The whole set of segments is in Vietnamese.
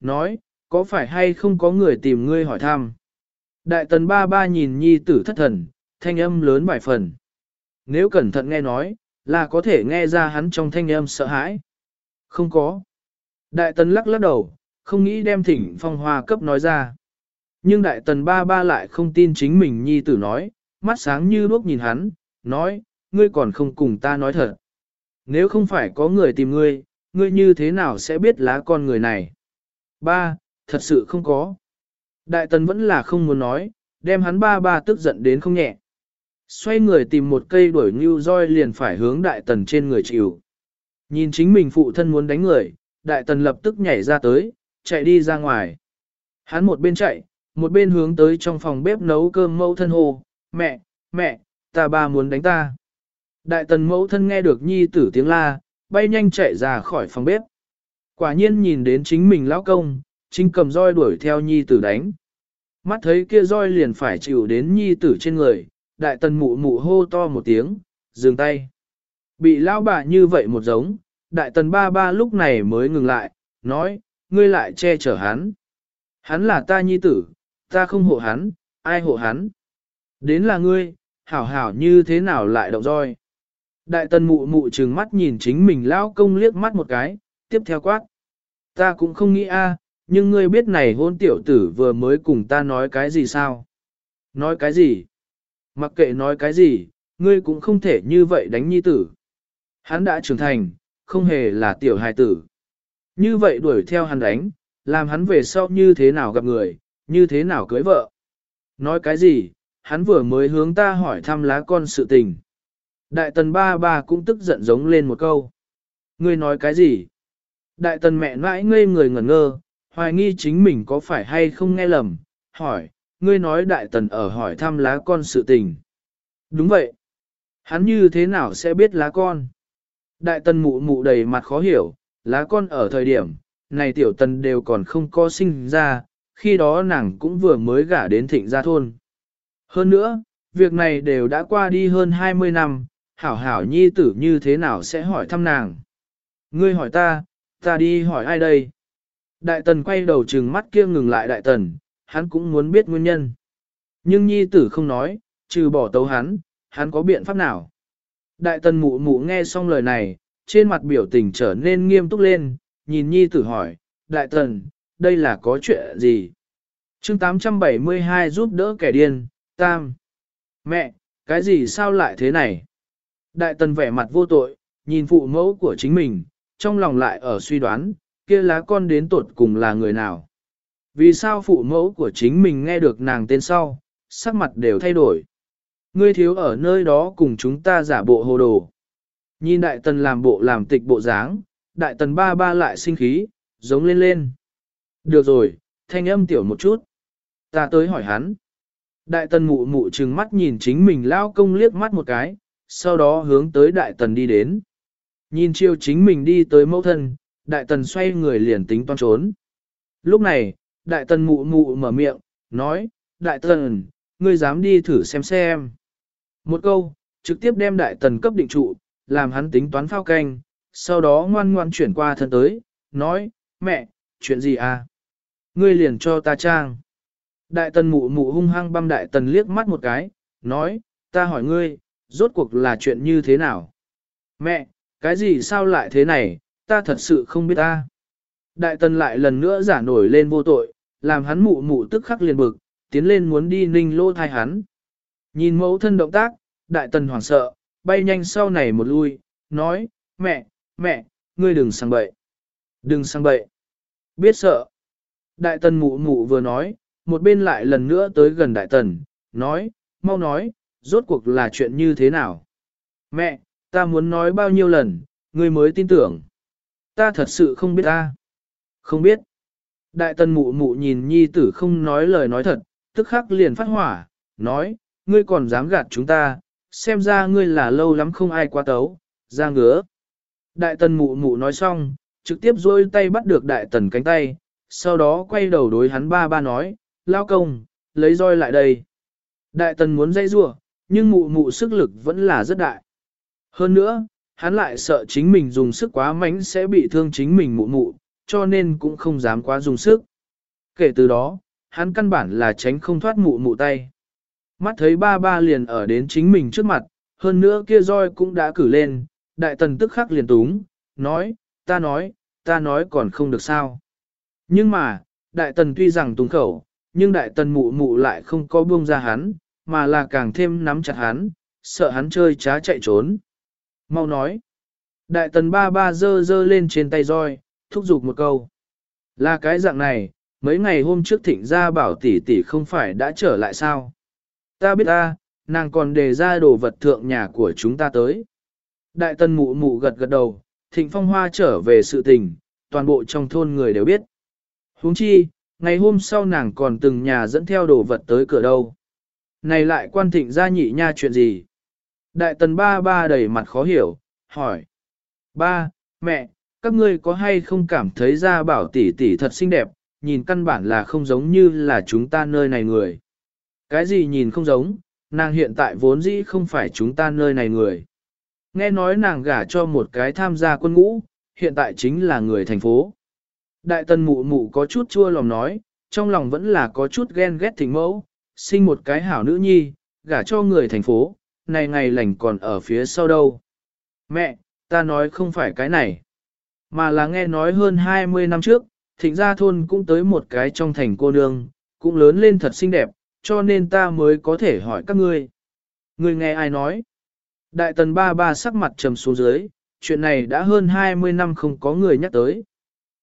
nói, có phải hay không có người tìm ngươi hỏi thăm. Đại tần ba ba nhìn nhi tử thất thần, thanh âm lớn vài phần. Nếu cẩn thận nghe nói, là có thể nghe ra hắn trong thanh âm sợ hãi. Không có. Đại tần lắc lắc đầu, không nghĩ đem thỉnh phong hoa cấp nói ra. Nhưng đại tần ba ba lại không tin chính mình nhi tử nói, mắt sáng như đuốc nhìn hắn, nói, ngươi còn không cùng ta nói thật. Nếu không phải có người tìm ngươi, ngươi như thế nào sẽ biết lá con người này? Ba, thật sự không có. Đại tần vẫn là không muốn nói, đem hắn ba ba tức giận đến không nhẹ. Xoay người tìm một cây đuổi ngưu roi liền phải hướng đại tần trên người chịu. Nhìn chính mình phụ thân muốn đánh người, đại tần lập tức nhảy ra tới, chạy đi ra ngoài. Hắn một bên chạy, một bên hướng tới trong phòng bếp nấu cơm mẫu thân hồ, mẹ, mẹ, ta ba muốn đánh ta. Đại tần mẫu thân nghe được nhi tử tiếng la, bay nhanh chạy ra khỏi phòng bếp. Quả nhiên nhìn đến chính mình lão công, chính cầm roi đuổi theo nhi tử đánh. Mắt thấy kia roi liền phải chịu đến nhi tử trên người, đại tần mụ mụ hô to một tiếng, dừng tay. Bị lão bà như vậy một giống, đại tần ba ba lúc này mới ngừng lại, nói, ngươi lại che chở hắn. Hắn là ta nhi tử, ta không hộ hắn, ai hộ hắn. Đến là ngươi, hảo hảo như thế nào lại động roi. Đại tần mụ mụ trừng mắt nhìn chính mình lão công liếc mắt một cái, tiếp theo quát. Ta cũng không nghĩ a, nhưng ngươi biết này hôn tiểu tử vừa mới cùng ta nói cái gì sao? Nói cái gì? Mặc kệ nói cái gì, ngươi cũng không thể như vậy đánh nhi tử. Hắn đã trưởng thành, không hề là tiểu hài tử. Như vậy đuổi theo hắn đánh, làm hắn về sau như thế nào gặp người, như thế nào cưới vợ. Nói cái gì, hắn vừa mới hướng ta hỏi thăm lá con sự tình. Đại tần ba ba cũng tức giận giống lên một câu. Ngươi nói cái gì? Đại tần mẹ mãi ngây người ngẩn ngơ, hoài nghi chính mình có phải hay không nghe lầm, hỏi, ngươi nói đại tần ở hỏi thăm lá con sự tình. Đúng vậy. Hắn như thế nào sẽ biết lá con? Đại tần mụ mụ đầy mặt khó hiểu, lá con ở thời điểm, này tiểu tần đều còn không có sinh ra, khi đó nàng cũng vừa mới gả đến thịnh gia thôn. Hơn nữa, việc này đều đã qua đi hơn 20 năm, hảo hảo nhi tử như thế nào sẽ hỏi thăm nàng. Ngươi hỏi ta, ta đi hỏi ai đây? Đại tần quay đầu trừng mắt kia ngừng lại đại tần, hắn cũng muốn biết nguyên nhân. Nhưng nhi tử không nói, trừ bỏ tấu hắn, hắn có biện pháp nào? Đại tần mụ mụ nghe xong lời này, trên mặt biểu tình trở nên nghiêm túc lên, nhìn nhi tử hỏi, đại tần, đây là có chuyện gì? chương 872 giúp đỡ kẻ điên, tam. Mẹ, cái gì sao lại thế này? Đại tần vẻ mặt vô tội, nhìn phụ mẫu của chính mình, trong lòng lại ở suy đoán, kia lá con đến tột cùng là người nào. Vì sao phụ mẫu của chính mình nghe được nàng tên sau, sắc mặt đều thay đổi. Ngươi thiếu ở nơi đó cùng chúng ta giả bộ hồ đồ. Nhìn đại tần làm bộ làm tịch bộ dáng, đại tần ba ba lại sinh khí, giống lên lên. Được rồi, thanh âm tiểu một chút. Ta tới hỏi hắn. Đại tần mụ mụ trừng mắt nhìn chính mình lao công liếc mắt một cái, sau đó hướng tới đại tần đi đến. Nhìn chiêu chính mình đi tới mẫu thân, đại tần xoay người liền tính toan trốn. Lúc này, đại tần mụ mụ mở miệng, nói, đại tần, ngươi dám đi thử xem xem. Một câu, trực tiếp đem đại tần cấp định trụ, làm hắn tính toán phao canh, sau đó ngoan ngoan chuyển qua thân tới, nói, mẹ, chuyện gì à? Ngươi liền cho ta trang. Đại tần mụ mụ hung hăng băm đại tần liếc mắt một cái, nói, ta hỏi ngươi, rốt cuộc là chuyện như thế nào? Mẹ, cái gì sao lại thế này, ta thật sự không biết ta. Đại tần lại lần nữa giả nổi lên vô tội, làm hắn mụ mụ tức khắc liền bực, tiến lên muốn đi ninh lô thai hắn. Nhìn mẫu thân động tác, đại tần hoảng sợ, bay nhanh sau này một lui, nói, mẹ, mẹ, ngươi đừng sang bậy. Đừng sang bậy. Biết sợ. Đại tần mụ mụ vừa nói, một bên lại lần nữa tới gần đại tần, nói, mau nói, rốt cuộc là chuyện như thế nào. Mẹ, ta muốn nói bao nhiêu lần, ngươi mới tin tưởng. Ta thật sự không biết ta. Không biết. Đại tần mụ mụ nhìn nhi tử không nói lời nói thật, tức khắc liền phát hỏa, nói, ngươi còn dám gạt chúng ta, xem ra ngươi là lâu lắm không ai qua tấu, ra ngứa. Đại tần mụ mụ nói xong, trực tiếp dôi tay bắt được đại tần cánh tay, sau đó quay đầu đối hắn ba ba nói, lao công, lấy roi lại đây. Đại tần muốn dây rua, nhưng mụ mụ sức lực vẫn là rất đại. Hơn nữa, hắn lại sợ chính mình dùng sức quá mạnh sẽ bị thương chính mình mụ mụ, cho nên cũng không dám quá dùng sức. Kể từ đó, hắn căn bản là tránh không thoát mụ mụ tay. Mắt thấy ba ba liền ở đến chính mình trước mặt, hơn nữa kia roi cũng đã cử lên, đại tần tức khắc liền túng, nói, ta nói, ta nói còn không được sao. Nhưng mà, đại tần tuy rằng túng khẩu, nhưng đại tần mụ mụ lại không có buông ra hắn, mà là càng thêm nắm chặt hắn, sợ hắn chơi trá chạy trốn. Mau nói, đại tần ba ba dơ dơ lên trên tay roi, thúc giục một câu. Là cái dạng này, mấy ngày hôm trước thịnh gia bảo tỷ tỷ không phải đã trở lại sao? Ta biết ta, nàng còn đề ra đồ vật thượng nhà của chúng ta tới. Đại tần mụ mụ gật gật đầu, thịnh phong hoa trở về sự tình, toàn bộ trong thôn người đều biết. huống chi, ngày hôm sau nàng còn từng nhà dẫn theo đồ vật tới cửa đâu. Này lại quan thịnh gia nhị nha chuyện gì? Đại tần ba ba đầy mặt khó hiểu, hỏi. Ba, mẹ, các ngươi có hay không cảm thấy ra bảo tỷ tỷ thật xinh đẹp, nhìn căn bản là không giống như là chúng ta nơi này người. Cái gì nhìn không giống, nàng hiện tại vốn dĩ không phải chúng ta nơi này người. Nghe nói nàng gả cho một cái tham gia quân ngũ, hiện tại chính là người thành phố. Đại tần mụ mụ có chút chua lòng nói, trong lòng vẫn là có chút ghen ghét thỉnh mẫu, sinh một cái hảo nữ nhi, gả cho người thành phố, này ngày lành còn ở phía sau đâu. Mẹ, ta nói không phải cái này, mà là nghe nói hơn 20 năm trước, thịnh gia thôn cũng tới một cái trong thành cô nương, cũng lớn lên thật xinh đẹp, cho nên ta mới có thể hỏi các ngươi. Ngươi nghe ai nói? Đại tần ba ba sắc mặt trầm xuống dưới, chuyện này đã hơn 20 năm không có người nhắc tới.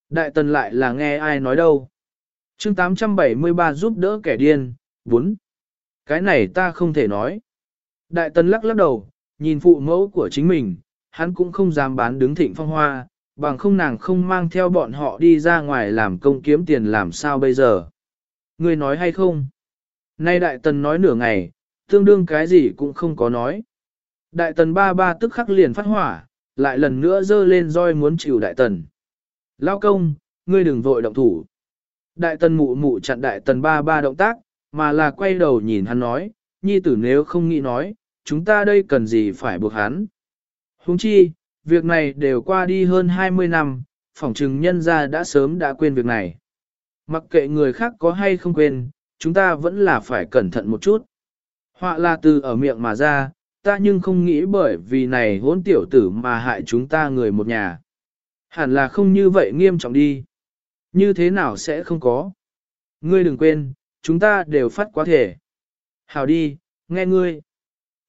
Đại tần lại là nghe ai nói đâu. chương 873 giúp đỡ kẻ điên, 4. Cái này ta không thể nói. Đại tần lắc lắc đầu, nhìn phụ mẫu của chính mình, hắn cũng không dám bán đứng thịnh phong hoa, bằng không nàng không mang theo bọn họ đi ra ngoài làm công kiếm tiền làm sao bây giờ. Người nói hay không? Nay đại tần nói nửa ngày, tương đương cái gì cũng không có nói. Đại tần ba ba tức khắc liền phát hỏa, lại lần nữa dơ lên roi muốn chịu đại tần. Lao công, ngươi đừng vội động thủ. Đại tần mụ mụ chặn đại tần ba ba động tác, mà là quay đầu nhìn hắn nói, nhi tử nếu không nghĩ nói, chúng ta đây cần gì phải buộc hắn. Huống chi, việc này đều qua đi hơn 20 năm, phỏng chừng nhân ra đã sớm đã quên việc này. Mặc kệ người khác có hay không quên, chúng ta vẫn là phải cẩn thận một chút. Họa là từ ở miệng mà ra, ta nhưng không nghĩ bởi vì này hỗn tiểu tử mà hại chúng ta người một nhà. Hẳn là không như vậy nghiêm trọng đi. Như thế nào sẽ không có. Ngươi đừng quên, chúng ta đều phát quá thể. Hào đi, nghe ngươi.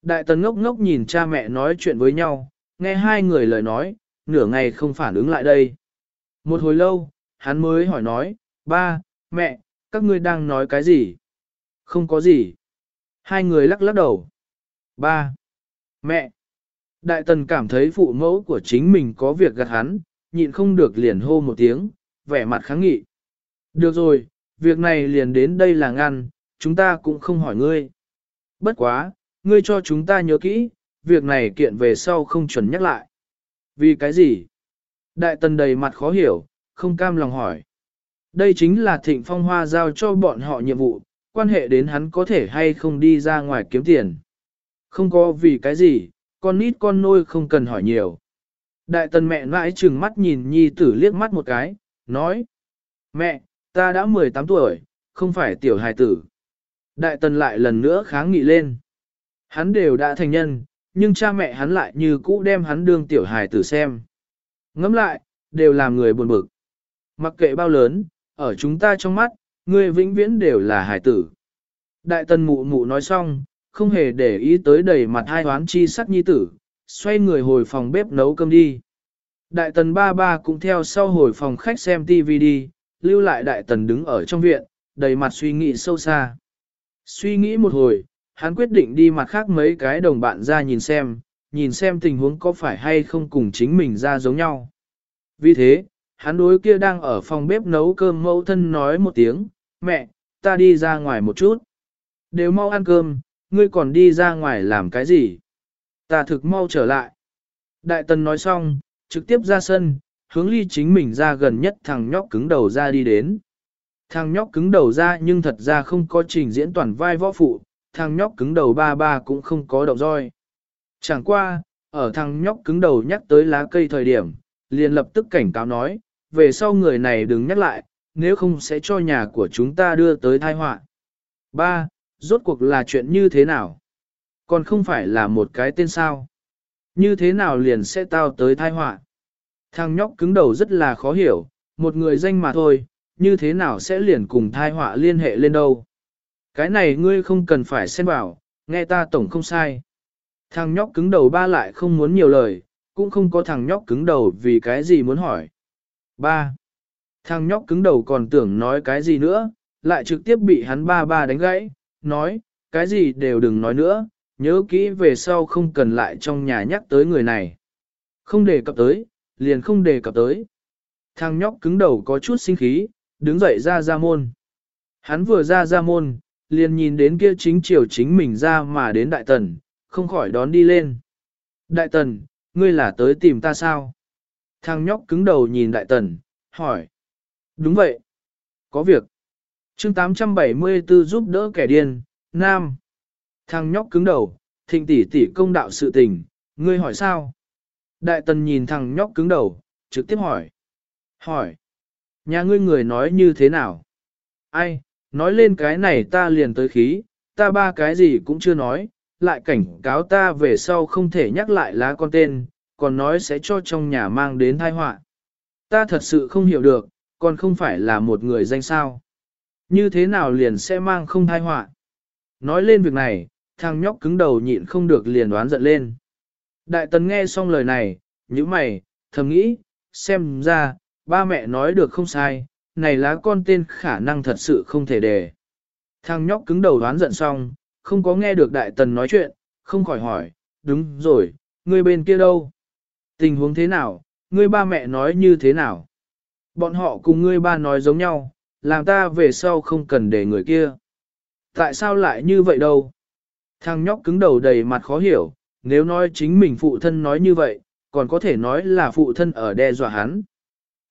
Đại tần ngốc ngốc nhìn cha mẹ nói chuyện với nhau, nghe hai người lời nói, nửa ngày không phản ứng lại đây. Một hồi lâu, hắn mới hỏi nói, ba, mẹ, các ngươi đang nói cái gì? Không có gì. Hai người lắc lắc đầu. Ba, mẹ. Đại tần cảm thấy phụ mẫu của chính mình có việc gặt hắn, nhịn không được liền hô một tiếng, vẻ mặt kháng nghị. Được rồi, việc này liền đến đây là ngăn, chúng ta cũng không hỏi ngươi. Bất quá, ngươi cho chúng ta nhớ kỹ, việc này kiện về sau không chuẩn nhắc lại. Vì cái gì? Đại tần đầy mặt khó hiểu, không cam lòng hỏi. Đây chính là thịnh phong hoa giao cho bọn họ nhiệm vụ, quan hệ đến hắn có thể hay không đi ra ngoài kiếm tiền. Không có vì cái gì, con nít con nôi không cần hỏi nhiều. Đại tần mẹ mãi chừng mắt nhìn nhi tử liếc mắt một cái, nói. Mẹ, ta đã 18 tuổi, không phải tiểu hài tử. Đại tần lại lần nữa kháng nghị lên. Hắn đều đã thành nhân, nhưng cha mẹ hắn lại như cũ đem hắn đương tiểu hài tử xem. Ngẫm lại, đều làm người buồn bực. Mặc kệ bao lớn, ở chúng ta trong mắt, người vĩnh viễn đều là hài tử. Đại tần mụ mụ nói xong, không hề để ý tới đầy mặt hai hoán chi sắc nhi tử, xoay người hồi phòng bếp nấu cơm đi. Đại tần ba ba cũng theo sau hồi phòng khách xem TV đi, lưu lại đại tần đứng ở trong viện, đầy mặt suy nghĩ sâu xa. Suy nghĩ một hồi, hắn quyết định đi mặt khác mấy cái đồng bạn ra nhìn xem, nhìn xem tình huống có phải hay không cùng chính mình ra giống nhau. Vì thế, hắn đối kia đang ở phòng bếp nấu cơm mẫu thân nói một tiếng, mẹ, ta đi ra ngoài một chút. Đều mau ăn cơm, ngươi còn đi ra ngoài làm cái gì? Ta thực mau trở lại. Đại tần nói xong, trực tiếp ra sân, hướng ly chính mình ra gần nhất thằng nhóc cứng đầu ra đi đến. Thằng nhóc cứng đầu ra nhưng thật ra không có trình diễn toàn vai võ phụ, thằng nhóc cứng đầu ba ba cũng không có động roi. Chẳng qua, ở thằng nhóc cứng đầu nhắc tới lá cây thời điểm, liền lập tức cảnh cáo nói, về sau người này đừng nhắc lại, nếu không sẽ cho nhà của chúng ta đưa tới tai họa. Ba, rốt cuộc là chuyện như thế nào? Còn không phải là một cái tên sao? Như thế nào liền sẽ tao tới tai họa? Thằng nhóc cứng đầu rất là khó hiểu, một người danh mà thôi, như thế nào sẽ liền cùng thai họa liên hệ lên đâu. Cái này ngươi không cần phải xen vào, nghe ta tổng không sai. Thằng nhóc cứng đầu ba lại không muốn nhiều lời, cũng không có thằng nhóc cứng đầu vì cái gì muốn hỏi. Ba. Thằng nhóc cứng đầu còn tưởng nói cái gì nữa, lại trực tiếp bị hắn ba ba đánh gãy, nói, cái gì đều đừng nói nữa, nhớ kỹ về sau không cần lại trong nhà nhắc tới người này. Không đề cập tới, liền không đề cập tới. Thằng nhóc cứng đầu có chút sinh khí, đứng dậy ra ra môn. Hắn vừa ra ra môn, liền nhìn đến kia chính triều chính mình ra mà đến đại tần, không khỏi đón đi lên. Đại tần, ngươi là tới tìm ta sao? Thằng nhóc cứng đầu nhìn đại tần, hỏi. Đúng vậy. Có việc. chương 874 giúp đỡ kẻ điên, nam. Thằng nhóc cứng đầu, thịnh tỷ tỷ công đạo sự tình, ngươi hỏi sao? Đại tần nhìn thằng nhóc cứng đầu, trực tiếp hỏi. Hỏi. Nhà ngươi người nói như thế nào? Ai, nói lên cái này ta liền tới khí, ta ba cái gì cũng chưa nói, lại cảnh cáo ta về sau không thể nhắc lại lá con tên, còn nói sẽ cho trong nhà mang đến tai họa. Ta thật sự không hiểu được, còn không phải là một người danh sao. Như thế nào liền sẽ mang không tai họa? Nói lên việc này, thằng nhóc cứng đầu nhịn không được liền đoán giận lên. Đại tần nghe xong lời này, như mày, thầm nghĩ, xem ra, ba mẹ nói được không sai, này lá con tên khả năng thật sự không thể để. Thằng nhóc cứng đầu đoán giận xong, không có nghe được đại tần nói chuyện, không khỏi hỏi, đúng rồi, người bên kia đâu? Tình huống thế nào, ngươi ba mẹ nói như thế nào? Bọn họ cùng ngươi ba nói giống nhau, làm ta về sau không cần để người kia. Tại sao lại như vậy đâu? Thằng nhóc cứng đầu đầy mặt khó hiểu, nếu nói chính mình phụ thân nói như vậy, còn có thể nói là phụ thân ở đe dọa hắn.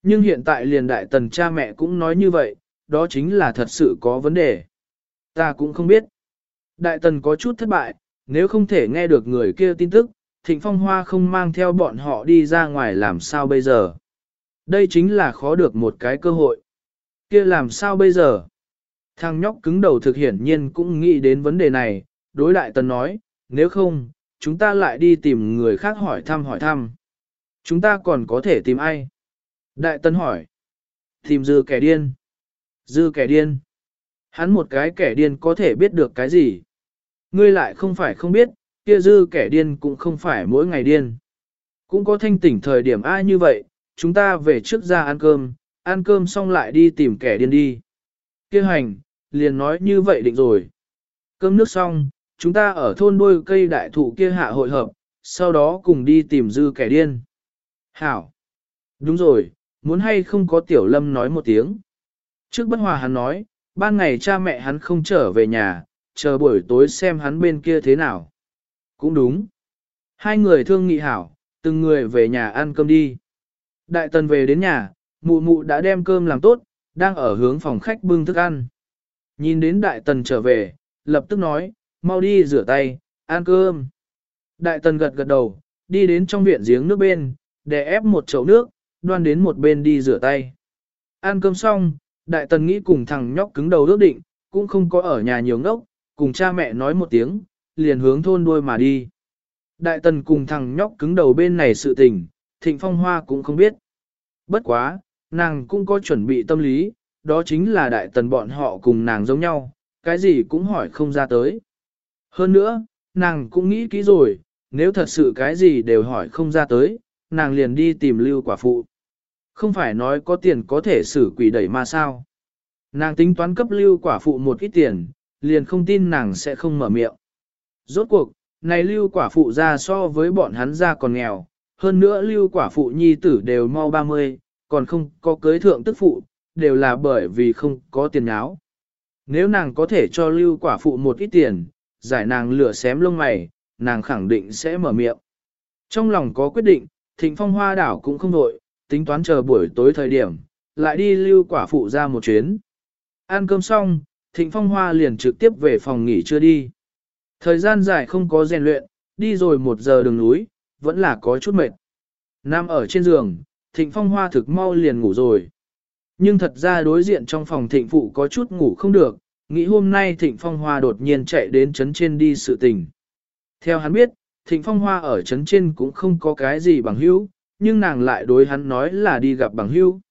Nhưng hiện tại liền đại tần cha mẹ cũng nói như vậy, đó chính là thật sự có vấn đề. Ta cũng không biết. Đại tần có chút thất bại, nếu không thể nghe được người kia tin tức, thịnh phong hoa không mang theo bọn họ đi ra ngoài làm sao bây giờ. Đây chính là khó được một cái cơ hội. kia làm sao bây giờ? Thằng nhóc cứng đầu thực hiển nhiên cũng nghĩ đến vấn đề này, đối đại tần nói, nếu không, chúng ta lại đi tìm người khác hỏi thăm hỏi thăm. Chúng ta còn có thể tìm ai? Đại Tấn hỏi. Tìm dư kẻ điên. Dư kẻ điên. Hắn một cái kẻ điên có thể biết được cái gì? Ngươi lại không phải không biết, kia dư kẻ điên cũng không phải mỗi ngày điên. Cũng có thanh tỉnh thời điểm ai như vậy, chúng ta về trước ra ăn cơm, ăn cơm xong lại đi tìm kẻ điên đi. Kia hành, liền nói như vậy định rồi. Cơm nước xong, chúng ta ở thôn đôi cây đại thụ kia hạ hội hợp, sau đó cùng đi tìm dư kẻ điên. Hảo! Đúng rồi, muốn hay không có tiểu lâm nói một tiếng. Trước bất hòa hắn nói, ban ngày cha mẹ hắn không trở về nhà, chờ buổi tối xem hắn bên kia thế nào. Cũng đúng. Hai người thương nghị hảo, từng người về nhà ăn cơm đi. Đại tần về đến nhà, mụ mụ đã đem cơm làm tốt, đang ở hướng phòng khách bưng thức ăn. Nhìn đến đại tần trở về, lập tức nói, mau đi rửa tay, ăn cơm. Đại tần gật gật đầu, đi đến trong viện giếng nước bên, để ép một chậu nước, đoan đến một bên đi rửa tay. Ăn cơm xong, đại tần nghĩ cùng thằng nhóc cứng đầu ước định, cũng không có ở nhà nhiều ngốc, cùng cha mẹ nói một tiếng, liền hướng thôn đuôi mà đi. Đại tần cùng thằng nhóc cứng đầu bên này sự tình, thịnh phong hoa cũng không biết. Bất quá, nàng cũng có chuẩn bị tâm lý, đó chính là đại tần bọn họ cùng nàng giống nhau, cái gì cũng hỏi không ra tới. Hơn nữa, nàng cũng nghĩ kỹ rồi, nếu thật sự cái gì đều hỏi không ra tới, nàng liền đi tìm lưu quả phụ. Không phải nói có tiền có thể xử quỷ đẩy ma sao. Nàng tính toán cấp lưu quả phụ một ít tiền, liền không tin nàng sẽ không mở miệng. Rốt cuộc, này lưu quả phụ ra so với bọn hắn ra còn nghèo, hơn nữa lưu quả phụ nhi tử đều mau 30, còn không có cưới thượng tức phụ, đều là bởi vì không có tiền áo. Nếu nàng có thể cho lưu quả phụ một ít tiền, giải nàng lửa xém lông mày, nàng khẳng định sẽ mở miệng. Trong lòng có quyết định, thịnh phong hoa đảo cũng không đội, tính toán chờ buổi tối thời điểm, lại đi lưu quả phụ ra một chuyến. Ăn cơm xong, thịnh phong hoa liền trực tiếp về phòng nghỉ chưa đi. Thời gian dài không có rèn luyện, đi rồi một giờ đường núi, vẫn là có chút mệt. Nam ở trên giường, thịnh phong hoa thực mau liền ngủ rồi. Nhưng thật ra đối diện trong phòng thịnh phụ có chút ngủ không được, nghĩ hôm nay thịnh phong hoa đột nhiên chạy đến chấn trên đi sự tình. Theo hắn biết, thịnh phong hoa ở chấn trên cũng không có cái gì bằng hữu, nhưng nàng lại đối hắn nói là đi gặp bằng hữu.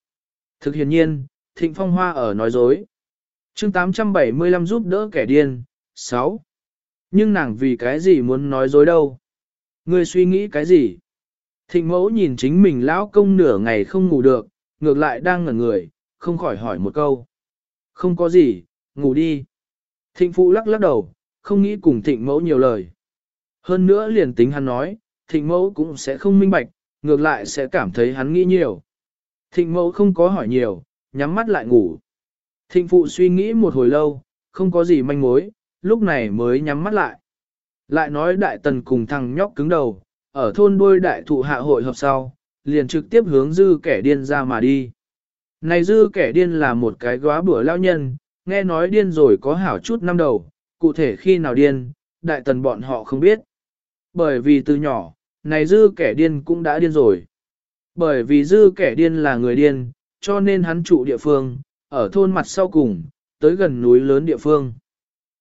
Thực hiện nhiên, thịnh phong hoa ở nói dối. chương 875 giúp đỡ kẻ điên, 6. Nhưng nàng vì cái gì muốn nói dối đâu? Ngươi suy nghĩ cái gì? Thịnh mẫu nhìn chính mình lão công nửa ngày không ngủ được, ngược lại đang ngẩn người, không khỏi hỏi một câu. Không có gì, ngủ đi. Thịnh phụ lắc lắc đầu, không nghĩ cùng thịnh mẫu nhiều lời. Hơn nữa liền tính hắn nói, thịnh mẫu cũng sẽ không minh bạch, ngược lại sẽ cảm thấy hắn nghĩ nhiều. Thịnh mẫu không có hỏi nhiều, nhắm mắt lại ngủ. Thịnh phụ suy nghĩ một hồi lâu, không có gì manh mối, lúc này mới nhắm mắt lại. Lại nói đại tần cùng thằng nhóc cứng đầu, ở thôn đôi đại thụ hạ hội hợp sau, liền trực tiếp hướng dư kẻ điên ra mà đi. Này dư kẻ điên là một cái góa bữa lao nhân, nghe nói điên rồi có hảo chút năm đầu, cụ thể khi nào điên, đại tần bọn họ không biết. Bởi vì từ nhỏ, này dư kẻ điên cũng đã điên rồi. Bởi vì dư kẻ điên là người điên, cho nên hắn trụ địa phương, ở thôn mặt sau cùng, tới gần núi lớn địa phương.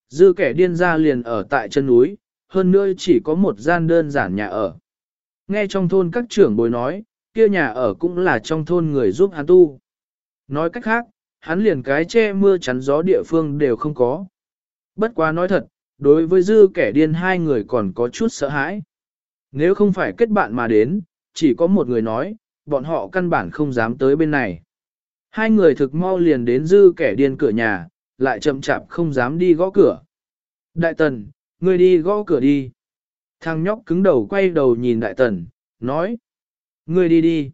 Dư kẻ điên ra liền ở tại chân núi, hơn nữa chỉ có một gian đơn giản nhà ở. Nghe trong thôn các trưởng bối nói, kia nhà ở cũng là trong thôn người giúp hắn tu. Nói cách khác, hắn liền cái che mưa chắn gió địa phương đều không có. Bất quá nói thật, đối với dư kẻ điên hai người còn có chút sợ hãi. Nếu không phải kết bạn mà đến, chỉ có một người nói, bọn họ căn bản không dám tới bên này. Hai người thực mau liền đến dư kẻ điên cửa nhà, lại chậm chạp không dám đi gõ cửa. Đại tần, ngươi đi gõ cửa đi. Thằng nhóc cứng đầu quay đầu nhìn đại tần, nói. Ngươi đi đi.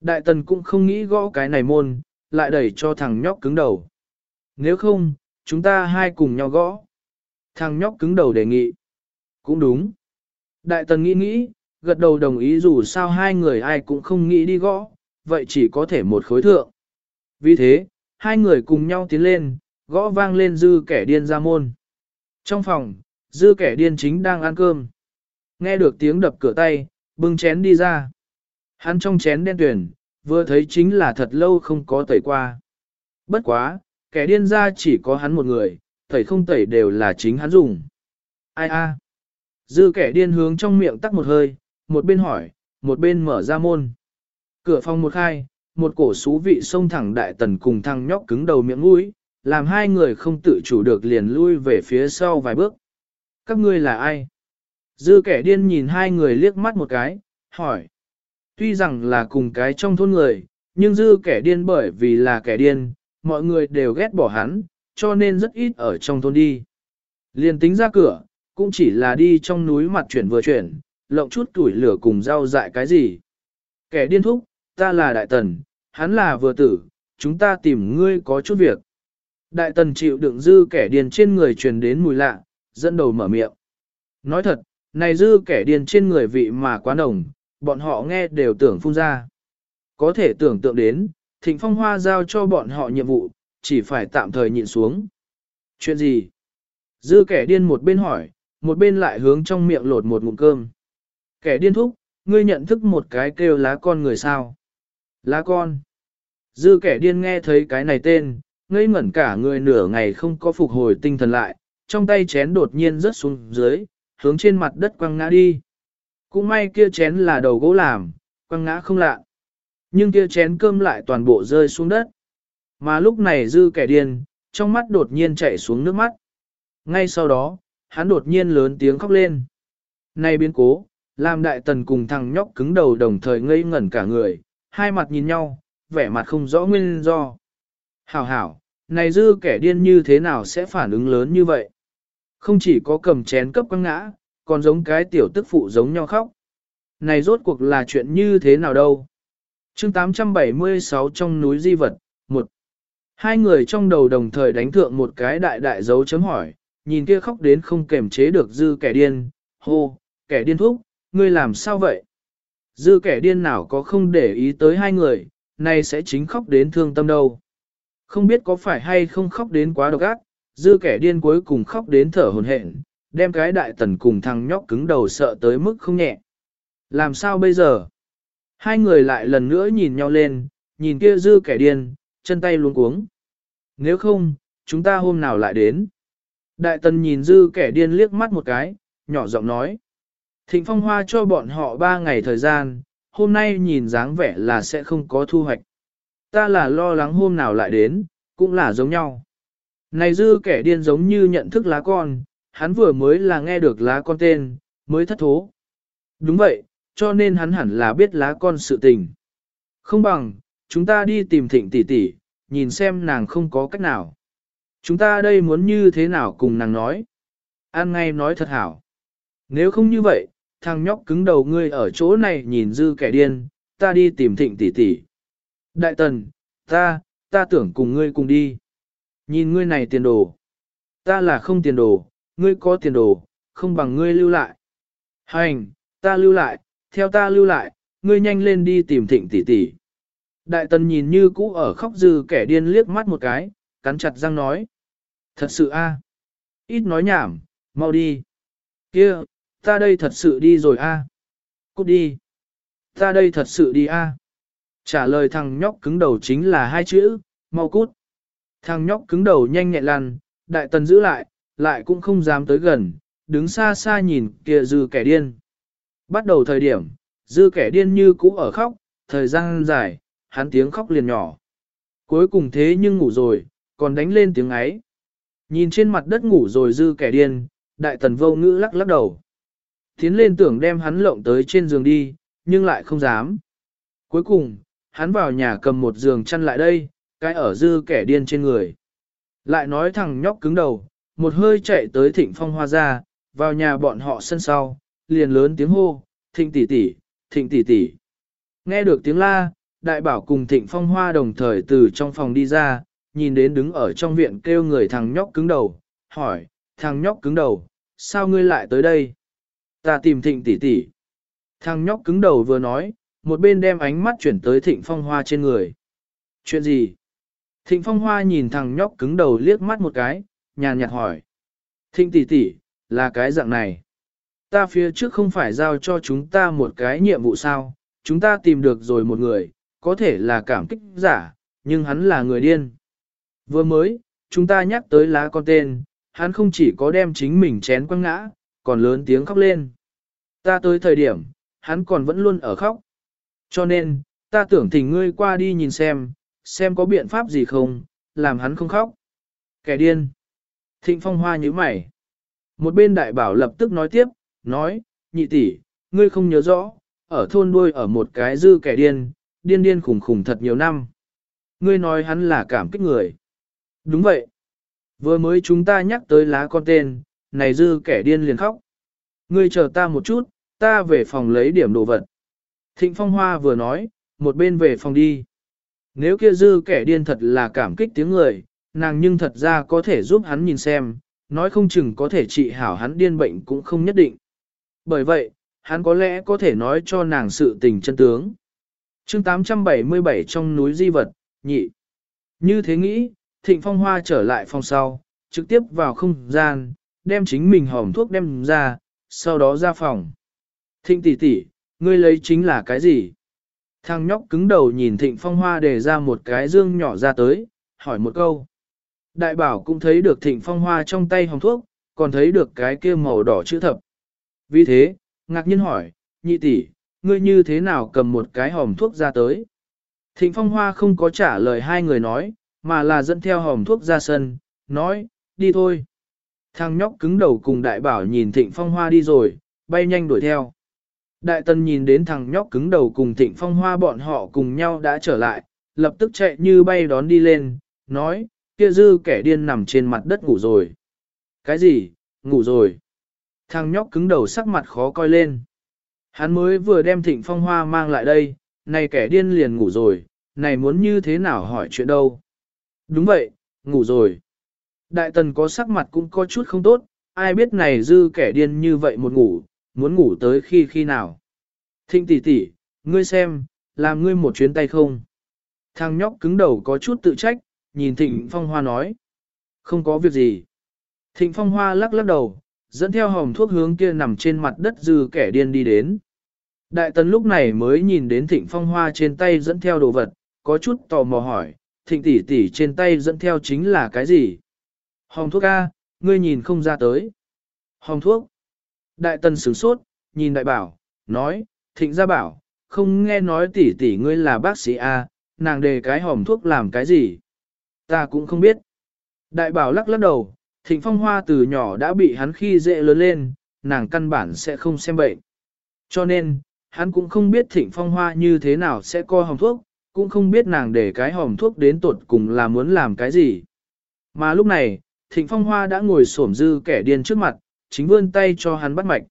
Đại tần cũng không nghĩ gõ cái này môn, lại đẩy cho thằng nhóc cứng đầu. Nếu không, chúng ta hai cùng nhau gõ. Thằng nhóc cứng đầu đề nghị. Cũng đúng. Đại tần nghĩ nghĩ, gật đầu đồng ý dù sao hai người ai cũng không nghĩ đi gõ, vậy chỉ có thể một khối thượng. Vì thế, hai người cùng nhau tiến lên, gõ vang lên dư kẻ điên ra môn. Trong phòng, dư kẻ điên chính đang ăn cơm. Nghe được tiếng đập cửa tay, bưng chén đi ra. Hắn trong chén đen tuyển, vừa thấy chính là thật lâu không có tẩy qua. Bất quá, kẻ điên ra chỉ có hắn một người, tẩy không tẩy đều là chính hắn dùng. Ai a? Dư kẻ điên hướng trong miệng tắc một hơi, một bên hỏi, một bên mở ra môn. Cửa phòng một khai, một cổ xú vị xông thẳng đại tần cùng thằng nhóc cứng đầu miệng mũi, làm hai người không tự chủ được liền lui về phía sau vài bước. Các ngươi là ai? Dư kẻ điên nhìn hai người liếc mắt một cái, hỏi. Tuy rằng là cùng cái trong thôn người, nhưng dư kẻ điên bởi vì là kẻ điên, mọi người đều ghét bỏ hắn, cho nên rất ít ở trong thôn đi. Liền tính ra cửa, cũng chỉ là đi trong núi mặt chuyển vừa chuyển, lộng chút tuổi lửa cùng rau dại cái gì. Kẻ điên thúc, ta là đại tần, hắn là vừa tử, chúng ta tìm ngươi có chút việc. Đại tần chịu đựng dư kẻ điên trên người truyền đến mùi lạ, dẫn đầu mở miệng. Nói thật, này dư kẻ điên trên người vị mà quá nồng, bọn họ nghe đều tưởng phun ra. Có thể tưởng tượng đến, thịnh phong hoa giao cho bọn họ nhiệm vụ, chỉ phải tạm thời nhịn xuống. Chuyện gì? Dư kẻ điên một bên hỏi, một bên lại hướng trong miệng lột một ngụm cơm. Kẻ điên thúc, ngươi nhận thức một cái kêu lá con người sao? Lá con. Dư kẻ điên nghe thấy cái này tên, ngây ngẩn cả người nửa ngày không có phục hồi tinh thần lại, trong tay chén đột nhiên rớt xuống dưới, hướng trên mặt đất quăng ngã đi. Cũng may kia chén là đầu gỗ làm, quăng ngã không lạ. Nhưng kia chén cơm lại toàn bộ rơi xuống đất. Mà lúc này dư kẻ điên, trong mắt đột nhiên chảy xuống nước mắt. Ngay sau đó, hắn đột nhiên lớn tiếng khóc lên. Này biến cố, làm đại tần cùng thằng nhóc cứng đầu đồng thời ngây ngẩn cả người, hai mặt nhìn nhau, vẻ mặt không rõ nguyên do. Hảo hảo, này dư kẻ điên như thế nào sẽ phản ứng lớn như vậy? Không chỉ có cầm chén cấp quăng ngã, còn giống cái tiểu tức phụ giống nhau khóc. Này rốt cuộc là chuyện như thế nào đâu? chương 876 trong núi di vật, một Hai người trong đầu đồng thời đánh thượng một cái đại đại dấu chấm hỏi, nhìn kia khóc đến không kềm chế được dư kẻ điên, hô, kẻ điên thúc, ngươi làm sao vậy? Dư kẻ điên nào có không để ý tới hai người, nay sẽ chính khóc đến thương tâm đâu. Không biết có phải hay không khóc đến quá độc ác, dư kẻ điên cuối cùng khóc đến thở hồn hển, đem cái đại tần cùng thằng nhóc cứng đầu sợ tới mức không nhẹ. Làm sao bây giờ? Hai người lại lần nữa nhìn nhau lên, nhìn kia dư kẻ điên, chân tay luống cuống. Nếu không, chúng ta hôm nào lại đến. Đại tần nhìn dư kẻ điên liếc mắt một cái, nhỏ giọng nói. Thịnh phong hoa cho bọn họ ba ngày thời gian, hôm nay nhìn dáng vẻ là sẽ không có thu hoạch. Ta là lo lắng hôm nào lại đến, cũng là giống nhau. Này dư kẻ điên giống như nhận thức lá con, hắn vừa mới là nghe được lá con tên, mới thất thố. Đúng vậy, cho nên hắn hẳn là biết lá con sự tình. Không bằng, chúng ta đi tìm thịnh tỷ tỷ, nhìn xem nàng không có cách nào. Chúng ta đây muốn như thế nào cùng nàng nói. An ngay nói thật hảo. Nếu không như vậy, thằng nhóc cứng đầu ngươi ở chỗ này nhìn dư kẻ điên, ta đi tìm thịnh tỷ tỷ. Đại tần, ta, ta tưởng cùng ngươi cùng đi. Nhìn ngươi này tiền đồ. Ta là không tiền đồ, ngươi có tiền đồ, không bằng ngươi lưu lại. Hành, ta lưu lại, theo ta lưu lại, ngươi nhanh lên đi tìm thịnh tỷ tỷ. Đại tần nhìn như cũ ở khóc dư kẻ điên liếc mắt một cái, cắn chặt răng nói. Thật sự a, Ít nói nhảm, mau đi. Kia, ta đây thật sự đi rồi a. À. Cút đi. Ta đây thật sự đi a. Trả lời thằng nhóc cứng đầu chính là hai chữ, mau cút. Thằng nhóc cứng đầu nhanh nhẹn lăn, đại tần giữ lại, lại cũng không dám tới gần, đứng xa xa nhìn kia dư kẻ điên. Bắt đầu thời điểm, dư kẻ điên như cũ ở khóc, thời gian dài, hắn tiếng khóc liền nhỏ. Cuối cùng thế nhưng ngủ rồi, còn đánh lên tiếng ấy. Nhìn trên mặt đất ngủ rồi dư kẻ điên, đại tần vô ngữ lắc lắc đầu. Tiến lên tưởng đem hắn lộng tới trên giường đi, nhưng lại không dám. Cuối cùng, hắn vào nhà cầm một giường chăn lại đây, cái ở dư kẻ điên trên người. Lại nói thằng nhóc cứng đầu, một hơi chạy tới thịnh phong hoa ra, vào nhà bọn họ sân sau, liền lớn tiếng hô, thịnh tỷ tỷ, thịnh tỷ tỷ. Nghe được tiếng la, đại bảo cùng thịnh phong hoa đồng thời từ trong phòng đi ra, nhìn đến đứng ở trong viện kêu người thằng nhóc cứng đầu, hỏi, thằng nhóc cứng đầu, sao ngươi lại tới đây? Ta tìm thịnh tỷ tỷ. Thằng nhóc cứng đầu vừa nói, một bên đem ánh mắt chuyển tới thịnh phong hoa trên người. Chuyện gì? Thịnh phong hoa nhìn thằng nhóc cứng đầu liếc mắt một cái, nhàn nhạt hỏi. Thịnh tỷ tỷ, là cái dạng này. Ta phía trước không phải giao cho chúng ta một cái nhiệm vụ sao, chúng ta tìm được rồi một người, có thể là cảm kích giả, nhưng hắn là người điên. Vừa mới, chúng ta nhắc tới lá con tên, hắn không chỉ có đem chính mình chén quăng ngã, còn lớn tiếng khóc lên. Ta tới thời điểm, hắn còn vẫn luôn ở khóc. Cho nên, ta tưởng thỉnh ngươi qua đi nhìn xem, xem có biện pháp gì không, làm hắn không khóc. Kẻ điên. Thịnh phong hoa như mày. Một bên đại bảo lập tức nói tiếp, nói, nhị tỷ, ngươi không nhớ rõ, ở thôn đuôi ở một cái dư kẻ điên, điên điên khủng khủng thật nhiều năm. Ngươi nói hắn là cảm kích người. Đúng vậy. Vừa mới chúng ta nhắc tới lá con tên, này dư kẻ điên liền khóc. Ngươi chờ ta một chút, ta về phòng lấy điểm đồ vật. Thịnh Phong Hoa vừa nói, một bên về phòng đi. Nếu kia dư kẻ điên thật là cảm kích tiếng người, nàng nhưng thật ra có thể giúp hắn nhìn xem, nói không chừng có thể trị hảo hắn điên bệnh cũng không nhất định. Bởi vậy, hắn có lẽ có thể nói cho nàng sự tình chân tướng. chương 877 trong núi di vật, nhị. Như thế nghĩ, Thịnh Phong Hoa trở lại phòng sau, trực tiếp vào không gian, đem chính mình hòm thuốc đem ra, sau đó ra phòng. Thịnh tỷ tỷ, ngươi lấy chính là cái gì? Thằng nhóc cứng đầu nhìn Thịnh Phong Hoa để ra một cái dương nhỏ ra tới, hỏi một câu. Đại bảo cũng thấy được Thịnh Phong Hoa trong tay hòm thuốc, còn thấy được cái kia màu đỏ chữ thập. Vì thế, ngạc nhiên hỏi, nhị tỷ, ngươi như thế nào cầm một cái hòm thuốc ra tới? Thịnh Phong Hoa không có trả lời hai người nói, mà là dẫn theo hòm thuốc ra sân, nói, đi thôi. Thằng nhóc cứng đầu cùng đại bảo nhìn thịnh phong hoa đi rồi, bay nhanh đuổi theo. Đại Tần nhìn đến thằng nhóc cứng đầu cùng thịnh phong hoa bọn họ cùng nhau đã trở lại, lập tức chạy như bay đón đi lên, nói, kia dư kẻ điên nằm trên mặt đất ngủ rồi. Cái gì, ngủ rồi. Thằng nhóc cứng đầu sắc mặt khó coi lên. Hắn mới vừa đem thịnh phong hoa mang lại đây, này kẻ điên liền ngủ rồi, này muốn như thế nào hỏi chuyện đâu. Đúng vậy, ngủ rồi. Đại tần có sắc mặt cũng có chút không tốt, ai biết này dư kẻ điên như vậy một ngủ, muốn ngủ tới khi khi nào. Thịnh tỷ tỷ, ngươi xem, làm ngươi một chuyến tay không. Thằng nhóc cứng đầu có chút tự trách, nhìn thịnh phong hoa nói. Không có việc gì. Thịnh phong hoa lắc lắc đầu, dẫn theo hòm thuốc hướng kia nằm trên mặt đất dư kẻ điên đi đến. Đại tần lúc này mới nhìn đến thịnh phong hoa trên tay dẫn theo đồ vật, có chút tò mò hỏi, thịnh tỷ tỷ trên tay dẫn theo chính là cái gì? Hồng thuốc A, ngươi nhìn không ra tới. Hồng thuốc. Đại tần sửng sốt, nhìn đại bảo, nói, thịnh gia bảo, không nghe nói tỷ tỷ ngươi là bác sĩ A, nàng đề cái hòm thuốc làm cái gì? Ta cũng không biết. Đại bảo lắc lắc đầu, thịnh phong hoa từ nhỏ đã bị hắn khi dễ lớn lên, nàng căn bản sẽ không xem bệnh. Cho nên, hắn cũng không biết thịnh phong hoa như thế nào sẽ co hòm thuốc, cũng không biết nàng để cái hòm thuốc đến tột cùng là muốn làm cái gì. Mà lúc này, thịnh phong hoa đã ngồi xổm dư kẻ điên trước mặt, chính vươn tay cho hắn bắt mạch.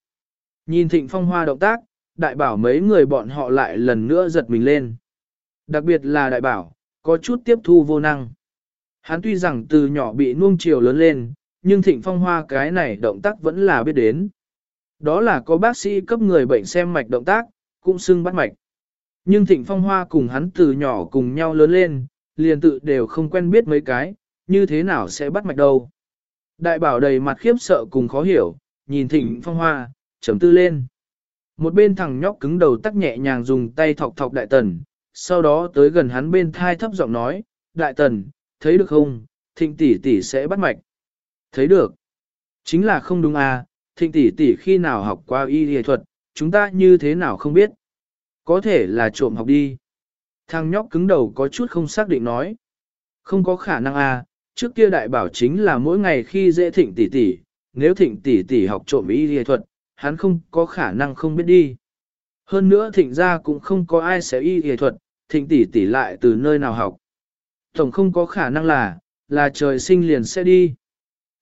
Nhìn thịnh phong hoa động tác, đại bảo mấy người bọn họ lại lần nữa giật mình lên. Đặc biệt là đại bảo, có chút tiếp thu vô năng. Hắn tuy rằng từ nhỏ bị nuông chiều lớn lên, nhưng thịnh phong hoa cái này động tác vẫn là biết đến. Đó là có bác sĩ cấp người bệnh xem mạch động tác, cũng xưng bắt mạch. Nhưng thịnh phong hoa cùng hắn từ nhỏ cùng nhau lớn lên, liền tự đều không quen biết mấy cái, như thế nào sẽ bắt mạch đâu. Đại bảo đầy mặt khiếp sợ cùng khó hiểu, nhìn thịnh phong hoa, chấm tư lên. Một bên thằng nhóc cứng đầu tắc nhẹ nhàng dùng tay thọc thọc đại tần, sau đó tới gần hắn bên thai thấp giọng nói, đại tần, thấy được không, thịnh tỷ tỷ sẽ bắt mạch. Thấy được. Chính là không đúng à, thịnh tỷ tỷ khi nào học qua y y thuật, chúng ta như thế nào không biết. Có thể là trộm học đi. Thằng nhóc cứng đầu có chút không xác định nói. Không có khả năng à, trước kia đại bảo chính là mỗi ngày khi dễ thịnh tỷ tỷ, nếu thịnh tỷ tỷ học trộm y nghệ thuật, hắn không có khả năng không biết đi. Hơn nữa thịnh ra cũng không có ai sẽ y nghệ thuật, thịnh tỷ tỷ lại từ nơi nào học. Tổng không có khả năng là, là trời sinh liền sẽ đi.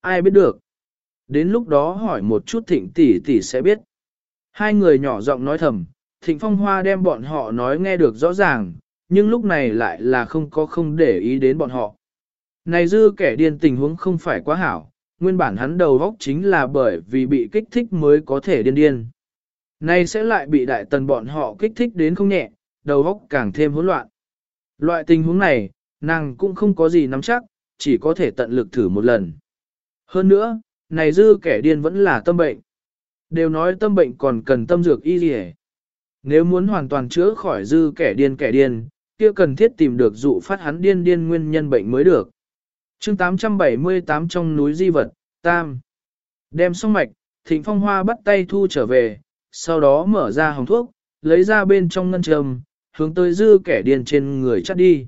Ai biết được. Đến lúc đó hỏi một chút thịnh tỷ tỷ sẽ biết. Hai người nhỏ giọng nói thầm, thịnh phong hoa đem bọn họ nói nghe được rõ ràng, nhưng lúc này lại là không có không để ý đến bọn họ. Này dư kẻ điên tình huống không phải quá hảo, nguyên bản hắn đầu góc chính là bởi vì bị kích thích mới có thể điên điên. Này sẽ lại bị đại tần bọn họ kích thích đến không nhẹ, đầu góc càng thêm hỗn loạn. Loại tình huống này, nàng cũng không có gì nắm chắc, chỉ có thể tận lực thử một lần. Hơn nữa, này dư kẻ điên vẫn là tâm bệnh. Đều nói tâm bệnh còn cần tâm dược y gì nếu muốn hoàn toàn chữa khỏi dư kẻ điên kẻ điên, kia cần thiết tìm được dụ phát hắn điên điên nguyên nhân bệnh mới được. chương 878 trong núi di vật, Tam. Đem xong mạch, thịnh phong hoa bắt tay thu trở về, sau đó mở ra hồng thuốc, lấy ra bên trong ngân trầm, hướng tới dư kẻ điên trên người chắt đi.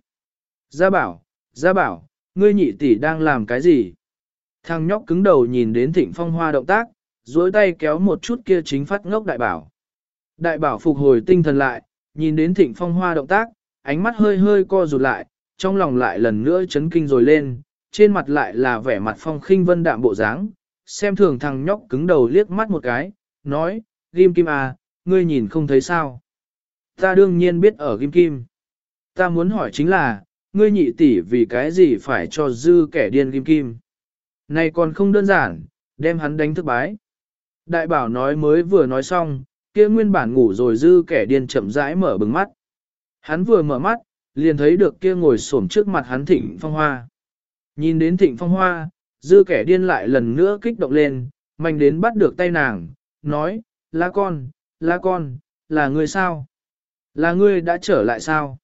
Gia bảo, gia bảo, ngươi nhị tỷ đang làm cái gì? Thằng nhóc cứng đầu nhìn đến thịnh phong hoa động tác, duỗi tay kéo một chút kia chính phát ngốc đại bảo. Đại bảo phục hồi tinh thần lại, nhìn đến thịnh phong hoa động tác, ánh mắt hơi hơi co rụt lại, trong lòng lại lần nữa chấn kinh rồi lên, trên mặt lại là vẻ mặt phong khinh vân đạm bộ dáng. Xem thường thằng nhóc cứng đầu liếc mắt một cái, nói, Gim Kim à, ngươi nhìn không thấy sao. Ta đương nhiên biết ở Gim Kim. Ta muốn hỏi chính là, ngươi nhị tỷ vì cái gì phải cho dư kẻ điên Gim Kim. Này còn không đơn giản, đem hắn đánh thức bái. Đại bảo nói mới vừa nói xong, kia nguyên bản ngủ rồi dư kẻ điên chậm rãi mở bừng mắt. Hắn vừa mở mắt, liền thấy được kia ngồi xổm trước mặt hắn thịnh phong hoa. Nhìn đến thịnh phong hoa, dư kẻ điên lại lần nữa kích động lên, mạnh đến bắt được tay nàng, nói, là con, là con, là ngươi sao? Là ngươi đã trở lại sao?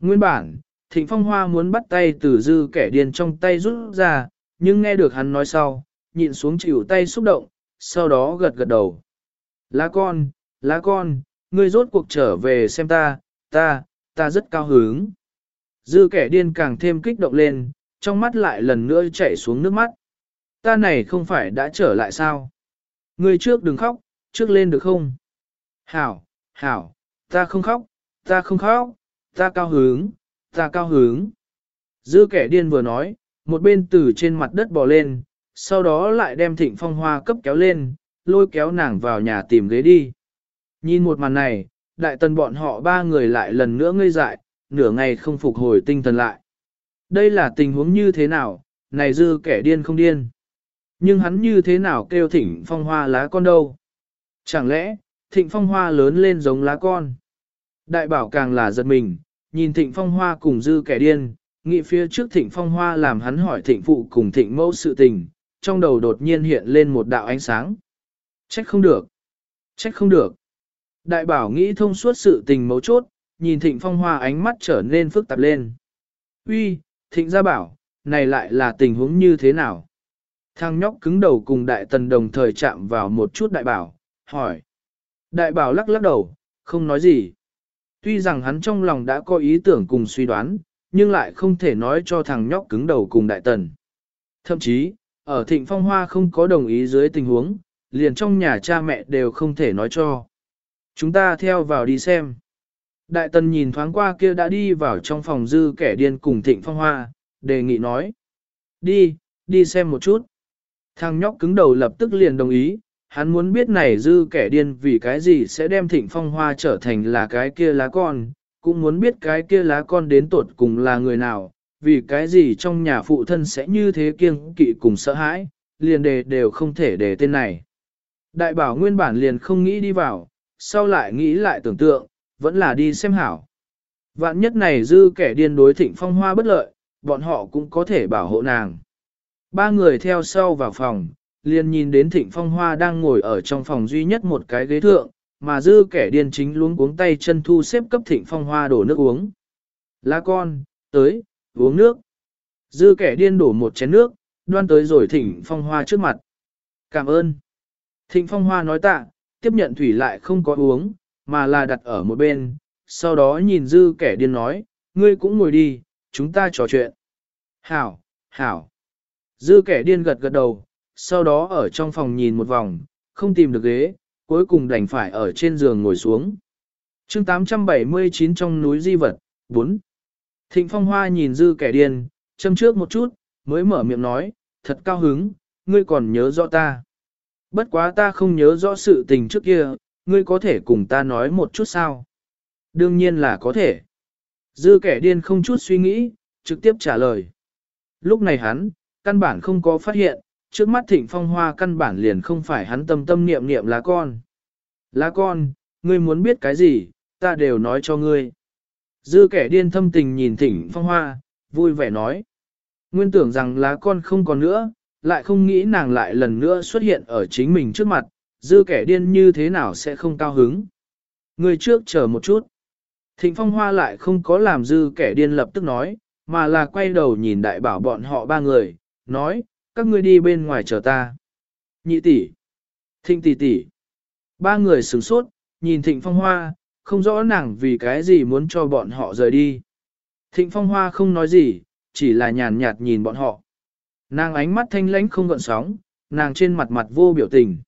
Nguyên bản, thịnh phong hoa muốn bắt tay từ dư kẻ điên trong tay rút ra, nhưng nghe được hắn nói sau, nhịn xuống chịu tay xúc động, sau đó gật gật đầu. Lá con, lá con, ngươi rốt cuộc trở về xem ta, ta, ta rất cao hứng. Dư kẻ điên càng thêm kích động lên, trong mắt lại lần nữa chảy xuống nước mắt. Ta này không phải đã trở lại sao? Ngươi trước đừng khóc, trước lên được không? Hảo, hảo, ta không khóc, ta không khóc, ta cao hứng, ta cao hứng. Dư kẻ điên vừa nói, một bên từ trên mặt đất bò lên, sau đó lại đem thịnh phong hoa cấp kéo lên, lôi kéo nàng vào nhà tìm ghế đi. Nhìn một màn này, đại tần bọn họ ba người lại lần nữa ngây dại, nửa ngày không phục hồi tinh thần lại. Đây là tình huống như thế nào, này dư kẻ điên không điên. Nhưng hắn như thế nào kêu thịnh phong hoa lá con đâu? Chẳng lẽ, thịnh phong hoa lớn lên giống lá con? Đại bảo càng là giật mình, nhìn thịnh phong hoa cùng dư kẻ điên, nghĩ phía trước thịnh phong hoa làm hắn hỏi thịnh phụ cùng thịnh mẫu sự tình, trong đầu đột nhiên hiện lên một đạo ánh sáng. Trách không được. Trách không được. Đại bảo nghĩ thông suốt sự tình mấu chốt, nhìn thịnh phong hoa ánh mắt trở nên phức tạp lên. Uy, thịnh gia bảo, này lại là tình huống như thế nào? Thằng nhóc cứng đầu cùng đại tần đồng thời chạm vào một chút đại bảo, hỏi. Đại bảo lắc lắc đầu, không nói gì. Tuy rằng hắn trong lòng đã có ý tưởng cùng suy đoán, nhưng lại không thể nói cho thằng nhóc cứng đầu cùng đại tần. Thậm chí, ở thịnh phong hoa không có đồng ý dưới tình huống, liền trong nhà cha mẹ đều không thể nói cho. Chúng ta theo vào đi xem. Đại tần nhìn thoáng qua kia đã đi vào trong phòng dư kẻ điên cùng thịnh phong hoa, đề nghị nói. Đi, đi xem một chút. Thằng nhóc cứng đầu lập tức liền đồng ý, hắn muốn biết này dư kẻ điên vì cái gì sẽ đem thịnh phong hoa trở thành là cái kia lá con, cũng muốn biết cái kia lá con đến tột cùng là người nào, vì cái gì trong nhà phụ thân sẽ như thế kiêng kỵ cùng sợ hãi, liền đề đều không thể đề tên này. Đại bảo nguyên bản liền không nghĩ đi vào, sau lại nghĩ lại tưởng tượng, vẫn là đi xem hảo. Vạn nhất này dư kẻ điên đối thịnh phong hoa bất lợi, bọn họ cũng có thể bảo hộ nàng. Ba người theo sau vào phòng, liền nhìn đến thịnh phong hoa đang ngồi ở trong phòng duy nhất một cái ghế thượng, mà dư kẻ điên chính luống cuống tay chân thu xếp cấp thịnh phong hoa đổ nước uống. Lá con, tới, uống nước. Dư kẻ điên đổ một chén nước, đoan tới rồi thịnh phong hoa trước mặt. Cảm ơn. Thịnh phong hoa nói tạ, tiếp nhận thủy lại không có uống, mà là đặt ở một bên, sau đó nhìn dư kẻ điên nói, ngươi cũng ngồi đi, chúng ta trò chuyện. Hảo, hảo. Dư kẻ điên gật gật đầu, sau đó ở trong phòng nhìn một vòng, không tìm được ghế, cuối cùng đành phải ở trên giường ngồi xuống. chương 879 trong núi di vật, 4. Thịnh phong hoa nhìn dư kẻ điên, châm trước một chút, mới mở miệng nói, thật cao hứng, ngươi còn nhớ rõ ta. Bất quá ta không nhớ rõ sự tình trước kia, ngươi có thể cùng ta nói một chút sao? Đương nhiên là có thể. Dư kẻ điên không chút suy nghĩ, trực tiếp trả lời. Lúc này hắn, căn bản không có phát hiện, trước mắt thịnh phong hoa căn bản liền không phải hắn tâm tâm niệm niệm lá con. Lá con, ngươi muốn biết cái gì, ta đều nói cho ngươi. Dư kẻ điên thâm tình nhìn thịnh phong hoa, vui vẻ nói. Nguyên tưởng rằng lá con không còn nữa, lại không nghĩ nàng lại lần nữa xuất hiện ở chính mình trước mặt, dư kẻ điên như thế nào sẽ không cao hứng. Người trước chờ một chút. Thịnh phong hoa lại không có làm dư kẻ điên lập tức nói, mà là quay đầu nhìn đại bảo bọn họ ba người, nói, các ngươi đi bên ngoài chờ ta. Nhị tỷ, thịnh tỷ tỷ. Ba người sửng sốt, nhìn thịnh phong hoa, không rõ nàng vì cái gì muốn cho bọn họ rời đi. Thịnh phong hoa không nói gì, chỉ là nhàn nhạt nhìn bọn họ. Nàng ánh mắt thanh lãnh không gợn sóng, nàng trên mặt mặt vô biểu tình.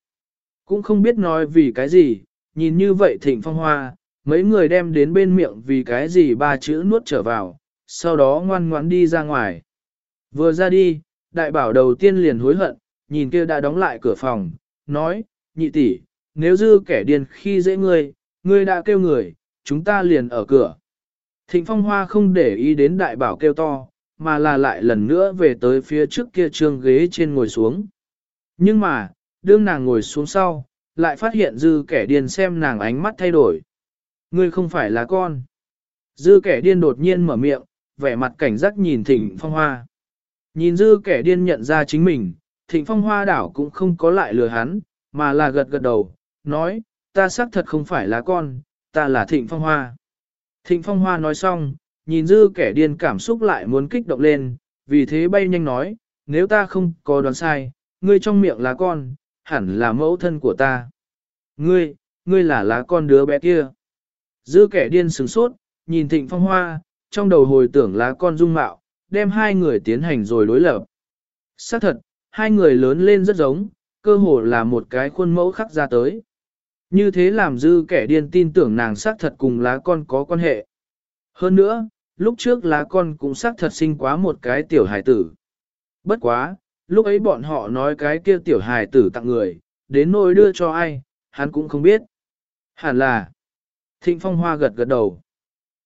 Cũng không biết nói vì cái gì, nhìn như vậy thịnh phong hoa, mấy người đem đến bên miệng vì cái gì ba chữ nuốt trở vào, sau đó ngoan ngoãn đi ra ngoài. Vừa ra đi, đại bảo đầu tiên liền hối hận, nhìn kia đã đóng lại cửa phòng, nói, nhị tỷ, nếu dư kẻ điên khi dễ ngươi, ngươi đã kêu người, chúng ta liền ở cửa. Thịnh phong hoa không để ý đến đại bảo kêu to, mà là lại lần nữa về tới phía trước kia trương ghế trên ngồi xuống. Nhưng mà, đương nàng ngồi xuống sau, lại phát hiện dư kẻ điên xem nàng ánh mắt thay đổi. Ngươi không phải là con. Dư kẻ điên đột nhiên mở miệng, vẻ mặt cảnh giác nhìn thịnh phong hoa. Nhìn dư kẻ điên nhận ra chính mình, thịnh phong hoa đảo cũng không có lại lừa hắn, mà là gật gật đầu, nói, ta xác thật không phải là con, ta là thịnh phong hoa. Thịnh phong hoa nói xong, nhìn dư kẻ điên cảm xúc lại muốn kích động lên, vì thế bay nhanh nói, nếu ta không có đoán sai, ngươi trong miệng là con, hẳn là mẫu thân của ta. Ngươi, ngươi là lá con đứa bé kia. Dư kẻ điên sửng sốt, nhìn thịnh phong hoa, trong đầu hồi tưởng lá con dung mạo, đem hai người tiến hành rồi đối lập. Xác thật, hai người lớn lên rất giống, cơ hồ là một cái khuôn mẫu khắc ra tới. Như thế làm dư kẻ điên tin tưởng nàng xác thật cùng lá con có quan hệ. Hơn nữa, lúc trước lá con cũng xác thật sinh quá một cái tiểu hài tử. Bất quá, lúc ấy bọn họ nói cái kia tiểu hài tử tặng người, đến nỗi đưa cho ai, hắn cũng không biết. Hẳn là, thịnh phong hoa gật gật đầu.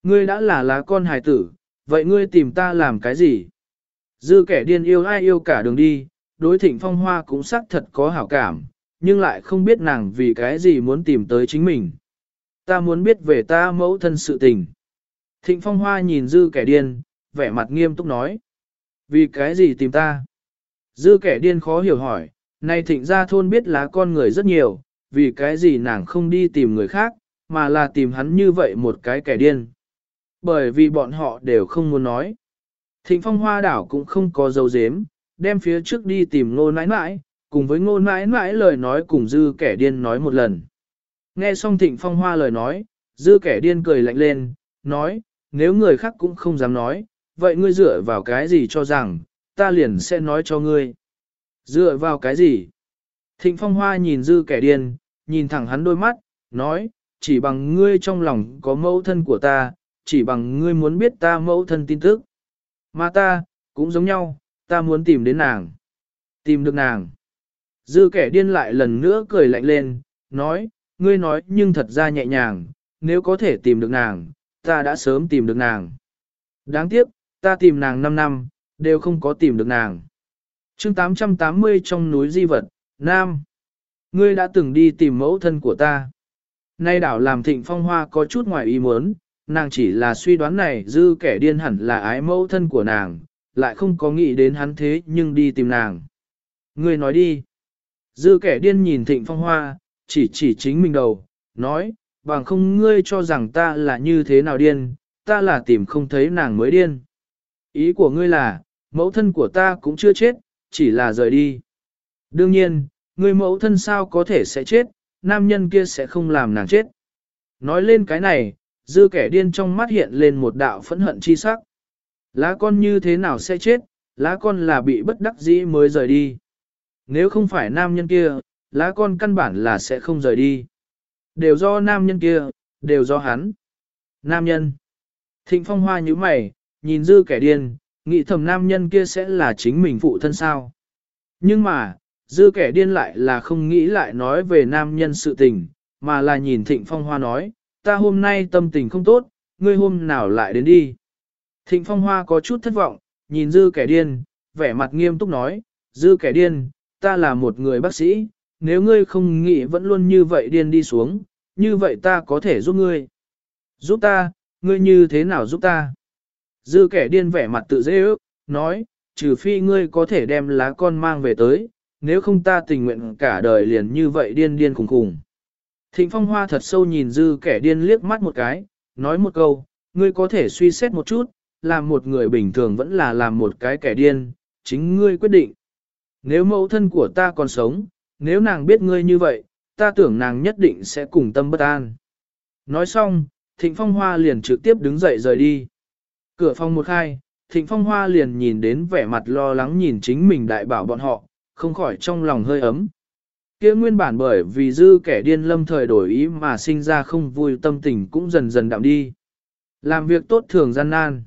Ngươi đã là lá con hài tử, vậy ngươi tìm ta làm cái gì? Dư kẻ điên yêu ai yêu cả đường đi, đối thịnh phong hoa cũng xác thật có hảo cảm, nhưng lại không biết nàng vì cái gì muốn tìm tới chính mình. Ta muốn biết về ta mẫu thân sự tình. Thịnh phong hoa nhìn dư kẻ điên, vẻ mặt nghiêm túc nói. Vì cái gì tìm ta? Dư kẻ điên khó hiểu hỏi, nay thịnh ra thôn biết lá con người rất nhiều, vì cái gì nàng không đi tìm người khác, mà là tìm hắn như vậy một cái kẻ điên. Bởi vì bọn họ đều không muốn nói. Thịnh phong hoa đảo cũng không có dấu dếm, đem phía trước đi tìm ngô nãi nãi, cùng với ngô nãi nãi lời nói cùng dư kẻ điên nói một lần. Nghe xong thịnh phong hoa lời nói, dư kẻ điên cười lạnh lên, nói, nếu người khác cũng không dám nói, vậy ngươi dựa vào cái gì cho rằng, ta liền sẽ nói cho ngươi. Dựa vào cái gì? Thịnh phong hoa nhìn dư kẻ điên, nhìn thẳng hắn đôi mắt, nói, chỉ bằng ngươi trong lòng có mẫu thân của ta, chỉ bằng ngươi muốn biết ta mẫu thân tin tức. Mà ta, cũng giống nhau, ta muốn tìm đến nàng. Tìm được nàng. Dư kẻ điên lại lần nữa cười lạnh lên, nói, ngươi nói nhưng thật ra nhẹ nhàng, nếu có thể tìm được nàng, ta đã sớm tìm được nàng. Đáng tiếc, ta tìm nàng 5 năm, đều không có tìm được nàng. chương 880 trong núi di vật, Nam. Ngươi đã từng đi tìm mẫu thân của ta. Nay đảo làm thịnh phong hoa có chút ngoài ý muốn, nàng chỉ là suy đoán này dư kẻ điên hẳn là ái mẫu thân của nàng, lại không có nghĩ đến hắn thế nhưng đi tìm nàng. Ngươi nói đi. Dư kẻ điên nhìn thịnh phong hoa, chỉ chỉ chính mình đầu, nói, bằng không ngươi cho rằng ta là như thế nào điên, ta là tìm không thấy nàng mới điên. Ý của ngươi là, mẫu thân của ta cũng chưa chết, chỉ là rời đi. Đương nhiên, người mẫu thân sao có thể sẽ chết, nam nhân kia sẽ không làm nàng chết. Nói lên cái này, dư kẻ điên trong mắt hiện lên một đạo phẫn hận chi sắc. Lá con như thế nào sẽ chết, lá con là bị bất đắc dĩ mới rời đi. Nếu không phải nam nhân kia, lá con căn bản là sẽ không rời đi. Đều do nam nhân kia, đều do hắn. Nam nhân. Thịnh phong hoa như mày, nhìn dư kẻ điên, nghĩ thầm nam nhân kia sẽ là chính mình phụ thân sao. Nhưng mà, dư kẻ điên lại là không nghĩ lại nói về nam nhân sự tình, mà là nhìn thịnh phong hoa nói, ta hôm nay tâm tình không tốt, ngươi hôm nào lại đến đi. Thịnh phong hoa có chút thất vọng, nhìn dư kẻ điên, vẻ mặt nghiêm túc nói, dư kẻ điên, ta là một người bác sĩ, nếu ngươi không nghĩ vẫn luôn như vậy điên đi xuống, như vậy ta có thể giúp ngươi. Giúp ta, ngươi như thế nào giúp ta? Dư kẻ điên vẻ mặt tự dễ ước, nói, trừ phi ngươi có thể đem lá con mang về tới, nếu không ta tình nguyện cả đời liền như vậy điên điên khùng khùng. Thịnh phong hoa thật sâu nhìn dư kẻ điên liếc mắt một cái, nói một câu, ngươi có thể suy xét một chút, làm một người bình thường vẫn là làm một cái kẻ điên, chính ngươi quyết định. Nếu mẫu thân của ta còn sống, nếu nàng biết ngươi như vậy, ta tưởng nàng nhất định sẽ cùng tâm bất an. Nói xong, Thịnh Phong Hoa liền trực tiếp đứng dậy rời đi. Cửa phòng một khai, Thịnh Phong Hoa liền nhìn đến vẻ mặt lo lắng nhìn chính mình đại bảo bọn họ, không khỏi trong lòng hơi ấm. Kia nguyên bản bởi vì dư kẻ điên lâm thời đổi ý mà sinh ra không vui tâm tình cũng dần dần đạm đi. Làm việc tốt thường gian nan.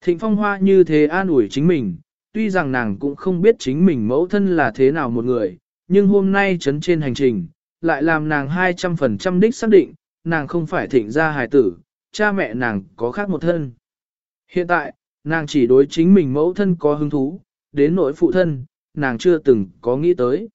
Thịnh Phong Hoa như thế an ủi chính mình, tuy rằng nàng cũng không biết chính mình mẫu thân là thế nào một người, nhưng hôm nay chấn trên hành trình, lại làm nàng 200% đích xác định, nàng không phải thịnh gia hài tử, cha mẹ nàng có khác một thân. Hiện tại, nàng chỉ đối chính mình mẫu thân có hứng thú, đến nỗi phụ thân, nàng chưa từng có nghĩ tới.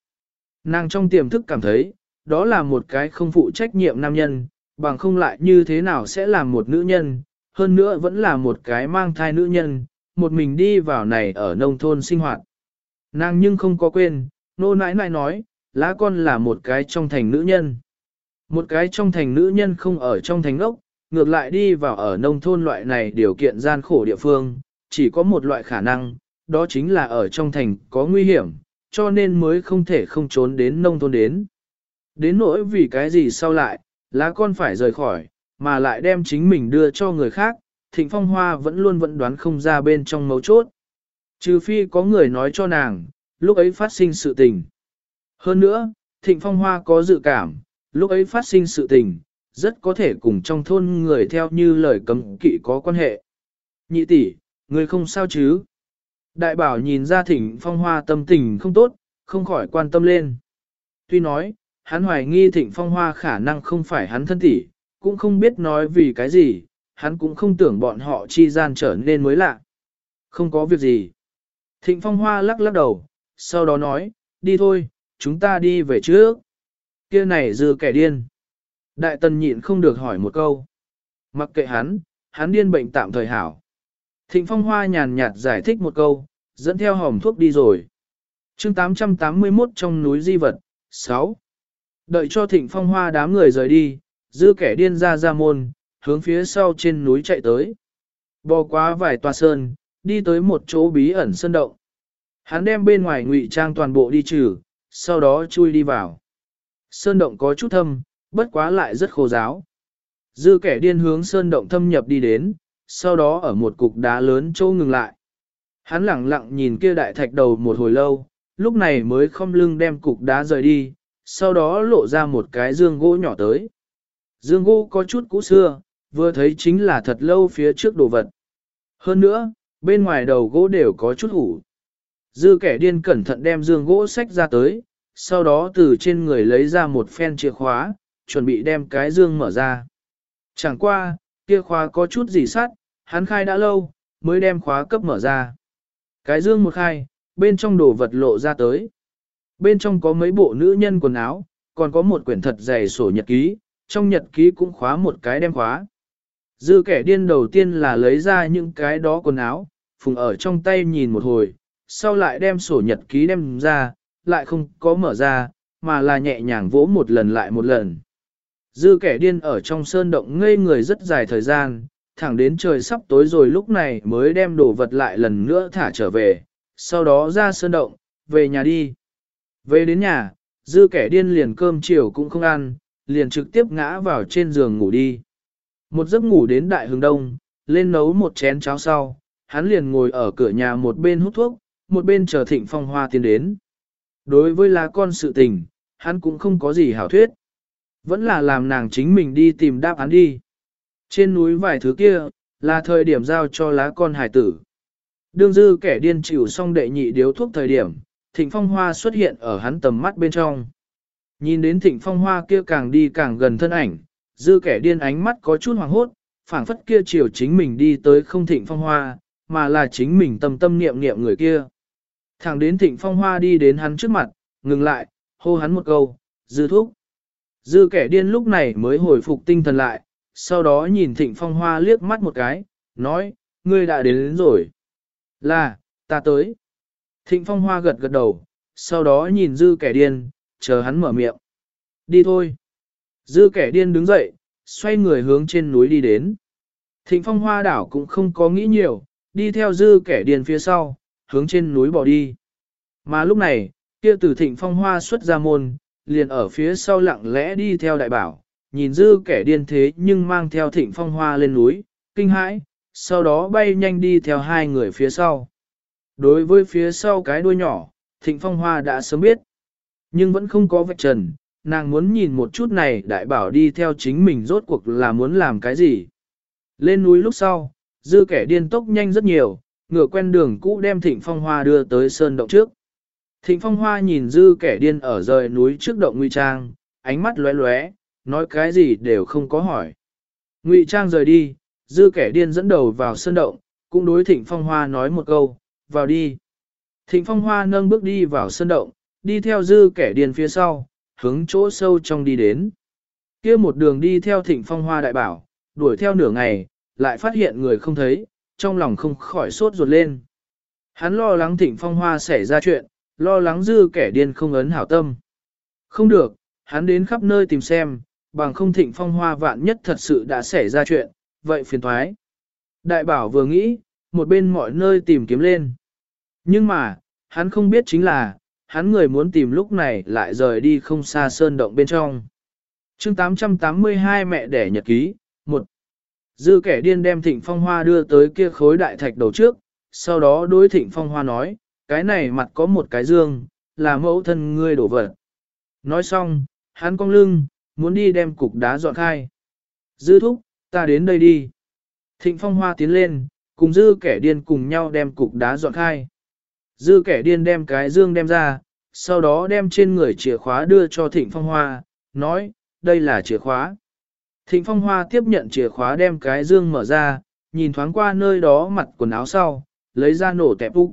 Nàng trong tiềm thức cảm thấy, đó là một cái không phụ trách nhiệm nam nhân, bằng không lại như thế nào sẽ làm một nữ nhân, hơn nữa vẫn là một cái mang thai nữ nhân, một mình đi vào này ở nông thôn sinh hoạt. Nàng nhưng không có quên, nô nãi nãi nói, lá con là một cái trong thành nữ nhân. Một cái trong thành nữ nhân không ở trong thành ốc, ngược lại đi vào ở nông thôn loại này điều kiện gian khổ địa phương, chỉ có một loại khả năng, đó chính là ở trong thành có nguy hiểm, cho nên mới không thể không trốn đến nông thôn đến. Đến nỗi vì cái gì sau lại, lá con phải rời khỏi, mà lại đem chính mình đưa cho người khác, thịnh phong hoa vẫn luôn vẫn đoán không ra bên trong mấu chốt. Trừ phi có người nói cho nàng, lúc ấy phát sinh sự tình. Hơn nữa, thịnh phong hoa có dự cảm, lúc ấy phát sinh sự tình, rất có thể cùng trong thôn người theo như lời cấm kỵ có quan hệ. Nhị tỷ, người không sao chứ? Đại bảo nhìn ra thịnh phong hoa tâm tình không tốt, không khỏi quan tâm lên. Tuy nói, hắn hoài nghi thịnh phong hoa khả năng không phải hắn thân tỷ, cũng không biết nói vì cái gì, hắn cũng không tưởng bọn họ chi gian trở nên mới lạ. Không có việc gì. Thịnh phong hoa lắc lắc đầu, sau đó nói, đi thôi, chúng ta đi về trước. Kia này dư kẻ điên. Đại tần nhịn không được hỏi một câu. Mặc kệ hắn, hắn điên bệnh tạm thời hảo. Thịnh phong hoa nhàn nhạt giải thích một câu, dẫn theo hòm thuốc đi rồi. chương 881 trong núi di vật, 6. Đợi cho thịnh phong hoa đám người rời đi, Dư kẻ điên ra ra môn, hướng phía sau trên núi chạy tới. Bò qua vài tòa sơn, đi tới một chỗ bí ẩn sơn động. Hắn đem bên ngoài ngụy trang toàn bộ đi trừ, sau đó chui đi vào. Sơn động có chút thâm, bất quá lại rất khô giáo. Dư kẻ điên hướng sơn động thâm nhập đi đến, sau đó ở một cục đá lớn chỗ ngừng lại. Hắn lặng lặng nhìn kia đại thạch đầu một hồi lâu, lúc này mới không lưng đem cục đá rời đi, sau đó lộ ra một cái dương gỗ nhỏ tới. Dương gỗ có chút cũ xưa, vừa thấy chính là thật lâu phía trước đồ vật. Hơn nữa, bên ngoài đầu gỗ đều có chút ủ. Dư kẻ điên cẩn thận đem dương gỗ sách ra tới, sau đó từ trên người lấy ra một phen chìa khóa, chuẩn bị đem cái dương mở ra. Chẳng qua, kia khóa có chút gì sắt, hắn khai đã lâu, mới đem khóa cấp mở ra. Cái dương một khai, bên trong đồ vật lộ ra tới. Bên trong có mấy bộ nữ nhân quần áo, còn có một quyển thật dày sổ nhật ký, trong nhật ký cũng khóa một cái đem khóa. Dư kẻ điên đầu tiên là lấy ra những cái đó quần áo, phùng ở trong tay nhìn một hồi, sau lại đem sổ nhật ký đem ra, lại không có mở ra, mà là nhẹ nhàng vỗ một lần lại một lần. Dư kẻ điên ở trong sơn động ngây người rất dài thời gian, thẳng đến trời sắp tối rồi lúc này mới đem đồ vật lại lần nữa thả trở về, sau đó ra sơn động, về nhà đi. Về đến nhà, dư kẻ điên liền cơm chiều cũng không ăn, liền trực tiếp ngã vào trên giường ngủ đi. Một giấc ngủ đến đại hướng đông, lên nấu một chén cháo sau, hắn liền ngồi ở cửa nhà một bên hút thuốc, một bên chờ thịnh phong hoa tiến đến. Đối với lá con sự tình, hắn cũng không có gì hảo thuyết. Vẫn là làm nàng chính mình đi tìm đáp án đi. Trên núi vài thứ kia, là thời điểm giao cho lá con hải tử. Đương dư kẻ điên chịu xong đệ nhị điếu thuốc thời điểm, thịnh phong hoa xuất hiện ở hắn tầm mắt bên trong. Nhìn đến thịnh phong hoa kia càng đi càng gần thân ảnh, dư kẻ điên ánh mắt có chút hoàng hốt, phảng phất kia chiều chính mình đi tới không thịnh phong hoa, mà là chính mình tâm tâm niệm niệm người kia. Thẳng đến thịnh phong hoa đi đến hắn trước mặt, ngừng lại, hô hắn một câu, dư thuốc. Dư kẻ điên lúc này mới hồi phục tinh thần lại, sau đó nhìn thịnh phong hoa liếc mắt một cái, nói, ngươi đã đến, đến rồi. Là, ta tới. Thịnh phong hoa gật gật đầu, sau đó nhìn dư kẻ điên, chờ hắn mở miệng. Đi thôi. Dư kẻ điên đứng dậy, xoay người hướng trên núi đi đến. Thịnh phong hoa đảo cũng không có nghĩ nhiều, đi theo dư kẻ điên phía sau, hướng trên núi bỏ đi. Mà lúc này, kia từ thịnh phong hoa xuất ra môn, liền ở phía sau lặng lẽ đi theo đại bảo, nhìn dư kẻ điên thế nhưng mang theo thịnh phong hoa lên núi, kinh hãi, sau đó bay nhanh đi theo hai người phía sau. Đối với phía sau cái đuôi nhỏ, thịnh phong hoa đã sớm biết, nhưng vẫn không có vạch trần, nàng muốn nhìn một chút này đại bảo đi theo chính mình rốt cuộc là muốn làm cái gì. Lên núi lúc sau, dư kẻ điên tốc nhanh rất nhiều, ngựa quen đường cũ đem thịnh phong hoa đưa tới sơn động trước. Thịnh phong hoa nhìn dư kẻ điên ở rời núi trước động Ngụy trang, ánh mắt lóe lóe, nói cái gì đều không có hỏi. Ngụy trang rời đi, dư kẻ điên dẫn đầu vào sơn động, cũng đối thịnh phong hoa nói một câu, vào đi. Thịnh phong hoa nâng bước đi vào sơn động, đi theo dư kẻ điên phía sau, hướng chỗ sâu trong đi đến. kia một đường đi theo thịnh phong hoa đại bảo, đuổi theo nửa ngày, lại phát hiện người không thấy, trong lòng không khỏi sốt ruột lên. Hắn lo lắng thịnh phong hoa xảy ra chuyện, lo lắng dư kẻ điên không ấn hảo tâm. Không được, hắn đến khắp nơi tìm xem, bằng không thịnh phong hoa vạn nhất thật sự đã xảy ra chuyện, vậy phiền thoái. Đại bảo vừa nghĩ, một bên mọi nơi tìm kiếm lên. Nhưng mà, hắn không biết chính là, hắn người muốn tìm lúc này lại rời đi không xa sơn động bên trong. chương 882 mẹ đẻ nhật ký, Dư kẻ điên đem thịnh phong hoa đưa tới kia khối đại thạch đầu trước, sau đó đối thịnh phong hoa nói, cái này mặt có một cái dương, là mẫu thân ngươi đổ vật. Nói xong, hắn cong lưng, muốn đi đem cục đá dọn khai. Dư thúc, ta đến đây đi. Thịnh phong hoa tiến lên, cùng dư kẻ điên cùng nhau đem cục đá dọn khai. Dư kẻ điên đem cái dương đem ra, sau đó đem trên người chìa khóa đưa cho thịnh phong hoa, nói, đây là chìa khóa. Thịnh phong hoa tiếp nhận chìa khóa đem cái dương mở ra, nhìn thoáng qua nơi đó mặt quần áo sau, lấy ra nổ tẹp úc.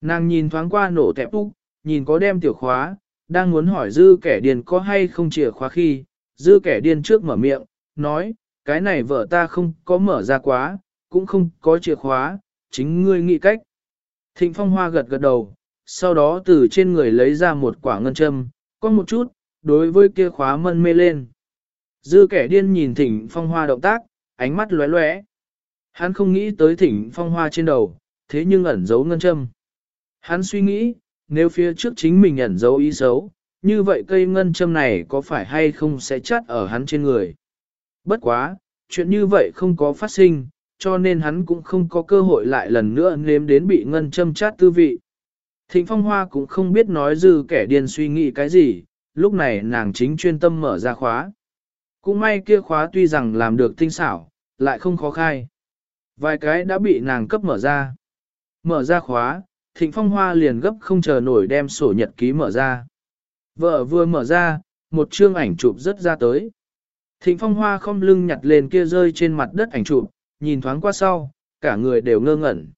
Nàng nhìn thoáng qua nổ tẹp úc, nhìn có đem tiểu khóa, đang muốn hỏi dư kẻ điên có hay không chìa khóa khi, dư kẻ điên trước mở miệng, nói, cái này vợ ta không có mở ra quá, cũng không có chìa khóa, chính ngươi nghĩ cách. Thịnh phong hoa gật gật đầu, sau đó từ trên người lấy ra một quả ngân châm, có một chút, đối với kia khóa mân mê lên. Dư kẻ điên nhìn thỉnh phong hoa động tác, ánh mắt lóe lóe. Hắn không nghĩ tới thỉnh phong hoa trên đầu, thế nhưng ẩn giấu ngân châm. Hắn suy nghĩ, nếu phía trước chính mình ẩn giấu ý xấu, như vậy cây ngân châm này có phải hay không sẽ chát ở hắn trên người. Bất quá, chuyện như vậy không có phát sinh, cho nên hắn cũng không có cơ hội lại lần nữa nếm đến bị ngân châm chát tư vị. Thịnh Phong Hoa cũng không biết nói dư kẻ điên suy nghĩ cái gì, lúc này nàng chính chuyên tâm mở ra khóa. Cũng may kia khóa tuy rằng làm được tinh xảo, lại không khó khai. Vài cái đã bị nàng cấp mở ra. Mở ra khóa, Thịnh Phong Hoa liền gấp không chờ nổi đem sổ nhật ký mở ra. Vợ vừa mở ra, một chương ảnh chụp rất ra tới. Thịnh Phong Hoa không lưng nhặt lên kia rơi trên mặt đất ảnh chụp, nhìn thoáng qua sau, cả người đều ngơ ngẩn.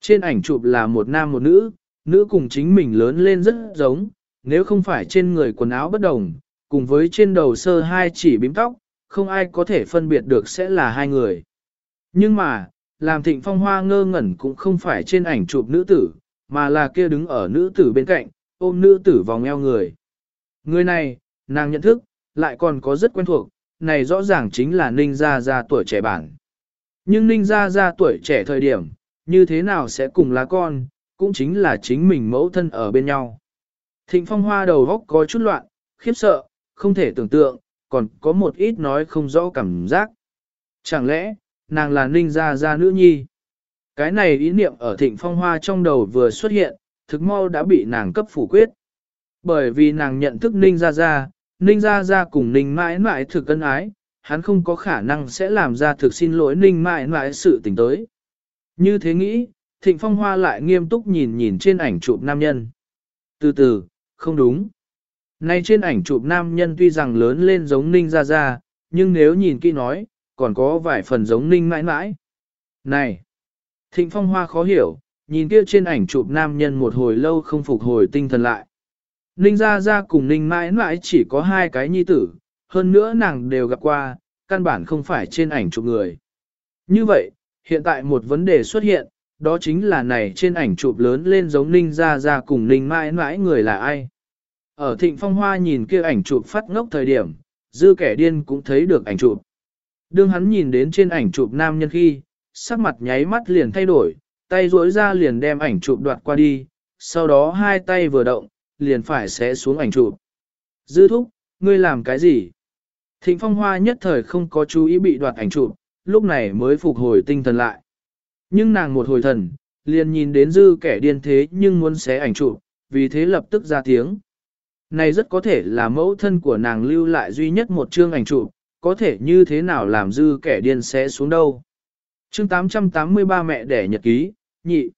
Trên ảnh chụp là một nam một nữ, nữ cùng chính mình lớn lên rất giống, nếu không phải trên người quần áo bất đồng, cùng với trên đầu sơ hai chỉ bím tóc, không ai có thể phân biệt được sẽ là hai người. Nhưng mà, làm thịnh phong hoa ngơ ngẩn cũng không phải trên ảnh chụp nữ tử, mà là kia đứng ở nữ tử bên cạnh, ôm nữ tử vòng eo người. Người này, nàng nhận thức, lại còn có rất quen thuộc, này rõ ràng chính là Ninh Gia Gia tuổi trẻ bản. Nhưng Ninh Gia Gia tuổi trẻ thời điểm, như thế nào sẽ cùng lá con, cũng chính là chính mình mẫu thân ở bên nhau. Thịnh phong hoa đầu góc có chút loạn, khiếp sợ, không thể tưởng tượng, còn có một ít nói không rõ cảm giác. Chẳng lẽ, nàng là ninh gia gia nữ nhi? Cái này ý niệm ở thịnh phong hoa trong đầu vừa xuất hiện, thực mau đã bị nàng cấp phủ quyết. Bởi vì nàng nhận thức ninh gia gia, ninh gia gia cùng ninh mãi mãi thực cân ái, hắn không có khả năng sẽ làm ra thực xin lỗi ninh mãi mãi sự tình tới. Như thế nghĩ, thịnh phong hoa lại nghiêm túc nhìn nhìn trên ảnh chụp nam nhân. Từ từ, không đúng. Nay trên ảnh chụp nam nhân tuy rằng lớn lên giống ninh ra ra, nhưng nếu nhìn kỹ nói, còn có vài phần giống ninh mãi mãi. Này! Thịnh phong hoa khó hiểu, nhìn kia trên ảnh chụp nam nhân một hồi lâu không phục hồi tinh thần lại. Ninh ra ra cùng ninh mãi mãi chỉ có hai cái nhi tử, hơn nữa nàng đều gặp qua, căn bản không phải trên ảnh chụp người. Như vậy, hiện tại một vấn đề xuất hiện, đó chính là này trên ảnh chụp lớn lên giống ninh ra ra cùng ninh mãi mãi người là ai. Ở thịnh phong hoa nhìn kia ảnh chụp phát ngốc thời điểm, dư kẻ điên cũng thấy được ảnh chụp. Đương hắn nhìn đến trên ảnh chụp nam nhân khi, sắc mặt nháy mắt liền thay đổi, tay duỗi ra liền đem ảnh chụp đoạt qua đi, sau đó hai tay vừa động, liền phải xé xuống ảnh chụp. Dư thúc, ngươi làm cái gì? Thịnh phong hoa nhất thời không có chú ý bị đoạt ảnh chụp, lúc này mới phục hồi tinh thần lại. Nhưng nàng một hồi thần, liền nhìn đến dư kẻ điên thế nhưng muốn xé ảnh chụp, vì thế lập tức ra tiếng. Này rất có thể là mẫu thân của nàng lưu lại duy nhất một chương ảnh chụp, có thể như thế nào làm dư kẻ điên sẽ xuống đâu. Chương 883 mẹ đẻ nhật ký, nhị.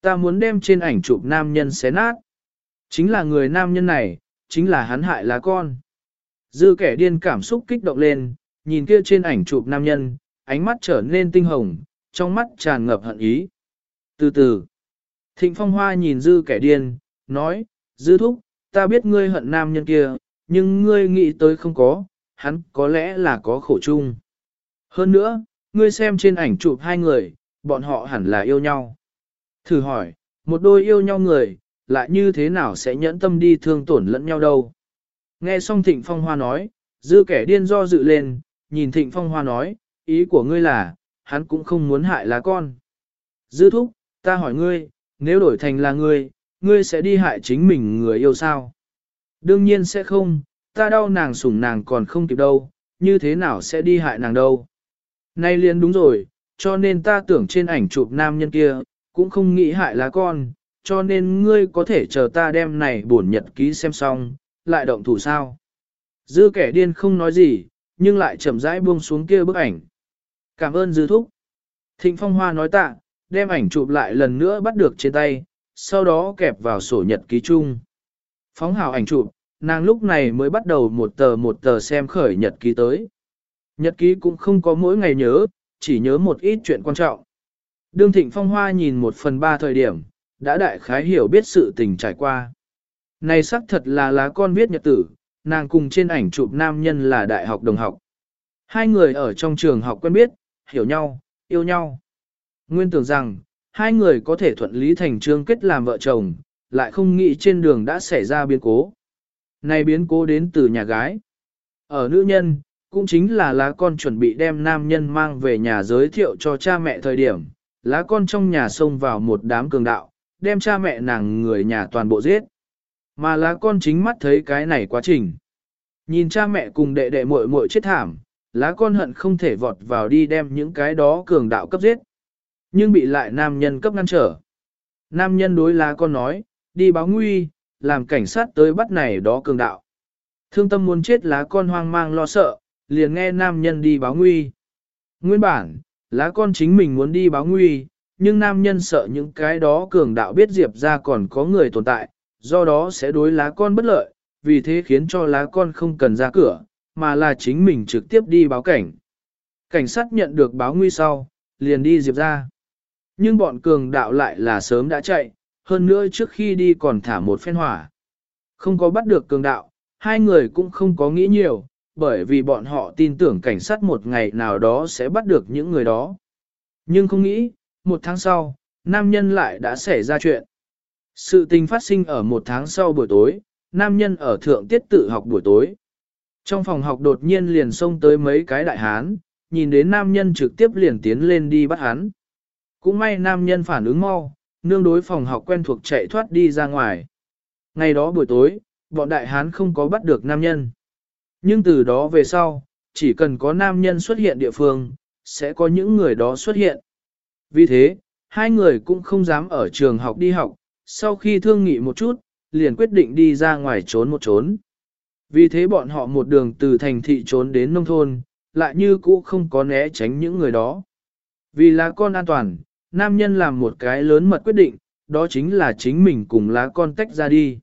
Ta muốn đem trên ảnh chụp nam nhân xé nát. Chính là người nam nhân này, chính là hắn hại là con. Dư kẻ điên cảm xúc kích động lên, nhìn kia trên ảnh chụp nam nhân, ánh mắt trở nên tinh hồng, trong mắt tràn ngập hận ý. Từ từ, Thịnh Phong Hoa nhìn dư kẻ điên, nói, dư thúc, ta biết ngươi hận nam nhân kia, nhưng ngươi nghĩ tới không có, hắn có lẽ là có khổ chung. Hơn nữa, ngươi xem trên ảnh chụp hai người, bọn họ hẳn là yêu nhau. Thử hỏi, một đôi yêu nhau người, lại như thế nào sẽ nhẫn tâm đi thương tổn lẫn nhau đâu? Nghe xong Thịnh Phong Hoa nói, dư kẻ điên do dự lên, nhìn Thịnh Phong Hoa nói, ý của ngươi là, hắn cũng không muốn hại lá con. Dư thúc, ta hỏi ngươi, nếu đổi thành là ngươi, ngươi sẽ đi hại chính mình người yêu sao? Đương nhiên sẽ không, ta đau nàng sủng nàng còn không kịp đâu, như thế nào sẽ đi hại nàng đâu? Nay liền đúng rồi, cho nên ta tưởng trên ảnh chụp nam nhân kia, cũng không nghĩ hại lá con, cho nên ngươi có thể chờ ta đem này bổn nhật ký xem xong, lại động thủ sao? Dư kẻ điên không nói gì, nhưng lại chậm rãi buông xuống kia bức ảnh. Cảm ơn dư thúc. Thịnh Phong Hoa nói tạ, đem ảnh chụp lại lần nữa bắt được trên tay, sau đó kẹp vào sổ nhật ký chung. Phóng hào ảnh chụp, nàng lúc này mới bắt đầu một tờ một tờ xem khởi nhật ký tới. Nhật ký cũng không có mỗi ngày nhớ, chỉ nhớ một ít chuyện quan trọng. Đương Thịnh Phong Hoa nhìn một phần ba thời điểm, đã đại khái hiểu biết sự tình trải qua. Này xác thật là lá con viết nhật tử, nàng cùng trên ảnh chụp nam nhân là đại học đồng học. Hai người ở trong trường học quen biết, hiểu nhau, yêu nhau. Nguyên tưởng rằng, hai người có thể thuận lý thành trương kết làm vợ chồng, lại không nghĩ trên đường đã xảy ra biến cố. Này biến cố đến từ nhà gái. Ở nữ nhân, cũng chính là lá con chuẩn bị đem nam nhân mang về nhà giới thiệu cho cha mẹ thời điểm, lá con trong nhà xông vào một đám cường đạo, đem cha mẹ nàng người nhà toàn bộ giết. Mà lá con chính mắt thấy cái này quá trình. Nhìn cha mẹ cùng đệ đệ muội muội chết thảm, lá con hận không thể vọt vào đi đem những cái đó cường đạo cấp giết. Nhưng bị lại nam nhân cấp ngăn trở. Nam nhân đối lá con nói, đi báo nguy, làm cảnh sát tới bắt này đó cường đạo. Thương tâm muốn chết lá con hoang mang lo sợ, liền nghe nam nhân đi báo nguy. Nguyên bản, lá con chính mình muốn đi báo nguy, nhưng nam nhân sợ những cái đó cường đạo biết Diệp ra còn có người tồn tại, do đó sẽ đối lá con bất lợi, vì thế khiến cho lá con không cần ra cửa, mà là chính mình trực tiếp đi báo cảnh. Cảnh sát nhận được báo nguy sau, liền đi Diệp ra. Nhưng bọn cường đạo lại là sớm đã chạy, hơn nữa trước khi đi còn thả một phen hỏa. Không có bắt được cường đạo, hai người cũng không có nghĩ nhiều, bởi vì bọn họ tin tưởng cảnh sát một ngày nào đó sẽ bắt được những người đó. Nhưng không nghĩ, một tháng sau, nam nhân lại đã xảy ra chuyện. Sự tình phát sinh ở một tháng sau buổi tối, nam nhân ở thượng tiết tự học buổi tối. Trong phòng học đột nhiên liền xông tới mấy cái đại hán, nhìn đến nam nhân trực tiếp liền tiến lên đi bắt hắn. Cũng may nam nhân phản ứng mau, nương đối phòng học quen thuộc chạy thoát đi ra ngoài. Ngày đó buổi tối, bọn đại hán không có bắt được nam nhân. Nhưng từ đó về sau, chỉ cần có nam nhân xuất hiện địa phương, sẽ có những người đó xuất hiện. Vì thế, hai người cũng không dám ở trường học đi học, sau khi thương nghị một chút, liền quyết định đi ra ngoài trốn một trốn. Vì thế bọn họ một đường từ thành thị trốn đến nông thôn, lại như cũ không có né tránh những người đó. Vì là con an toàn, nam nhân làm một cái lớn mật quyết định, đó chính là chính mình cùng lá con tách ra đi.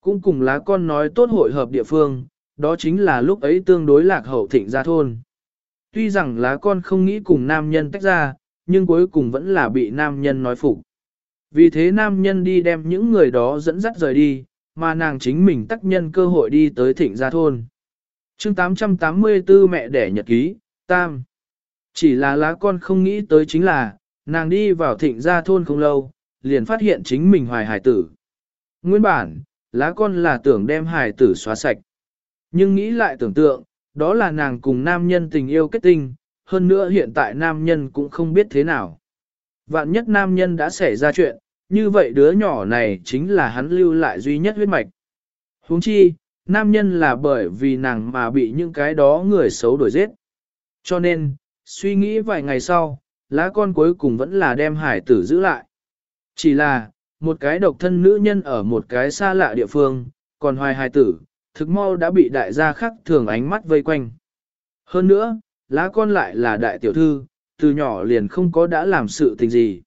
Cũng cùng lá con nói tốt hội hợp địa phương, đó chính là lúc ấy tương đối lạc hậu thịnh gia thôn. Tuy rằng lá con không nghĩ cùng nam nhân tách ra, nhưng cuối cùng vẫn là bị nam nhân nói phục. Vì thế nam nhân đi đem những người đó dẫn dắt rời đi, mà nàng chính mình tác nhân cơ hội đi tới thịnh gia thôn. chương 884 mẹ đẻ nhật ký, tam. Chỉ là lá con không nghĩ tới chính là, nàng đi vào thịnh gia thôn không lâu, liền phát hiện chính mình hoài hải tử. Nguyên bản, lá con là tưởng đem hải tử xóa sạch. Nhưng nghĩ lại tưởng tượng, đó là nàng cùng nam nhân tình yêu kết tinh, hơn nữa hiện tại nam nhân cũng không biết thế nào. Vạn nhất nam nhân đã xảy ra chuyện, như vậy đứa nhỏ này chính là hắn lưu lại duy nhất huyết mạch. huống chi, nam nhân là bởi vì nàng mà bị những cái đó người xấu đuổi giết. Cho nên, suy nghĩ vài ngày sau, lá con cuối cùng vẫn là đem hải tử giữ lại. Chỉ là, một cái độc thân nữ nhân ở một cái xa lạ địa phương, còn hoài hải tử, thực mau đã bị đại gia khắc thường ánh mắt vây quanh. Hơn nữa, lá con lại là đại tiểu thư, từ nhỏ liền không có đã làm sự tình gì.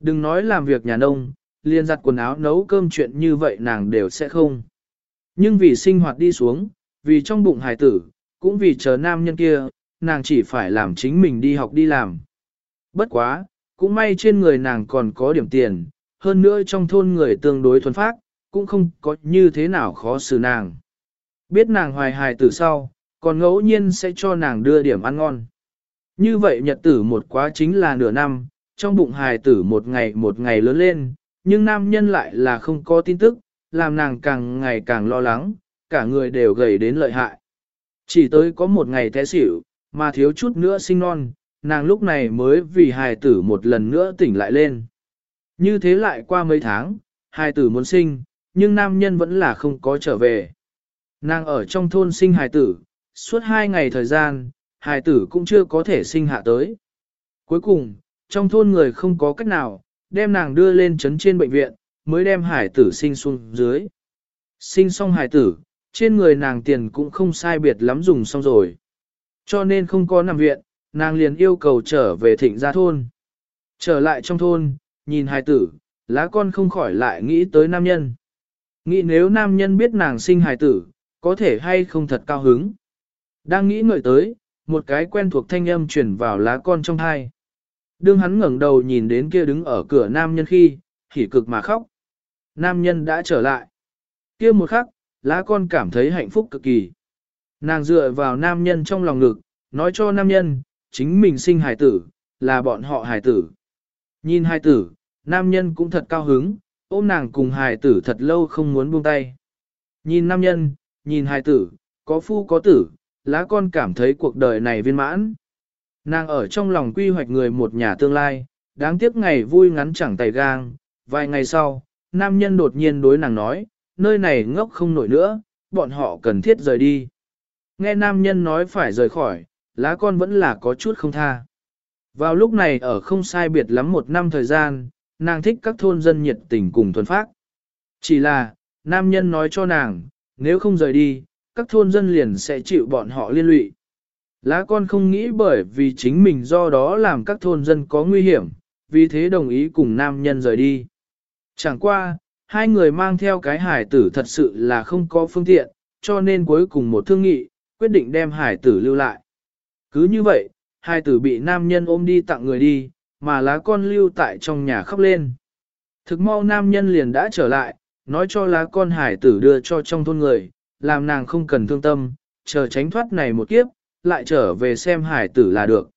Đừng nói làm việc nhà nông, liền giặt quần áo nấu cơm chuyện như vậy nàng đều sẽ không. Nhưng vì sinh hoạt đi xuống, vì trong bụng hài tử, cũng vì chờ nam nhân kia, nàng chỉ phải làm chính mình đi học đi làm. Bất quá, cũng may trên người nàng còn có điểm tiền, hơn nữa trong thôn người tương đối thuần phát, cũng không có như thế nào khó xử nàng. Biết nàng hoài hài tử sau, còn ngẫu nhiên sẽ cho nàng đưa điểm ăn ngon. Như vậy nhật tử một quá chính là nửa năm, trong bụng hài tử một ngày một ngày lớn lên, nhưng nam nhân lại là không có tin tức, làm nàng càng ngày càng lo lắng, cả người đều gầy đến lợi hại. Chỉ tới có một ngày té xỉu, mà thiếu chút nữa sinh non, nàng lúc này mới vì hài tử một lần nữa tỉnh lại lên. Như thế lại qua mấy tháng, hài tử muốn sinh, nhưng nam nhân vẫn là không có trở về. Nàng ở trong thôn sinh hài tử, suốt hai ngày thời gian, hài tử cũng chưa có thể sinh hạ tới. Cuối cùng, trong thôn người không có cách nào, đem nàng đưa lên trấn trên bệnh viện, mới đem hải tử sinh xuống dưới. Sinh xong hải tử, trên người nàng tiền cũng không sai biệt lắm dùng xong rồi. Cho nên không có nằm viện, nàng liền yêu cầu trở về thịnh gia thôn. Trở lại trong thôn, nhìn hài tử, lá con không khỏi lại nghĩ tới nam nhân. Nghĩ nếu nam nhân biết nàng sinh hài tử, có thể hay không thật cao hứng. Đang nghĩ ngợi tới, một cái quen thuộc thanh âm chuyển vào lá con trong thai. Đương hắn ngẩng đầu nhìn đến kia đứng ở cửa nam nhân khi, hỉ cực mà khóc. Nam nhân đã trở lại. Kia một khắc, lá con cảm thấy hạnh phúc cực kỳ. Nàng dựa vào nam nhân trong lòng ngực, nói cho nam nhân, chính mình sinh hài tử, là bọn họ hài tử. Nhìn hài tử, nam nhân cũng thật cao hứng, ôm nàng cùng hài tử thật lâu không muốn buông tay. Nhìn nam nhân, nhìn hài tử, có phu có tử, lá con cảm thấy cuộc đời này viên mãn. Nàng ở trong lòng quy hoạch người một nhà tương lai, đáng tiếc ngày vui ngắn chẳng tay gang. Vài ngày sau, nam nhân đột nhiên đối nàng nói, nơi này ngốc không nổi nữa, bọn họ cần thiết rời đi. Nghe nam nhân nói phải rời khỏi, lá con vẫn là có chút không tha. Vào lúc này ở không sai biệt lắm một năm thời gian, nàng thích các thôn dân nhiệt tình cùng thuần phát. Chỉ là, nam nhân nói cho nàng, nếu không rời đi, các thôn dân liền sẽ chịu bọn họ liên lụy. Lá con không nghĩ bởi vì chính mình do đó làm các thôn dân có nguy hiểm, vì thế đồng ý cùng nam nhân rời đi. Chẳng qua, hai người mang theo cái hải tử thật sự là không có phương tiện, cho nên cuối cùng một thương nghị, quyết định đem hải tử lưu lại. Cứ như vậy, hai tử bị nam nhân ôm đi tặng người đi, mà lá con lưu tại trong nhà khóc lên. Thực mau nam nhân liền đã trở lại, nói cho lá con hải tử đưa cho trong thôn người, làm nàng không cần thương tâm, chờ tránh thoát này một kiếp, lại trở về xem hải tử là được.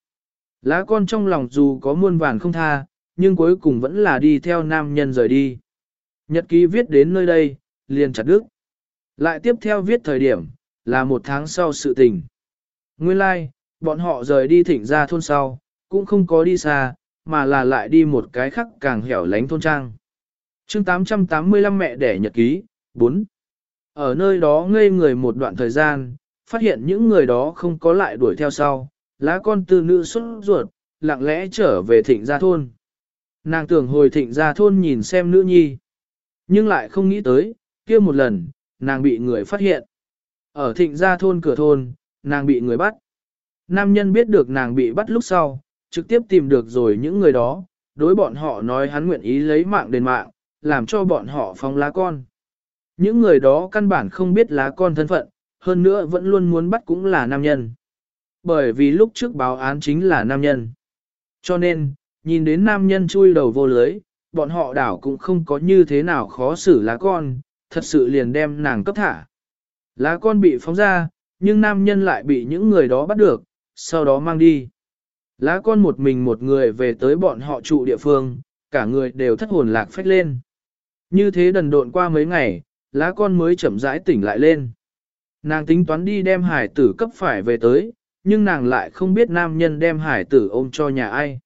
Lá con trong lòng dù có muôn vàn không tha, nhưng cuối cùng vẫn là đi theo nam nhân rời đi. Nhật ký viết đến nơi đây, liền chặt đứt. Lại tiếp theo viết thời điểm, là một tháng sau sự tình. Nguyên lai, like, bọn họ rời đi thỉnh ra thôn sau, cũng không có đi xa, mà là lại đi một cái khác càng hẻo lánh thôn trang. chương 885 mẹ đẻ nhật ký, 4. Ở nơi đó ngây người một đoạn thời gian, phát hiện những người đó không có lại đuổi theo sau, lá con tư nữ xuất ruột, lặng lẽ trở về thịnh gia thôn. Nàng tưởng hồi thịnh gia thôn nhìn xem nữ nhi, nhưng lại không nghĩ tới, kia một lần, nàng bị người phát hiện. Ở thịnh gia thôn cửa thôn, nàng bị người bắt. Nam nhân biết được nàng bị bắt lúc sau, trực tiếp tìm được rồi những người đó, đối bọn họ nói hắn nguyện ý lấy mạng đền mạng, làm cho bọn họ phóng lá con. Những người đó căn bản không biết lá con thân phận, hơn nữa vẫn luôn muốn bắt cũng là nam nhân. Bởi vì lúc trước báo án chính là nam nhân. Cho nên, nhìn đến nam nhân chui đầu vô lưới, bọn họ đảo cũng không có như thế nào khó xử lá con, thật sự liền đem nàng cấp thả. Lá con bị phóng ra, nhưng nam nhân lại bị những người đó bắt được, sau đó mang đi. Lá con một mình một người về tới bọn họ trụ địa phương, cả người đều thất hồn lạc phách lên. Như thế đần độn qua mấy ngày, lá con mới chậm rãi tỉnh lại lên. Nàng tính toán đi đem hải tử cấp phải về tới, nhưng nàng lại không biết nam nhân đem hải tử ôm cho nhà ai.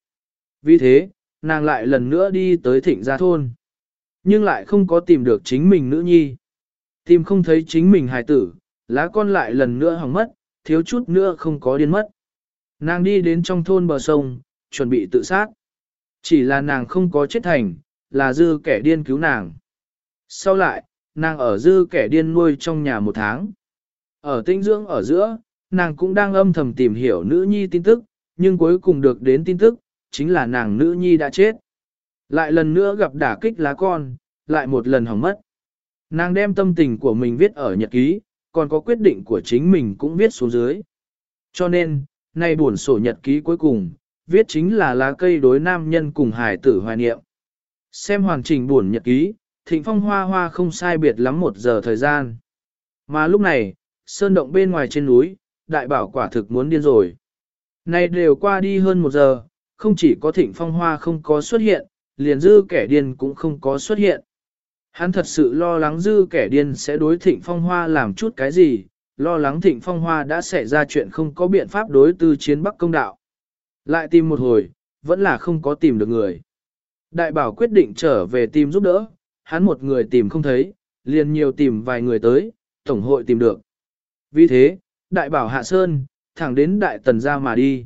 Vì thế, nàng lại lần nữa đi tới thịnh gia thôn. Nhưng lại không có tìm được chính mình nữ nhi. Tìm không thấy chính mình hải tử, lá con lại lần nữa hỏng mất, thiếu chút nữa không có điên mất. Nàng đi đến trong thôn bờ sông, chuẩn bị tự sát. Chỉ là nàng không có chết thành, là dư kẻ điên cứu nàng. Sau lại, nàng ở dư kẻ điên nuôi trong nhà một tháng. Ở tinh dưỡng ở giữa, nàng cũng đang âm thầm tìm hiểu nữ nhi tin tức, nhưng cuối cùng được đến tin tức, chính là nàng nữ nhi đã chết. Lại lần nữa gặp đả kích lá con, lại một lần hỏng mất. Nàng đem tâm tình của mình viết ở nhật ký, còn có quyết định của chính mình cũng viết xuống dưới. Cho nên, nay buồn sổ nhật ký cuối cùng, viết chính là lá cây đối nam nhân cùng hải tử hoài niệm. Xem hoàn chỉnh buồn nhật ký, thịnh phong hoa hoa không sai biệt lắm một giờ thời gian. Mà lúc này, sơn động bên ngoài trên núi, đại bảo quả thực muốn điên rồi. Này đều qua đi hơn một giờ, không chỉ có thịnh phong hoa không có xuất hiện, liền dư kẻ điên cũng không có xuất hiện. Hắn thật sự lo lắng dư kẻ điên sẽ đối thịnh phong hoa làm chút cái gì, lo lắng thịnh phong hoa đã xảy ra chuyện không có biện pháp đối tư chiến bắc công đạo. Lại tìm một hồi, vẫn là không có tìm được người. Đại bảo quyết định trở về tìm giúp đỡ, hắn một người tìm không thấy, liền nhiều tìm vài người tới, tổng hội tìm được. Vì thế, đại bảo hạ sơn, thẳng đến đại tần ra mà đi.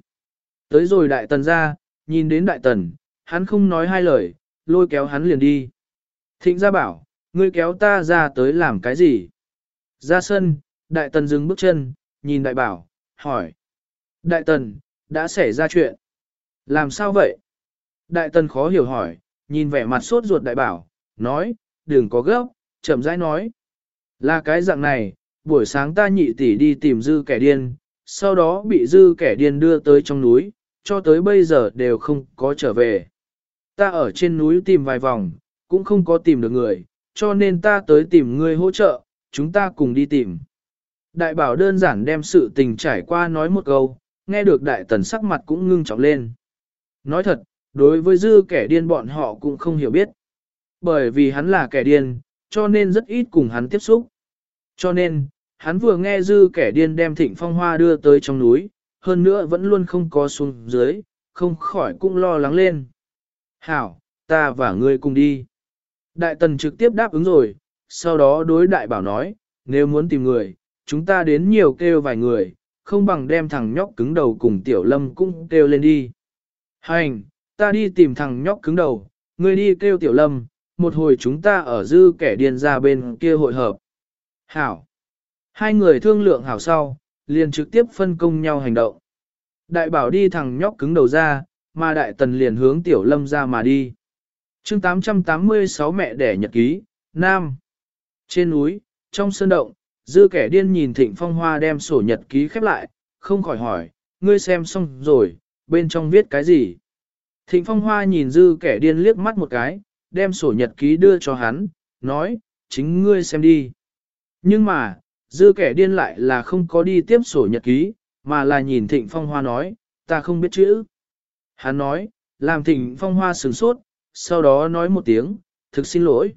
Tới rồi đại tần ra, nhìn đến đại tần, hắn không nói hai lời, lôi kéo hắn liền đi. Thịnh ra bảo, ngươi kéo ta ra tới làm cái gì? Ra sân, đại tần dừng bước chân, nhìn đại bảo, hỏi. Đại tần, đã xảy ra chuyện. Làm sao vậy? Đại tần khó hiểu hỏi, nhìn vẻ mặt sốt ruột đại bảo, nói, đừng có gấp, chậm rãi nói. Là cái dạng này, buổi sáng ta nhị tỷ đi tìm dư kẻ điên, sau đó bị dư kẻ điên đưa tới trong núi, cho tới bây giờ đều không có trở về. Ta ở trên núi tìm vài vòng, cũng không có tìm được người, cho nên ta tới tìm ngươi hỗ trợ, chúng ta cùng đi tìm. Đại bảo đơn giản đem sự tình trải qua nói một câu, nghe được đại tần sắc mặt cũng ngưng trọng lên. Nói thật, đối với dư kẻ điên bọn họ cũng không hiểu biết. Bởi vì hắn là kẻ điên, cho nên rất ít cùng hắn tiếp xúc. Cho nên, hắn vừa nghe dư kẻ điên đem thịnh phong hoa đưa tới trong núi, hơn nữa vẫn luôn không có xuống dưới, không khỏi cũng lo lắng lên. Hảo, ta và ngươi cùng đi. Đại tần trực tiếp đáp ứng rồi, sau đó đối đại bảo nói, nếu muốn tìm người, chúng ta đến nhiều kêu vài người, không bằng đem thằng nhóc cứng đầu cùng tiểu lâm cũng kêu lên đi. Hành, ta đi tìm thằng nhóc cứng đầu, ngươi đi kêu tiểu lâm, một hồi chúng ta ở dư kẻ điên ra bên kia hội hợp. Hảo. Hai người thương lượng hảo sau, liền trực tiếp phân công nhau hành động. Đại bảo đi thằng nhóc cứng đầu ra, mà đại tần liền hướng tiểu lâm ra mà đi. chương 886 mẹ đẻ nhật ký, Nam. Trên núi, trong sơn động, dư kẻ điên nhìn thịnh phong hoa đem sổ nhật ký khép lại, không khỏi hỏi, ngươi xem xong rồi, bên trong viết cái gì? Thịnh phong hoa nhìn dư kẻ điên liếc mắt một cái, đem sổ nhật ký đưa cho hắn, nói, chính ngươi xem đi. Nhưng mà, dư kẻ điên lại là không có đi tiếp sổ nhật ký, mà là nhìn thịnh phong hoa nói, ta không biết chữ. Hắn nói, làm thịnh phong hoa sửng sốt, sau đó nói một tiếng, thực xin lỗi.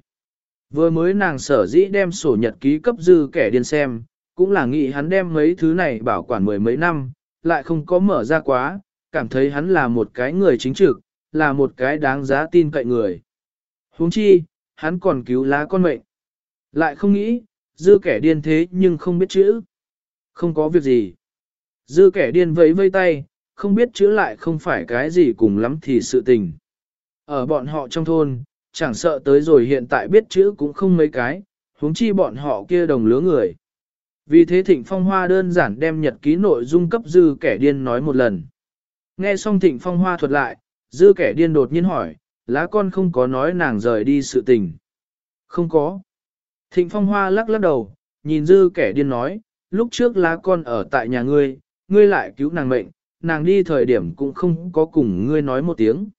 Vừa mới nàng sở dĩ đem sổ nhật ký cấp dư kẻ điên xem, cũng là nghĩ hắn đem mấy thứ này bảo quản mười mấy năm, lại không có mở ra quá, cảm thấy hắn là một cái người chính trực, là một cái đáng giá tin cậy người. huống chi, hắn còn cứu lá con mệnh. Lại không nghĩ, dư kẻ điên thế nhưng không biết chữ. Không có việc gì. Dư kẻ điên vẫy vây tay, không biết chữ lại không phải cái gì cùng lắm thì sự tình. Ở bọn họ trong thôn, chẳng sợ tới rồi hiện tại biết chữ cũng không mấy cái, huống chi bọn họ kia đồng lứa người. Vì thế Thịnh Phong Hoa đơn giản đem nhật ký nội dung cấp dư kẻ điên nói một lần. Nghe xong Thịnh Phong Hoa thuật lại, dư kẻ điên đột nhiên hỏi, lá con không có nói nàng rời đi sự tình. Không có. Thịnh Phong Hoa lắc lắc đầu, nhìn dư kẻ điên nói, lúc trước lá con ở tại nhà ngươi, ngươi lại cứu nàng mệnh, nàng đi thời điểm cũng không có cùng ngươi nói một tiếng.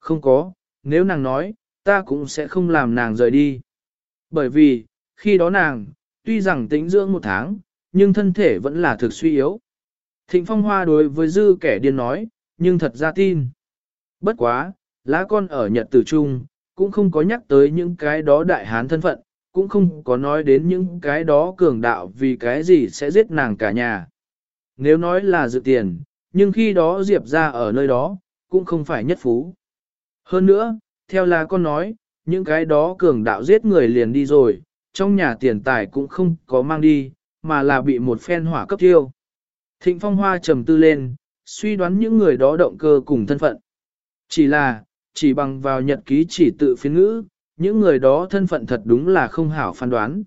Không có, nếu nàng nói, ta cũng sẽ không làm nàng rời đi. Bởi vì, khi đó nàng, tuy rằng tĩnh dưỡng một tháng, nhưng thân thể vẫn là thực suy yếu. Thịnh Phong Hoa đối với dư kẻ điên nói, nhưng thật ra tin. Bất quá, lá con ở Nhật Tử Trung, cũng không có nhắc tới những cái đó đại hán thân phận, cũng không có nói đến những cái đó cường đạo vì cái gì sẽ giết nàng cả nhà. Nếu nói là dự tiền, nhưng khi đó Diệp ra ở nơi đó, cũng không phải nhất phú. Hơn nữa, theo là con nói, những cái đó cường đạo giết người liền đi rồi, trong nhà tiền tài cũng không có mang đi, mà là bị một phen hỏa cấp tiêu. Thịnh phong hoa trầm tư lên, suy đoán những người đó động cơ cùng thân phận. Chỉ là, chỉ bằng vào nhật ký chỉ tự phiên ngữ, những người đó thân phận thật đúng là không hảo phán đoán.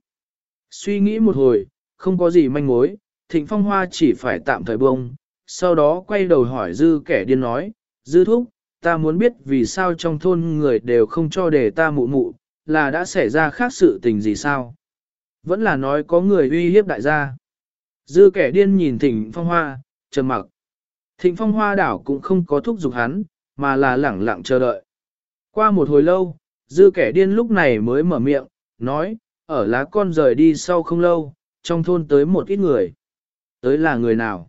Suy nghĩ một hồi, không có gì manh mối, thịnh phong hoa chỉ phải tạm thời bông, sau đó quay đầu hỏi dư kẻ điên nói, dư thúc, ta muốn biết vì sao trong thôn người đều không cho để ta mụ mụ, là đã xảy ra khác sự tình gì sao? Vẫn là nói có người uy hiếp đại gia. Dư kẻ điên nhìn thịnh phong hoa, trầm mặc. Thịnh phong hoa đảo cũng không có thúc giục hắn, mà là lẳng lặng chờ đợi. Qua một hồi lâu, dư kẻ điên lúc này mới mở miệng, nói, ở lá con rời đi sau không lâu, trong thôn tới một ít người. Tới là người nào?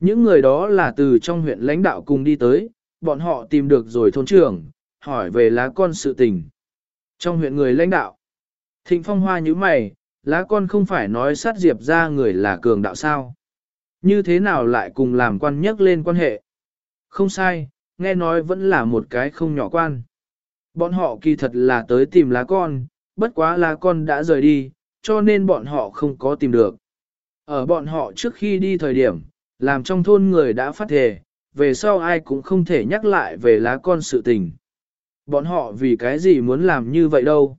Những người đó là từ trong huyện lãnh đạo cùng đi tới, bọn họ tìm được rồi thôn trưởng, hỏi về lá con sự tình. Trong huyện người lãnh đạo, thịnh phong hoa như mày, lá con không phải nói sát diệp ra người là cường đạo sao. Như thế nào lại cùng làm quan nhắc lên quan hệ? Không sai, nghe nói vẫn là một cái không nhỏ quan. Bọn họ kỳ thật là tới tìm lá con, bất quá lá con đã rời đi, cho nên bọn họ không có tìm được. Ở bọn họ trước khi đi thời điểm, làm trong thôn người đã phát thề, về sau ai cũng không thể nhắc lại về lá con sự tình. Bọn họ vì cái gì muốn làm như vậy đâu.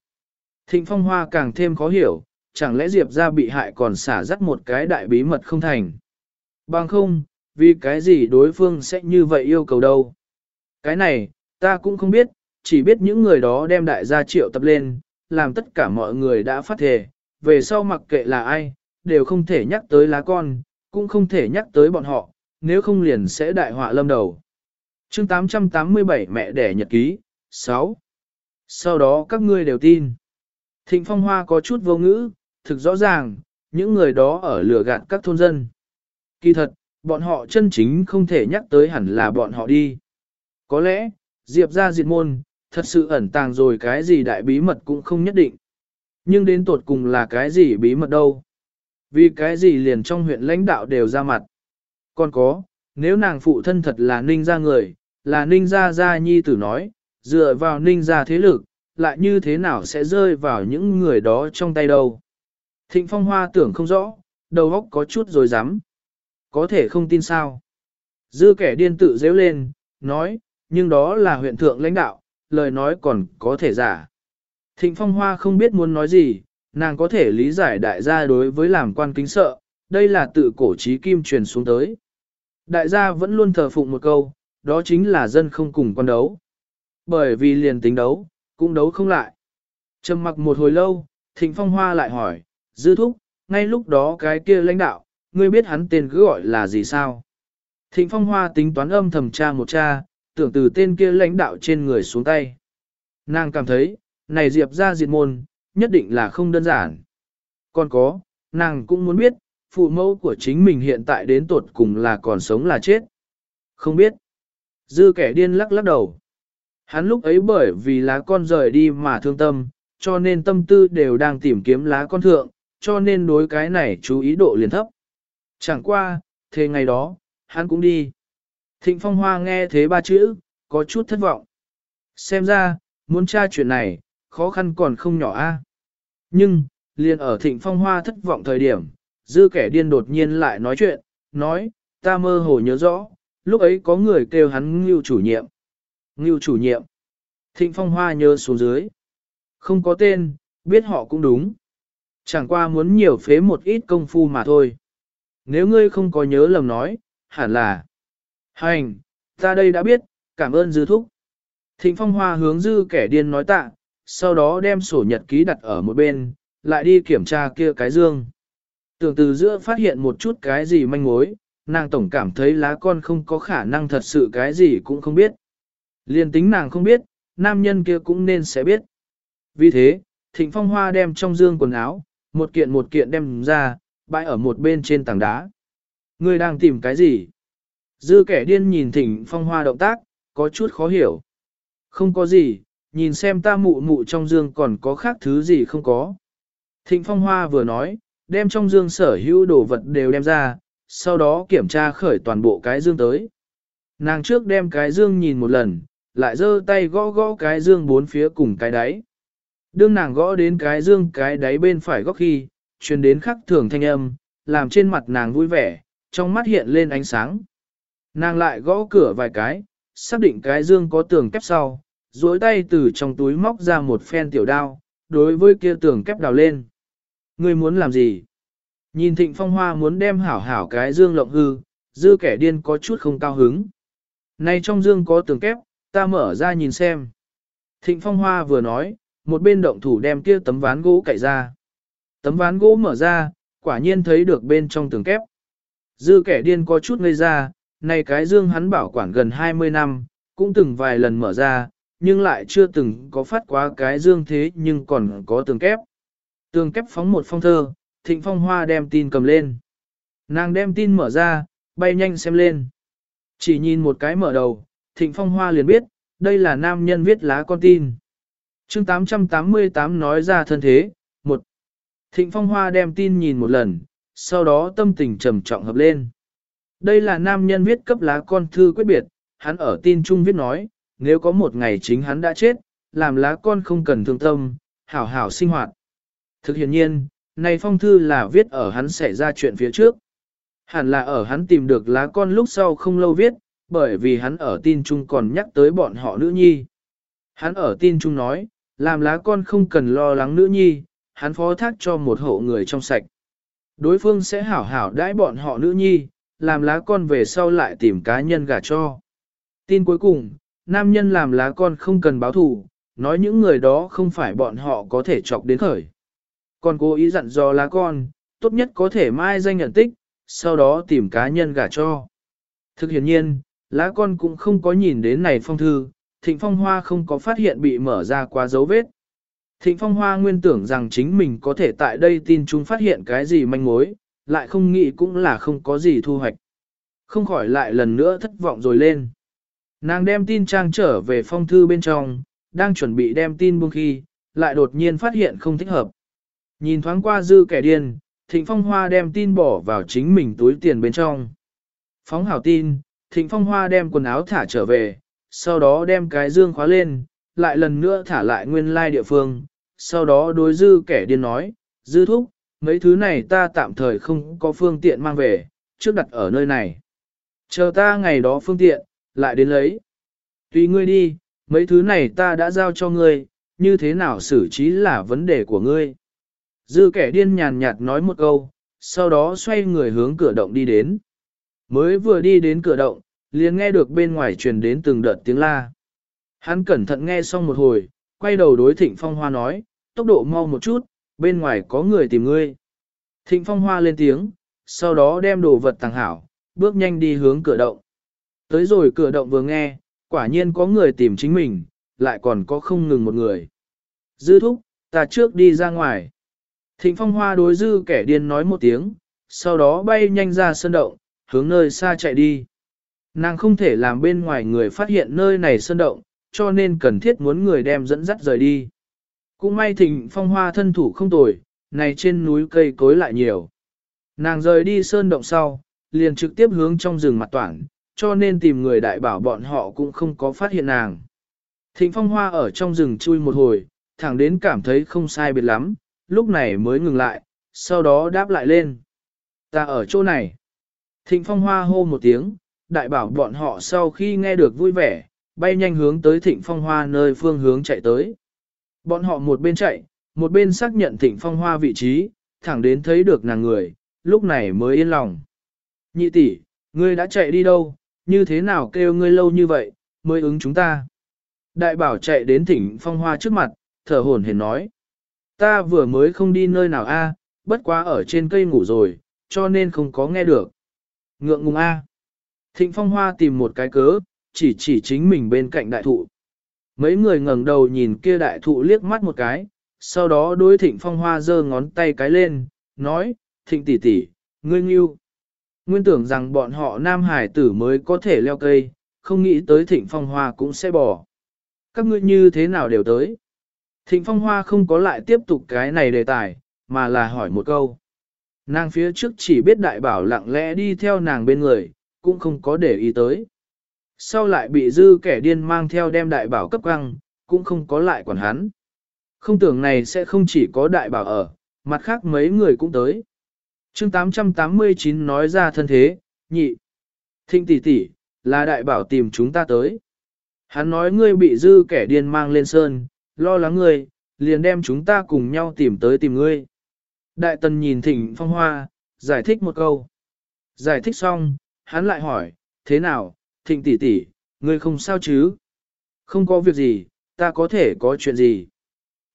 Thịnh phong hoa càng thêm khó hiểu, chẳng lẽ Diệp ra bị hại còn xả rắc một cái đại bí mật không thành. Bằng không, vì cái gì đối phương sẽ như vậy yêu cầu đâu. Cái này, ta cũng không biết, chỉ biết những người đó đem đại gia triệu tập lên, làm tất cả mọi người đã phát thề, về sau mặc kệ là ai, đều không thể nhắc tới lá con, cũng không thể nhắc tới bọn họ, nếu không liền sẽ đại họa lâm đầu. chương 887 mẹ đẻ nhật ký, 6. Sau đó các ngươi đều tin. Thịnh Phong Hoa có chút vô ngữ, thực rõ ràng, những người đó ở lừa gạt các thôn dân. Kỳ thật, bọn họ chân chính không thể nhắc tới hẳn là bọn họ đi. Có lẽ, Diệp ra diệt môn, thật sự ẩn tàng rồi cái gì đại bí mật cũng không nhất định. Nhưng đến tột cùng là cái gì bí mật đâu. Vì cái gì liền trong huyện lãnh đạo đều ra mặt. Còn có, nếu nàng phụ thân thật là ninh gia người, là ninh gia gia nhi tử nói, dựa vào ninh gia thế lực, lại như thế nào sẽ rơi vào những người đó trong tay đâu. Thịnh phong hoa tưởng không rõ, đầu óc có chút rồi dám. Có thể không tin sao. Dư kẻ điên tự dễu lên, nói, nhưng đó là huyện thượng lãnh đạo, lời nói còn có thể giả. Thịnh phong hoa không biết muốn nói gì, nàng có thể lý giải đại gia đối với làm quan kính sợ, đây là tự cổ trí kim truyền xuống tới. Đại gia vẫn luôn thờ phụng một câu, đó chính là dân không cùng quan đấu. Bởi vì liền tính đấu, cũng đấu không lại. Trầm mặc một hồi lâu, Thịnh Phong Hoa lại hỏi, Dư Thúc, ngay lúc đó cái kia lãnh đạo, ngươi biết hắn tên cứ gọi là gì sao? Thịnh Phong Hoa tính toán âm thầm tra một cha, tưởng từ tên kia lãnh đạo trên người xuống tay. Nàng cảm thấy, này Diệp ra diệt môn, nhất định là không đơn giản. Còn có, nàng cũng muốn biết, phụ mẫu của chính mình hiện tại đến tột cùng là còn sống là chết. Không biết. Dư kẻ điên lắc lắc đầu. Hắn lúc ấy bởi vì lá con rời đi mà thương tâm, cho nên tâm tư đều đang tìm kiếm lá con thượng, cho nên đối cái này chú ý độ liền thấp. Chẳng qua, thế ngày đó, hắn cũng đi. Thịnh Phong Hoa nghe thế ba chữ, có chút thất vọng. Xem ra, muốn tra chuyện này, khó khăn còn không nhỏ a. Nhưng, liền ở Thịnh Phong Hoa thất vọng thời điểm, dư kẻ điên đột nhiên lại nói chuyện, nói, ta mơ hồ nhớ rõ, lúc ấy có người kêu hắn ngưu chủ nhiệm. Ngưu chủ nhiệm. Thịnh Phong Hoa nhớ xuống dưới. Không có tên, biết họ cũng đúng. Chẳng qua muốn nhiều phế một ít công phu mà thôi. Nếu ngươi không có nhớ lầm nói, hẳn là. Hành, ta đây đã biết, cảm ơn dư thúc. Thịnh Phong Hoa hướng dư kẻ điên nói tạ, sau đó đem sổ nhật ký đặt ở một bên, lại đi kiểm tra kia cái dương. Tưởng từ giữa phát hiện một chút cái gì manh mối, nàng tổng cảm thấy lá con không có khả năng thật sự cái gì cũng không biết. Liên tính nàng không biết, nam nhân kia cũng nên sẽ biết. Vì thế, Thịnh Phong Hoa đem trong dương quần áo, một kiện một kiện đem ra, bãi ở một bên trên tảng đá. Ngươi đang tìm cái gì? Dư kẻ điên nhìn Thịnh Phong Hoa động tác, có chút khó hiểu. Không có gì, nhìn xem ta mụ mụ trong dương còn có khác thứ gì không có. Thịnh Phong Hoa vừa nói, đem trong dương sở hữu đồ vật đều đem ra, sau đó kiểm tra khởi toàn bộ cái dương tới. Nàng trước đem cái dương nhìn một lần, lại giơ tay gõ gõ cái dương bốn phía cùng cái đáy. Đương nàng gõ đến cái dương cái đáy bên phải góc khi, truyền đến khắc thường thanh âm, làm trên mặt nàng vui vẻ, trong mắt hiện lên ánh sáng. Nàng lại gõ cửa vài cái, xác định cái dương có tường kép sau, duỗi tay từ trong túi móc ra một phen tiểu đao, đối với kia tường kép đào lên. Ngươi muốn làm gì? Nhìn thịnh phong hoa muốn đem hảo hảo cái dương lộng hư, dư kẻ điên có chút không cao hứng. Này trong dương có tường kép, ta mở ra nhìn xem. Thịnh phong hoa vừa nói, một bên động thủ đem kia tấm ván gỗ cậy ra. Tấm ván gỗ mở ra, quả nhiên thấy được bên trong tường kép. Dư kẻ điên có chút ngây ra, này cái dương hắn bảo quản gần 20 năm, cũng từng vài lần mở ra, nhưng lại chưa từng có phát quá cái dương thế nhưng còn có tường kép. Tường kép phóng một phong thơ, thịnh phong hoa đem tin cầm lên. Nàng đem tin mở ra, bay nhanh xem lên. Chỉ nhìn một cái mở đầu, thịnh phong hoa liền biết, đây là nam nhân viết lá con tin. chương 888 nói ra thân thế, một. Thịnh phong hoa đem tin nhìn một lần, sau đó tâm tình trầm trọng hợp lên. Đây là nam nhân viết cấp lá con thư quyết biệt, hắn ở tin chung viết nói, nếu có một ngày chính hắn đã chết, làm lá con không cần thương tâm, hảo hảo sinh hoạt. Thực hiện nhiên, này phong thư là viết ở hắn xảy ra chuyện phía trước. Hẳn là ở hắn tìm được lá con lúc sau không lâu viết, bởi vì hắn ở tin chung còn nhắc tới bọn họ nữ nhi. Hắn ở tin chung nói, làm lá con không cần lo lắng nữ nhi, hắn phó thác cho một hộ người trong sạch. Đối phương sẽ hảo hảo đãi bọn họ nữ nhi, làm lá con về sau lại tìm cá nhân gả cho. Tin cuối cùng, nam nhân làm lá con không cần báo thù, nói những người đó không phải bọn họ có thể chọc đến khởi. Còn cố ý dặn dò lá con, tốt nhất có thể mai danh nhận tích, sau đó tìm cá nhân gả cho. Thực hiện nhiên, lá con cũng không có nhìn đến này phong thư, thịnh phong hoa không có phát hiện bị mở ra qua dấu vết. Thịnh phong hoa nguyên tưởng rằng chính mình có thể tại đây tin chúng phát hiện cái gì manh mối, lại không nghĩ cũng là không có gì thu hoạch. Không khỏi lại lần nữa thất vọng rồi lên. Nàng đem tin trang trở về phong thư bên trong, đang chuẩn bị đem tin buông khi, lại đột nhiên phát hiện không thích hợp. Nhìn thoáng qua dư kẻ điên, Thịnh Phong Hoa đem tin bỏ vào chính mình túi tiền bên trong. Phóng hảo tin, Thịnh Phong Hoa đem quần áo thả trở về, sau đó đem cái dương khóa lên, lại lần nữa thả lại nguyên lai địa phương, sau đó đối dư kẻ điên nói, dư thúc, mấy thứ này ta tạm thời không có phương tiện mang về, trước đặt ở nơi này. Chờ ta ngày đó phương tiện, lại đến lấy. Tùy ngươi đi, mấy thứ này ta đã giao cho ngươi, như thế nào xử trí là vấn đề của ngươi. Dư kẻ điên nhàn nhạt nói một câu, sau đó xoay người hướng cửa động đi đến. Mới vừa đi đến cửa động, liền nghe được bên ngoài truyền đến từng đợt tiếng la. Hắn cẩn thận nghe xong một hồi, quay đầu đối Thịnh Phong Hoa nói, tốc độ mau một chút, bên ngoài có người tìm ngươi. Thịnh Phong Hoa lên tiếng, sau đó đem đồ vật tàng hảo, bước nhanh đi hướng cửa động. Tới rồi cửa động vừa nghe, quả nhiên có người tìm chính mình, lại còn có không ngừng một người. Dư thúc, ta trước đi ra ngoài. Thịnh Phong Hoa đối dư kẻ điên nói một tiếng, sau đó bay nhanh ra sân động, hướng nơi xa chạy đi. Nàng không thể làm bên ngoài người phát hiện nơi này sơn động, cho nên cần thiết muốn người đem dẫn dắt rời đi. Cũng may thịnh phong hoa thân thủ không tồi, này trên núi cây cối lại nhiều. Nàng rời đi sơn động sau, liền trực tiếp hướng trong rừng mặt toảng, cho nên tìm người đại bảo bọn họ cũng không có phát hiện nàng. Thịnh phong hoa ở trong rừng chui một hồi, thẳng đến cảm thấy không sai biệt lắm, lúc này mới ngừng lại, sau đó đáp lại lên. Ta ở chỗ này. Thịnh phong hoa hô một tiếng, đại bảo bọn họ sau khi nghe được vui vẻ, bay nhanh hướng tới thịnh phong hoa nơi phương hướng chạy tới. Bọn họ một bên chạy, một bên xác nhận thịnh phong hoa vị trí, thẳng đến thấy được nàng người, lúc này mới yên lòng. Nhị tỷ, ngươi đã chạy đi đâu, như thế nào kêu ngươi lâu như vậy, mới ứng chúng ta. Đại bảo chạy đến thịnh phong hoa trước mặt, thở hổn hển nói. Ta vừa mới không đi nơi nào a, bất quá ở trên cây ngủ rồi, cho nên không có nghe được. Ngượng ngùng a. Thịnh Phong Hoa tìm một cái cớ, chỉ chỉ chính mình bên cạnh đại thụ. Mấy người ngẩng đầu nhìn kia đại thụ liếc mắt một cái, sau đó đối Thịnh Phong Hoa giơ ngón tay cái lên, nói, Thịnh tỷ tỷ, ngươi nghiêu. Nguyên tưởng rằng bọn họ nam hải tử mới có thể leo cây, không nghĩ tới Thịnh Phong Hoa cũng sẽ bỏ. Các ngươi như thế nào đều tới. Thịnh Phong Hoa không có lại tiếp tục cái này đề tài, mà là hỏi một câu. Nàng phía trước chỉ biết đại bảo lặng lẽ đi theo nàng bên người, cũng không có để ý tới. Sau lại bị dư kẻ điên mang theo đem đại bảo cấp căng, cũng không có lại quản hắn. Không tưởng này sẽ không chỉ có đại bảo ở, mặt khác mấy người cũng tới. chương 889 nói ra thân thế, nhị. Thịnh tỷ tỷ, là đại bảo tìm chúng ta tới. Hắn nói ngươi bị dư kẻ điên mang lên sơn, lo lắng ngươi, liền đem chúng ta cùng nhau tìm tới tìm ngươi. Đại tần nhìn thịnh phong hoa, giải thích một câu. Giải thích xong, hắn lại hỏi, thế nào, thịnh tỷ tỷ, ngươi không sao chứ? Không có việc gì, ta có thể có chuyện gì?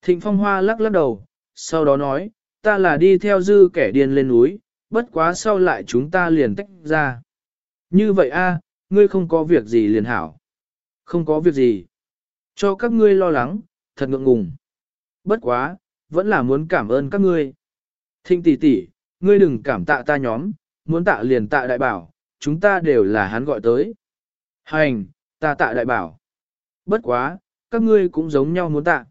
Thịnh phong hoa lắc lắc đầu, sau đó nói, ta là đi theo dư kẻ điên lên núi, bất quá sau lại chúng ta liền tách ra. Như vậy a, ngươi không có việc gì liền hảo. Không có việc gì. Cho các ngươi lo lắng, thật ngượng ngùng. Bất quá, vẫn là muốn cảm ơn các ngươi. Thịnh tỷ tỷ, ngươi đừng cảm tạ ta nhóm, muốn tạ liền tạ đại bảo, chúng ta đều là hắn gọi tới. Hành, ta tạ đại bảo. Bất quá, các ngươi cũng giống nhau muốn tạ.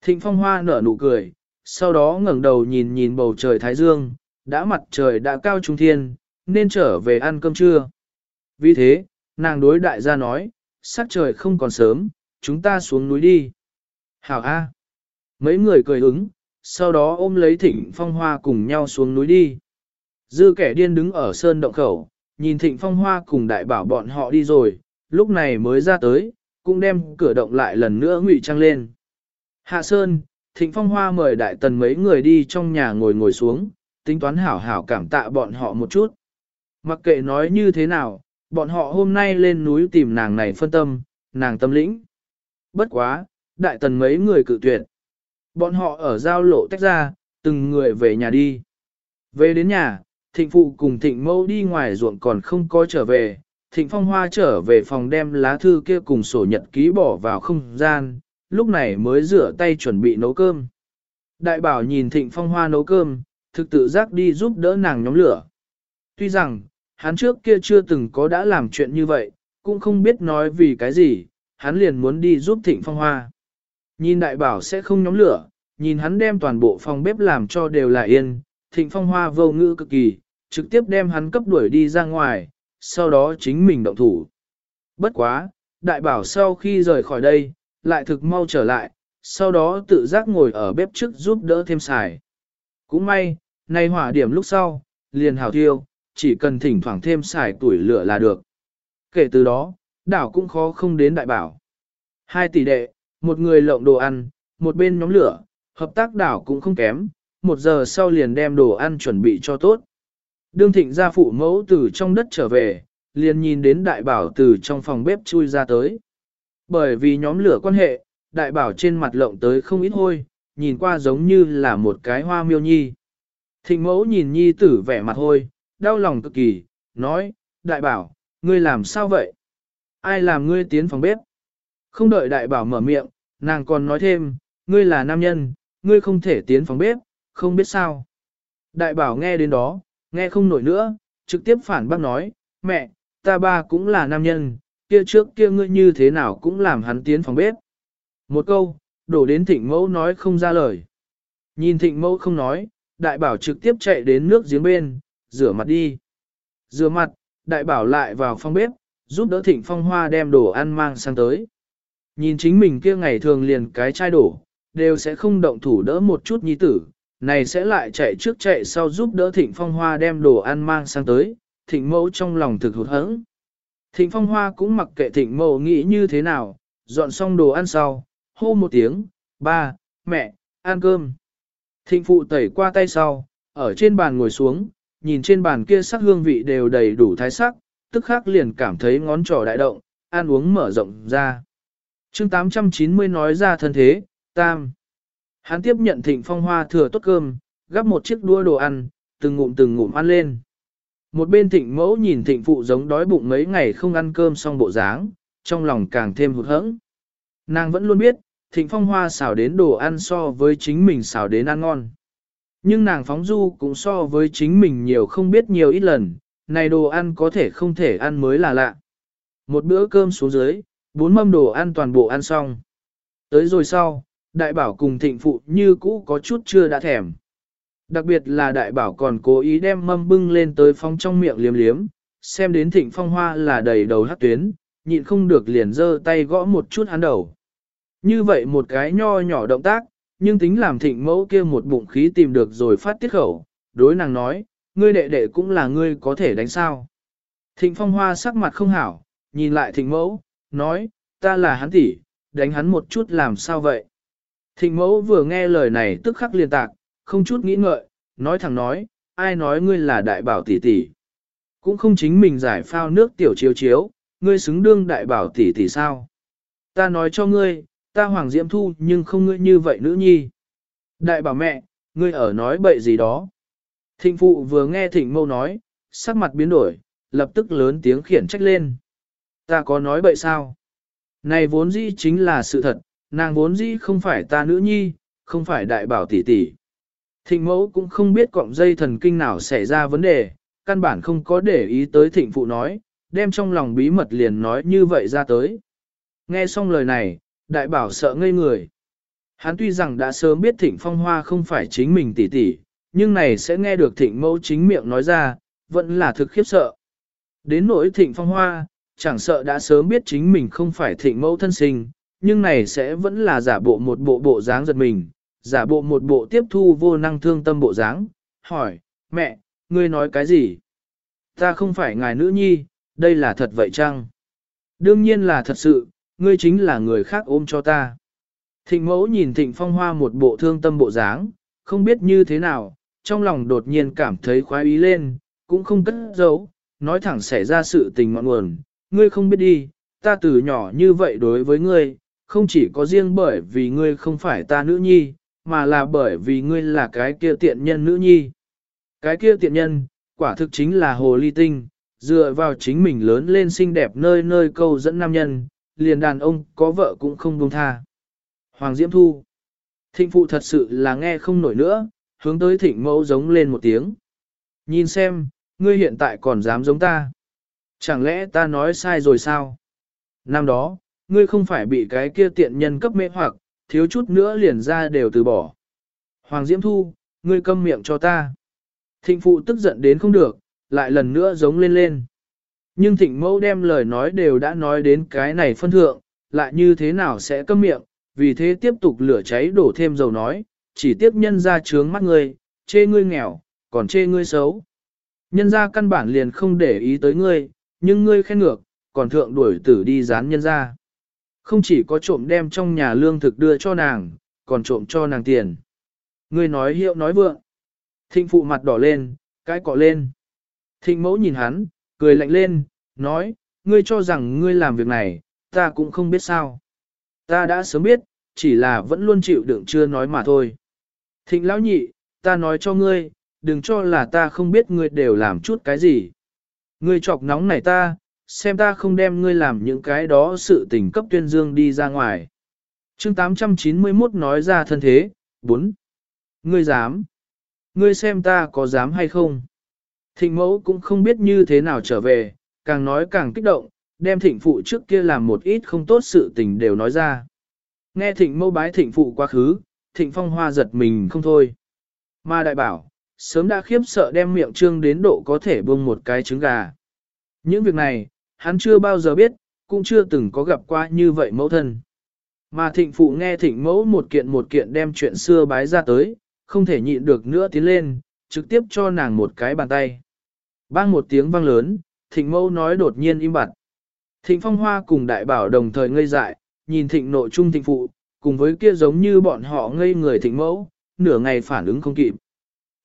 Thịnh phong hoa nở nụ cười, sau đó ngẩng đầu nhìn nhìn bầu trời thái dương, đã mặt trời đã cao trung thiên, nên trở về ăn cơm trưa. Vì thế, nàng đối đại gia nói, sắc trời không còn sớm, chúng ta xuống núi đi. Hảo A. Mấy người cười ứng, sau đó ôm lấy thịnh phong hoa cùng nhau xuống núi đi. Dư kẻ điên đứng ở sơn động khẩu, nhìn thịnh phong hoa cùng đại bảo bọn họ đi rồi, lúc này mới ra tới, cũng đem cửa động lại lần nữa ngụy trăng lên. Hạ sơn, thịnh phong hoa mời đại tần mấy người đi trong nhà ngồi ngồi xuống, tính toán hảo hảo cảm tạ bọn họ một chút. Mặc kệ nói như thế nào, bọn họ hôm nay lên núi tìm nàng này phân tâm, nàng tâm lĩnh. Bất quá, đại tần mấy người cự tuyệt. Bọn họ ở giao lộ tách ra, từng người về nhà đi. Về đến nhà, thịnh phụ cùng thịnh mẫu đi ngoài ruộng còn không có trở về, thịnh phong hoa trở về phòng đem lá thư kia cùng sổ nhật ký bỏ vào không gian, lúc này mới rửa tay chuẩn bị nấu cơm. Đại bảo nhìn thịnh phong hoa nấu cơm, thực tự giác đi giúp đỡ nàng nhóm lửa. Tuy rằng, hắn trước kia chưa từng có đã làm chuyện như vậy, cũng không biết nói vì cái gì, hắn liền muốn đi giúp thịnh phong hoa. Nhìn đại bảo sẽ không nhóm lửa, nhìn hắn đem toàn bộ phòng bếp làm cho đều là yên, thịnh phong hoa vô ngữ cực kỳ, trực tiếp đem hắn cấp đuổi đi ra ngoài, sau đó chính mình động thủ. Bất quá, đại bảo sau khi rời khỏi đây, lại thực mau trở lại, sau đó tự giác ngồi ở bếp trước giúp đỡ thêm xài. Cũng may, nay hỏa điểm lúc sau, liền hào thiêu, chỉ cần thỉnh thoảng thêm xài tuổi lửa là được. Kể từ đó, đảo cũng khó không đến đại bảo. Hai tỷ đệ, một người lộng đồ ăn, một bên nhóm lửa, hợp tác đảo cũng không kém, một giờ sau liền đem đồ ăn chuẩn bị cho tốt. Đương thịnh gia phụ mẫu từ trong đất trở về, liền nhìn đến đại bảo từ trong phòng bếp chui ra tới. Bởi vì nhóm lửa quan hệ, đại bảo trên mặt lộng tới không ít hôi, nhìn qua giống như là một cái hoa miêu nhi. Thịnh mẫu nhìn nhi tử vẻ mặt hôi, đau lòng cực kỳ, nói, đại bảo, ngươi làm sao vậy? Ai làm ngươi tiến phòng bếp? Không đợi đại bảo mở miệng, nàng còn nói thêm, ngươi là nam nhân, ngươi không thể tiến phòng bếp, không biết sao. Đại bảo nghe đến đó, nghe không nổi nữa, trực tiếp phản bác nói, mẹ, ta ba cũng là nam nhân, kia trước kia ngươi như thế nào cũng làm hắn tiến phòng bếp. Một câu, đổ đến thịnh mẫu nói không ra lời. Nhìn thịnh mẫu không nói, đại bảo trực tiếp chạy đến nước giếng bên, rửa mặt đi. Rửa mặt, đại bảo lại vào phòng bếp, giúp đỡ thịnh phong hoa đem đồ ăn mang sang tới. Nhìn chính mình kia ngày thường liền cái chai đổ, đều sẽ không động thủ đỡ một chút nhi tử, này sẽ lại chạy trước chạy sau giúp đỡ thịnh phong hoa đem đồ ăn mang sang tới, thịnh mẫu trong lòng thực hụt hẫng. Thịnh phong hoa cũng mặc kệ thịnh mẫu nghĩ như thế nào, dọn xong đồ ăn sau, hô một tiếng, ba, mẹ, ăn cơm. Thịnh phụ tẩy qua tay sau, ở trên bàn ngồi xuống, nhìn trên bàn kia sắc hương vị đều đầy đủ thái sắc, tức khắc liền cảm thấy ngón trỏ đại động, ăn uống mở rộng ra chương 890 nói ra thân thế, tam. Hắn tiếp nhận thịnh phong hoa thừa tốt cơm, gắp một chiếc đua đồ ăn, từng ngụm từng ngụm ăn lên. Một bên thịnh mẫu nhìn thịnh phụ giống đói bụng mấy ngày không ăn cơm xong bộ dáng, trong lòng càng thêm hụt hẫng. Nàng vẫn luôn biết, thịnh phong hoa xào đến đồ ăn so với chính mình xào đến ăn ngon. Nhưng nàng phóng du cũng so với chính mình nhiều không biết nhiều ít lần, này đồ ăn có thể không thể ăn mới là lạ. Một bữa cơm xuống dưới, bốn mâm đồ ăn toàn bộ ăn xong. Tới rồi sau, đại bảo cùng thịnh phụ như cũ có chút chưa đã thèm. Đặc biệt là đại bảo còn cố ý đem mâm bưng lên tới phong trong miệng liếm liếm, xem đến thịnh phong hoa là đầy đầu hát tuyến, nhịn không được liền giơ tay gõ một chút hắn đầu. Như vậy một cái nho nhỏ động tác, nhưng tính làm thịnh mẫu kia một bụng khí tìm được rồi phát tiết khẩu, đối nàng nói, ngươi đệ đệ cũng là ngươi có thể đánh sao. Thịnh phong hoa sắc mặt không hảo, nhìn lại thịnh mẫu, nói, ta là hắn tỷ, đánh hắn một chút làm sao vậy. Thịnh mẫu vừa nghe lời này tức khắc liên tạc, không chút nghĩ ngợi, nói thẳng nói, ai nói ngươi là đại bảo tỷ tỷ. Cũng không chính mình giải phao nước tiểu chiếu chiếu, ngươi xứng đương đại bảo tỷ tỷ sao. Ta nói cho ngươi, ta Hoàng Diễm Thu nhưng không ngươi như vậy nữ nhi. Đại bảo mẹ, ngươi ở nói bậy gì đó. Thịnh phụ vừa nghe thịnh mâu nói, sắc mặt biến đổi, lập tức lớn tiếng khiển trách lên. Ta có nói bậy sao? Này vốn dĩ chính là sự thật, nàng vốn dĩ không phải ta nữ nhi, không phải đại bảo tỷ tỷ. Thịnh mẫu cũng không biết cọng dây thần kinh nào xảy ra vấn đề, căn bản không có để ý tới thịnh phụ nói, đem trong lòng bí mật liền nói như vậy ra tới. Nghe xong lời này, đại bảo sợ ngây người. Hắn tuy rằng đã sớm biết thịnh phong hoa không phải chính mình tỷ tỷ, nhưng này sẽ nghe được thịnh mẫu chính miệng nói ra, vẫn là thực khiếp sợ. Đến nỗi thịnh phong hoa, chẳng sợ đã sớm biết chính mình không phải thịnh mẫu thân sinh, nhưng này sẽ vẫn là giả bộ một bộ bộ dáng giật mình, giả bộ một bộ tiếp thu vô năng thương tâm bộ dáng, hỏi, mẹ, ngươi nói cái gì? Ta không phải ngài nữ nhi, đây là thật vậy chăng? Đương nhiên là thật sự, ngươi chính là người khác ôm cho ta. Thịnh mẫu nhìn thịnh phong hoa một bộ thương tâm bộ dáng, không biết như thế nào, trong lòng đột nhiên cảm thấy khoái ý lên, cũng không cất giấu, nói thẳng xảy ra sự tình ngọn nguồn, ngươi không biết đi, ta từ nhỏ như vậy đối với ngươi, không chỉ có riêng bởi vì ngươi không phải ta nữ nhi, mà là bởi vì ngươi là cái kia tiện nhân nữ nhi. Cái kia tiện nhân, quả thực chính là hồ ly tinh, dựa vào chính mình lớn lên xinh đẹp nơi nơi câu dẫn nam nhân, liền đàn ông có vợ cũng không buông tha. Hoàng Diễm Thu Thịnh phụ thật sự là nghe không nổi nữa, hướng tới thịnh mẫu giống lên một tiếng. Nhìn xem, ngươi hiện tại còn dám giống ta. Chẳng lẽ ta nói sai rồi sao? Năm đó, ngươi không phải bị cái kia tiện nhân cấp mê hoặc, thiếu chút nữa liền ra đều từ bỏ. Hoàng Diễm Thu, ngươi câm miệng cho ta. Thịnh phụ tức giận đến không được, lại lần nữa giống lên lên. Nhưng thịnh mẫu đem lời nói đều đã nói đến cái này phân thượng, lại như thế nào sẽ câm miệng, vì thế tiếp tục lửa cháy đổ thêm dầu nói, chỉ tiếp nhân ra trướng mắt ngươi, chê ngươi nghèo, còn chê ngươi xấu. Nhân ra căn bản liền không để ý tới ngươi, nhưng ngươi khen ngược, còn thượng đuổi tử đi dán nhân ra. Không chỉ có trộm đem trong nhà lương thực đưa cho nàng, còn trộm cho nàng tiền. Ngươi nói hiệu nói vượng. Thịnh phụ mặt đỏ lên, cái cọ lên. Thịnh mẫu nhìn hắn, cười lạnh lên, nói, ngươi cho rằng ngươi làm việc này, ta cũng không biết sao. Ta đã sớm biết, chỉ là vẫn luôn chịu đựng chưa nói mà thôi. Thịnh lão nhị, ta nói cho ngươi, đừng cho là ta không biết ngươi đều làm chút cái gì. Ngươi chọc nóng này ta, xem ta không đem ngươi làm những cái đó sự tình cấp tuyên dương đi ra ngoài. chương 891 nói ra thân thế, 4. Ngươi dám. Ngươi xem ta có dám hay không. Thịnh mẫu cũng không biết như thế nào trở về, càng nói càng kích động, đem thịnh phụ trước kia làm một ít không tốt sự tình đều nói ra. Nghe thịnh mẫu bái thịnh phụ quá khứ, thịnh phong hoa giật mình không thôi. Mà đại bảo, sớm đã khiếp sợ đem miệng trương đến độ có thể buông một cái trứng gà. Những việc này, hắn chưa bao giờ biết, cũng chưa từng có gặp qua như vậy mẫu thân. Mà thịnh phụ nghe thịnh mẫu một kiện một kiện đem chuyện xưa bái ra tới, không thể nhịn được nữa tiến lên, trực tiếp cho nàng một cái bàn tay. Bang một tiếng vang lớn, thịnh mẫu nói đột nhiên im bặt. Thịnh phong hoa cùng đại bảo đồng thời ngây dại, nhìn thịnh nội trung thịnh phụ, cùng với kia giống như bọn họ ngây người thịnh mẫu, nửa ngày phản ứng không kịp.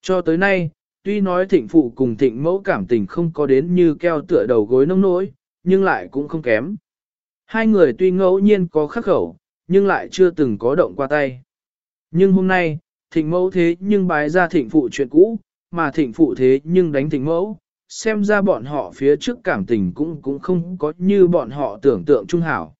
Cho tới nay, tuy nói thịnh phụ cùng thịnh mẫu cảm tình không có đến như keo tựa đầu gối nông nỗi, nhưng lại cũng không kém. Hai người tuy ngẫu nhiên có khắc khẩu, nhưng lại chưa từng có động qua tay. Nhưng hôm nay, thịnh mẫu thế nhưng bái ra thịnh phụ chuyện cũ, mà thịnh phụ thế nhưng đánh thịnh mẫu, xem ra bọn họ phía trước cảm tình cũng cũng không có như bọn họ tưởng tượng trung hảo.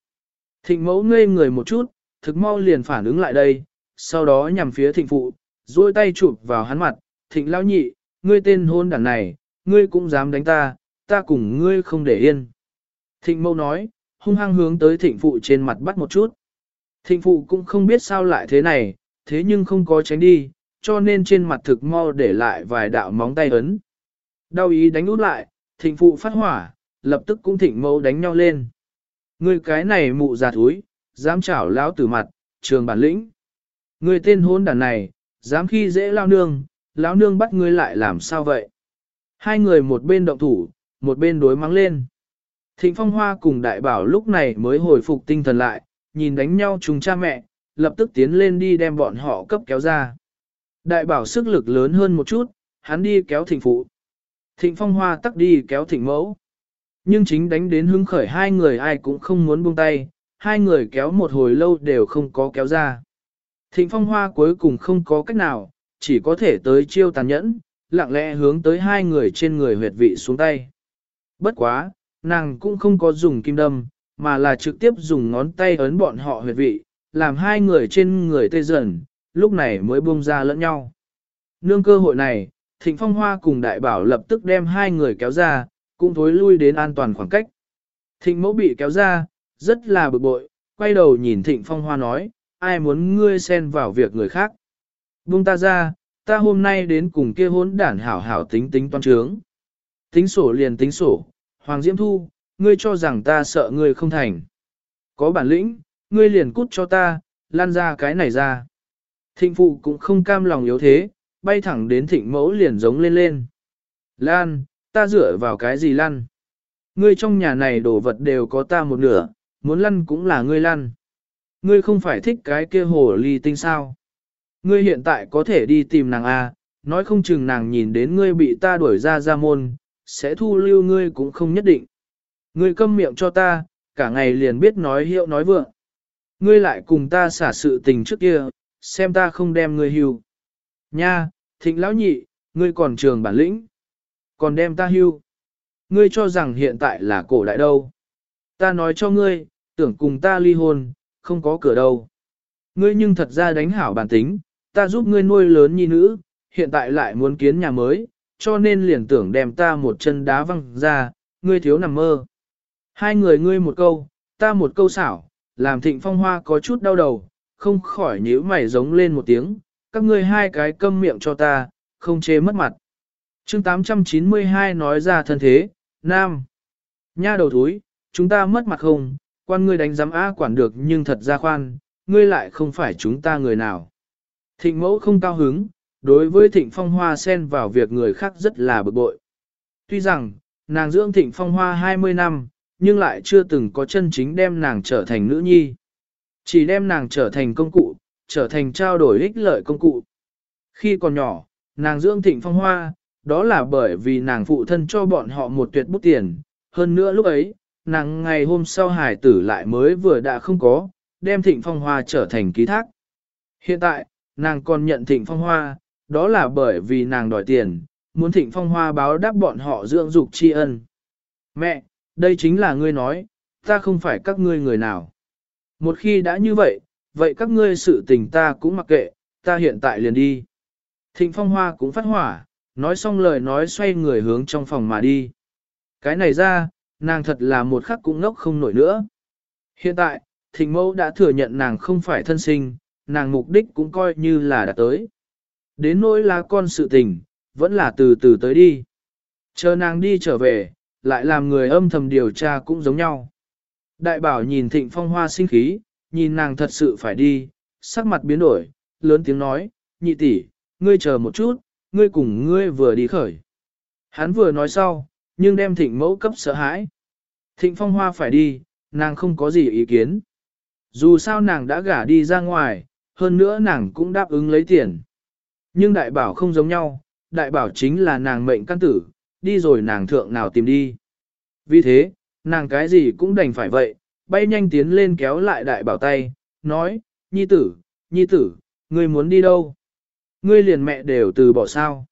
Thịnh mẫu ngây người một chút, thực mau liền phản ứng lại đây, sau đó nhằm phía thịnh phụ, duỗi tay chụp vào hắn mặt, thịnh lao nhị, ngươi tên hôn đàn này, ngươi cũng dám đánh ta, ta cùng ngươi không để yên. Thịnh Mâu nói, hung hăng hướng tới thịnh phụ trên mặt bắt một chút. Thịnh phụ cũng không biết sao lại thế này, thế nhưng không có tránh đi, cho nên trên mặt thực mau để lại vài đạo móng tay ấn. Đau ý đánh út lại, thịnh phụ phát hỏa, lập tức cũng thịnh Mâu đánh nhau lên. Ngươi cái này mụ già thúi, dám chảo lão tử mặt, trường bản lĩnh. Ngươi tên hôn đàn này, dám khi dễ lao nương, lão nương bắt ngươi lại làm sao vậy? Hai người một bên động thủ, một bên đối mắng lên. Thịnh Phong Hoa cùng đại bảo lúc này mới hồi phục tinh thần lại, nhìn đánh nhau chung cha mẹ, lập tức tiến lên đi đem bọn họ cấp kéo ra. Đại bảo sức lực lớn hơn một chút, hắn đi kéo thịnh phụ. Thịnh Phong Hoa tắc đi kéo thịnh mẫu. Nhưng chính đánh đến hứng khởi hai người ai cũng không muốn buông tay, hai người kéo một hồi lâu đều không có kéo ra. Thịnh Phong Hoa cuối cùng không có cách nào, chỉ có thể tới chiêu tàn nhẫn, lặng lẽ hướng tới hai người trên người huyệt vị xuống tay. Bất quá, nàng cũng không có dùng kim đâm, mà là trực tiếp dùng ngón tay ấn bọn họ huyệt vị, làm hai người trên người tê dần, lúc này mới buông ra lẫn nhau. Nương cơ hội này, Thịnh Phong Hoa cùng Đại Bảo lập tức đem hai người kéo ra, cũng thối lui đến an toàn khoảng cách. Thịnh mẫu bị kéo ra, rất là bực bội, quay đầu nhìn Thịnh Phong Hoa nói, ai muốn ngươi xen vào việc người khác. Buông ta ra, ta hôm nay đến cùng kia hốn đản hảo hảo tính tính toan trướng. Tính sổ liền tính sổ, Hoàng Diễm Thu, ngươi cho rằng ta sợ ngươi không thành. Có bản lĩnh, ngươi liền cút cho ta, lan ra cái này ra. Thịnh phụ cũng không cam lòng yếu thế, bay thẳng đến thịnh mẫu liền giống lên lên. Lan, ta dựa vào cái gì lăn? Ngươi trong nhà này đồ vật đều có ta một nửa, muốn lăn cũng là ngươi lăn. Ngươi không phải thích cái kia hồ ly tinh sao? Ngươi hiện tại có thể đi tìm nàng A, nói không chừng nàng nhìn đến ngươi bị ta đuổi ra ra môn, sẽ thu lưu ngươi cũng không nhất định. Ngươi câm miệng cho ta, cả ngày liền biết nói hiệu nói vượng. Ngươi lại cùng ta xả sự tình trước kia, xem ta không đem ngươi hưu. Nha, thịnh lão nhị, ngươi còn trường bản lĩnh. Còn đem ta hưu. Ngươi cho rằng hiện tại là cổ đại đâu. Ta nói cho ngươi, tưởng cùng ta ly hôn, không có cửa đâu. Ngươi nhưng thật ra đánh hảo bản tính, ta giúp ngươi nuôi lớn nhi nữ, hiện tại lại muốn kiến nhà mới, cho nên liền tưởng đem ta một chân đá văng ra, ngươi thiếu nằm mơ. Hai người ngươi một câu, ta một câu xảo, làm thịnh phong hoa có chút đau đầu, không khỏi nhíu mày giống lên một tiếng, các ngươi hai cái câm miệng cho ta, không chê mất mặt. chương 892 nói ra thân thế, Nam. Nha đầu thúi, chúng ta mất mặt không, quan ngươi đánh giám á quản được nhưng thật ra khoan, ngươi lại không phải chúng ta người nào. Thịnh mẫu không cao hứng, đối với thịnh phong hoa xen vào việc người khác rất là bực bội. Tuy rằng, nàng dưỡng thịnh phong hoa 20 năm, nhưng lại chưa từng có chân chính đem nàng trở thành nữ nhi. Chỉ đem nàng trở thành công cụ, trở thành trao đổi ích lợi công cụ. Khi còn nhỏ, nàng dưỡng thịnh phong hoa, đó là bởi vì nàng phụ thân cho bọn họ một tuyệt bút tiền. Hơn nữa lúc ấy, nàng ngày hôm sau hải tử lại mới vừa đã không có, đem thịnh phong hoa trở thành ký thác. Hiện tại, nàng còn nhận thịnh phong hoa, đó là bởi vì nàng đòi tiền, muốn thịnh phong hoa báo đáp bọn họ dưỡng dục tri ân. Mẹ, đây chính là ngươi nói, ta không phải các ngươi người nào. Một khi đã như vậy, vậy các ngươi sự tình ta cũng mặc kệ, ta hiện tại liền đi. Thịnh phong hoa cũng phát hỏa, nói xong lời nói xoay người hướng trong phòng mà đi. Cái này ra, nàng thật là một khắc cũng ngốc không nổi nữa. Hiện tại, thịnh mẫu đã thừa nhận nàng không phải thân sinh, nàng mục đích cũng coi như là đã tới. Đến nỗi là con sự tình, vẫn là từ từ tới đi. Chờ nàng đi trở về, lại làm người âm thầm điều tra cũng giống nhau. Đại bảo nhìn thịnh phong hoa sinh khí, nhìn nàng thật sự phải đi, sắc mặt biến đổi, lớn tiếng nói, nhị tỷ, ngươi chờ một chút, ngươi cùng ngươi vừa đi khởi. Hắn vừa nói sau, nhưng đem thịnh mẫu cấp sợ hãi. Thịnh phong hoa phải đi, nàng không có gì ý kiến. Dù sao nàng đã gả đi ra ngoài, hơn nữa nàng cũng đáp ứng lấy tiền. Nhưng đại bảo không giống nhau, đại bảo chính là nàng mệnh căn tử, đi rồi nàng thượng nào tìm đi. Vì thế, nàng cái gì cũng đành phải vậy, bay nhanh tiến lên kéo lại đại bảo tay, nói, nhi tử, nhi tử, ngươi muốn đi đâu? Ngươi liền mẹ đều từ bỏ sao?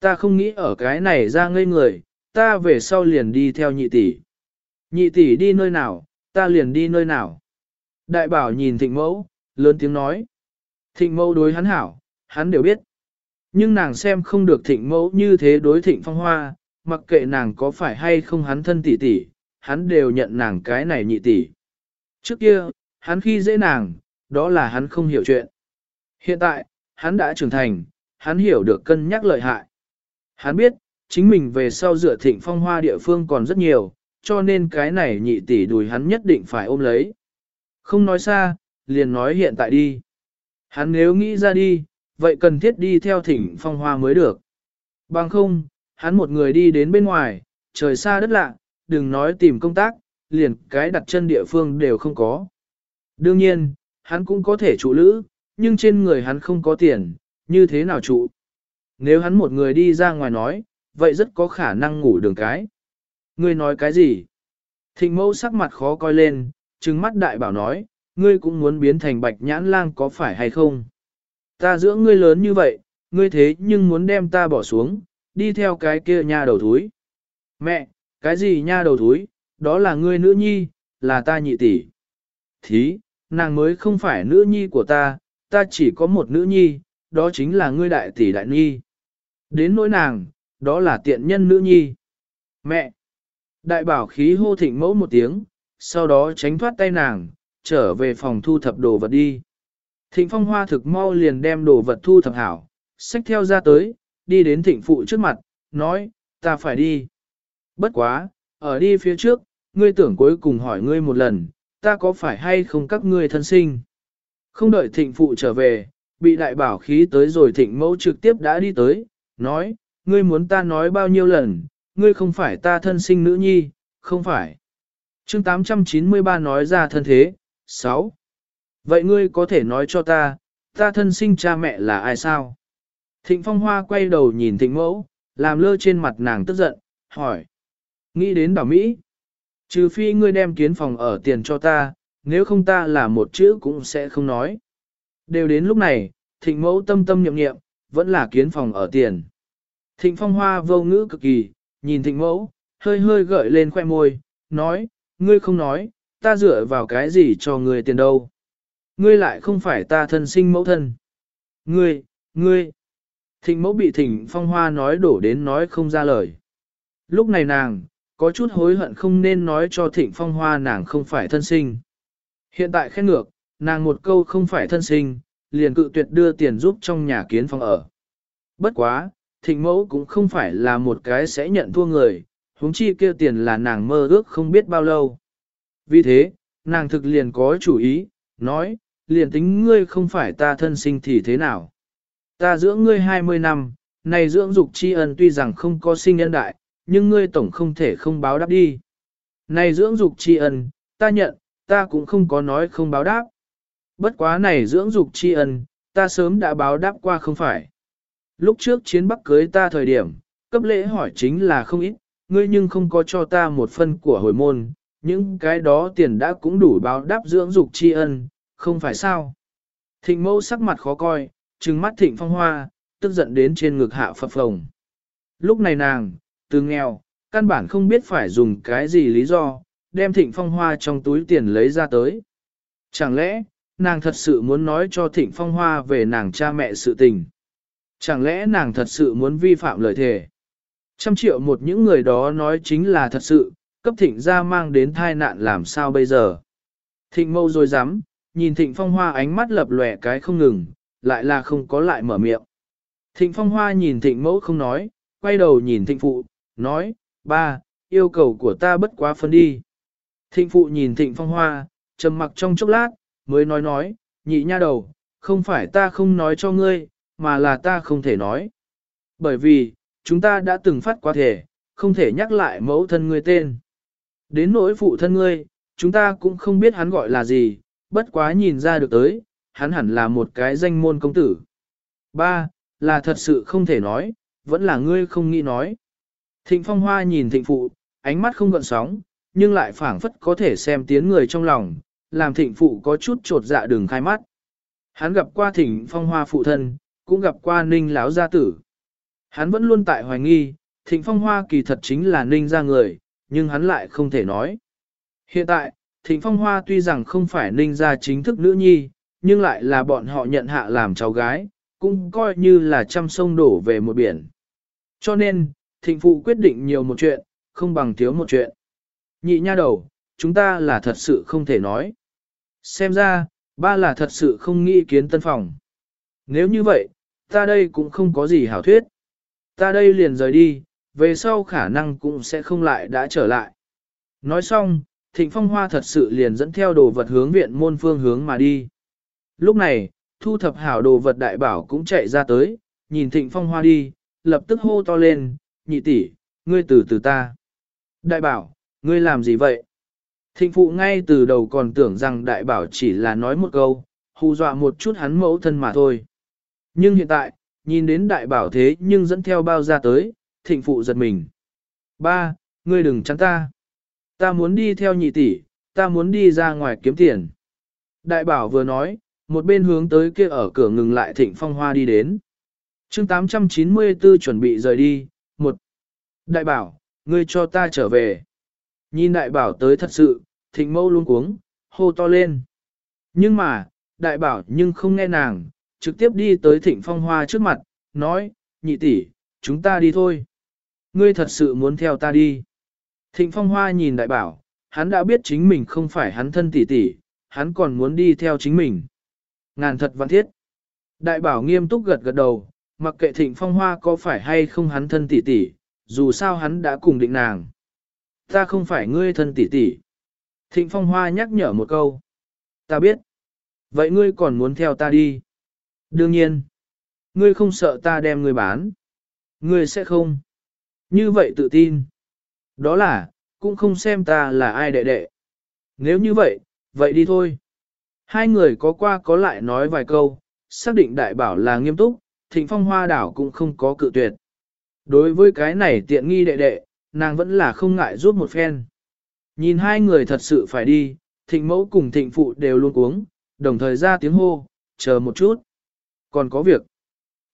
Ta không nghĩ ở cái này ra ngây người, ta về sau liền đi theo nhị tỷ. Nhị tỷ đi nơi nào, ta liền đi nơi nào. Đại bảo nhìn thịnh mẫu, lớn tiếng nói. Thịnh mẫu đối hắn hảo, hắn đều biết. Nhưng nàng xem không được thịnh mẫu như thế đối thịnh phong hoa, mặc kệ nàng có phải hay không hắn thân tỷ tỷ, hắn đều nhận nàng cái này nhị tỷ. Trước kia, hắn khi dễ nàng, đó là hắn không hiểu chuyện. Hiện tại, hắn đã trưởng thành, hắn hiểu được cân nhắc lợi hại. Hắn biết, chính mình về sau dựa thịnh phong hoa địa phương còn rất nhiều, cho nên cái này nhị tỷ đùi hắn nhất định phải ôm lấy. Không nói xa, liền nói hiện tại đi. Hắn nếu nghĩ ra đi, vậy cần thiết đi theo thỉnh phong hoa mới được. Bằng không, hắn một người đi đến bên ngoài, trời xa đất lạ, đừng nói tìm công tác, liền cái đặt chân địa phương đều không có. Đương nhiên, hắn cũng có thể trụ lữ, nhưng trên người hắn không có tiền, như thế nào trụ? Nếu hắn một người đi ra ngoài nói, vậy rất có khả năng ngủ đường cái. Ngươi nói cái gì? Thịnh mẫu sắc mặt khó coi lên, trừng mắt đại bảo nói, ngươi cũng muốn biến thành bạch nhãn lang có phải hay không? Ta dưỡng ngươi lớn như vậy, ngươi thế nhưng muốn đem ta bỏ xuống, đi theo cái kia nha đầu thúi. Mẹ, cái gì nha đầu thúi, đó là ngươi nữ nhi, là ta nhị tỷ. Thí, nàng mới không phải nữ nhi của ta, ta chỉ có một nữ nhi, đó chính là ngươi đại tỷ đại nhi. Đến nỗi nàng, đó là tiện nhân nữ nhi. Mẹ! Đại bảo khí hô thịnh mẫu một tiếng, sau đó tránh thoát tay nàng, trở về phòng thu thập đồ vật đi. Thịnh phong hoa thực mau liền đem đồ vật thu thập hảo, xách theo ra tới, đi đến thịnh phụ trước mặt, nói, ta phải đi. Bất quá, ở đi phía trước, ngươi tưởng cuối cùng hỏi ngươi một lần, ta có phải hay không các ngươi thân sinh. Không đợi thịnh phụ trở về, bị đại bảo khí tới rồi thịnh mẫu trực tiếp đã đi tới, nói, ngươi muốn ta nói bao nhiêu lần, ngươi không phải ta thân sinh nữ nhi, không phải. chương 893 nói ra thân thế, 6. Vậy ngươi có thể nói cho ta, ta thân sinh cha mẹ là ai sao? Thịnh Phong Hoa quay đầu nhìn thịnh mẫu, làm lơ trên mặt nàng tức giận, hỏi. Nghĩ đến bảo Mỹ. Trừ phi ngươi đem kiến phòng ở tiền cho ta, nếu không ta là một chữ cũng sẽ không nói. Đều đến lúc này, thịnh mẫu tâm tâm nhậm nghiệm, vẫn là kiến phòng ở tiền. Thịnh Phong Hoa vô ngữ cực kỳ, nhìn thịnh mẫu, hơi hơi gợi lên khoe môi, nói, ngươi không nói, ta dựa vào cái gì cho ngươi tiền đâu. Ngươi lại không phải ta thân sinh mẫu thân. Ngươi, ngươi. Thịnh mẫu bị thịnh phong hoa nói đổ đến nói không ra lời. Lúc này nàng, có chút hối hận không nên nói cho thịnh phong hoa nàng không phải thân sinh. Hiện tại khen ngược, nàng một câu không phải thân sinh, liền cự tuyệt đưa tiền giúp trong nhà kiến phòng ở. Bất quá, thịnh mẫu cũng không phải là một cái sẽ nhận thua người, huống chi kia tiền là nàng mơ ước không biết bao lâu. Vì thế, nàng thực liền có chủ ý, nói, liền tính ngươi không phải ta thân sinh thì thế nào. Ta dưỡng ngươi 20 năm, này dưỡng dục tri ân tuy rằng không có sinh nhân đại, nhưng ngươi tổng không thể không báo đáp đi. Này dưỡng dục tri ân, ta nhận, ta cũng không có nói không báo đáp. Bất quá này dưỡng dục tri ân, ta sớm đã báo đáp qua không phải. Lúc trước chiến bắc cưới ta thời điểm, cấp lễ hỏi chính là không ít, ngươi nhưng không có cho ta một phân của hồi môn, những cái đó tiền đã cũng đủ báo đáp dưỡng dục tri ân, không phải sao. Thịnh mẫu sắc mặt khó coi, trừng mắt thịnh phong hoa, tức giận đến trên ngực hạ phập phồng. Lúc này nàng, từ nghèo, căn bản không biết phải dùng cái gì lý do, đem thịnh phong hoa trong túi tiền lấy ra tới. Chẳng lẽ, nàng thật sự muốn nói cho thịnh phong hoa về nàng cha mẹ sự tình? Chẳng lẽ nàng thật sự muốn vi phạm lời thề? Trăm triệu một những người đó nói chính là thật sự, cấp thịnh ra mang đến thai nạn làm sao bây giờ? Thịnh mâu rồi dám, nhìn thịnh phong hoa ánh mắt lập lòe cái không ngừng, lại là không có lại mở miệng. Thịnh phong hoa nhìn thịnh mẫu không nói, quay đầu nhìn thịnh phụ, nói, ba, yêu cầu của ta bất quá phân đi. Thịnh phụ nhìn thịnh phong hoa, trầm mặc trong chốc lát, mới nói nói, nhị nha đầu, không phải ta không nói cho ngươi, mà là ta không thể nói. Bởi vì, chúng ta đã từng phát qua thể, không thể nhắc lại mẫu thân ngươi tên. Đến nỗi phụ thân ngươi, chúng ta cũng không biết hắn gọi là gì, bất quá nhìn ra được tới, hắn hẳn là một cái danh môn công tử. Ba, là thật sự không thể nói, vẫn là ngươi không nghĩ nói. Thịnh phong hoa nhìn thịnh phụ, ánh mắt không gợn sóng, nhưng lại phảng phất có thể xem tiếng người trong lòng, làm thịnh phụ có chút trột dạ đường khai mắt. Hắn gặp qua thịnh phong hoa phụ thân, cũng gặp qua ninh láo gia tử. Hắn vẫn luôn tại hoài nghi, thịnh phong hoa kỳ thật chính là ninh gia người, nhưng hắn lại không thể nói. Hiện tại, thịnh phong hoa tuy rằng không phải ninh gia chính thức nữ nhi, nhưng lại là bọn họ nhận hạ làm cháu gái, cũng coi như là trăm sông đổ về một biển. Cho nên, thịnh phụ quyết định nhiều một chuyện, không bằng thiếu một chuyện. Nhị nha đầu, chúng ta là thật sự không thể nói. Xem ra, ba là thật sự không nghĩ kiến tân phòng. Nếu như vậy, ta đây cũng không có gì hảo thuyết. Ta đây liền rời đi, về sau khả năng cũng sẽ không lại đã trở lại. Nói xong, Thịnh Phong Hoa thật sự liền dẫn theo đồ vật hướng viện môn phương hướng mà đi. Lúc này, thu thập hảo đồ vật đại bảo cũng chạy ra tới, nhìn Thịnh Phong Hoa đi, lập tức hô to lên, nhị tỷ, ngươi từ từ ta. Đại bảo, ngươi làm gì vậy? Thịnh phụ ngay từ đầu còn tưởng rằng đại bảo chỉ là nói một câu, hù dọa một chút hắn mẫu thân mà thôi. Nhưng hiện tại, nhìn đến đại bảo thế nhưng dẫn theo bao ra tới, thịnh phụ giật mình. Ba, ngươi đừng chắn ta. Ta muốn đi theo nhị tỷ, ta muốn đi ra ngoài kiếm tiền. Đại bảo vừa nói, một bên hướng tới kia ở cửa ngừng lại thịnh phong hoa đi đến. chương 894 chuẩn bị rời đi, một. Đại bảo, ngươi cho ta trở về. Nhìn đại bảo tới thật sự, thịnh mâu luôn cuống, hô to lên. Nhưng mà, đại bảo nhưng không nghe nàng, trực tiếp đi tới thịnh phong hoa trước mặt, nói, nhị tỷ, chúng ta đi thôi. Ngươi thật sự muốn theo ta đi. Thịnh phong hoa nhìn đại bảo, hắn đã biết chính mình không phải hắn thân tỷ tỷ, hắn còn muốn đi theo chính mình. Ngàn thật văn thiết. Đại bảo nghiêm túc gật gật đầu, mặc kệ thịnh phong hoa có phải hay không hắn thân tỷ tỷ, dù sao hắn đã cùng định nàng. Ta không phải ngươi thân tỷ tỷ. Thịnh phong hoa nhắc nhở một câu. Ta biết. Vậy ngươi còn muốn theo ta đi? Đương nhiên. Ngươi không sợ ta đem ngươi bán. Ngươi sẽ không. Như vậy tự tin. Đó là, cũng không xem ta là ai đệ đệ. Nếu như vậy, vậy đi thôi. Hai người có qua có lại nói vài câu, xác định đại bảo là nghiêm túc, thịnh phong hoa đảo cũng không có cự tuyệt. Đối với cái này tiện nghi đệ đệ, nàng vẫn là không ngại giúp một phen. Nhìn hai người thật sự phải đi, thịnh mẫu cùng thịnh phụ đều luôn uống, đồng thời ra tiếng hô, chờ một chút. Còn có việc.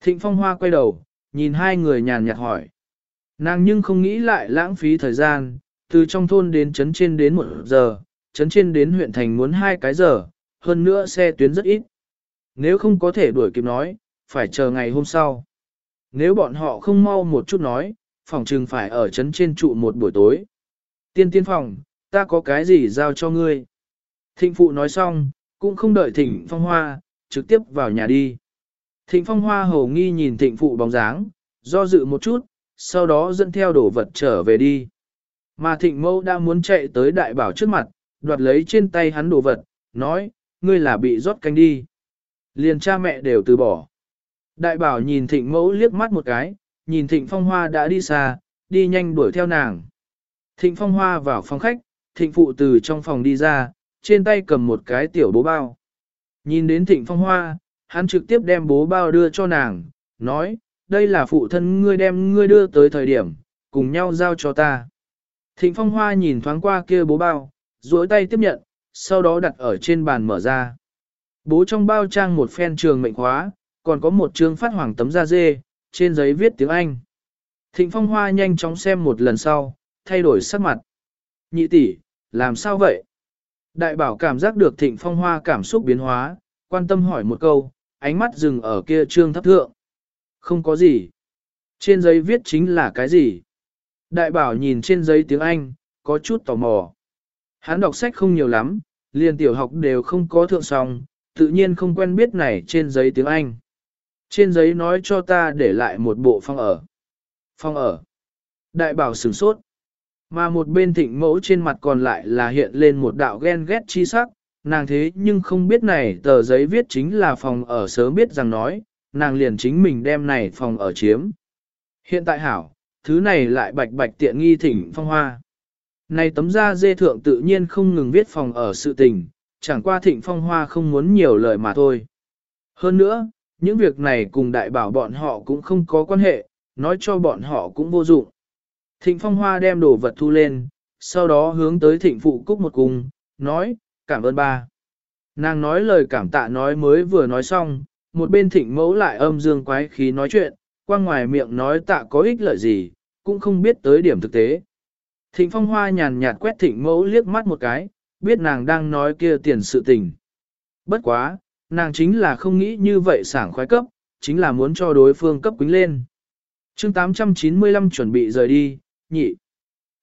Thịnh phong hoa quay đầu, nhìn hai người nhàn nhạt hỏi. Nàng nhưng không nghĩ lại lãng phí thời gian, từ trong thôn đến trấn trên đến một giờ, trấn trên đến huyện thành muốn hai cái giờ, hơn nữa xe tuyến rất ít. Nếu không có thể đuổi kịp nói, phải chờ ngày hôm sau. Nếu bọn họ không mau một chút nói, phòng trừng phải ở trấn trên trụ một buổi tối. Tiên tiên phòng, ta có cái gì giao cho ngươi? Thịnh phụ nói xong, cũng không đợi thịnh phong hoa, trực tiếp vào nhà đi. Thịnh phong hoa hầu nghi nhìn thịnh phụ bóng dáng, do dự một chút, sau đó dẫn theo đồ vật trở về đi. Mà thịnh mẫu đã muốn chạy tới đại bảo trước mặt, đoạt lấy trên tay hắn đồ vật, nói, ngươi là bị rót canh đi. Liền cha mẹ đều từ bỏ. Đại bảo nhìn thịnh mẫu liếc mắt một cái, nhìn thịnh phong hoa đã đi xa, đi nhanh đuổi theo nàng. Thịnh phong hoa vào phòng khách, thịnh phụ từ trong phòng đi ra, trên tay cầm một cái tiểu bố bao. Nhìn đến thịnh phong hoa, hắn trực tiếp đem bố bao đưa cho nàng, nói, đây là phụ thân ngươi đem ngươi đưa tới thời điểm, cùng nhau giao cho ta. Thịnh phong hoa nhìn thoáng qua kia bố bao, duỗi tay tiếp nhận, sau đó đặt ở trên bàn mở ra. Bố trong bao trang một phen trường mệnh khóa, còn có một chương phát hoàng tấm da dê, trên giấy viết tiếng Anh. Thịnh phong hoa nhanh chóng xem một lần sau, thay đổi sắc mặt. Nhị tỷ, làm sao vậy? Đại bảo cảm giác được thịnh phong hoa cảm xúc biến hóa, quan tâm hỏi một câu, ánh mắt dừng ở kia trương thấp thượng. Không có gì. Trên giấy viết chính là cái gì? Đại bảo nhìn trên giấy tiếng Anh, có chút tò mò. Hắn đọc sách không nhiều lắm, liền tiểu học đều không có thượng song, tự nhiên không quen biết này trên giấy tiếng Anh. Trên giấy nói cho ta để lại một bộ phòng ở. Phòng ở. Đại bảo sửng sốt. Mà một bên thịnh mẫu trên mặt còn lại là hiện lên một đạo ghen ghét chi sắc, nàng thế nhưng không biết này tờ giấy viết chính là phòng ở sớm biết rằng nói, nàng liền chính mình đem này phòng ở chiếm. Hiện tại hảo, thứ này lại bạch bạch tiện nghi thỉnh phong hoa. Này tấm da dê thượng tự nhiên không ngừng viết phòng ở sự tình, chẳng qua thịnh phong hoa không muốn nhiều lời mà thôi. Hơn nữa, những việc này cùng đại bảo bọn họ cũng không có quan hệ, nói cho bọn họ cũng vô dụng. Thịnh phong hoa đem đồ vật thu lên, sau đó hướng tới thịnh phụ cúc một cung, nói, cảm ơn ba. Nàng nói lời cảm tạ nói mới vừa nói xong, một bên thịnh mẫu lại âm dương quái khí nói chuyện, qua ngoài miệng nói tạ có ích lợi gì, cũng không biết tới điểm thực tế. Thịnh phong hoa nhàn nhạt quét thịnh mẫu liếc mắt một cái, biết nàng đang nói kia tiền sự tình. Bất quá, nàng chính là không nghĩ như vậy sảng khoái cấp, chính là muốn cho đối phương cấp quính lên. chương 895 chuẩn bị rời đi, nhị.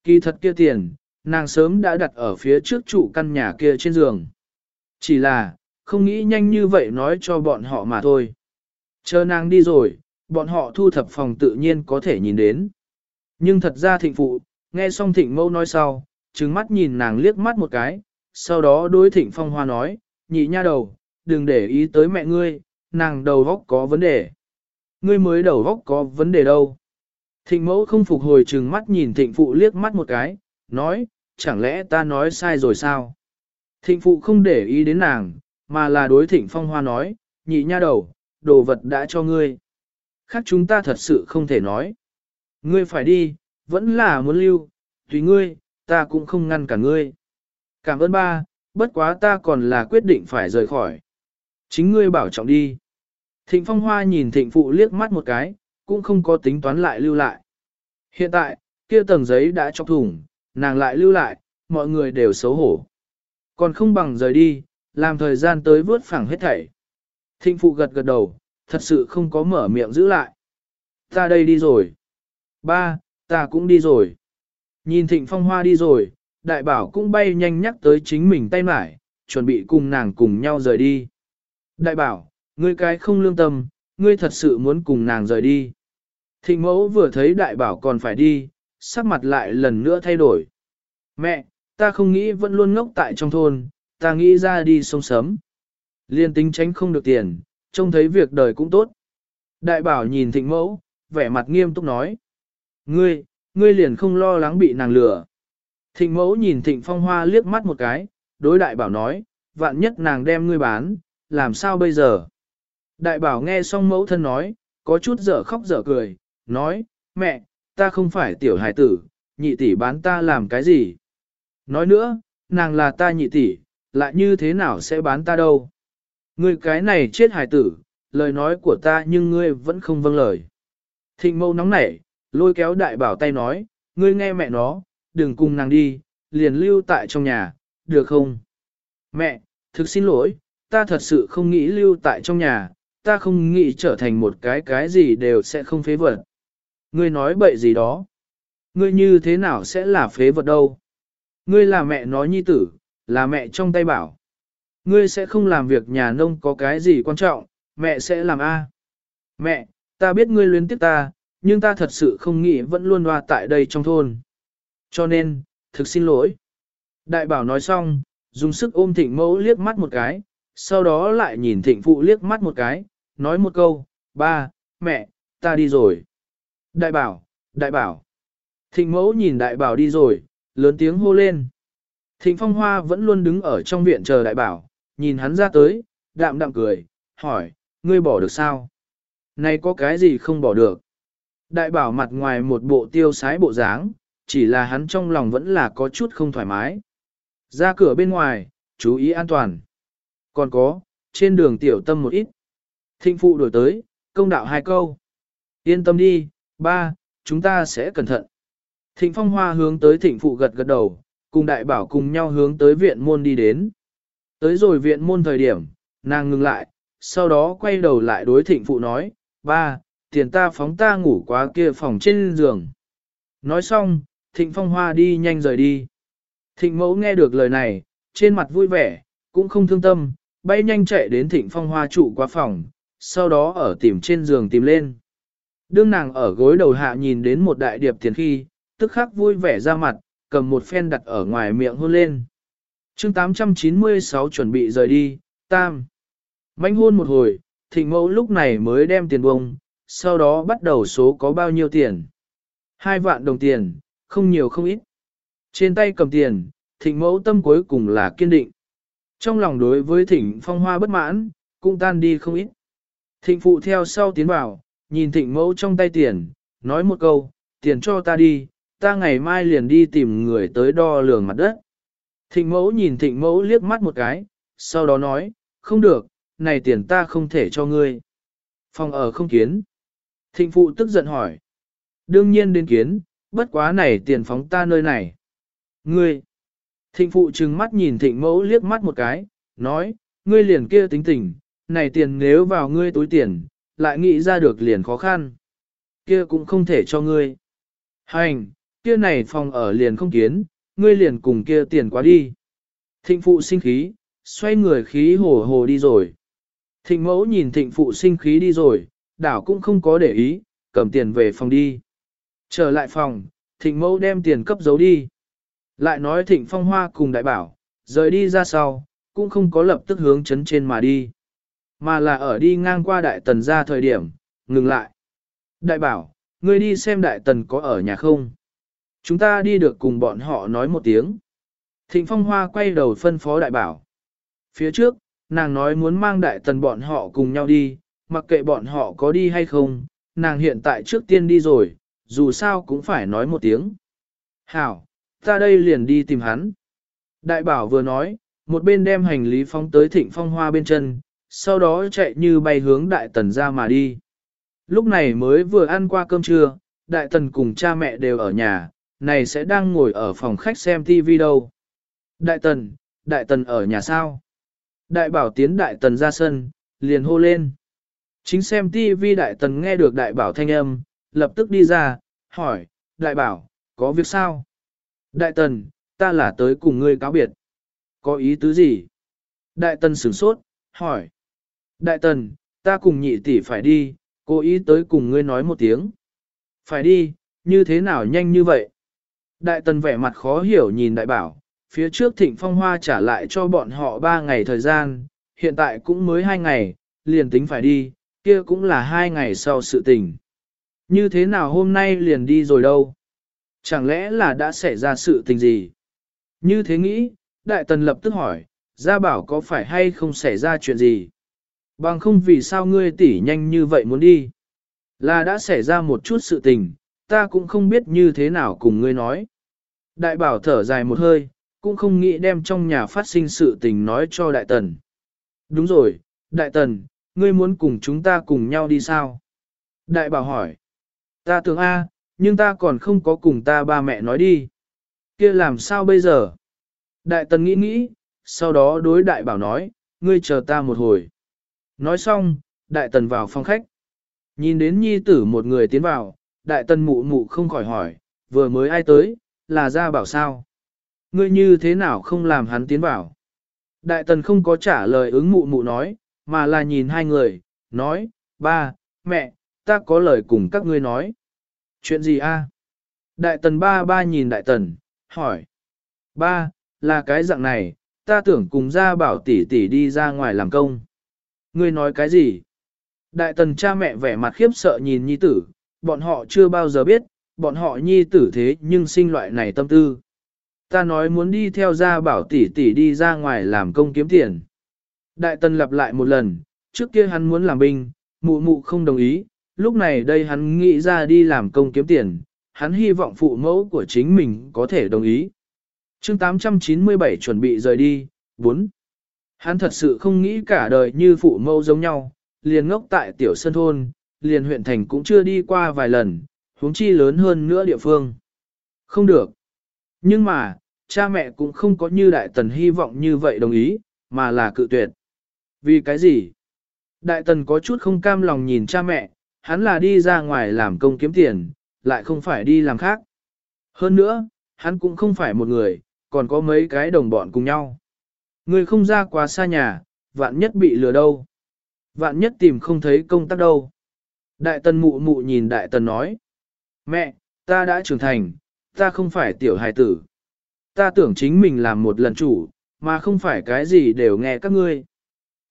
Kỳ thật kia tiền, nàng sớm đã đặt ở phía trước trụ căn nhà kia trên giường. Chỉ là, không nghĩ nhanh như vậy nói cho bọn họ mà thôi. Chờ nàng đi rồi, bọn họ thu thập phòng tự nhiên có thể nhìn đến. Nhưng thật ra thịnh phụ, nghe xong thịnh mâu nói sau, trừng mắt nhìn nàng liếc mắt một cái, sau đó đối thịnh phong hoa nói, nhị nha đầu, đừng để ý tới mẹ ngươi, nàng đầu góc có vấn đề. Ngươi mới đầu góc có vấn đề đâu. Thịnh mẫu không phục hồi trừng mắt nhìn thịnh phụ liếc mắt một cái, nói, chẳng lẽ ta nói sai rồi sao? Thịnh phụ không để ý đến nàng, mà là đối thịnh phong hoa nói, nhị nha đầu, đồ vật đã cho ngươi. Khác chúng ta thật sự không thể nói. Ngươi phải đi, vẫn là muốn lưu, tùy ngươi, ta cũng không ngăn cả ngươi. Cảm ơn ba, bất quá ta còn là quyết định phải rời khỏi. Chính ngươi bảo trọng đi. Thịnh phong hoa nhìn thịnh phụ liếc mắt một cái, cũng không có tính toán lại lưu lại. Hiện tại, kia tầng giấy đã chọc thủng, nàng lại lưu lại, mọi người đều xấu hổ. Còn không bằng rời đi, làm thời gian tới vớt phẳng hết thảy. Thịnh phụ gật gật đầu, thật sự không có mở miệng giữ lại. Ta đây đi rồi. Ba, ta cũng đi rồi. Nhìn thịnh phong hoa đi rồi, đại bảo cũng bay nhanh nhắc tới chính mình tay mải, chuẩn bị cùng nàng cùng nhau rời đi. Đại bảo, ngươi cái không lương tâm, ngươi thật sự muốn cùng nàng rời đi. Thịnh mẫu vừa thấy đại bảo còn phải đi, sắc mặt lại lần nữa thay đổi. Mẹ, ta không nghĩ vẫn luôn ngốc tại trong thôn, ta nghĩ ra đi sông sớm. Liên tính tránh không được tiền, trông thấy việc đời cũng tốt. Đại bảo nhìn thịnh mẫu, vẻ mặt nghiêm túc nói. Ngươi, ngươi liền không lo lắng bị nàng lừa. Thịnh mẫu nhìn thịnh phong hoa liếc mắt một cái, đối đại bảo nói, vạn nhất nàng đem ngươi bán, làm sao bây giờ? Đại bảo nghe xong mẫu thân nói, có chút dở khóc dở cười, nói, mẹ, ta không phải tiểu hải tử, nhị tỷ bán ta làm cái gì? Nói nữa, nàng là ta nhị tỷ, lại như thế nào sẽ bán ta đâu? Ngươi cái này chết hài tử, lời nói của ta nhưng ngươi vẫn không vâng lời. Thịnh mâu nóng nảy, lôi kéo đại bảo tay nói, ngươi nghe mẹ nó, đừng cùng nàng đi, liền lưu tại trong nhà, được không? Mẹ, thực xin lỗi, ta thật sự không nghĩ lưu tại trong nhà, ta không nghĩ trở thành một cái cái gì đều sẽ không phế vật. Ngươi nói bậy gì đó? Ngươi như thế nào sẽ là phế vật đâu? Ngươi là mẹ nói nhi tử, là mẹ trong tay bảo. Ngươi sẽ không làm việc nhà nông có cái gì quan trọng, mẹ sẽ làm A. Mẹ, ta biết ngươi luyến tiếc ta, nhưng ta thật sự không nghĩ vẫn luôn loa tại đây trong thôn. Cho nên, thực xin lỗi. Đại bảo nói xong, dùng sức ôm thịnh mẫu liếc mắt một cái, sau đó lại nhìn thịnh phụ liếc mắt một cái, nói một câu, ba, mẹ, ta đi rồi. Đại bảo, đại bảo. Thịnh mẫu nhìn đại bảo đi rồi, lớn tiếng hô lên. Thịnh phong hoa vẫn luôn đứng ở trong viện chờ đại bảo, nhìn hắn ra tới, đạm đạm cười, hỏi, ngươi bỏ được sao? Này có cái gì không bỏ được? Đại bảo mặt ngoài một bộ tiêu sái bộ dáng, chỉ là hắn trong lòng vẫn là có chút không thoải mái. Ra cửa bên ngoài, chú ý an toàn. Còn có, trên đường tiểu tâm một ít. Thịnh phụ đổi tới, công đạo hai câu. Yên tâm đi, ba, chúng ta sẽ cẩn thận. Thịnh phong hoa hướng tới thịnh phụ gật gật đầu, cùng đại bảo cùng nhau hướng tới viện môn đi đến. Tới rồi viện môn thời điểm, nàng ngừng lại, sau đó quay đầu lại đối thịnh phụ nói, ba, tiền ta phóng ta ngủ quá kia phòng trên giường. Nói xong, thịnh phong hoa đi nhanh rời đi. Thịnh mẫu nghe được lời này, trên mặt vui vẻ, cũng không thương tâm, bay nhanh chạy đến thịnh phong hoa trụ qua phòng, sau đó ở tìm trên giường tìm lên. Đương nàng ở gối đầu hạ nhìn đến một đại điệp tiền khi, tức khắc vui vẻ ra mặt, cầm một phen đặt ở ngoài miệng hôn lên. chương 896 chuẩn bị rời đi, tam. Mánh hôn một hồi, thịnh mẫu lúc này mới đem tiền bông, sau đó bắt đầu số có bao nhiêu tiền. Hai vạn đồng tiền, không nhiều không ít. Trên tay cầm tiền, thịnh mẫu tâm cuối cùng là kiên định. Trong lòng đối với thịnh phong hoa bất mãn, cũng tan đi không ít. Thịnh phụ theo sau tiến vào, nhìn thịnh mẫu trong tay tiền, nói một câu, tiền cho ta đi, ta ngày mai liền đi tìm người tới đo lường mặt đất. Thịnh mẫu nhìn thịnh mẫu liếc mắt một cái, sau đó nói, không được, này tiền ta không thể cho ngươi. Phòng ở không kiến. Thịnh phụ tức giận hỏi. Đương nhiên đến kiến, bất quá này tiền phóng ta nơi này. Ngươi. Thịnh phụ trừng mắt nhìn thịnh mẫu liếc mắt một cái, nói, ngươi liền kia tính tình, này tiền nếu vào ngươi túi tiền, lại nghĩ ra được liền khó khăn. Kia cũng không thể cho ngươi. Hành, kia này phòng ở liền không kiến, ngươi liền cùng kia tiền quá đi. Thịnh phụ sinh khí, xoay người khí hồ hồ đi rồi. Thịnh mẫu nhìn thịnh phụ sinh khí đi rồi, đảo cũng không có để ý, cầm tiền về phòng đi. Trở lại phòng, thịnh mẫu đem tiền cấp giấu đi. Lại nói thịnh phong hoa cùng đại bảo, rời đi ra sau, cũng không có lập tức hướng chấn trên mà đi. Mà là ở đi ngang qua đại tần ra thời điểm, ngừng lại. Đại bảo, ngươi đi xem đại tần có ở nhà không? Chúng ta đi được cùng bọn họ nói một tiếng. Thịnh phong hoa quay đầu phân phó đại bảo. Phía trước, nàng nói muốn mang đại tần bọn họ cùng nhau đi, mặc kệ bọn họ có đi hay không, nàng hiện tại trước tiên đi rồi, dù sao cũng phải nói một tiếng. Hảo, ta đây liền đi tìm hắn. Đại bảo vừa nói, một bên đem hành lý phóng tới thịnh phong hoa bên chân, sau đó chạy như bay hướng đại tần ra mà đi. Lúc này mới vừa ăn qua cơm trưa, đại tần cùng cha mẹ đều ở nhà, này sẽ đang ngồi ở phòng khách xem TV đâu. Đại tần, đại tần ở nhà sao? Đại bảo tiến đại tần ra sân, liền hô lên. Chính xem TV đại tần nghe được đại bảo thanh âm, lập tức đi ra, hỏi, đại bảo, có việc sao? Đại tần, ta là tới cùng ngươi cáo biệt. Có ý tứ gì? Đại tần sửng sốt, hỏi. Đại tần, ta cùng nhị tỷ phải đi, cố ý tới cùng ngươi nói một tiếng. Phải đi, như thế nào nhanh như vậy? Đại tần vẻ mặt khó hiểu nhìn đại bảo, phía trước thịnh phong hoa trả lại cho bọn họ ba ngày thời gian, hiện tại cũng mới hai ngày, liền tính phải đi, kia cũng là hai ngày sau sự tình. Như thế nào hôm nay liền đi rồi đâu? Chẳng lẽ là đã xảy ra sự tình gì? Như thế nghĩ, đại tần lập tức hỏi, gia bảo có phải hay không xảy ra chuyện gì? Bằng không vì sao ngươi tỉ nhanh như vậy muốn đi? Là đã xảy ra một chút sự tình, ta cũng không biết như thế nào cùng ngươi nói. Đại bảo thở dài một hơi, cũng không nghĩ đem trong nhà phát sinh sự tình nói cho đại tần. Đúng rồi, đại tần, ngươi muốn cùng chúng ta cùng nhau đi sao? Đại bảo hỏi. Ta tưởng A, nhưng ta còn không có cùng ta ba mẹ nói đi. kia làm sao bây giờ? Đại tần nghĩ nghĩ, sau đó đối đại bảo nói, ngươi chờ ta một hồi. Nói xong, đại tần vào phòng khách. Nhìn đến nhi tử một người tiến vào, đại tần mụ mụ không khỏi hỏi, vừa mới ai tới, là ra bảo sao? Ngươi như thế nào không làm hắn tiến vào? Đại tần không có trả lời ứng mụ mụ nói, mà là nhìn hai người, nói, ba, mẹ, ta có lời cùng các ngươi nói. Chuyện gì a? Đại tần ba ba nhìn đại tần, hỏi. Ba, là cái dạng này, ta tưởng cùng ra bảo tỷ tỷ đi ra ngoài làm công. Ngươi nói cái gì? Đại tần cha mẹ vẻ mặt khiếp sợ nhìn nhi tử, bọn họ chưa bao giờ biết, bọn họ nhi tử thế nhưng sinh loại này tâm tư. Ta nói muốn đi theo gia bảo tỷ tỷ đi ra ngoài làm công kiếm tiền. Đại tần lặp lại một lần, trước kia hắn muốn làm binh, mụ mụ không đồng ý, lúc này đây hắn nghĩ ra đi làm công kiếm tiền, hắn hy vọng phụ mẫu của chính mình có thể đồng ý. chương 897 chuẩn bị rời đi, 4. Hắn thật sự không nghĩ cả đời như phụ mẫu giống nhau, liền ngốc tại tiểu sân thôn, liền huyện thành cũng chưa đi qua vài lần, huống chi lớn hơn nữa địa phương. Không được. Nhưng mà, cha mẹ cũng không có như đại tần hy vọng như vậy đồng ý, mà là cự tuyệt. Vì cái gì? Đại tần có chút không cam lòng nhìn cha mẹ, hắn là đi ra ngoài làm công kiếm tiền, lại không phải đi làm khác. Hơn nữa, hắn cũng không phải một người, còn có mấy cái đồng bọn cùng nhau. Người không ra quá xa nhà, vạn nhất bị lừa đâu. Vạn nhất tìm không thấy công tác đâu. Đại tần mụ mụ nhìn đại tần nói. Mẹ, ta đã trưởng thành, ta không phải tiểu hài tử. Ta tưởng chính mình làm một lần chủ, mà không phải cái gì đều nghe các ngươi.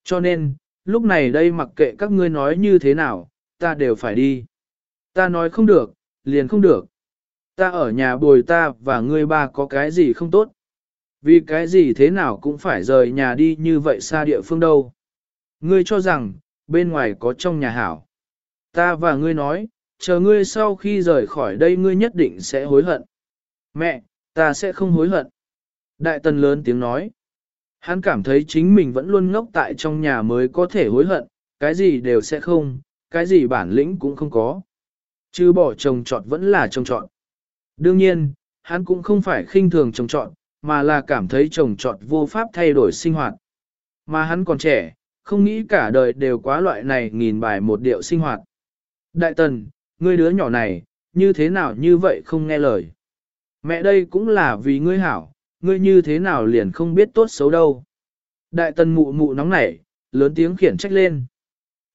Cho nên, lúc này đây mặc kệ các ngươi nói như thế nào, ta đều phải đi. Ta nói không được, liền không được. Ta ở nhà bồi ta và ngươi ba có cái gì không tốt. Vì cái gì thế nào cũng phải rời nhà đi như vậy xa địa phương đâu. Ngươi cho rằng, bên ngoài có trong nhà hảo. Ta và ngươi nói, chờ ngươi sau khi rời khỏi đây ngươi nhất định sẽ hối hận. Mẹ, ta sẽ không hối hận. Đại tần lớn tiếng nói. Hắn cảm thấy chính mình vẫn luôn ngốc tại trong nhà mới có thể hối hận, cái gì đều sẽ không, cái gì bản lĩnh cũng không có. Chứ bỏ trồng trọt vẫn là trồng trọt. Đương nhiên, hắn cũng không phải khinh thường trồng trọt, mà là cảm thấy trồng trọt vô pháp thay đổi sinh hoạt. Mà hắn còn trẻ, không nghĩ cả đời đều quá loại này nghìn bài một điệu sinh hoạt. Đại tần, ngươi đứa nhỏ này, như thế nào như vậy không nghe lời. Mẹ đây cũng là vì ngươi hảo, ngươi như thế nào liền không biết tốt xấu đâu. Đại tần mụ mụ nóng nảy, lớn tiếng khiển trách lên.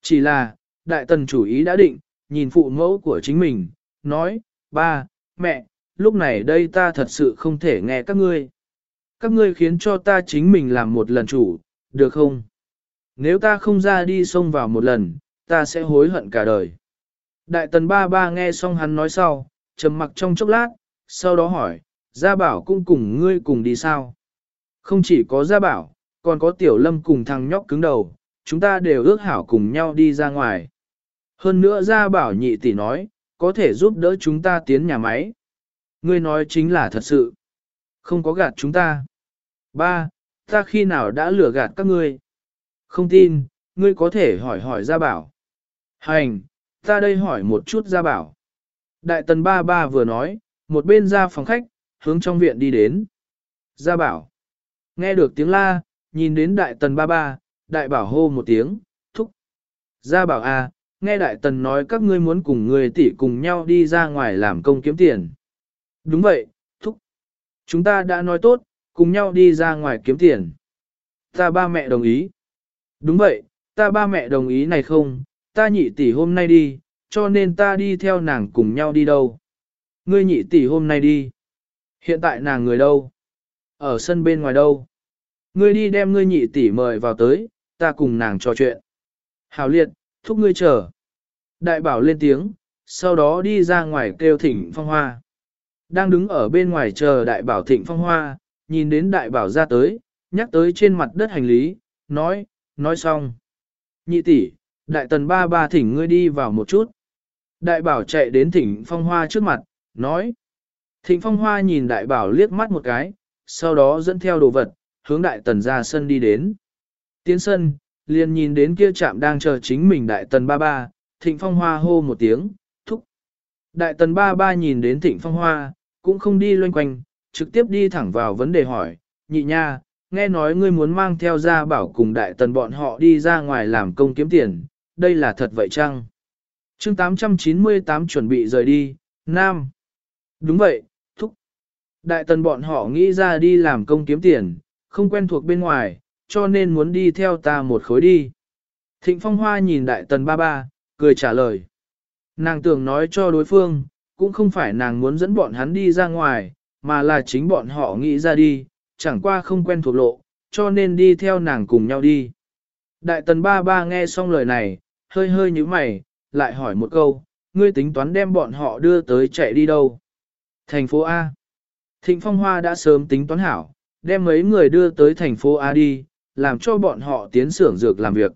Chỉ là, đại tần chủ ý đã định, nhìn phụ mẫu của chính mình, nói, ba, mẹ, lúc này đây ta thật sự không thể nghe các ngươi. Các ngươi khiến cho ta chính mình làm một lần chủ, được không? Nếu ta không ra đi xông vào một lần, ta sẽ hối hận cả đời. Đại tần ba ba nghe xong hắn nói sau, trầm mặc trong chốc lát, sau đó hỏi, gia bảo cũng cùng ngươi cùng đi sao? Không chỉ có gia bảo, còn có tiểu lâm cùng thằng nhóc cứng đầu, chúng ta đều ước hảo cùng nhau đi ra ngoài. Hơn nữa gia bảo nhị tỷ nói, có thể giúp đỡ chúng ta tiến nhà máy. Ngươi nói chính là thật sự. Không có gạt chúng ta. Ba, ta khi nào đã lừa gạt các ngươi? Không tin, ngươi có thể hỏi hỏi gia bảo. Hành, ta đây hỏi một chút gia bảo. Đại tần ba ba vừa nói, một bên ra phòng khách, hướng trong viện đi đến. Gia bảo. Nghe được tiếng la, nhìn đến đại tần ba ba, đại bảo hô một tiếng, thúc. Gia bảo à, nghe đại tần nói các ngươi muốn cùng người tỷ cùng nhau đi ra ngoài làm công kiếm tiền. Đúng vậy, thúc. Chúng ta đã nói tốt, cùng nhau đi ra ngoài kiếm tiền. Ta ba mẹ đồng ý. Đúng vậy, ta ba mẹ đồng ý này không, ta nhị tỷ hôm nay đi, cho nên ta đi theo nàng cùng nhau đi đâu. Ngươi nhị tỷ hôm nay đi. Hiện tại nàng người đâu? Ở sân bên ngoài đâu? Ngươi đi đem ngươi nhị tỷ mời vào tới, ta cùng nàng trò chuyện. Hảo liệt, thúc ngươi chờ. Đại bảo lên tiếng, sau đó đi ra ngoài kêu thỉnh phong hoa. Đang đứng ở bên ngoài chờ đại bảo thịnh phong hoa, nhìn đến đại bảo ra tới, nhắc tới trên mặt đất hành lý, nói, nói xong. Nhị tỷ, đại tần ba ba thỉnh ngươi đi vào một chút. Đại bảo chạy đến thỉnh phong hoa trước mặt, nói. Thịnh phong hoa nhìn đại bảo liếc mắt một cái, sau đó dẫn theo đồ vật, hướng đại tần ra sân đi đến. Tiến sân, liền nhìn đến kia chạm đang chờ chính mình đại tần ba ba, thịnh phong hoa hô một tiếng, thúc. Đại tần ba ba nhìn đến thịnh phong hoa, cũng không đi loanh quanh, trực tiếp đi thẳng vào vấn đề hỏi, nhị nha, nghe nói ngươi muốn mang theo gia bảo cùng đại tần bọn họ đi ra ngoài làm công kiếm tiền, đây là thật vậy chăng? chương 898 chuẩn bị rời đi, Nam. Đúng vậy, thúc. Đại tần bọn họ nghĩ ra đi làm công kiếm tiền, không quen thuộc bên ngoài, cho nên muốn đi theo ta một khối đi. Thịnh Phong Hoa nhìn đại tần ba ba, cười trả lời. Nàng tưởng nói cho đối phương, cũng không phải nàng muốn dẫn bọn hắn đi ra ngoài, mà là chính bọn họ nghĩ ra đi, chẳng qua không quen thuộc lộ, cho nên đi theo nàng cùng nhau đi. Đại tần ba ba nghe xong lời này, hơi hơi như mày, lại hỏi một câu, ngươi tính toán đem bọn họ đưa tới chạy đi đâu? Thành phố A. Thịnh Phong Hoa đã sớm tính toán hảo, đem mấy người đưa tới thành phố A đi, làm cho bọn họ tiến xưởng dược làm việc.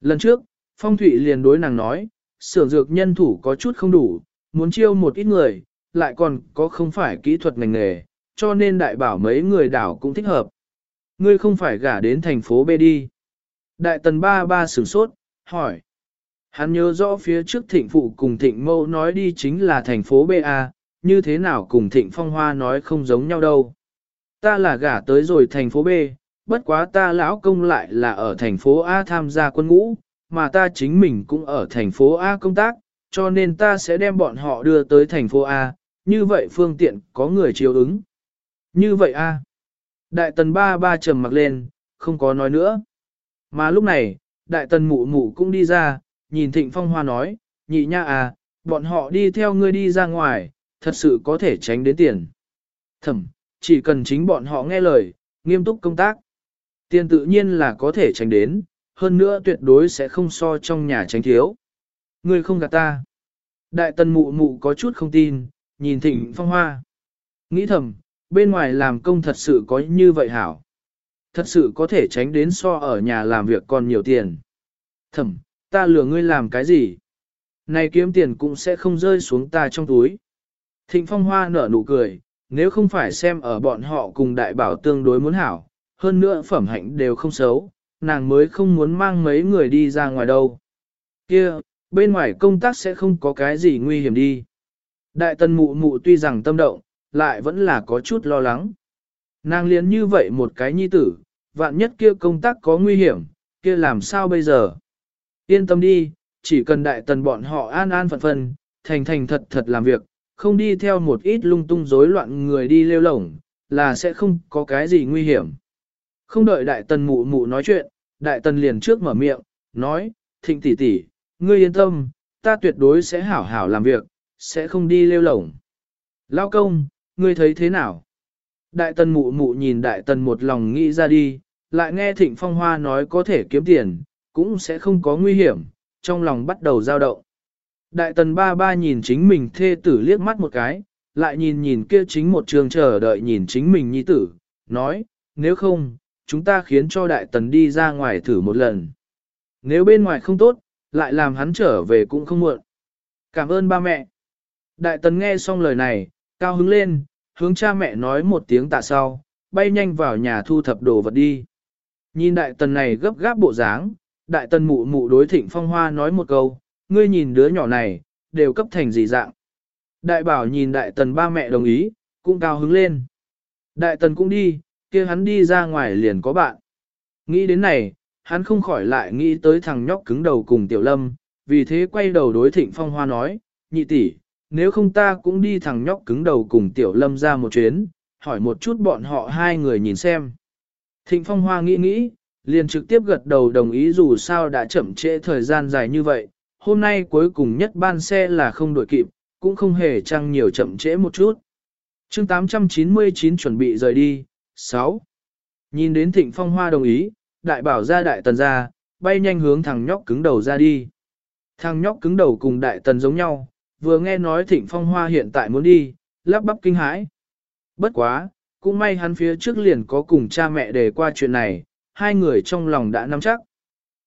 Lần trước, Phong Thụy liền đối nàng nói, xưởng dược nhân thủ có chút không đủ, muốn chiêu một ít người, lại còn có không phải kỹ thuật ngành nghề, cho nên đại bảo mấy người đảo cũng thích hợp. Ngươi không phải gả đến thành phố B đi. Đại tần ba ba sửng sốt, hỏi. Hắn nhớ rõ phía trước thịnh phụ cùng thịnh mâu nói đi chính là thành phố BA, như thế nào cùng thịnh phong hoa nói không giống nhau đâu. Ta là gả tới rồi thành phố B, bất quá ta lão công lại là ở thành phố A tham gia quân ngũ, mà ta chính mình cũng ở thành phố A công tác, cho nên ta sẽ đem bọn họ đưa tới thành phố A, như vậy phương tiện có người chiếu ứng. Như vậy A. Đại tần ba ba trầm mặc lên, không có nói nữa. Mà lúc này, đại tần mụ mụ cũng đi ra, nhìn thịnh phong hoa nói, nhị nha à, bọn họ đi theo ngươi đi ra ngoài, thật sự có thể tránh đến tiền. Thẩm, chỉ cần chính bọn họ nghe lời, nghiêm túc công tác. Tiền tự nhiên là có thể tránh đến, hơn nữa tuyệt đối sẽ không so trong nhà tránh thiếu. Ngươi không gạt ta. Đại tần mụ mụ có chút không tin, nhìn thịnh phong hoa. Nghĩ thầm, bên ngoài làm công thật sự có như vậy hảo. Thật sự có thể tránh đến so ở nhà làm việc còn nhiều tiền. Thẩm, ta lừa ngươi làm cái gì? Này kiếm tiền cũng sẽ không rơi xuống ta trong túi. Thịnh phong hoa nở nụ cười, nếu không phải xem ở bọn họ cùng đại bảo tương đối muốn hảo, hơn nữa phẩm hạnh đều không xấu, nàng mới không muốn mang mấy người đi ra ngoài đâu. Kia, bên ngoài công tác sẽ không có cái gì nguy hiểm đi. Đại tần mụ mụ tuy rằng tâm động, lại vẫn là có chút lo lắng. Nàng liền như vậy một cái nhi tử, vạn nhất kia công tác có nguy hiểm, kia làm sao bây giờ? Yên tâm đi, chỉ cần đại tần bọn họ an an phận phận, thành thành thật thật làm việc, không đi theo một ít lung tung rối loạn người đi lêu lổng, là sẽ không có cái gì nguy hiểm. Không đợi đại tần mụ mụ nói chuyện, đại tần liền trước mở miệng, nói, thịnh tỷ tỷ, ngươi yên tâm, ta tuyệt đối sẽ hảo hảo làm việc, sẽ không đi lêu lổng. Lao công, ngươi thấy thế nào? Đại tần mụ mụ nhìn đại tần một lòng nghĩ ra đi, lại nghe thịnh phong hoa nói có thể kiếm tiền, cũng sẽ không có nguy hiểm, trong lòng bắt đầu dao động. Đại tần ba ba nhìn chính mình thê tử liếc mắt một cái, lại nhìn nhìn kia chính một trường chờ đợi nhìn chính mình nhi tử, nói, nếu không, chúng ta khiến cho đại tần đi ra ngoài thử một lần. Nếu bên ngoài không tốt, lại làm hắn trở về cũng không muộn. Cảm ơn ba mẹ. Đại tần nghe xong lời này, cao hứng lên, hướng cha mẹ nói một tiếng tạ sau, bay nhanh vào nhà thu thập đồ vật đi. Nhìn đại tần này gấp gáp bộ dáng, đại tần mụ mụ đối thịnh phong hoa nói một câu, ngươi nhìn đứa nhỏ này, đều cấp thành gì dạng. Đại bảo nhìn đại tần ba mẹ đồng ý, cũng cao hứng lên. Đại tần cũng đi, kia hắn đi ra ngoài liền có bạn. Nghĩ đến này, hắn không khỏi lại nghĩ tới thằng nhóc cứng đầu cùng tiểu lâm, vì thế quay đầu đối thịnh phong hoa nói, nhị tỷ, nếu không ta cũng đi thằng nhóc cứng đầu cùng tiểu lâm ra một chuyến, hỏi một chút bọn họ hai người nhìn xem. Thịnh phong hoa nghĩ nghĩ, liền trực tiếp gật đầu đồng ý dù sao đã chậm trễ thời gian dài như vậy, hôm nay cuối cùng nhất ban xe là không đổi kịp, cũng không hề trăng nhiều chậm trễ một chút. chương 899 chuẩn bị rời đi, 6. Nhìn đến thịnh phong hoa đồng ý, đại bảo ra đại tần ra, bay nhanh hướng thằng nhóc cứng đầu ra đi. Thằng nhóc cứng đầu cùng đại tần giống nhau, vừa nghe nói thịnh phong hoa hiện tại muốn đi, lắp bắp kinh hãi. Bất quá, cũng may hắn phía trước liền có cùng cha mẹ đề qua chuyện này, hai người trong lòng đã nắm chắc.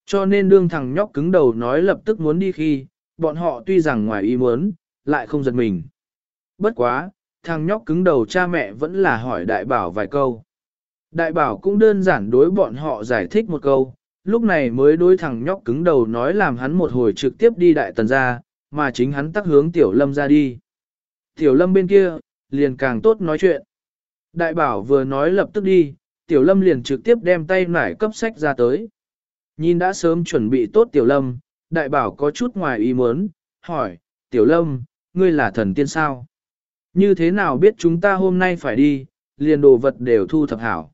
Cho nên đương thằng nhóc cứng đầu nói lập tức muốn đi khi, bọn họ tuy rằng ngoài ý muốn, lại không giật mình. Bất quá, thằng nhóc cứng đầu cha mẹ vẫn là hỏi đại bảo vài câu. Đại bảo cũng đơn giản đối bọn họ giải thích một câu, lúc này mới đối thằng nhóc cứng đầu nói làm hắn một hồi trực tiếp đi đại tần ra, mà chính hắn tắc hướng tiểu lâm ra đi. Tiểu lâm bên kia, liền càng tốt nói chuyện. Đại bảo vừa nói lập tức đi, tiểu lâm liền trực tiếp đem tay nải cấp sách ra tới. Nhìn đã sớm chuẩn bị tốt tiểu lâm, đại bảo có chút ngoài ý muốn, hỏi, tiểu lâm, ngươi là thần tiên sao? Như thế nào biết chúng ta hôm nay phải đi, liền đồ vật đều thu thập hảo.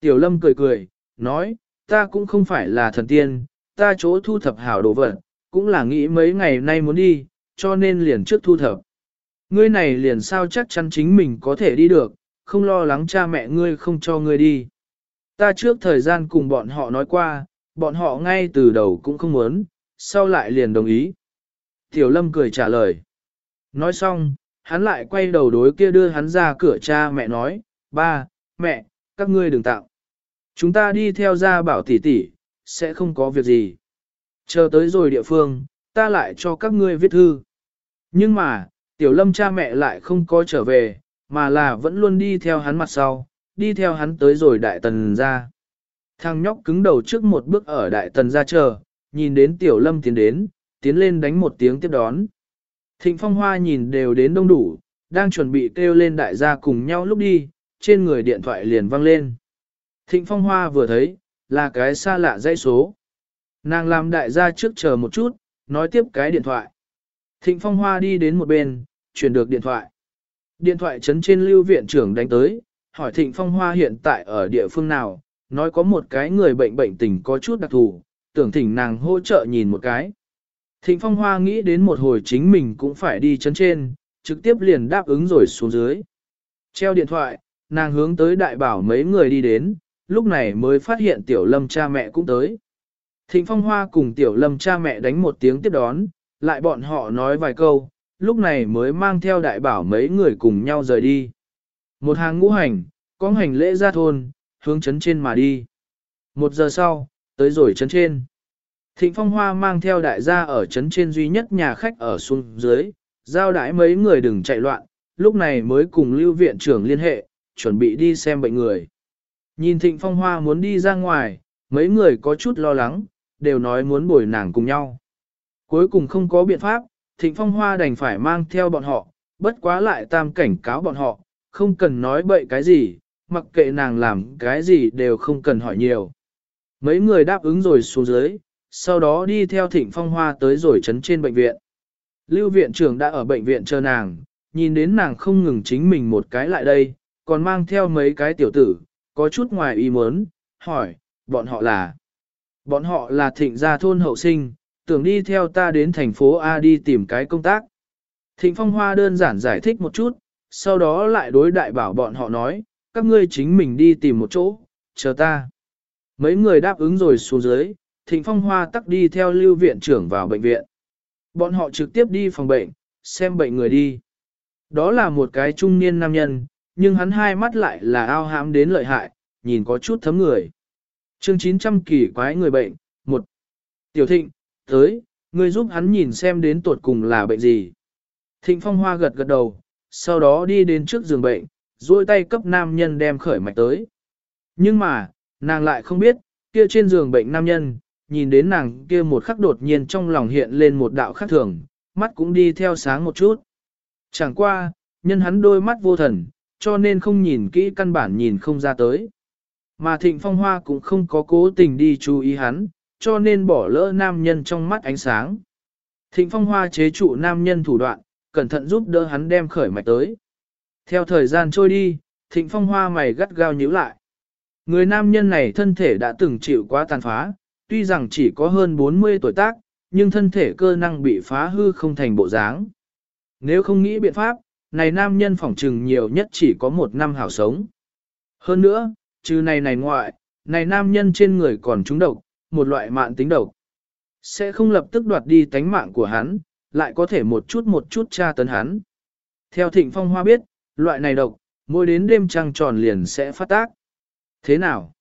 Tiểu lâm cười cười, nói, ta cũng không phải là thần tiên, ta chỗ thu thập hảo đồ vật, cũng là nghĩ mấy ngày nay muốn đi, cho nên liền trước thu thập. Ngươi này liền sao chắc chắn chính mình có thể đi được, không lo lắng cha mẹ ngươi không cho ngươi đi. Ta trước thời gian cùng bọn họ nói qua, bọn họ ngay từ đầu cũng không muốn, sau lại liền đồng ý. Tiểu Lâm cười trả lời. Nói xong, hắn lại quay đầu đối kia đưa hắn ra cửa cha mẹ nói, ba, mẹ, các ngươi đừng tạo. Chúng ta đi theo ra bảo tỷ tỷ, sẽ không có việc gì. Chờ tới rồi địa phương, ta lại cho các ngươi viết thư. Nhưng mà, tiểu lâm cha mẹ lại không có trở về, mà là vẫn luôn đi theo hắn mặt sau, đi theo hắn tới rồi đại tần ra. Thằng nhóc cứng đầu trước một bước ở đại tần ra chờ, nhìn đến tiểu lâm tiến đến, tiến lên đánh một tiếng tiếp đón. Thịnh phong hoa nhìn đều đến đông đủ, đang chuẩn bị kêu lên đại gia cùng nhau lúc đi, trên người điện thoại liền vang lên. Thịnh phong hoa vừa thấy, là cái xa lạ dãy số. Nàng làm đại gia trước chờ một chút, nói tiếp cái điện thoại. Thịnh phong hoa đi đến một bên, chuyển được điện thoại. Điện thoại chấn trên lưu viện trưởng đánh tới, hỏi thịnh phong hoa hiện tại ở địa phương nào, nói có một cái người bệnh bệnh tình có chút đặc thù, tưởng thỉnh nàng hỗ trợ nhìn một cái. Thịnh phong hoa nghĩ đến một hồi chính mình cũng phải đi chấn trên, trực tiếp liền đáp ứng rồi xuống dưới. Treo điện thoại, nàng hướng tới đại bảo mấy người đi đến, lúc này mới phát hiện tiểu lâm cha mẹ cũng tới. Thịnh phong hoa cùng tiểu lâm cha mẹ đánh một tiếng tiếp đón, lại bọn họ nói vài câu, lúc này mới mang theo đại bảo mấy người cùng nhau rời đi. Một hàng ngũ hành, có hành lễ ra thôn, hướng chấn trên mà đi. Một giờ sau, tới rồi chấn trên. Thịnh phong hoa mang theo đại gia ở chấn trên duy nhất nhà khách ở xuống dưới, giao đãi mấy người đừng chạy loạn, lúc này mới cùng lưu viện trưởng liên hệ, chuẩn bị đi xem bệnh người. Nhìn thịnh phong hoa muốn đi ra ngoài, mấy người có chút lo lắng, đều nói muốn bồi nàng cùng nhau. Cuối cùng không có biện pháp, thịnh phong hoa đành phải mang theo bọn họ, bất quá lại tam cảnh cáo bọn họ, không cần nói bậy cái gì, mặc kệ nàng làm cái gì đều không cần hỏi nhiều. Mấy người đáp ứng rồi xuống dưới, sau đó đi theo thịnh phong hoa tới rồi trấn trên bệnh viện. Lưu viện trưởng đã ở bệnh viện chờ nàng, nhìn đến nàng không ngừng chính mình một cái lại đây, còn mang theo mấy cái tiểu tử, có chút ngoài ý muốn, hỏi, bọn họ là? Bọn họ là thịnh gia thôn hậu sinh, tưởng đi theo ta đến thành phố A đi tìm cái công tác. Thịnh Phong Hoa đơn giản giải thích một chút, sau đó lại đối đại bảo bọn họ nói, các ngươi chính mình đi tìm một chỗ, chờ ta. Mấy người đáp ứng rồi xuống dưới, Thịnh Phong Hoa tắc đi theo lưu viện trưởng vào bệnh viện. Bọn họ trực tiếp đi phòng bệnh, xem bệnh người đi. Đó là một cái trung niên nam nhân, nhưng hắn hai mắt lại là ao hãm đến lợi hại, nhìn có chút thấm người. Chương 900 kỳ quái người bệnh, một Tiểu Thịnh, tới, ngươi giúp hắn nhìn xem đến tuột cùng là bệnh gì. Thịnh Phong Hoa gật gật đầu, sau đó đi đến trước giường bệnh, duỗi tay cấp nam nhân đem khởi mạch tới. Nhưng mà, nàng lại không biết, kia trên giường bệnh nam nhân, nhìn đến nàng kia một khắc đột nhiên trong lòng hiện lên một đạo khắc thường, mắt cũng đi theo sáng một chút. Chẳng qua, nhân hắn đôi mắt vô thần, cho nên không nhìn kỹ căn bản nhìn không ra tới. Mà thịnh phong hoa cũng không có cố tình đi chú ý hắn, cho nên bỏ lỡ nam nhân trong mắt ánh sáng. Thịnh phong hoa chế trụ nam nhân thủ đoạn, cẩn thận giúp đỡ hắn đem khởi mạch tới. Theo thời gian trôi đi, thịnh phong hoa mày gắt gao nhíu lại. Người nam nhân này thân thể đã từng chịu quá tàn phá, tuy rằng chỉ có hơn 40 tuổi tác, nhưng thân thể cơ năng bị phá hư không thành bộ dáng. Nếu không nghĩ biện pháp, này nam nhân phỏng trừng nhiều nhất chỉ có một năm hảo sống. Hơn nữa, trừ này này ngoại, này nam nhân trên người còn trúng độc, một loại mạng tính độc. Sẽ không lập tức đoạt đi tánh mạng của hắn, lại có thể một chút một chút tra tấn hắn. Theo thịnh phong hoa biết, loại này độc, mỗi đến đêm trăng tròn liền sẽ phát tác. Thế nào?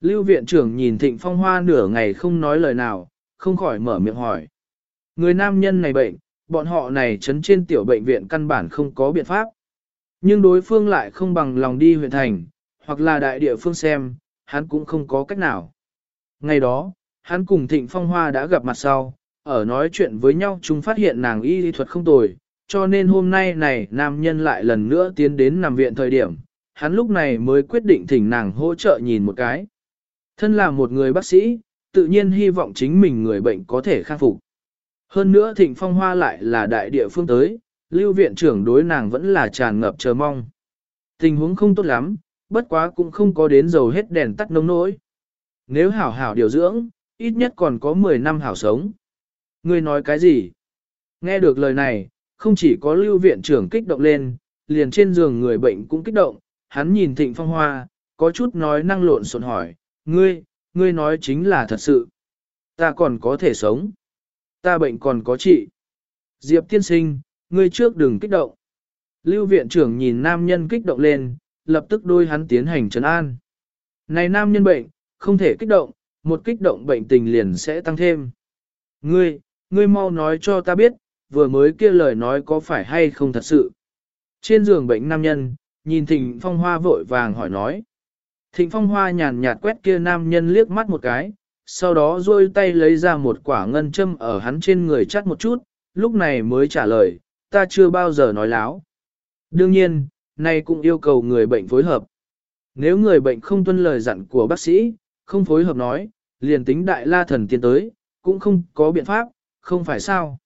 Lưu viện trưởng nhìn thịnh phong hoa nửa ngày không nói lời nào, không khỏi mở miệng hỏi. Người nam nhân này bệnh, bọn họ này chấn trên tiểu bệnh viện căn bản không có biện pháp. Nhưng đối phương lại không bằng lòng đi huyện thành, hoặc là đại địa phương xem, hắn cũng không có cách nào. Ngày đó, hắn cùng Thịnh Phong Hoa đã gặp mặt sau, ở nói chuyện với nhau chúng phát hiện nàng y lý thuật không tồi, cho nên hôm nay này nam nhân lại lần nữa tiến đến nằm viện thời điểm, hắn lúc này mới quyết định thỉnh nàng hỗ trợ nhìn một cái. Thân là một người bác sĩ, tự nhiên hy vọng chính mình người bệnh có thể khắc phục. Hơn nữa Thịnh Phong Hoa lại là đại địa phương tới, lưu viện trưởng đối nàng vẫn là tràn ngập chờ mong. Tình huống không tốt lắm, bất quá cũng không có đến dầu hết đèn tắt nông nỗi. Nếu hảo hảo điều dưỡng, ít nhất còn có 10 năm hảo sống. Ngươi nói cái gì? Nghe được lời này, không chỉ có lưu viện trưởng kích động lên, liền trên giường người bệnh cũng kích động, hắn nhìn thịnh phong hoa, có chút nói năng lộn xộn hỏi, ngươi, ngươi nói chính là thật sự. Ta còn có thể sống. Ta bệnh còn có trị. Diệp tiên sinh, ngươi trước đừng kích động. Lưu viện trưởng nhìn nam nhân kích động lên, lập tức đôi hắn tiến hành trấn an. Này nam nhân bệnh, không thể kích động, một kích động bệnh tình liền sẽ tăng thêm. Ngươi, ngươi mau nói cho ta biết, vừa mới kia lời nói có phải hay không thật sự. Trên giường bệnh nam nhân, nhìn thịnh phong hoa vội vàng hỏi nói. Thịnh phong hoa nhàn nhạt quét kia nam nhân liếc mắt một cái, sau đó rôi tay lấy ra một quả ngân châm ở hắn trên người chắt một chút, lúc này mới trả lời, ta chưa bao giờ nói láo. Đương nhiên, nay cũng yêu cầu người bệnh phối hợp. Nếu người bệnh không tuân lời dặn của bác sĩ, không phối hợp nói, liền tính đại la thần tiến tới, cũng không có biện pháp, không phải sao.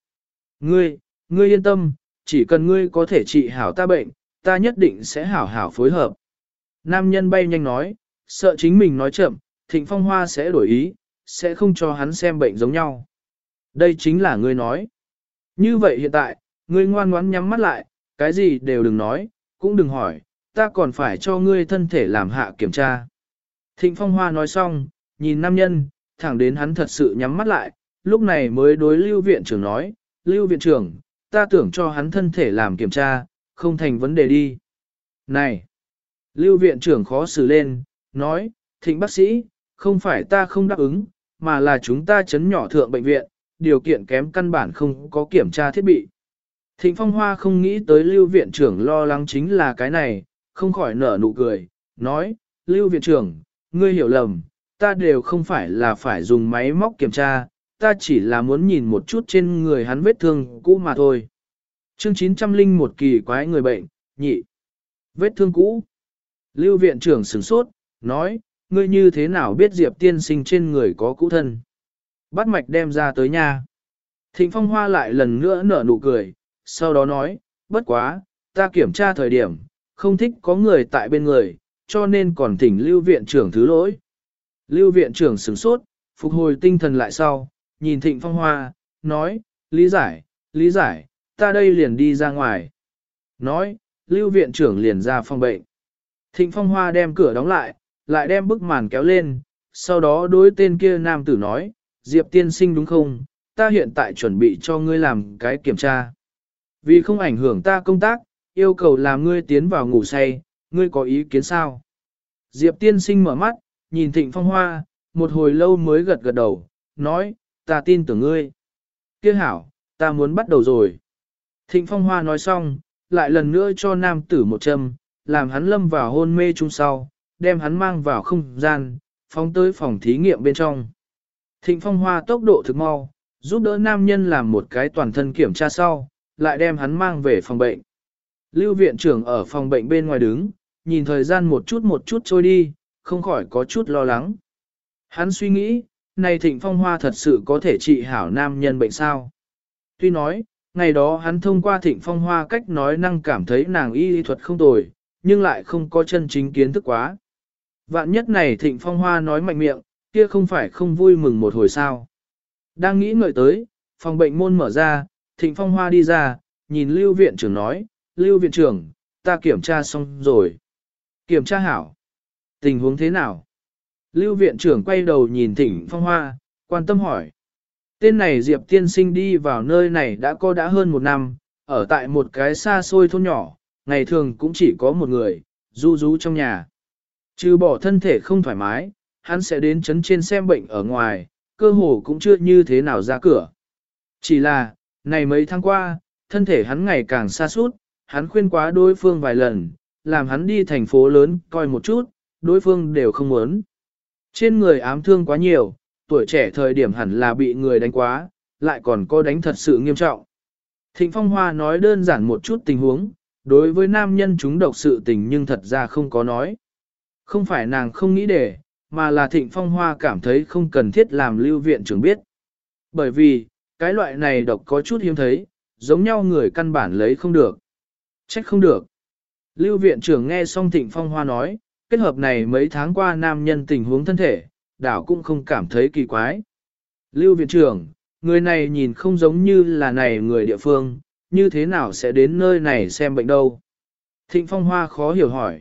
Ngươi, ngươi yên tâm, chỉ cần ngươi có thể trị hảo ta bệnh, ta nhất định sẽ hảo hảo phối hợp. Nam nhân bay nhanh nói, sợ chính mình nói chậm, thịnh phong hoa sẽ đổi ý, sẽ không cho hắn xem bệnh giống nhau. Đây chính là ngươi nói. Như vậy hiện tại, ngươi ngoan ngoãn nhắm mắt lại, cái gì đều đừng nói, cũng đừng hỏi, ta còn phải cho ngươi thân thể làm hạ kiểm tra. Thịnh phong hoa nói xong, nhìn nam nhân, thẳng đến hắn thật sự nhắm mắt lại, lúc này mới đối lưu viện trưởng nói, lưu viện trưởng, ta tưởng cho hắn thân thể làm kiểm tra, không thành vấn đề đi. Này! Lưu viện trưởng khó xử lên, nói, thịnh bác sĩ, không phải ta không đáp ứng, mà là chúng ta chấn nhỏ thượng bệnh viện, điều kiện kém căn bản không có kiểm tra thiết bị. Thịnh Phong Hoa không nghĩ tới Lưu Viện trưởng lo lắng chính là cái này, không khỏi nở nụ cười, nói, Lưu Viện trưởng, ngươi hiểu lầm, ta đều không phải là phải dùng máy móc kiểm tra, ta chỉ là muốn nhìn một chút trên người hắn vết thương cũ mà thôi. Chương 901 kỳ quái người bệnh, nhị. Vết thương cũ. Lưu viện trưởng sửng sốt, nói, ngươi như thế nào biết Diệp tiên sinh trên người có cũ thân. Bắt mạch đem ra tới nhà. Thịnh phong hoa lại lần nữa nở nụ cười, sau đó nói, bất quá, ta kiểm tra thời điểm, không thích có người tại bên người, cho nên còn thỉnh lưu viện trưởng thứ lỗi. Lưu viện trưởng sửng sốt, phục hồi tinh thần lại sau, nhìn thịnh phong hoa, nói, lý giải, lý giải, ta đây liền đi ra ngoài. Nói, lưu viện trưởng liền ra phòng bệnh. Thịnh phong hoa đem cửa đóng lại, lại đem bức màn kéo lên, sau đó đối tên kia nam tử nói, Diệp tiên sinh đúng không, ta hiện tại chuẩn bị cho ngươi làm cái kiểm tra. Vì không ảnh hưởng ta công tác, yêu cầu làm ngươi tiến vào ngủ say, ngươi có ý kiến sao? Diệp tiên sinh mở mắt, nhìn thịnh phong hoa, một hồi lâu mới gật gật đầu, nói, ta tin tưởng ngươi. Kia hảo, ta muốn bắt đầu rồi. Thịnh phong hoa nói xong, lại lần nữa cho nam tử một châm, làm hắn lâm vào hôn mê chung sau, đem hắn mang vào không gian, phóng tới phòng thí nghiệm bên trong. Thịnh phong hoa tốc độ thực mau, giúp đỡ nam nhân làm một cái toàn thân kiểm tra sau, lại đem hắn mang về phòng bệnh. Lưu viện trưởng ở phòng bệnh bên ngoài đứng, nhìn thời gian một chút một chút trôi đi, không khỏi có chút lo lắng. Hắn suy nghĩ, này thịnh phong hoa thật sự có thể trị hảo nam nhân bệnh sao. Tuy nói, ngày đó hắn thông qua thịnh phong hoa cách nói năng cảm thấy nàng y lý thuật không tồi, nhưng lại không có chân chính kiến thức quá. Vạn nhất này thịnh phong hoa nói mạnh miệng, kia không phải không vui mừng một hồi sao. Đang nghĩ ngợi tới, phòng bệnh môn mở ra, thịnh phong hoa đi ra, nhìn lưu viện trưởng nói, lưu viện trưởng, ta kiểm tra xong rồi. Kiểm tra hảo. Tình huống thế nào? Lưu viện trưởng quay đầu nhìn thịnh phong hoa, quan tâm hỏi. Tên này Diệp tiên sinh đi vào nơi này đã có đã hơn một năm, ở tại một cái xa xôi thôn nhỏ, ngày thường cũng chỉ có một người, du rú trong nhà. Trừ bỏ thân thể không thoải mái, hắn sẽ đến chấn trên xem bệnh ở ngoài, cơ hồ cũng chưa như thế nào ra cửa. Chỉ là, này mấy tháng qua, thân thể hắn ngày càng xa suốt, hắn khuyên quá đối phương vài lần, làm hắn đi thành phố lớn coi một chút, đối phương đều không muốn. Trên người ám thương quá nhiều, tuổi trẻ thời điểm hẳn là bị người đánh quá, lại còn có đánh thật sự nghiêm trọng. Thịnh Phong Hoa nói đơn giản một chút tình huống, đối với nam nhân chúng độc sự tình nhưng thật ra không có nói. Không phải nàng không nghĩ để, mà là Thịnh Phong Hoa cảm thấy không cần thiết làm lưu viện trưởng biết. Bởi vì, cái loại này độc có chút hiếm thấy, giống nhau người căn bản lấy không được. Trách không được. Lưu viện trưởng nghe xong Thịnh Phong Hoa nói, kết hợp này mấy tháng qua nam nhân tình huống thân thể, đảo cũng không cảm thấy kỳ quái. Lưu viện trưởng, người này nhìn không giống như là này người địa phương, như thế nào sẽ đến nơi này xem bệnh đâu? Thịnh Phong Hoa khó hiểu hỏi.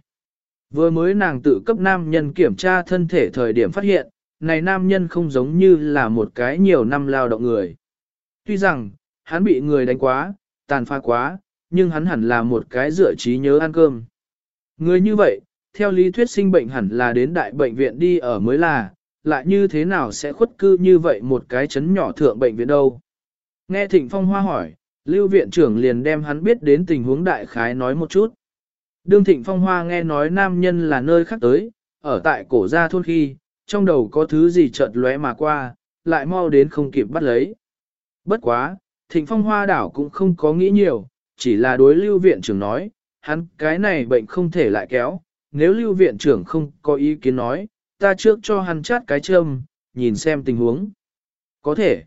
Vừa mới nàng tự cấp nam nhân kiểm tra thân thể thời điểm phát hiện, này nam nhân không giống như là một cái nhiều năm lao động người. Tuy rằng, hắn bị người đánh quá, tàn phá quá, nhưng hắn hẳn là một cái dựa trí nhớ ăn cơm. Người như vậy, theo lý thuyết sinh bệnh hẳn là đến đại bệnh viện đi ở mới là, lại như thế nào sẽ khuất cư như vậy một cái chấn nhỏ thượng bệnh viện đâu. Nghe Thịnh Phong Hoa hỏi, Lưu viện trưởng liền đem hắn biết đến tình huống đại khái nói một chút. Đương Thịnh Phong Hoa nghe nói nam nhân là nơi khác tới, ở tại cổ gia thôn khi, trong đầu có thứ gì chợt lóe mà qua, lại mau đến không kịp bắt lấy. Bất quá, Thịnh Phong Hoa đảo cũng không có nghĩ nhiều, chỉ là đối lưu viện trưởng nói, hắn cái này bệnh không thể lại kéo, nếu lưu viện trưởng không có ý kiến nói, ta trước cho hắn chát cái châm, nhìn xem tình huống. Có thể.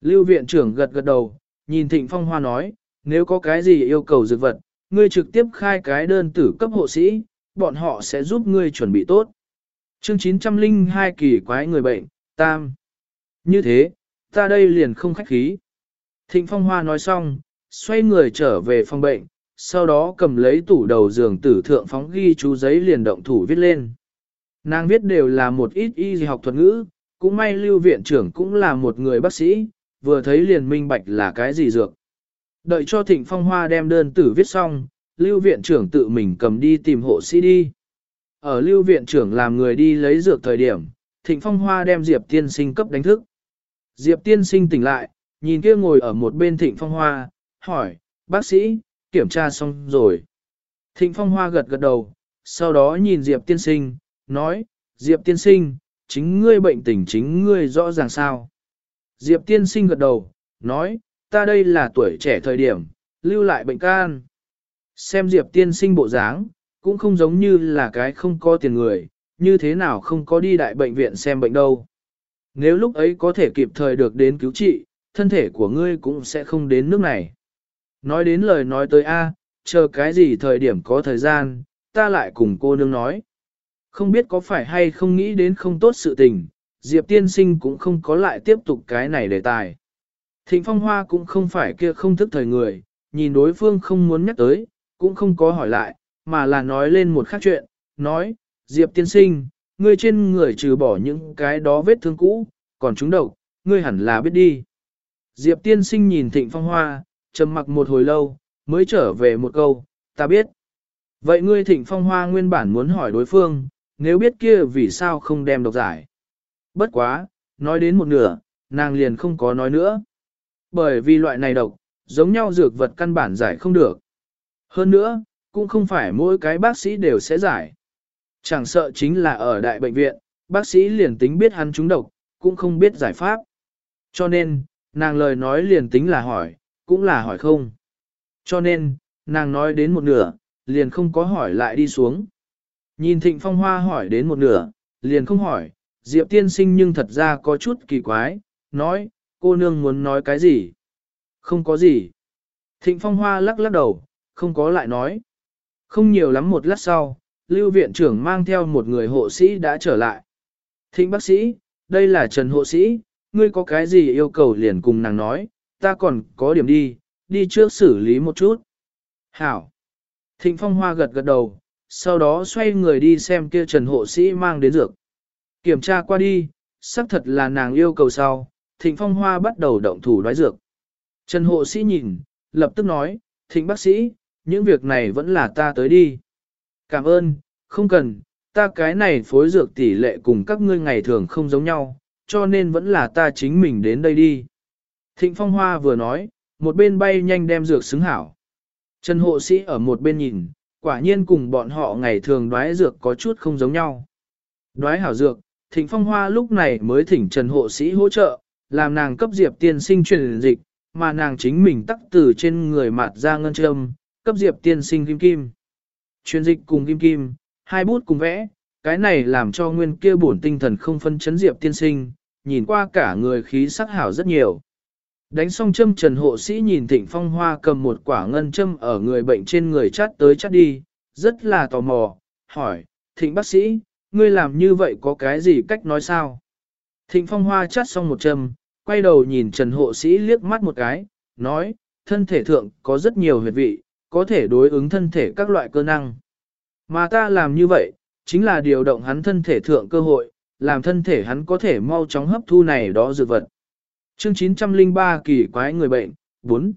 Lưu viện trưởng gật gật đầu, nhìn Thịnh Phong Hoa nói, nếu có cái gì yêu cầu dược vật, ngươi trực tiếp khai cái đơn tử cấp hộ sĩ, bọn họ sẽ giúp ngươi chuẩn bị tốt. Chương 902 kỳ quái người bệnh, tam. Như thế, ta đây liền không khách khí. Thịnh Phong Hoa nói xong, xoay người trở về phòng bệnh, sau đó cầm lấy tủ đầu giường tử thượng phóng ghi chú giấy liền động thủ viết lên. Nàng viết đều là một ít y học thuật ngữ, cũng may lưu viện trưởng cũng là một người bác sĩ, vừa thấy liền minh bạch là cái gì dược. Đợi cho Thịnh Phong Hoa đem đơn tử viết xong, lưu viện trưởng tự mình cầm đi tìm hộ sĩ đi. Ở lưu viện trưởng làm người đi lấy dược thời điểm, Thịnh Phong Hoa đem Diệp tiên sinh cấp đánh thức. Diệp tiên sinh tỉnh lại, nhìn kia ngồi ở một bên Thịnh Phong Hoa, hỏi, bác sĩ, kiểm tra xong rồi. Thịnh Phong Hoa gật gật đầu, sau đó nhìn Diệp tiên sinh, nói, Diệp tiên sinh, chính ngươi bệnh tình chính ngươi rõ ràng sao. Diệp tiên sinh gật đầu, nói, ta đây là tuổi trẻ thời điểm, lưu lại bệnh can. Xem Diệp tiên sinh bộ dáng, cũng không giống như là cái không có tiền người, như thế nào không có đi đại bệnh viện xem bệnh đâu. Nếu lúc ấy có thể kịp thời được đến cứu trị, thân thể của ngươi cũng sẽ không đến nước này. Nói đến lời nói tới A, chờ cái gì thời điểm có thời gian, ta lại cùng cô nương nói. Không biết có phải hay không nghĩ đến không tốt sự tình, Diệp tiên sinh cũng không có lại tiếp tục cái này đề tài. Thịnh Phong Hoa cũng không phải kia không thức thời người, nhìn đối phương không muốn nhắc tới, cũng không có hỏi lại, mà là nói lên một khác chuyện, nói, Diệp tiên sinh, ngươi trên người trừ bỏ những cái đó vết thương cũ, còn chúng độc, ngươi hẳn là biết đi. Diệp tiên sinh nhìn Thịnh Phong Hoa, trầm mặc một hồi lâu, mới trở về một câu, ta biết. Vậy ngươi Thịnh Phong Hoa nguyên bản muốn hỏi đối phương, nếu biết kia vì sao không đem độc giải. Bất quá, nói đến một nửa, nàng liền không có nói nữa. Bởi vì loại này độc, giống nhau dược vật căn bản giải không được. Hơn nữa, cũng không phải mỗi cái bác sĩ đều sẽ giải. Chẳng sợ chính là ở đại bệnh viện, bác sĩ liền tính biết hắn trúng độc, cũng không biết giải pháp. Cho nên, nàng lời nói liền tính là hỏi, cũng là hỏi không. Cho nên, nàng nói đến một nửa, liền không có hỏi lại đi xuống. Nhìn Thịnh Phong Hoa hỏi đến một nửa, liền không hỏi, Diệp tiên sinh nhưng thật ra có chút kỳ quái, nói, cô nương muốn nói cái gì? Không có gì. Thịnh Phong Hoa lắc lắc đầu, không có lại nói. Không nhiều lắm một lát sau, lưu viện trưởng mang theo một người hộ sĩ đã trở lại. Thịnh bác sĩ, đây là Trần hộ sĩ, ngươi có cái gì yêu cầu liền cùng nàng nói, ta còn có điểm đi, đi trước xử lý một chút. Hảo. Thịnh Phong Hoa gật gật đầu, sau đó xoay người đi xem kia Trần hộ sĩ mang đến dược. Kiểm tra qua đi, xác thật là nàng yêu cầu sau, Thịnh Phong Hoa bắt đầu động thủ đoái dược. Trần hộ sĩ nhìn, lập tức nói, Thịnh bác sĩ, những việc này vẫn là ta tới đi. Cảm ơn, không cần, ta cái này phối dược tỷ lệ cùng các ngươi ngày thường không giống nhau, cho nên vẫn là ta chính mình đến đây đi. Thịnh Phong Hoa vừa nói, một bên bay nhanh đem dược xứng hảo. Trần hộ sĩ ở một bên nhìn, quả nhiên cùng bọn họ ngày thường đoái dược có chút không giống nhau. Đoái hảo dược, Thịnh Phong Hoa lúc này mới thỉnh Trần hộ sĩ hỗ trợ, làm nàng cấp Diệp tiên sinh truyền dịch, mà nàng chính mình tắc từ trên người mặt ra ngân châm, cấp Diệp tiên sinh kim kim. Truyền dịch cùng kim kim, hai bút cùng vẽ, cái này làm cho nguyên kia bổn tinh thần không phân chấn Diệp tiên sinh, nhìn qua cả người khí sắc hảo rất nhiều. Đánh xong châm trần hộ sĩ nhìn thịnh phong hoa cầm một quả ngân châm ở người bệnh trên người chát tới chát đi, rất là tò mò, hỏi, thịnh bác sĩ, ngươi làm như vậy có cái gì cách nói sao? Thịnh phong hoa chát xong một châm, quay đầu nhìn trần hộ sĩ liếc mắt một cái, nói, thân thể thượng có rất nhiều huyệt vị, có thể đối ứng thân thể các loại cơ năng. Mà ta làm như vậy, chính là điều động hắn thân thể thượng cơ hội, làm thân thể hắn có thể mau chóng hấp thu này đó dược vật. Chương 903 kỳ quái người bệnh, 4.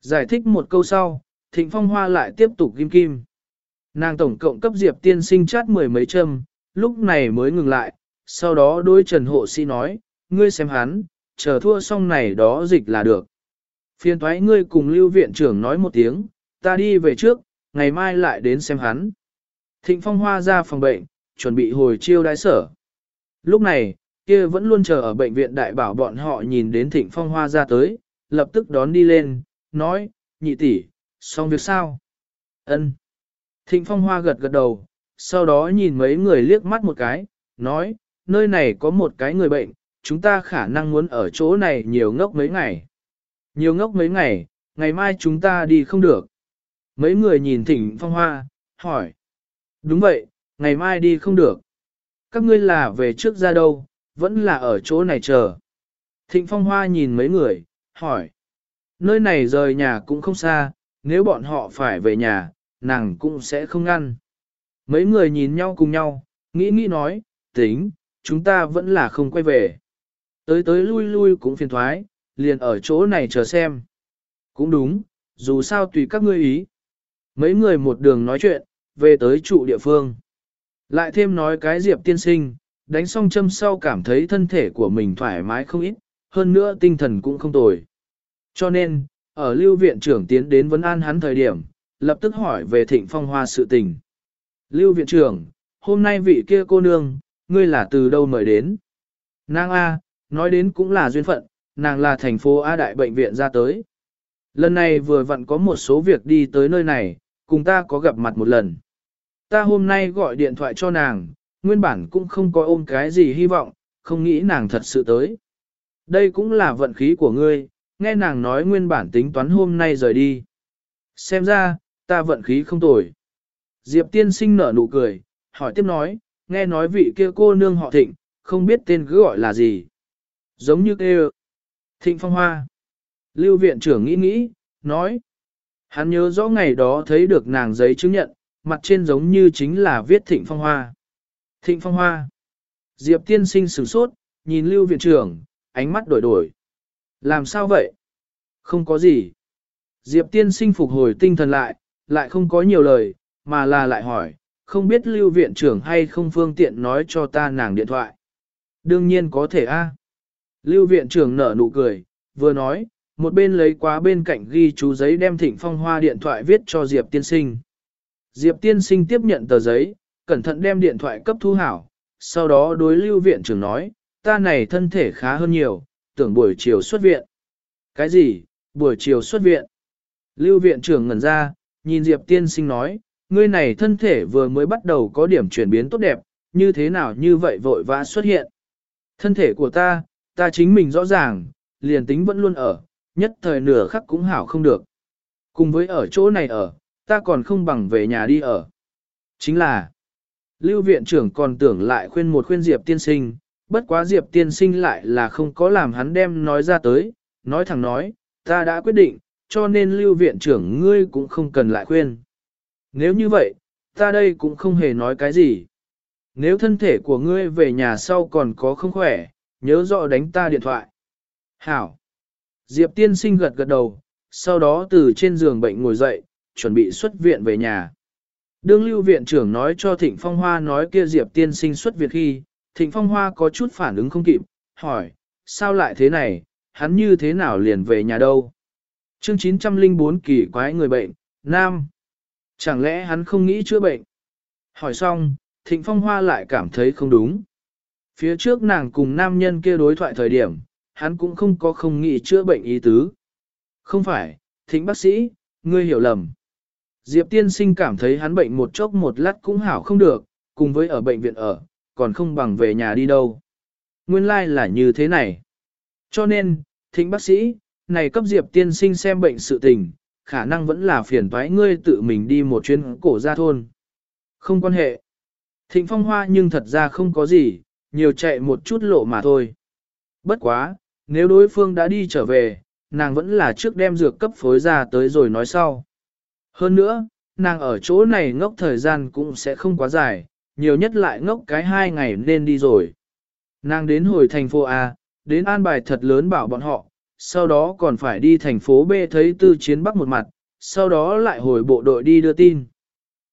Giải thích một câu sau, Thịnh Phong Hoa lại tiếp tục kim kim. Nàng tổng cộng cấp Diệp tiên sinh chát mười mấy châm, lúc này mới ngừng lại, sau đó đối Trần Hộ Sĩ nói, ngươi xem hắn, chờ thua xong này đó dịch là được. Phiên thoái ngươi cùng lưu viện trưởng nói một tiếng, ta đi về trước, ngày mai lại đến xem hắn. Thịnh Phong Hoa ra phòng bệnh, chuẩn bị hồi chiêu đái sở. Lúc này, kia vẫn luôn chờ ở bệnh viện đại bảo bọn họ nhìn đến Thịnh Phong Hoa ra tới, lập tức đón đi lên, nói, nhị tỷ, xong việc sao? Ân. Thịnh Phong Hoa gật gật đầu, sau đó nhìn mấy người liếc mắt một cái, nói, nơi này có một cái người bệnh, chúng ta khả năng muốn ở chỗ này nhiều ngốc mấy ngày. Nhiều ngốc mấy ngày, ngày mai chúng ta đi không được. Mấy người nhìn Thịnh Phong Hoa, hỏi. Đúng vậy, ngày mai đi không được. Các ngươi là về trước ra đâu, vẫn là ở chỗ này chờ. Thịnh Phong Hoa nhìn mấy người, hỏi. Nơi này rời nhà cũng không xa, nếu bọn họ phải về nhà, nàng cũng sẽ không ngăn. Mấy người nhìn nhau cùng nhau, nghĩ nghĩ nói, tính, chúng ta vẫn là không quay về. Tới tới lui lui cũng phiền thoái, liền ở chỗ này chờ xem. Cũng đúng, dù sao tùy các ngươi ý. Mấy người một đường nói chuyện, về tới trụ địa phương. Lại thêm nói cái Diệp tiên sinh, đánh xong châm sau cảm thấy thân thể của mình thoải mái không ít, hơn nữa tinh thần cũng không tồi. Cho nên, ở lưu viện trưởng tiến đến vấn an hắn thời điểm, lập tức hỏi về thịnh phong hoa sự tình. Lưu viện trưởng, hôm nay vị kia cô nương, ngươi là từ đâu mời đến? Nàng A, nói đến cũng là duyên phận, nàng là thành phố A đại bệnh viện ra tới. Lần này vừa vặn có một số việc đi tới nơi này, cùng ta có gặp mặt một lần. Ta hôm nay gọi điện thoại cho nàng, nguyên bản cũng không có ôm cái gì hy vọng, không nghĩ nàng thật sự tới. Đây cũng là vận khí của ngươi, nghe nàng nói nguyên bản tính toán hôm nay rời đi. Xem ra, ta vận khí không tồi. Diệp tiên sinh nở nụ cười, hỏi tiếp nói, nghe nói vị kia cô nương họ thịnh, không biết tên cứ gọi là gì. Giống như kêu. Thịnh phong hoa. Lưu viện trưởng nghĩ nghĩ, nói. Hắn nhớ rõ ngày đó thấy được nàng giấy chứng nhận, mặt trên giống như chính là viết thịnh phong hoa. Thịnh phong hoa. Diệp tiên sinh sửng sốt, nhìn lưu viện trưởng, ánh mắt đổi đổi. Làm sao vậy? Không có gì. Diệp tiên sinh phục hồi tinh thần lại, lại không có nhiều lời, mà là lại hỏi, không biết lưu viện trưởng hay không phương tiện nói cho ta nàng điện thoại. Đương nhiên có thể a. Lưu viện trưởng nở nụ cười, vừa nói, một bên lấy quá bên cạnh ghi chú giấy đem thịnh phong hoa điện thoại viết cho Diệp tiên sinh. Diệp tiên sinh tiếp nhận tờ giấy, cẩn thận đem điện thoại cấp thu hảo, sau đó đối lưu viện trưởng nói, ta này thân thể khá hơn nhiều, tưởng buổi chiều xuất viện. Cái gì, buổi chiều xuất viện? Lưu viện trưởng ngẩn ra, nhìn Diệp tiên sinh nói, ngươi này thân thể vừa mới bắt đầu có điểm chuyển biến tốt đẹp, như thế nào như vậy vội vã xuất hiện. Thân thể của ta, ta chính mình rõ ràng, liền tính vẫn luôn ở, nhất thời nửa khắc cũng hảo không được. Cùng với ở chỗ này ở, ta còn không bằng về nhà đi ở. Chính là, lưu viện trưởng còn tưởng lại khuyên một khuyên Diệp tiên sinh, bất quá Diệp tiên sinh lại là không có làm hắn đem nói ra tới, nói thẳng nói, ta đã quyết định, cho nên lưu viện trưởng ngươi cũng không cần lại khuyên. Nếu như vậy, ta đây cũng không hề nói cái gì. Nếu thân thể của ngươi về nhà sau còn có không khỏe, nhớ rõ đánh ta điện thoại. Hảo. Diệp tiên sinh gật gật đầu, sau đó từ trên giường bệnh ngồi dậy, chuẩn bị xuất viện về nhà. Đương lưu viện trưởng nói cho Thịnh Phong Hoa nói kia Diệp tiên sinh xuất viện khi, Thịnh Phong Hoa có chút phản ứng không kịp, hỏi, sao lại thế này, hắn như thế nào liền về nhà đâu? Chương 904 kỳ quái người bệnh, Nam. Chẳng lẽ hắn không nghĩ chữa bệnh? Hỏi xong, Thịnh Phong Hoa lại cảm thấy không đúng. Phía trước nàng cùng nam nhân kia đối thoại thời điểm, hắn cũng không có không nghĩ chữa bệnh ý tứ. Không phải, thịnh bác sĩ, ngươi hiểu lầm. Diệp tiên sinh cảm thấy hắn bệnh một chốc một lát cũng hảo không được, cùng với ở bệnh viện ở, còn không bằng về nhà đi đâu. Nguyên lai like là như thế này. Cho nên, thịnh bác sĩ, này cấp Diệp tiên sinh xem bệnh sự tình, khả năng vẫn là phiền toái ngươi tự mình đi một chuyến cổ ra thôn. Không quan hệ. Thịnh phong hoa nhưng thật ra không có gì, nhiều chạy một chút lộ mà thôi. Bất quá, nếu đối phương đã đi trở về, nàng vẫn là trước đem dược cấp phối ra tới rồi nói sau. Hơn nữa, nàng ở chỗ này ngốc thời gian cũng sẽ không quá dài, nhiều nhất lại ngốc cái hai ngày nên đi rồi. Nàng đến hồi thành phố A, đến an bài thật lớn bảo bọn họ, sau đó còn phải đi thành phố B thấy tư chiến bắc một mặt, sau đó lại hồi bộ đội đi đưa tin.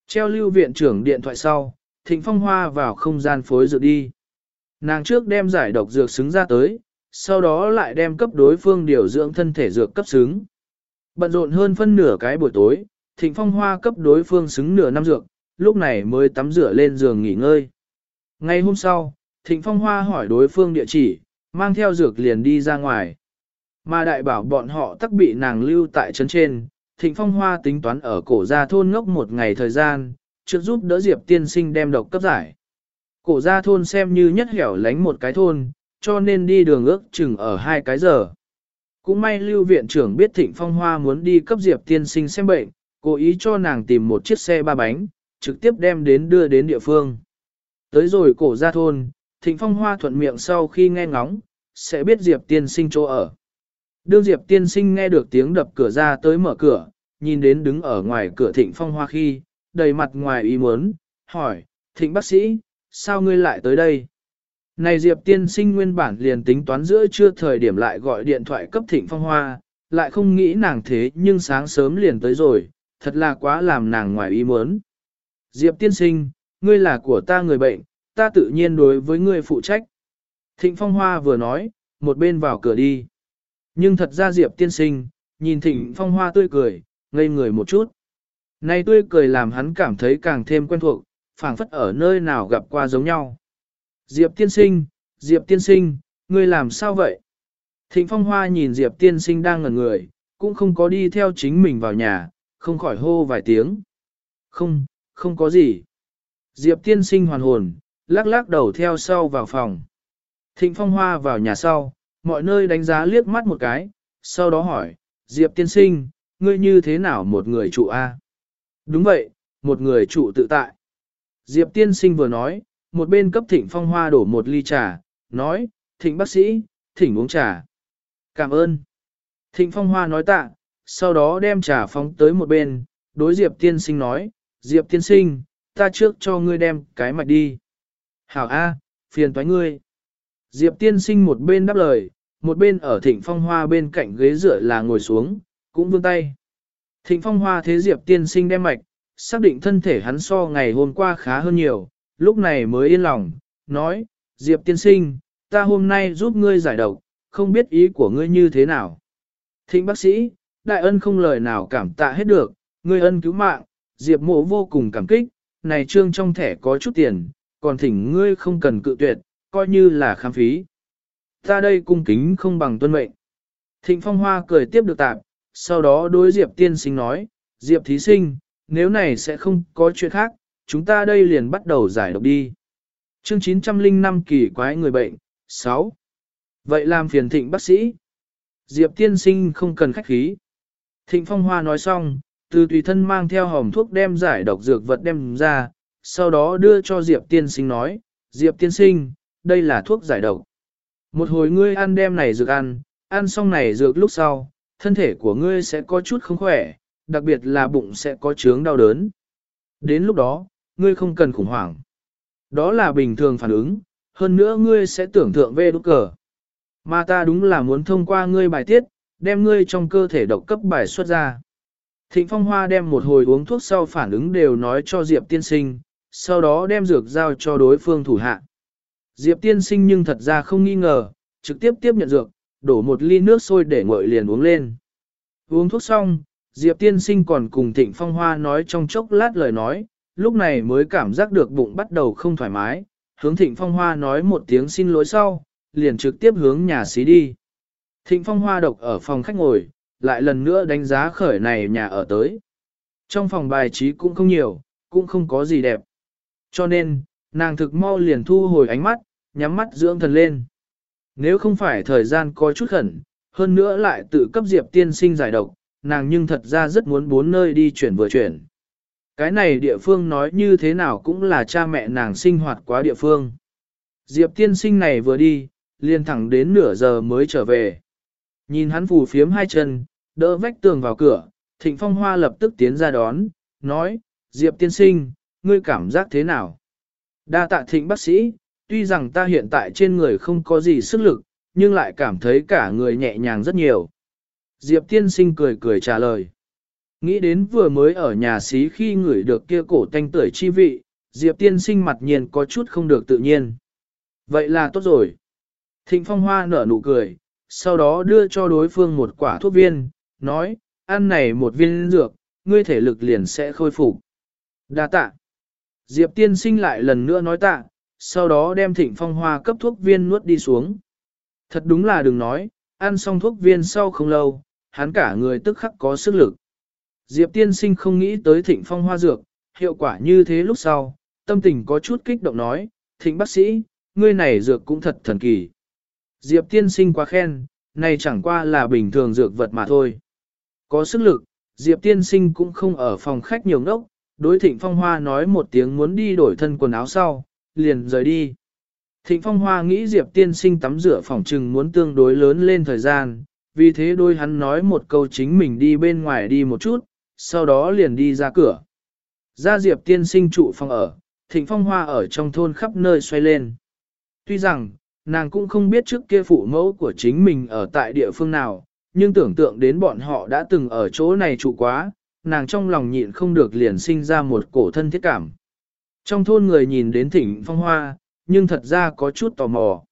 Treo lưu viện trưởng điện thoại sau, Thịnh Phong Hoa vào không gian phối dược đi. Nàng trước đem giải độc dược xứng ra tới, sau đó lại đem cấp đối phương điều dưỡng thân thể dược cấp xứng. Bận rộn hơn phân nửa cái buổi tối, Thịnh Phong Hoa cấp đối phương xứng nửa năm dược, lúc này mới tắm rửa lên giường nghỉ ngơi. Ngay hôm sau, Thịnh Phong Hoa hỏi đối phương địa chỉ, mang theo dược liền đi ra ngoài. Mà đại bảo bọn họ tắc bị nàng lưu tại trấn trên, Thịnh Phong Hoa tính toán ở cổ gia thôn ngốc một ngày thời gian, trước giúp đỡ Diệp tiên sinh đem độc cấp giải. Cổ gia thôn xem như nhất hẻo lánh một cái thôn, cho nên đi đường ước chừng ở hai cái giờ. Cũng may lưu viện trưởng biết Thịnh Phong Hoa muốn đi cấp Diệp tiên sinh xem bệnh, cố ý cho nàng tìm một chiếc xe ba bánh, trực tiếp đem đến đưa đến địa phương. Tới rồi cổ ra thôn, Thịnh Phong Hoa thuận miệng sau khi nghe ngóng, sẽ biết Diệp tiên sinh chỗ ở. Đương Diệp tiên sinh nghe được tiếng đập cửa ra tới mở cửa, nhìn đến đứng ở ngoài cửa Thịnh Phong Hoa khi, đầy mặt ngoài ý muốn, hỏi, Thịnh bác sĩ, sao ngươi lại tới đây? Này Diệp tiên sinh nguyên bản liền tính toán giữa trưa thời điểm lại gọi điện thoại cấp Thịnh Phong Hoa, lại không nghĩ nàng thế nhưng sáng sớm liền tới rồi, thật là quá làm nàng ngoài ý muốn. Diệp tiên sinh, ngươi là của ta người bệnh, ta tự nhiên đối với ngươi phụ trách. Thịnh Phong Hoa vừa nói, một bên vào cửa đi. Nhưng thật ra Diệp tiên sinh, nhìn Thịnh Phong Hoa tươi cười, ngây người một chút. Này tươi cười làm hắn cảm thấy càng thêm quen thuộc, phảng phất ở nơi nào gặp qua giống nhau. Diệp tiên sinh, Diệp tiên sinh, ngươi làm sao vậy? Thịnh Phong Hoa nhìn Diệp tiên sinh đang ngẩn người, cũng không có đi theo chính mình vào nhà, không khỏi hô vài tiếng. Không, không có gì. Diệp tiên sinh hoàn hồn, lắc lắc đầu theo sau vào phòng. Thịnh Phong Hoa vào nhà sau, mọi nơi đánh giá liếc mắt một cái, sau đó hỏi, Diệp tiên sinh, ngươi như thế nào một người trụ A? Đúng vậy, một người trụ tự tại. Diệp tiên sinh vừa nói, một bên cấp thịnh phong hoa đổ một ly trà, nói, thịnh bác sĩ, thỉnh uống trà. Cảm ơn. Thịnh phong hoa nói tạ, sau đó đem trà phóng tới một bên, đối Diệp tiên sinh nói, Diệp tiên sinh, ta trước cho ngươi đem cái mạch đi. Hảo A, phiền toái ngươi. Diệp tiên sinh một bên đáp lời, một bên ở thịnh phong hoa bên cạnh ghế dựa là ngồi xuống, cũng vươn tay. Thịnh phong hoa thế Diệp tiên sinh đem mạch, xác định thân thể hắn so ngày hôm qua khá hơn nhiều, lúc này mới yên lòng, nói, Diệp tiên sinh, ta hôm nay giúp ngươi giải độc, không biết ý của ngươi như thế nào. Thịnh bác sĩ, đại ân không lời nào cảm tạ hết được, ngươi ân cứu mạng, Diệp mộ vô cùng cảm kích, này trương trong thẻ có chút tiền, còn thỉnh ngươi không cần cự tuyệt, coi như là khám phí. Ta đây cung kính không bằng tuân mệnh. Thịnh phong hoa cười tiếp được tạm, sau đó đối Diệp tiên sinh nói, Diệp thí sinh, nếu này sẽ không có chuyện khác, chúng ta đây liền bắt đầu giải độc đi. Chương 905 kỳ quái người bệnh, 6. Vậy làm phiền thịnh bác sĩ. Diệp tiên sinh không cần khách khí. Thịnh phong hoa nói xong, từ tùy thân mang theo hòm thuốc đem giải độc dược vật đem ra, sau đó đưa cho Diệp tiên sinh nói, Diệp tiên sinh, đây là thuốc giải độc. Một hồi ngươi ăn đem này dược ăn, ăn xong này dược lúc sau, thân thể của ngươi sẽ có chút không khỏe, đặc biệt là bụng sẽ có chướng đau đớn. Đến lúc đó, ngươi không cần khủng hoảng. Đó là bình thường phản ứng, hơn nữa ngươi sẽ tưởng tượng về đốt cờ. Mà ta đúng là muốn thông qua ngươi bài tiết, đem ngươi trong cơ thể độc cấp bài xuất ra. Thịnh Phong Hoa đem một hồi uống thuốc sau phản ứng đều nói cho Diệp Tiên Sinh, sau đó đem dược giao cho đối phương thủ hạ. Diệp Tiên Sinh nhưng thật ra không nghi ngờ, trực tiếp tiếp nhận dược, đổ một ly nước sôi để nguội liền uống lên. Uống thuốc xong, Diệp Tiên Sinh còn cùng Thịnh Phong Hoa nói trong chốc lát lời nói, lúc này mới cảm giác được bụng bắt đầu không thoải mái, hướng Thịnh Phong Hoa nói một tiếng xin lỗi sau, liền trực tiếp hướng nhà xí đi. Thịnh Phong Hoa độc ở phòng khách ngồi, lại lần nữa đánh giá khởi này nhà ở tới. Trong phòng bài trí cũng không nhiều, cũng không có gì đẹp. Cho nên, nàng thực mau liền thu hồi ánh mắt, nhắm mắt dưỡng thần lên. Nếu không phải thời gian có chút khẩn, hơn nữa lại tự cấp Diệp tiên sinh giải độc, nàng nhưng thật ra rất muốn bốn nơi đi chuyển vừa chuyển. Cái này địa phương nói như thế nào cũng là cha mẹ nàng sinh hoạt quá địa phương. Diệp tiên sinh này vừa đi, liền thẳng đến nửa giờ mới trở về. Nhìn hắn phù phiếm hai chân, đỡ vách tường vào cửa, thịnh phong hoa lập tức tiến ra đón, nói, Diệp tiên sinh, ngươi cảm giác thế nào? Đa tạ thịnh bác sĩ, tuy rằng ta hiện tại trên người không có gì sức lực, nhưng lại cảm thấy cả người nhẹ nhàng rất nhiều. Diệp tiên sinh cười cười trả lời. Nghĩ đến vừa mới ở nhà xí khi ngửi được kia cổ tanh tưởi chi vị, Diệp tiên sinh mặt nhiên có chút không được tự nhiên. Vậy là tốt rồi. Thịnh phong hoa nở nụ cười, sau đó đưa cho đối phương một quả thuốc viên, nói, ăn này một viên dược, ngươi thể lực liền sẽ khôi phục. Đa tạ. Diệp tiên sinh lại lần nữa nói tạ, sau đó đem thịnh phong hoa cấp thuốc viên nuốt đi xuống. Thật đúng là đừng nói, ăn xong thuốc viên sau không lâu, hắn cả người tức khắc có sức lực. Diệp tiên sinh không nghĩ tới thịnh phong hoa dược, hiệu quả như thế lúc sau, tâm tình có chút kích động nói, thịnh bác sĩ, ngươi này dược cũng thật thần kỳ. Diệp tiên sinh quá khen, này chẳng qua là bình thường dược vật mà thôi. Có sức lực, Diệp tiên sinh cũng không ở phòng khách nhiều ngốc, đối thịnh phong hoa nói một tiếng muốn đi đổi thân quần áo sau, liền rời đi. Thịnh phong hoa nghĩ Diệp tiên sinh tắm rửa phòng trừng muốn tương đối lớn lên thời gian, vì thế đôi hắn nói một câu chính mình đi bên ngoài đi một chút, sau đó liền đi ra cửa. Ra Diệp tiên sinh trụ phòng ở, thịnh phong hoa ở trong thôn khắp nơi xoay lên. Tuy rằng, nàng cũng không biết trước kia phụ mẫu của chính mình ở tại địa phương nào, nhưng tưởng tượng đến bọn họ đã từng ở chỗ này trụ quá, nàng trong lòng nhịn không được liền sinh ra một cổ thân thiết cảm. Trong thôn người nhìn đến thịnh phong hoa, nhưng thật ra có chút tò mò.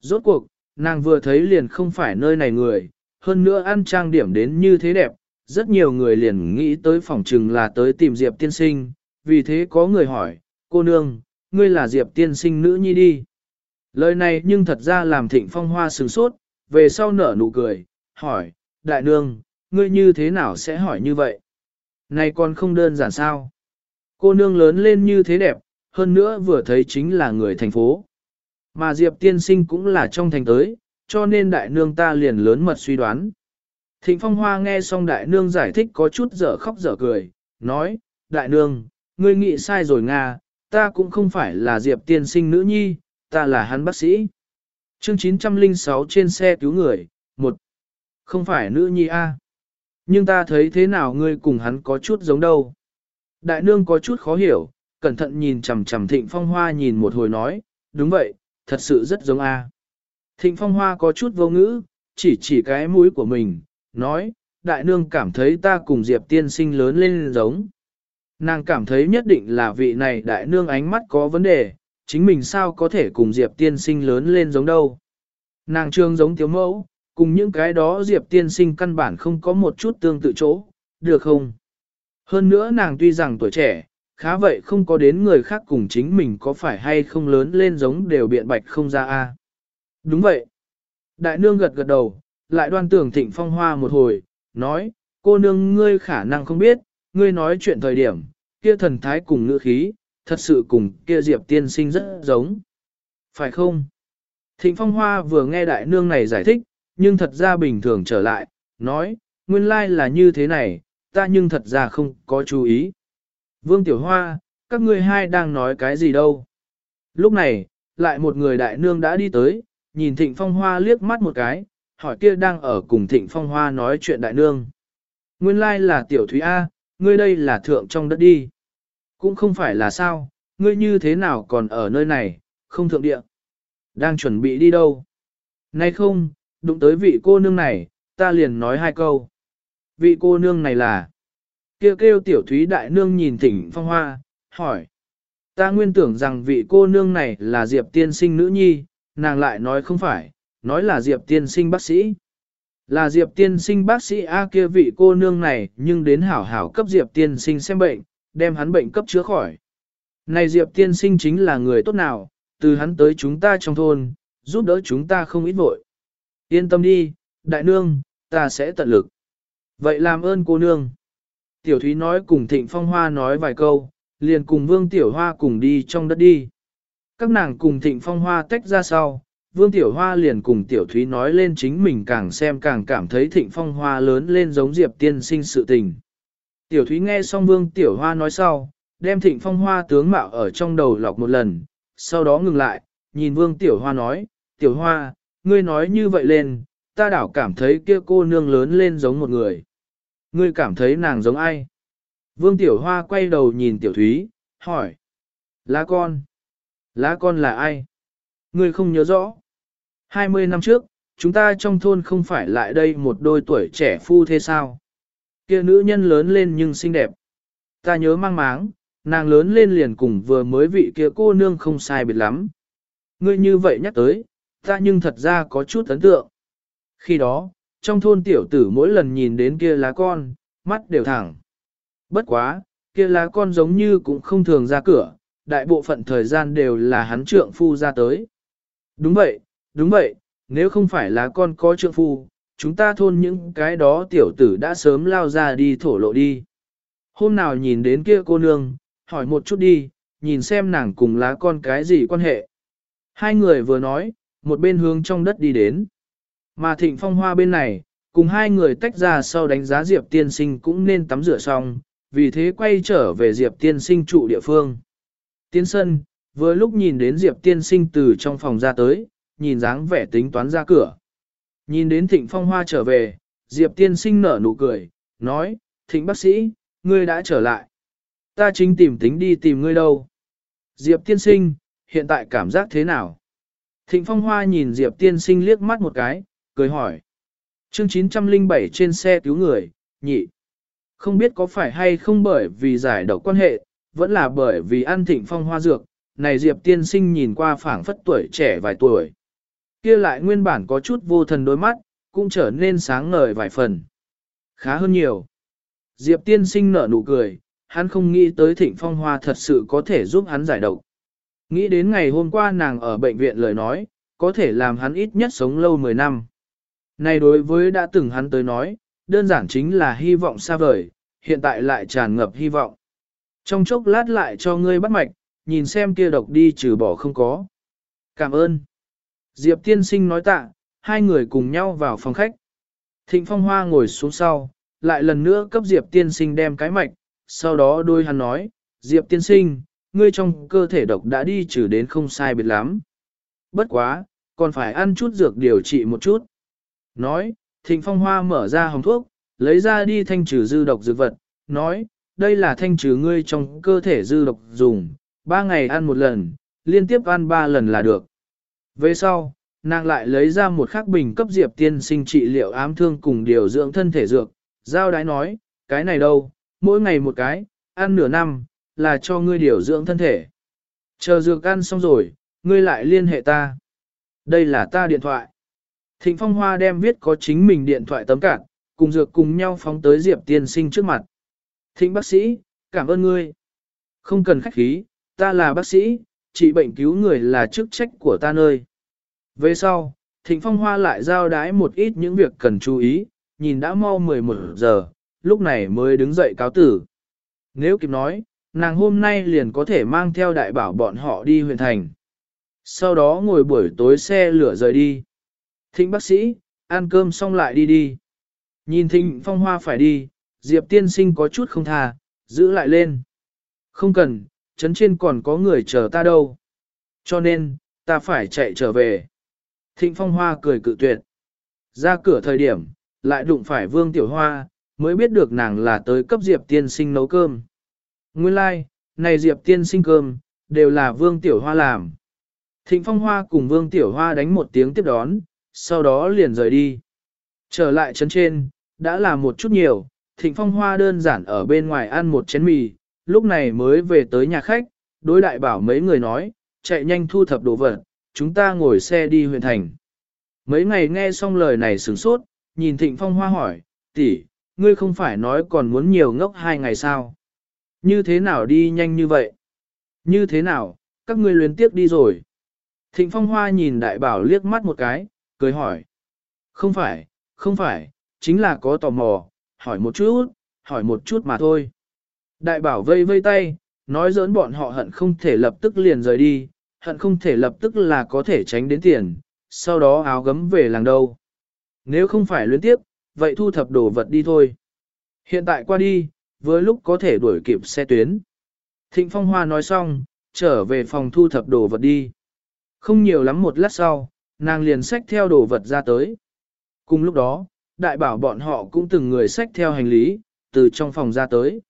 Rốt cuộc, nàng vừa thấy liền không phải nơi này người, hơn nữa ăn trang điểm đến như thế đẹp, rất nhiều người liền nghĩ tới phòng trừng là tới tìm Diệp tiên sinh, vì thế có người hỏi, cô nương, ngươi là Diệp tiên sinh nữ nhi đi. Lời này nhưng thật ra làm thịnh phong hoa sừng sốt, về sau nở nụ cười, hỏi, đại nương, ngươi như thế nào sẽ hỏi như vậy? Này còn không đơn giản sao? Cô nương lớn lên như thế đẹp, hơn nữa vừa thấy chính là người thành phố. Mà Diệp tiên sinh cũng là trong thành tới, cho nên đại nương ta liền lớn mật suy đoán. Thịnh Phong Hoa nghe xong đại nương giải thích có chút dở khóc dở cười, nói, đại nương, ngươi nghĩ sai rồi Nga, ta cũng không phải là Diệp tiên sinh nữ nhi, ta là hắn bác sĩ. Chương 906 trên xe cứu người, một Không phải nữ nhi A. Nhưng ta thấy thế nào ngươi cùng hắn có chút giống đâu. Đại nương có chút khó hiểu, cẩn thận nhìn chằm chằm thịnh phong hoa nhìn một hồi nói, đúng vậy, thật sự rất giống A. Thịnh phong hoa có chút vô ngữ, chỉ chỉ cái mũi của mình, nói, đại nương cảm thấy ta cùng Diệp tiên sinh lớn lên giống. Nàng cảm thấy nhất định là vị này đại nương ánh mắt có vấn đề, chính mình sao có thể cùng Diệp tiên sinh lớn lên giống đâu. Nàng trương giống tiếu mẫu, cùng những cái đó Diệp tiên sinh căn bản không có một chút tương tự chỗ, được không? Hơn nữa nàng tuy rằng tuổi trẻ, khá vậy không có đến người khác cùng chính mình có phải hay không lớn lên giống đều biện bạch không ra a. Đúng vậy. Đại nương gật gật đầu, lại đoan tưởng thịnh phong hoa một hồi, nói, cô nương ngươi khả năng không biết, ngươi nói chuyện thời điểm, kia thần thái cùng ngữ khí, thật sự cùng kia diệp tiên sinh rất giống. Phải không? Thịnh phong hoa vừa nghe đại nương này giải thích, nhưng thật ra bình thường trở lại, nói, nguyên lai là như thế này, ta nhưng thật ra không có chú ý. Vương Tiểu Hoa, các ngươi hai đang nói cái gì đâu? Lúc này, lại một người đại nương đã đi tới, nhìn Thịnh Phong Hoa liếc mắt một cái, hỏi kia đang ở cùng Thịnh Phong Hoa nói chuyện đại nương. Nguyên lai là Tiểu Thúy A, ngươi đây là thượng trong đất đi. Cũng không phải là sao, ngươi như thế nào còn ở nơi này, không thượng địa. Đang chuẩn bị đi đâu? Nay không, đụng tới vị cô nương này, ta liền nói hai câu. Vị cô nương này là... Kêu kêu tiểu thúy đại nương nhìn thỉnh phong hoa, hỏi. Ta nguyên tưởng rằng vị cô nương này là Diệp tiên sinh nữ nhi, nàng lại nói không phải, nói là Diệp tiên sinh bác sĩ. Là Diệp tiên sinh bác sĩ A kia vị cô nương này nhưng đến hảo hảo cấp Diệp tiên sinh xem bệnh, đem hắn bệnh cấp chữa khỏi. Này Diệp tiên sinh chính là người tốt nào, từ hắn tới chúng ta trong thôn, giúp đỡ chúng ta không ít vội. Yên tâm đi, đại nương, ta sẽ tận lực. Vậy làm ơn cô nương. Tiểu Thúy nói cùng Thịnh Phong Hoa nói vài câu, liền cùng Vương Tiểu Hoa cùng đi trong đất đi. Các nàng cùng Thịnh Phong Hoa tách ra sau, Vương Tiểu Hoa liền cùng Tiểu Thúy nói lên chính mình càng xem càng cảm thấy Thịnh Phong Hoa lớn lên giống Diệp tiên sinh sự tình. Tiểu Thúy nghe xong Vương Tiểu Hoa nói sau, đem Thịnh Phong Hoa tướng mạo ở trong đầu lọc một lần, sau đó ngừng lại, nhìn Vương Tiểu Hoa nói, Tiểu Hoa, ngươi nói như vậy lên, ta đảo cảm thấy kia cô nương lớn lên giống một người. Ngươi cảm thấy nàng giống ai? Vương Tiểu Hoa quay đầu nhìn Tiểu Thúy, hỏi. Lá con. Lá con là ai? Ngươi không nhớ rõ. 20 năm trước, chúng ta trong thôn không phải lại đây một đôi tuổi trẻ phu thế sao? Kia nữ nhân lớn lên nhưng xinh đẹp. Ta nhớ mang máng, nàng lớn lên liền cùng vừa mới vị kia cô nương không sai biệt lắm. Ngươi như vậy nhắc tới, ta nhưng thật ra có chút ấn tượng. Khi đó, trong thôn tiểu tử mỗi lần nhìn đến kia lá con, mắt đều thẳng. Bất quá, kia lá con giống như cũng không thường ra cửa, đại bộ phận thời gian đều là hắn trượng phu ra tới. Đúng vậy, đúng vậy, nếu không phải lá con có trượng phu, chúng ta thôn những cái đó tiểu tử đã sớm lao ra đi thổ lộ đi. Hôm nào nhìn đến kia cô nương, hỏi một chút đi, nhìn xem nàng cùng lá con cái gì quan hệ. Hai người vừa nói, một bên hướng trong đất đi đến. Mà thịnh phong hoa bên này, cùng hai người tách ra sau đánh giá Diệp tiên sinh cũng nên tắm rửa xong, vì thế quay trở về Diệp tiên sinh trụ địa phương. Tiên sân, vừa lúc nhìn đến Diệp tiên sinh từ trong phòng ra tới, nhìn dáng vẻ tính toán ra cửa. Nhìn đến thịnh phong hoa trở về, Diệp tiên sinh nở nụ cười, nói, thịnh bác sĩ, ngươi đã trở lại. Ta chính tìm tính đi tìm ngươi đâu. Diệp tiên sinh, hiện tại cảm giác thế nào? Thịnh phong hoa nhìn Diệp tiên sinh liếc mắt một cái, cười hỏi. Chương 907 trên xe cứu người, nhị. Không biết có phải hay không bởi vì giải độc quan hệ, vẫn là bởi vì ăn thịnh phong hoa dược, này Diệp tiên sinh nhìn qua phảng phất tuổi trẻ vài tuổi kia lại nguyên bản có chút vô thần đôi mắt, cũng trở nên sáng ngời vài phần. Khá hơn nhiều. Diệp tiên sinh nở nụ cười, hắn không nghĩ tới thịnh phong hoa thật sự có thể giúp hắn giải độc. Nghĩ đến ngày hôm qua nàng ở bệnh viện lời nói, có thể làm hắn ít nhất sống lâu 10 năm. Này đối với đã từng hắn tới nói, đơn giản chính là hy vọng xa vời, hiện tại lại tràn ngập hy vọng. Trong chốc lát lại cho ngươi bắt mạch, nhìn xem kia độc đi trừ bỏ không có. Cảm ơn. Diệp tiên sinh nói tạ, hai người cùng nhau vào phòng khách. Thịnh phong hoa ngồi xuống sau, lại lần nữa cấp Diệp tiên sinh đem cái mạch, sau đó đôi hắn nói, Diệp tiên sinh, ngươi trong cơ thể độc đã đi trừ đến không sai biệt lắm. Bất quá, còn phải ăn chút dược điều trị một chút. Nói, thịnh phong hoa mở ra hồng thuốc, lấy ra đi thanh trừ dư độc dược vật, nói, đây là thanh trừ ngươi trong cơ thể dư độc dùng, ba ngày ăn một lần, liên tiếp ăn ba lần là được. Về sau, nàng lại lấy ra một khắc bình cấp diệp tiên sinh trị liệu ám thương cùng điều dưỡng thân thể dược, giao đái nói, cái này đâu, mỗi ngày một cái, ăn nửa năm, là cho ngươi điều dưỡng thân thể. Chờ dược ăn xong rồi, ngươi lại liên hệ ta. Đây là ta điện thoại. Thịnh Phong Hoa đem viết có chính mình điện thoại tấm cản, cùng dược cùng nhau phóng tới Diệp tiên sinh trước mặt. Thịnh bác sĩ, cảm ơn ngươi. Không cần khách khí, ta là bác sĩ, trị bệnh cứu người là chức trách của ta nơi. Về sau, Thịnh Phong Hoa lại giao đái một ít những việc cần chú ý, nhìn đã mau 11 giờ, lúc này mới đứng dậy cáo tử. Nếu kịp nói, nàng hôm nay liền có thể mang theo đại bảo bọn họ đi huyện thành. Sau đó ngồi buổi tối xe lửa rời đi. Thịnh bác sĩ, ăn cơm xong lại đi đi. Nhìn thịnh phong hoa phải đi, Diệp tiên sinh có chút không thà giữ lại lên. Không cần, chấn trên còn có người chờ ta đâu. Cho nên, ta phải chạy trở về. Thịnh phong hoa cười cự tuyệt. Ra cửa thời điểm, lại đụng phải vương tiểu hoa, mới biết được nàng là tới cấp Diệp tiên sinh nấu cơm. Nguyên lai, like, này Diệp tiên sinh cơm, đều là vương tiểu hoa làm. Thịnh phong hoa cùng vương tiểu hoa đánh một tiếng tiếp đón, sau đó liền rời đi. Trở lại chấn trên, đã là một chút nhiều, thịnh phong hoa đơn giản ở bên ngoài ăn một chén mì, lúc này mới về tới nhà khách, đối đại bảo mấy người nói, chạy nhanh thu thập đồ vật, chúng ta ngồi xe đi huyện thành. Mấy ngày nghe xong lời này sửng sốt, nhìn thịnh phong hoa hỏi, tỷ, ngươi không phải nói còn muốn nhiều ngốc hai ngày sao? Như thế nào đi nhanh như vậy? Như thế nào, các ngươi luyến tiếp đi rồi? Thịnh phong hoa nhìn đại bảo liếc mắt một cái, cười hỏi. Không phải, không phải, chính là có tò mò, hỏi một chút, hỏi một chút mà thôi. Đại bảo vây vây tay, nói giỡn bọn họ hận không thể lập tức liền rời đi, hận không thể lập tức là có thể tránh đến tiền, sau đó áo gấm về làng đâu. Nếu không phải luyến tiếp, vậy thu thập đồ vật đi thôi. Hiện tại qua đi, với lúc có thể đuổi kịp xe tuyến. Thịnh Phong Hoa nói xong, trở về phòng thu thập đồ vật đi. Không nhiều lắm một lát sau, nàng liền xách theo đồ vật ra tới. Cùng lúc đó, đại bảo bọn họ cũng từng người xách theo hành lý, từ trong phòng ra tới.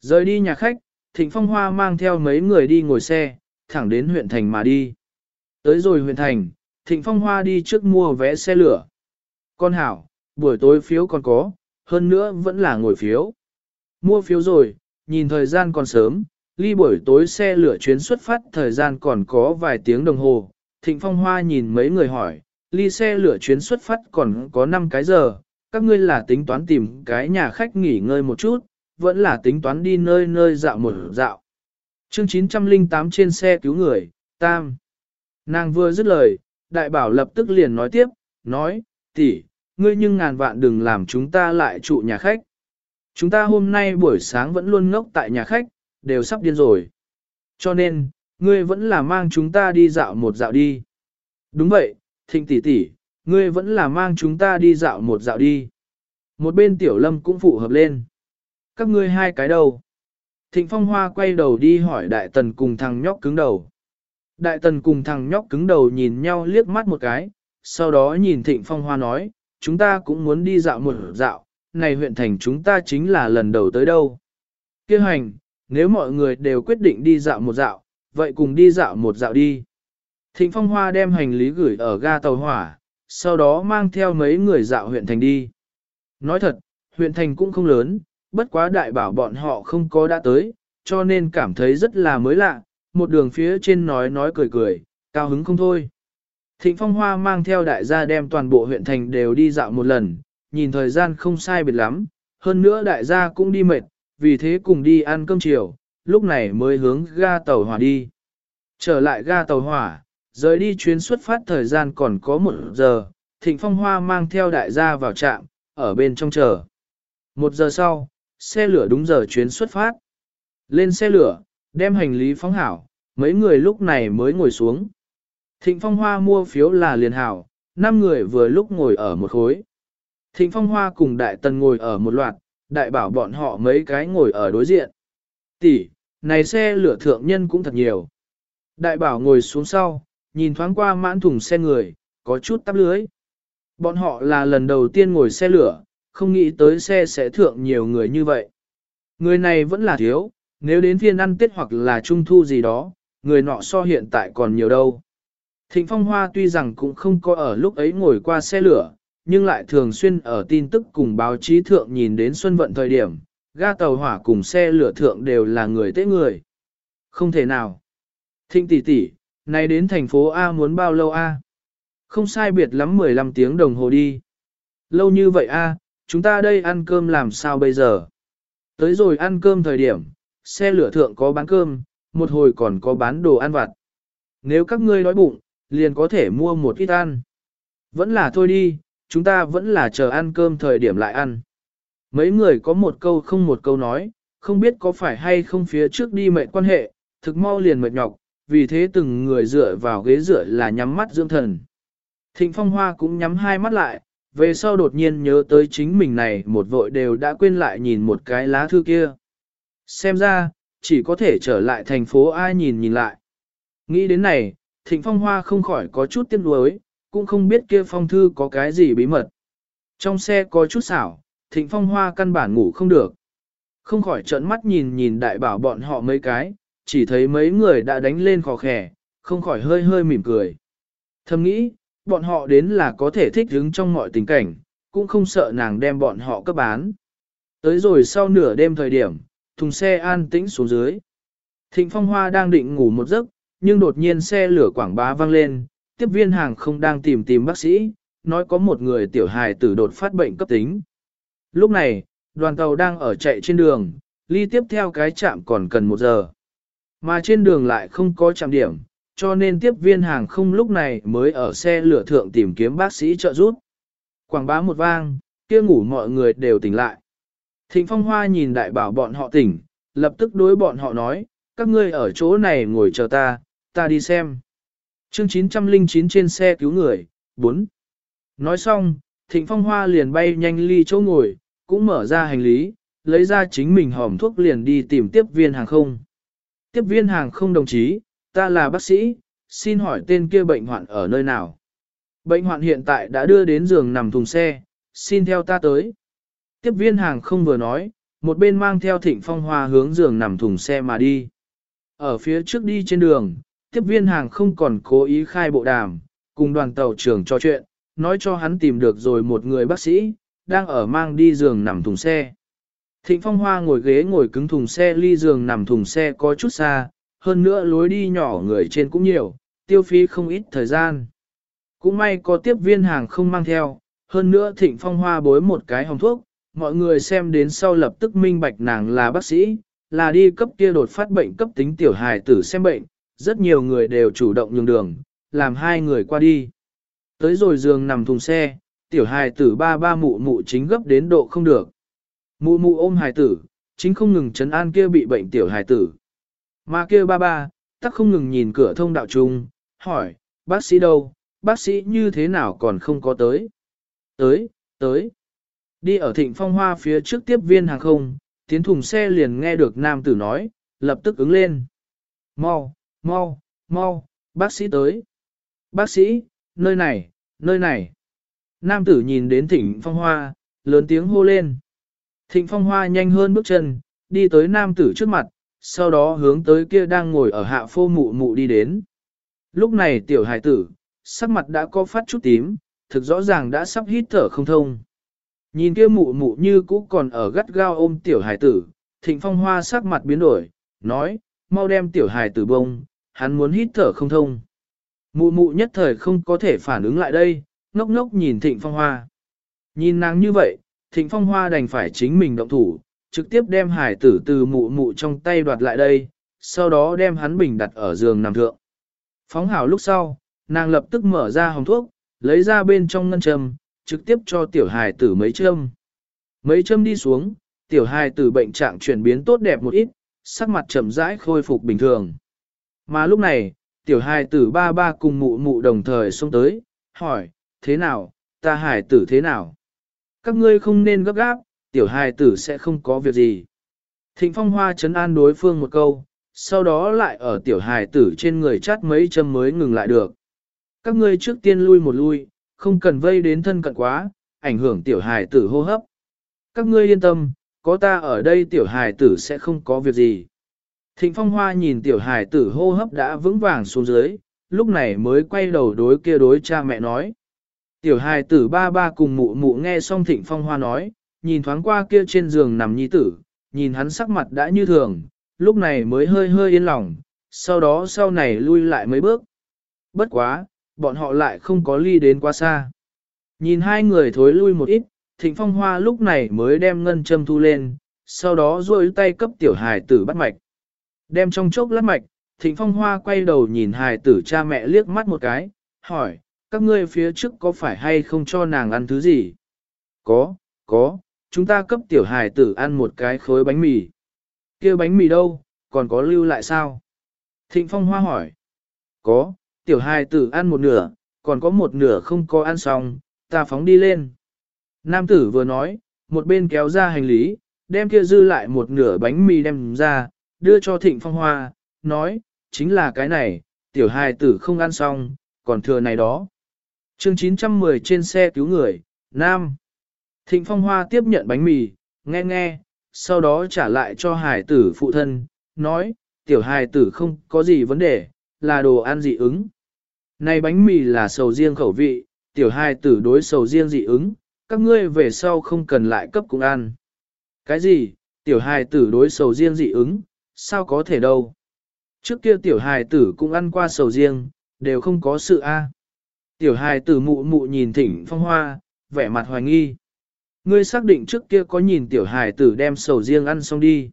Rời đi nhà khách, Thịnh Phong Hoa mang theo mấy người đi ngồi xe, thẳng đến huyện thành mà đi. Tới rồi huyện thành, Thịnh Phong Hoa đi trước mua vé xe lửa. Con hảo, buổi tối phiếu còn có, hơn nữa vẫn là ngồi phiếu. Mua phiếu rồi, nhìn thời gian còn sớm, ly buổi tối xe lửa chuyến xuất phát thời gian còn có vài tiếng đồng hồ. Thịnh Phong Hoa nhìn mấy người hỏi, ly xe lửa chuyến xuất phát còn có 5 cái giờ, các ngươi là tính toán tìm cái nhà khách nghỉ ngơi một chút, vẫn là tính toán đi nơi nơi dạo một dạo. Chương 908 trên xe cứu người, Tam. Nàng vừa dứt lời, đại bảo lập tức liền nói tiếp, nói, tỷ, ngươi nhưng ngàn vạn đừng làm chúng ta lại trụ nhà khách. Chúng ta hôm nay buổi sáng vẫn luôn ngốc tại nhà khách, đều sắp điên rồi. Cho nên, ngươi vẫn là mang chúng ta đi dạo một dạo đi. Đúng vậy, thịnh tỷ tỷ, ngươi vẫn là mang chúng ta đi dạo một dạo đi. Một bên tiểu lâm cũng phụ hợp lên. Các ngươi hai cái đầu. Thịnh phong hoa quay đầu đi hỏi đại tần cùng thằng nhóc cứng đầu. Đại tần cùng thằng nhóc cứng đầu nhìn nhau liếc mắt một cái, sau đó nhìn thịnh phong hoa nói, chúng ta cũng muốn đi dạo một dạo, này huyện thành chúng ta chính là lần đầu tới đâu. Kêu hành, nếu mọi người đều quyết định đi dạo một dạo, vậy cùng đi dạo một dạo đi. Thịnh Phong Hoa đem hành lý gửi ở ga tàu hỏa, sau đó mang theo mấy người dạo huyện thành đi. Nói thật, huyện thành cũng không lớn, bất quá đại bảo bọn họ không có đã tới, cho nên cảm thấy rất là mới lạ, một đường phía trên nói nói cười cười, cao hứng không thôi. Thịnh Phong Hoa mang theo đại gia đem toàn bộ huyện thành đều đi dạo một lần, nhìn thời gian không sai biệt lắm, hơn nữa đại gia cũng đi mệt, vì thế cùng đi ăn cơm chiều, lúc này mới hướng ga tàu hỏa đi. Trở lại ga tàu hỏa, rời đi chuyến xuất phát thời gian còn có một giờ, Thịnh Phong Hoa mang theo đại gia vào trạm, ở bên trong chờ. Một giờ sau, xe lửa đúng giờ chuyến xuất phát. Lên xe lửa, đem hành lý phóng hảo, mấy người lúc này mới ngồi xuống. Thịnh Phong Hoa mua phiếu là liền hảo, năm người vừa lúc ngồi ở một khối. Thịnh Phong Hoa cùng Đại Tần ngồi ở một loạt, đại bảo bọn họ mấy cái ngồi ở đối diện. Tỷ, này xe lửa thượng nhân cũng thật nhiều. Đại bảo ngồi xuống sau, nhìn thoáng qua mãn thùng xe người, có chút tắp lưới. Bọn họ là lần đầu tiên ngồi xe lửa, không nghĩ tới xe sẽ thượng nhiều người như vậy. Người này vẫn là thiếu, nếu đến phiên ăn tết hoặc là trung thu gì đó, người nọ so hiện tại còn nhiều đâu. Thịnh Phong Hoa tuy rằng cũng không có ở lúc ấy ngồi qua xe lửa, nhưng lại thường xuyên ở tin tức cùng báo chí thượng nhìn đến xuân vận thời điểm, ga tàu hỏa cùng xe lửa thượng đều là người tế người. Không thể nào. Thịnh tỷ tỷ, này đến thành phố A muốn bao lâu A? Không sai biệt lắm 15 tiếng đồng hồ đi. Lâu như vậy A, chúng ta đây ăn cơm làm sao bây giờ? Tới rồi ăn cơm thời điểm, xe lửa thượng có bán cơm, một hồi còn có bán đồ ăn vặt. Nếu các ngươi đói bụng, liền có thể mua một ít ăn. Vẫn là thôi đi, chúng ta vẫn là chờ ăn cơm thời điểm lại ăn. Mấy người có một câu không một câu nói, không biết có phải hay không phía trước đi mệt quan hệ, thực mau liền mệt nhọc, vì thế từng người dựa vào ghế dựa là nhắm mắt dưỡng thần. Thịnh Phong Hoa cũng nhắm hai mắt lại, về sau đột nhiên nhớ tới chính mình này một vội đều đã quên lại nhìn một cái lá thư kia. Xem ra, chỉ có thể trở lại thành phố ai nhìn nhìn lại. Nghĩ đến này, Thịnh Phong Hoa không khỏi có chút tiếc nuối, cũng không biết kia phong thư có cái gì bí mật. Trong xe có chút xảo, thịnh phong hoa căn bản ngủ không được. Không khỏi trợn mắt nhìn nhìn đại bảo bọn họ mấy cái, chỉ thấy mấy người đã đánh lên khò khẻ, không khỏi hơi hơi mỉm cười. Thầm nghĩ, bọn họ đến là có thể thích ứng trong mọi tình cảnh, cũng không sợ nàng đem bọn họ cấp bán. Tới rồi sau nửa đêm thời điểm, thùng xe an tĩnh xuống dưới. Thịnh phong hoa đang định ngủ một giấc, nhưng đột nhiên xe lửa quảng bá vang lên, tiếp viên hàng không đang tìm tìm bác sĩ, nói có một người tiểu hài tử đột phát bệnh cấp tính. Lúc này, đoàn tàu đang ở chạy trên đường, ly tiếp theo cái chạm còn cần một giờ. Mà trên đường lại không có chạm điểm, cho nên tiếp viên hàng không lúc này mới ở xe lửa thượng tìm kiếm bác sĩ trợ giúp. Quảng bá một vang, kia ngủ mọi người đều tỉnh lại. Thịnh Phong Hoa nhìn đại bảo bọn họ tỉnh, lập tức đối bọn họ nói, các ngươi ở chỗ này ngồi chờ ta, ta đi xem. Chương 909 trên xe cứu người, 4. Nói xong, Thịnh Phong Hoa liền bay nhanh ly chỗ ngồi, cũng mở ra hành lý, lấy ra chính mình hòm thuốc liền đi tìm tiếp viên hàng không. Tiếp viên hàng không đồng chí, ta là bác sĩ, xin hỏi tên kia bệnh hoạn ở nơi nào? Bệnh hoạn hiện tại đã đưa đến giường nằm thùng xe, xin theo ta tới. Tiếp viên hàng không vừa nói, một bên mang theo thịnh phong hoa hướng giường nằm thùng xe mà đi. Ở phía trước đi trên đường, tiếp viên hàng không còn cố ý khai bộ đàm, cùng đoàn tàu trưởng trò chuyện, nói cho hắn tìm được rồi một người bác sĩ, đang ở mang đi giường nằm thùng xe. Thịnh phong hoa ngồi ghế ngồi cứng thùng xe ly giường nằm thùng xe có chút xa, hơn nữa lối đi nhỏ người trên cũng nhiều, tiêu phí không ít thời gian. Cũng may có tiếp viên hàng không mang theo, hơn nữa thịnh phong hoa bối một cái hồng thuốc, mọi người xem đến sau lập tức minh bạch nàng là bác sĩ, là đi cấp kia đột phát bệnh cấp tính tiểu hài tử xem bệnh, rất nhiều người đều chủ động nhường đường, làm hai người qua đi. Tới rồi giường nằm thùng xe, tiểu hài tử ba ba mụ mụ chính gấp đến độ không được. Mụ mụ ôm hài tử, chính không ngừng chấn an kia bị bệnh tiểu hài tử. Mà kia ba ba, tắc không ngừng nhìn cửa thông đạo trung, hỏi, bác sĩ đâu, bác sĩ như thế nào còn không có tới. Tới, tới. Đi ở thịnh phong hoa phía trước tiếp viên hàng không, tiến thùng xe liền nghe được nam tử nói, lập tức ứng lên. Mau, mau, mau, bác sĩ tới. Bác sĩ, nơi này, nơi này. Nam tử nhìn đến thịnh phong hoa, lớn tiếng hô lên. Thịnh phong hoa nhanh hơn bước chân, đi tới nam tử trước mặt, sau đó hướng tới kia đang ngồi ở hạ phô mụ mụ đi đến. Lúc này tiểu hải tử, sắc mặt đã có phát chút tím, thực rõ ràng đã sắp hít thở không thông. Nhìn kia mụ mụ như cũ còn ở gắt gao ôm tiểu hải tử, thịnh phong hoa sắc mặt biến đổi, nói, mau đem tiểu hải tử bông, hắn muốn hít thở không thông. Mụ mụ nhất thời không có thể phản ứng lại đây, ngốc ngốc nhìn thịnh phong hoa. Nhìn nàng như vậy, thịnh phong hoa đành phải chính mình động thủ, trực tiếp đem hải tử từ mụ mụ trong tay đoạt lại đây, sau đó đem hắn bình đặt ở giường nằm thượng. Phóng hảo lúc sau, nàng lập tức mở ra hồng thuốc, lấy ra bên trong ngân châm, trực tiếp cho tiểu hài tử mấy châm. Mấy châm đi xuống, tiểu hài tử bệnh trạng chuyển biến tốt đẹp một ít, sắc mặt chậm rãi khôi phục bình thường. Mà lúc này, tiểu hài tử ba ba cùng mụ mụ đồng thời xông tới, hỏi, thế nào, ta hài tử thế nào? Các ngươi không nên gấp gáp, tiểu hài tử sẽ không có việc gì. Thịnh phong hoa chấn an đối phương một câu, sau đó lại ở tiểu hài tử trên người chát mấy châm mới ngừng lại được. Các ngươi trước tiên lui một lui, không cần vây đến thân cận quá, ảnh hưởng tiểu hài tử hô hấp. Các ngươi yên tâm, có ta ở đây tiểu hài tử sẽ không có việc gì. Thịnh phong hoa nhìn tiểu hài tử hô hấp đã vững vàng xuống dưới, lúc này mới quay đầu đối kia đối cha mẹ nói. Tiểu hài tử ba ba cùng mụ mụ nghe xong thịnh phong hoa nói, nhìn thoáng qua kia trên giường nằm nhi tử, nhìn hắn sắc mặt đã như thường, lúc này mới hơi hơi yên lòng, sau đó sau này lui lại mấy bước. Bất quá, bọn họ lại không có ly đến quá xa. Nhìn hai người thối lui một ít, thịnh phong hoa lúc này mới đem ngân châm thu lên, sau đó duỗi tay cấp tiểu hài tử bắt mạch. Đem trong chốc lát mạch, thịnh phong hoa quay đầu nhìn hài tử cha mẹ liếc mắt một cái, hỏi, các ngươi phía trước có phải hay không cho nàng ăn thứ gì? Có, có, chúng ta cấp tiểu hài tử ăn một cái khối bánh mì. kia bánh mì đâu, còn có lưu lại sao? Thịnh phong hoa hỏi. Có, tiểu hài tử ăn một nửa, còn có một nửa không có ăn xong, ta phóng đi lên. Nam tử vừa nói, một bên kéo ra hành lý, đem kia dư lại một nửa bánh mì đem ra, đưa cho thịnh phong hoa, nói, chính là cái này, tiểu hài tử không ăn xong, còn thừa này đó. chương 910 trên xe cứu người, Nam. Thịnh phong hoa tiếp nhận bánh mì, nghe nghe, sau đó trả lại cho Hải tử phụ thân, nói, tiểu Hải tử không có gì vấn đề, là đồ ăn dị ứng. Này bánh mì là sầu riêng khẩu vị, tiểu Hải tử đối sầu riêng dị ứng, các ngươi về sau không cần lại cấp cũng ăn. Cái gì, tiểu Hải tử đối sầu riêng dị ứng, sao có thể đâu. Trước kia tiểu Hải tử cũng ăn qua sầu riêng, đều không có sự a. Tiểu hài tử mụ mụ nhìn thỉnh phong hoa, vẻ mặt hoài nghi. Ngươi xác định trước kia có nhìn tiểu hài tử đem sầu riêng ăn xong đi.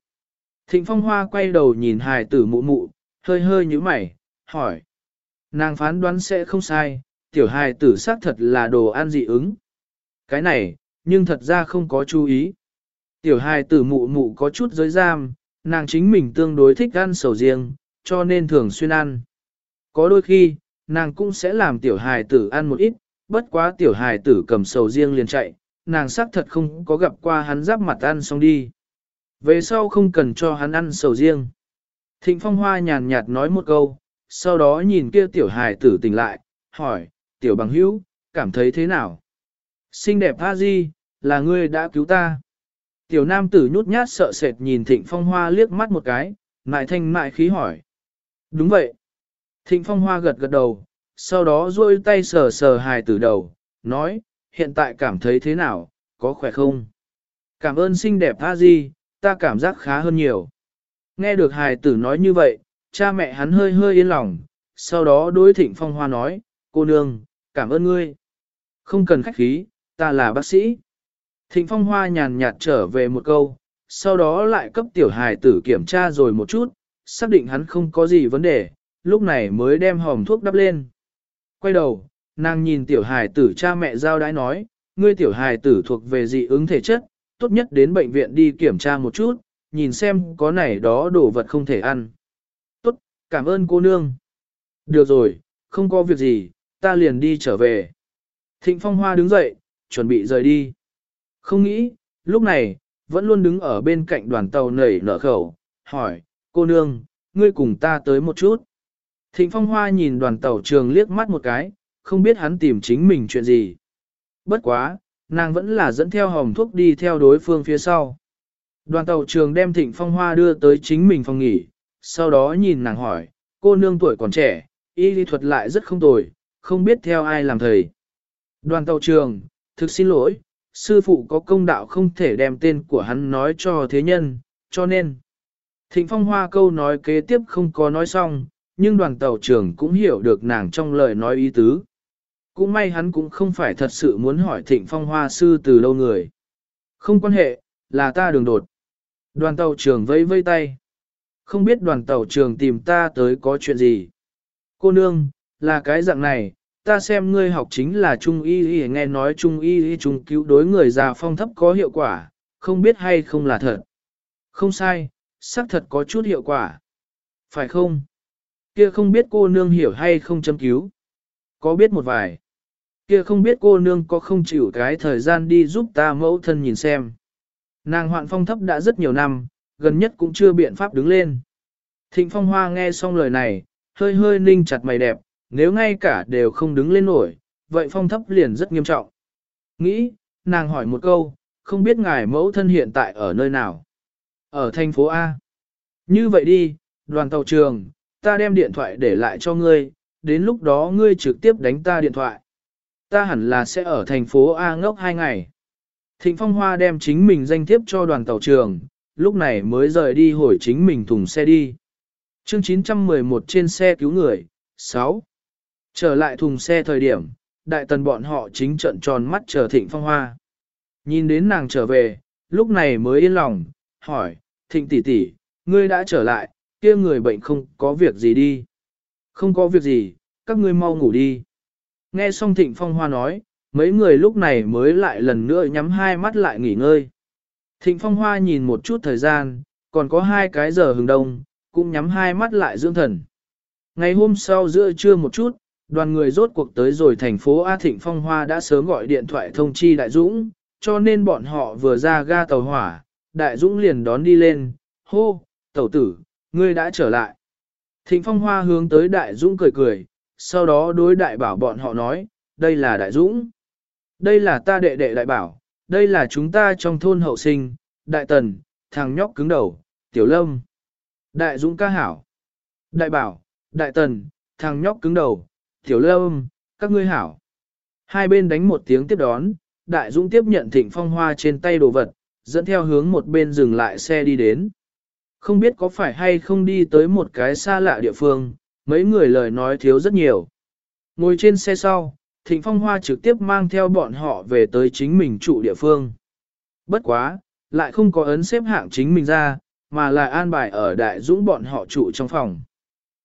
Thịnh phong hoa quay đầu nhìn hài tử mụ mụ, hơi hơi như mày, hỏi. Nàng phán đoán sẽ không sai, tiểu hài tử xác thật là đồ ăn dị ứng. Cái này, nhưng thật ra không có chú ý. Tiểu hài tử mụ mụ có chút giới giam, nàng chính mình tương đối thích ăn sầu riêng, cho nên thường xuyên ăn. Có đôi khi, nàng cũng sẽ làm tiểu hài tử ăn một ít, bất quá tiểu hài tử cầm sầu riêng liền chạy, nàng xác thật không có gặp qua hắn giáp mặt ăn xong đi. Về sau không cần cho hắn ăn sầu riêng. Thịnh Phong Hoa nhàn nhạt nói một câu, sau đó nhìn kia tiểu hài tử tỉnh lại, hỏi, tiểu bằng hữu, cảm thấy thế nào? Xinh đẹp tha di, là ngươi đã cứu ta. Tiểu nam tử nhút nhát sợ sệt nhìn thịnh phong hoa liếc mắt một cái, mại thanh mại khí hỏi. Đúng vậy. Thịnh phong hoa gật gật đầu, sau đó duỗi tay sờ sờ hài tử đầu, nói, hiện tại cảm thấy thế nào, có khỏe không? Cảm ơn xinh đẹp a di, ta cảm giác khá hơn nhiều. Nghe được hài tử nói như vậy, cha mẹ hắn hơi hơi yên lòng, sau đó đối thịnh phong hoa nói, cô nương, cảm ơn ngươi. Không cần khách khí, ta là bác sĩ. Thịnh phong hoa nhàn nhạt trở về một câu, sau đó lại cấp tiểu hài tử kiểm tra rồi một chút, xác định hắn không có gì vấn đề, lúc này mới đem hòm thuốc đắp lên. Quay đầu, nàng nhìn tiểu hài tử cha mẹ giao đái nói, ngươi tiểu hài tử thuộc về dị ứng thể chất, tốt nhất đến bệnh viện đi kiểm tra một chút, nhìn xem có này đó đồ vật không thể ăn. Tốt, cảm ơn cô nương. Được rồi, không có việc gì, ta liền đi trở về. Thịnh Phong Hoa đứng dậy, chuẩn bị rời đi. Không nghĩ, lúc này, vẫn luôn đứng ở bên cạnh đoàn tàu nảy nở khẩu, hỏi, cô nương, ngươi cùng ta tới một chút. Thịnh Phong Hoa nhìn đoàn tàu trường liếc mắt một cái, không biết hắn tìm chính mình chuyện gì. Bất quá, nàng vẫn là dẫn theo hòm thuốc đi theo đối phương phía sau. Đoàn tàu trường đem Thịnh Phong Hoa đưa tới chính mình phòng nghỉ, sau đó nhìn nàng hỏi, cô nương tuổi còn trẻ, y lý thuật lại rất không tồi, không biết theo ai làm thầy. Đoàn tàu trường, thực xin lỗi, sư phụ có công đạo không thể đem tên của hắn nói cho thế nhân, cho nên. Thịnh phong hoa câu nói kế tiếp không có nói xong, nhưng đoàn tàu trưởng cũng hiểu được nàng trong lời nói ý tứ. Cũng may hắn cũng không phải thật sự muốn hỏi thịnh phong hoa sư từ lâu người. Không quan hệ, là ta đường đột. Đoàn tàu trưởng vẫy vây tay. Không biết đoàn tàu trưởng tìm ta tới có chuyện gì. Cô nương, là cái dạng này, ta xem ngươi học chính là trung y y nghe nói trung y y trung cứu đối người già phong thấp có hiệu quả, không biết hay không là thật. Không sai, xác thật có chút hiệu quả. Phải không? Kia không biết cô nương hiểu hay không châm cứu. Có biết một vài. Kia không biết cô nương có không chịu cái thời gian đi giúp ta mẫu thân nhìn xem. Nàng hoạn phong thấp đã rất nhiều năm, gần nhất cũng chưa biện pháp đứng lên. Thịnh phong hoa nghe xong lời này, hơi hơi ninh chặt mày đẹp, nếu ngay cả đều không đứng lên nổi, vậy phong thấp liền rất nghiêm trọng. Nghĩ, nàng hỏi một câu, không biết ngài mẫu thân hiện tại ở nơi nào? Ở thành phố A. Như vậy đi, đoàn tàu trường, ta đem điện thoại để lại cho ngươi, đến lúc đó ngươi trực tiếp đánh ta điện thoại. Ta hẳn là sẽ ở thành phố A ngốc hai ngày. Thịnh Phong Hoa đem chính mình danh thiếp cho đoàn tàu trường, lúc này mới rời đi hồi chính mình thùng xe đi. Chương 911 trên xe cứu người, 6. Trở lại thùng xe thời điểm, đại tần bọn họ chính trận tròn mắt chờ thịnh phong hoa. Nhìn đến nàng trở về, lúc này mới yên lòng, hỏi, thịnh tỷ tỷ, ngươi đã trở lại, kia người bệnh không có việc gì đi. Không có việc gì, các ngươi mau ngủ đi. Nghe xong thịnh phong hoa nói, mấy người lúc này mới lại lần nữa nhắm hai mắt lại nghỉ ngơi. Thịnh phong hoa nhìn một chút thời gian, còn có hai cái giờ hừng đông, cũng nhắm hai mắt lại dưỡng thần. Ngày hôm sau giữa trưa một chút, đoàn người rốt cuộc tới rồi thành phố A Thịnh Phong Hoa đã sớm gọi điện thoại thông chi Đại Dũng, cho nên bọn họ vừa ra ga tàu hỏa, Đại Dũng liền đón đi lên, hô, tẩu tử, ngươi đã trở lại. Thịnh Phong Hoa hướng tới Đại Dũng cười cười, sau đó đối đại bảo bọn họ nói, đây là Đại Dũng. Đây là ta đệ đệ đại bảo, đây là chúng ta trong thôn hậu sinh, Đại Tần, thằng nhóc cứng đầu, Tiểu Lâm. Đại Dũng ca hảo. Đại bảo, Đại Tần, thằng nhóc cứng đầu, Tiểu Lâm, các ngươi hảo. Hai bên đánh một tiếng tiếp đón, Đại Dũng tiếp nhận thịnh phong hoa trên tay đồ vật, dẫn theo hướng một bên dừng lại xe đi đến. Không biết có phải hay không đi tới một cái xa lạ địa phương, mấy người lời nói thiếu rất nhiều. Ngồi trên xe sau, Thịnh Phong Hoa trực tiếp mang theo bọn họ về tới chính mình trụ địa phương. Bất quá, lại không có ấn xếp hạng chính mình ra, mà là an bài ở Đại Dũng bọn họ trụ trong phòng.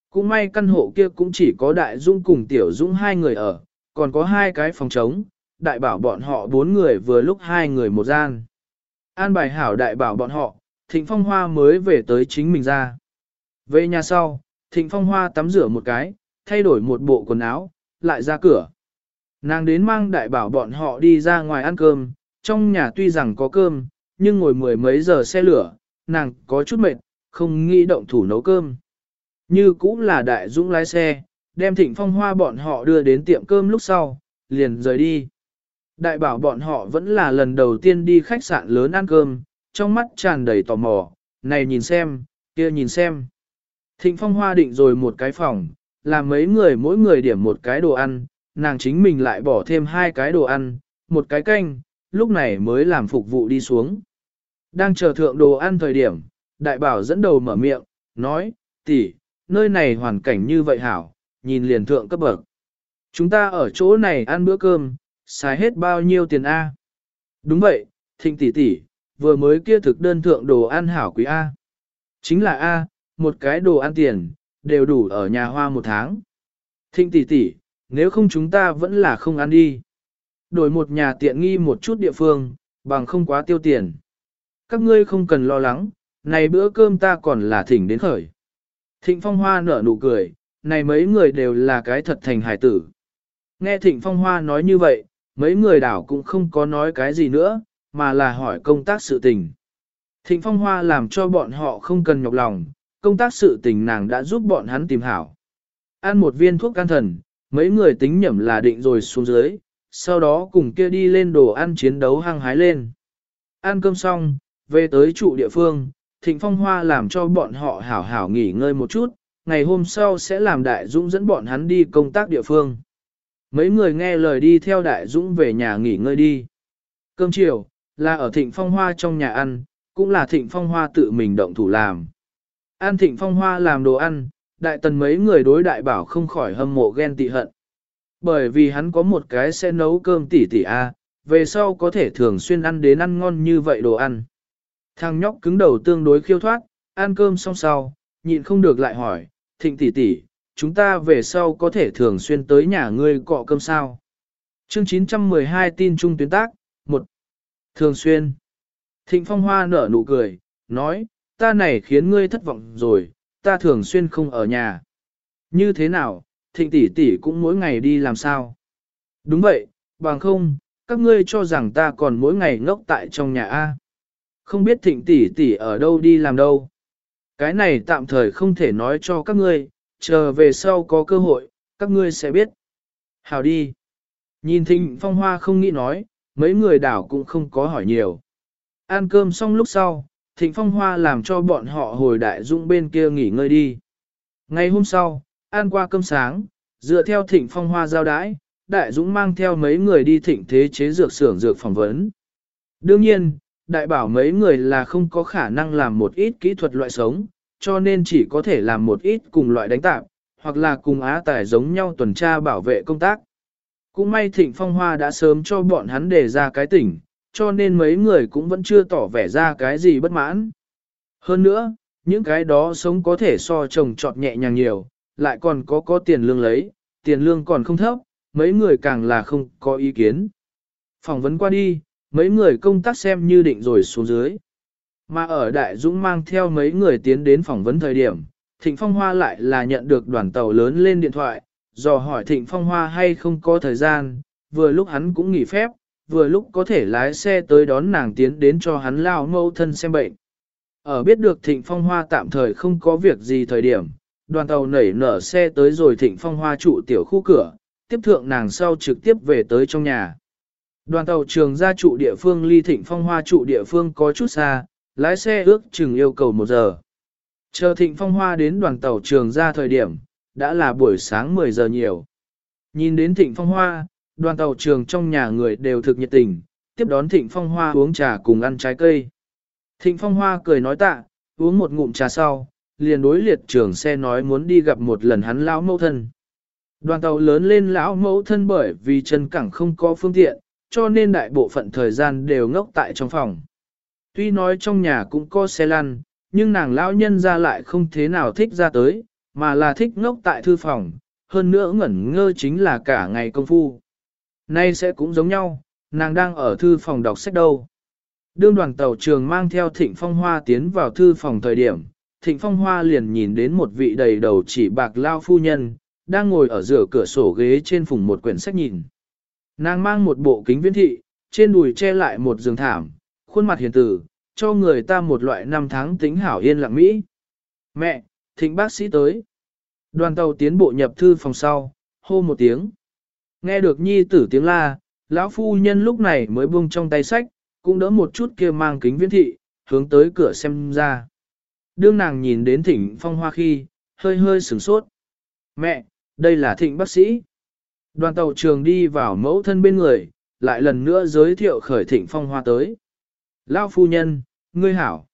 Cũng may căn hộ kia cũng chỉ có Đại Dũng cùng Tiểu Dũng hai người ở, còn có hai cái phòng trống, đại bảo bọn họ bốn người vừa lúc hai người một gian. An bài hảo đại bảo bọn họ, Thịnh Phong Hoa mới về tới chính mình ra. Về nhà sau, Thịnh Phong Hoa tắm rửa một cái, thay đổi một bộ quần áo, lại ra cửa. Nàng đến mang đại bảo bọn họ đi ra ngoài ăn cơm, trong nhà tuy rằng có cơm, nhưng ngồi mười mấy giờ xe lửa, nàng có chút mệt, không nghĩ động thủ nấu cơm. Như cũng là đại dũng lái xe, đem thịnh phong hoa bọn họ đưa đến tiệm cơm lúc sau, liền rời đi. Đại bảo bọn họ vẫn là lần đầu tiên đi khách sạn lớn ăn cơm, trong mắt tràn đầy tò mò, này nhìn xem, kia nhìn xem. Thịnh Phong Hoa định rồi một cái phòng, làm mấy người mỗi người điểm một cái đồ ăn, nàng chính mình lại bỏ thêm hai cái đồ ăn, một cái canh, lúc này mới làm phục vụ đi xuống. Đang chờ thượng đồ ăn thời điểm, đại bảo dẫn đầu mở miệng, nói, tỷ, nơi này hoàn cảnh như vậy hảo, nhìn liền thượng cấp bậc. Chúng ta ở chỗ này ăn bữa cơm, xài hết bao nhiêu tiền A? Đúng vậy, thịnh tỷ tỷ, vừa mới kia thực đơn thượng đồ ăn hảo quý A. Chính là A, một cái đồ ăn tiền, đều đủ ở nhà hoa một tháng. Thịnh tỷ tỷ, nếu không chúng ta vẫn là không ăn đi. Đổi một nhà tiện nghi một chút địa phương, bằng không quá tiêu tiền. Các ngươi không cần lo lắng, này bữa cơm ta còn là thỉnh đến khởi. Thịnh Phong Hoa nở nụ cười, này mấy người đều là cái thật thành hải tử. Nghe Thịnh Phong Hoa nói như vậy, mấy người đảo cũng không có nói cái gì nữa, mà là hỏi công tác sự tình. Thịnh Phong Hoa làm cho bọn họ không cần nhọc lòng, công tác sự tình nàng đã giúp bọn hắn tìm hảo. Ăn một viên thuốc can thần, mấy người tính nhẩm là định rồi xuống dưới, sau đó cùng kia đi lên đồ ăn chiến đấu hăng hái lên. Ăn cơm xong, về tới trụ địa phương, Thịnh Phong Hoa làm cho bọn họ hảo hảo nghỉ ngơi một chút, ngày hôm sau sẽ làm Đại Dũng dẫn bọn hắn đi công tác địa phương. Mấy người nghe lời đi theo Đại Dũng về nhà nghỉ ngơi đi. Cơm chiều, là ở Thịnh Phong Hoa trong nhà ăn, cũng là Thịnh Phong Hoa tự mình động thủ làm. An Thịnh Phong Hoa làm đồ ăn, đại tần mấy người đối đại bảo không khỏi hâm mộ ghen tị hận. Bởi vì hắn có một cái sẽ nấu cơm tỉ tỉ A, về sau có thể thường xuyên ăn đến ăn ngon như vậy đồ ăn. Thằng nhóc cứng đầu tương đối khiêu thoát, ăn cơm xong sau, nhịn không được lại hỏi, thịnh tỷ tỷ, chúng ta về sau có thể thường xuyên tới nhà ngươi cọ cơm sao? Chương 912 tin trung tuyến tác, 1. Thường xuyên. Thịnh Phong Hoa nở nụ cười, nói, ta này khiến ngươi thất vọng rồi, ta thường xuyên không ở nhà. Như thế nào, thịnh tỷ tỷ cũng mỗi ngày đi làm sao? Đúng vậy, bằng không, các ngươi cho rằng ta còn mỗi ngày ngốc tại trong nhà A. Không biết thịnh tỷ tỷ ở đâu đi làm đâu. Cái này tạm thời không thể nói cho các ngươi, chờ về sau có cơ hội, các ngươi sẽ biết. Hào đi. Nhìn thịnh phong hoa không nghĩ nói, mấy người đảo cũng không có hỏi nhiều. Ăn cơm xong lúc sau, thịnh phong hoa làm cho bọn họ hồi đại Dung bên kia nghỉ ngơi đi. Ngày hôm sau, ăn qua cơm sáng, dựa theo thịnh phong hoa giao đãi, đại dũng mang theo mấy người đi thịnh thế chế dược xưởng dược phỏng vấn. Đương nhiên, đại bảo mấy người là không có khả năng làm một ít kỹ thuật loại sống, cho nên chỉ có thể làm một ít cùng loại đánh tạp, hoặc là cùng á tài giống nhau tuần tra bảo vệ công tác. Cũng may thịnh phong hoa đã sớm cho bọn hắn đề ra cái tỉnh, cho nên mấy người cũng vẫn chưa tỏ vẻ ra cái gì bất mãn. Hơn nữa, những cái đó sống có thể so chồng trọt nhẹ nhàng nhiều, lại còn có có tiền lương lấy, tiền lương còn không thấp, mấy người càng là không có ý kiến. Phỏng vấn qua đi, mấy người công tác xem như định rồi xuống dưới. Mà ở Đại Dũng mang theo mấy người tiến đến phỏng vấn thời điểm, Thịnh Phong Hoa lại là nhận được đoàn tàu lớn lên điện thoại, dò hỏi Thịnh Phong Hoa hay không có thời gian, vừa lúc hắn cũng nghỉ phép, vừa lúc có thể lái xe tới đón nàng tiến đến cho hắn lao mâu thân xem bệnh. Ở biết được Thịnh Phong Hoa tạm thời không có việc gì thời điểm, đoàn tàu nảy nở xe tới rồi Thịnh Phong Hoa trụ tiểu khu cửa, tiếp thượng nàng sau trực tiếp về tới trong nhà. Đoàn tàu trường ra trụ địa phương ly thịnh phong hoa trụ địa phương có chút xa, lái xe ước chừng yêu cầu một giờ. Chờ thịnh phong hoa đến đoàn tàu trường ra thời điểm, đã là buổi sáng 10 giờ nhiều. Nhìn đến thịnh phong hoa, đoàn tàu trường trong nhà người đều thực nhiệt tình, tiếp đón thịnh phong hoa uống trà cùng ăn trái cây. Thịnh phong hoa cười nói tạ, uống một ngụm trà sau, liền đối liệt trường xe nói muốn đi gặp một lần hắn lão mẫu thân. Đoàn tàu lớn lên lão mẫu thân bởi vì chân cẳng không có phương tiện, cho nên đại bộ phận thời gian đều ngốc tại trong phòng. Tuy nói trong nhà cũng có xe lăn, nhưng nàng lão nhân ra lại không thế nào thích ra tới, mà là thích ngốc tại thư phòng, hơn nữa ngẩn ngơ chính là cả ngày công phu. Nay sẽ cũng giống nhau, nàng đang ở thư phòng đọc sách đâu. Đương đoàn tàu trường mang theo thịnh phong hoa tiến vào thư phòng thời điểm, thịnh phong hoa liền nhìn đến một vị đầy đầu chỉ bạc lao phu nhân, đang ngồi ở giữa cửa sổ ghế trên phùng một quyển sách nhìn. Nàng mang một bộ kính viễn thị, trên đùi che lại một giường thảm, khuôn mặt hiền tử, cho người ta một loại năm tháng tính hảo yên lặng mỹ. Mẹ, thịnh bác sĩ tới. Đoàn tàu tiến bộ nhập thư phòng sau, hô một tiếng. Nghe được nhi tử tiếng la, lão phu nhân lúc này mới buông trong tay sách, cũng đỡ một chút kia mang kính viễn thị, hướng tới cửa xem ra. Đương nàng nhìn đến thịnh phong hoa khi, hơi hơi sửng sốt. Mẹ, đây là thịnh bác sĩ. Đoàn tàu trường đi vào mẫu thân bên người, lại lần nữa giới thiệu khởi thịnh phong hoa tới. Lão phu nhân, ngươi hảo.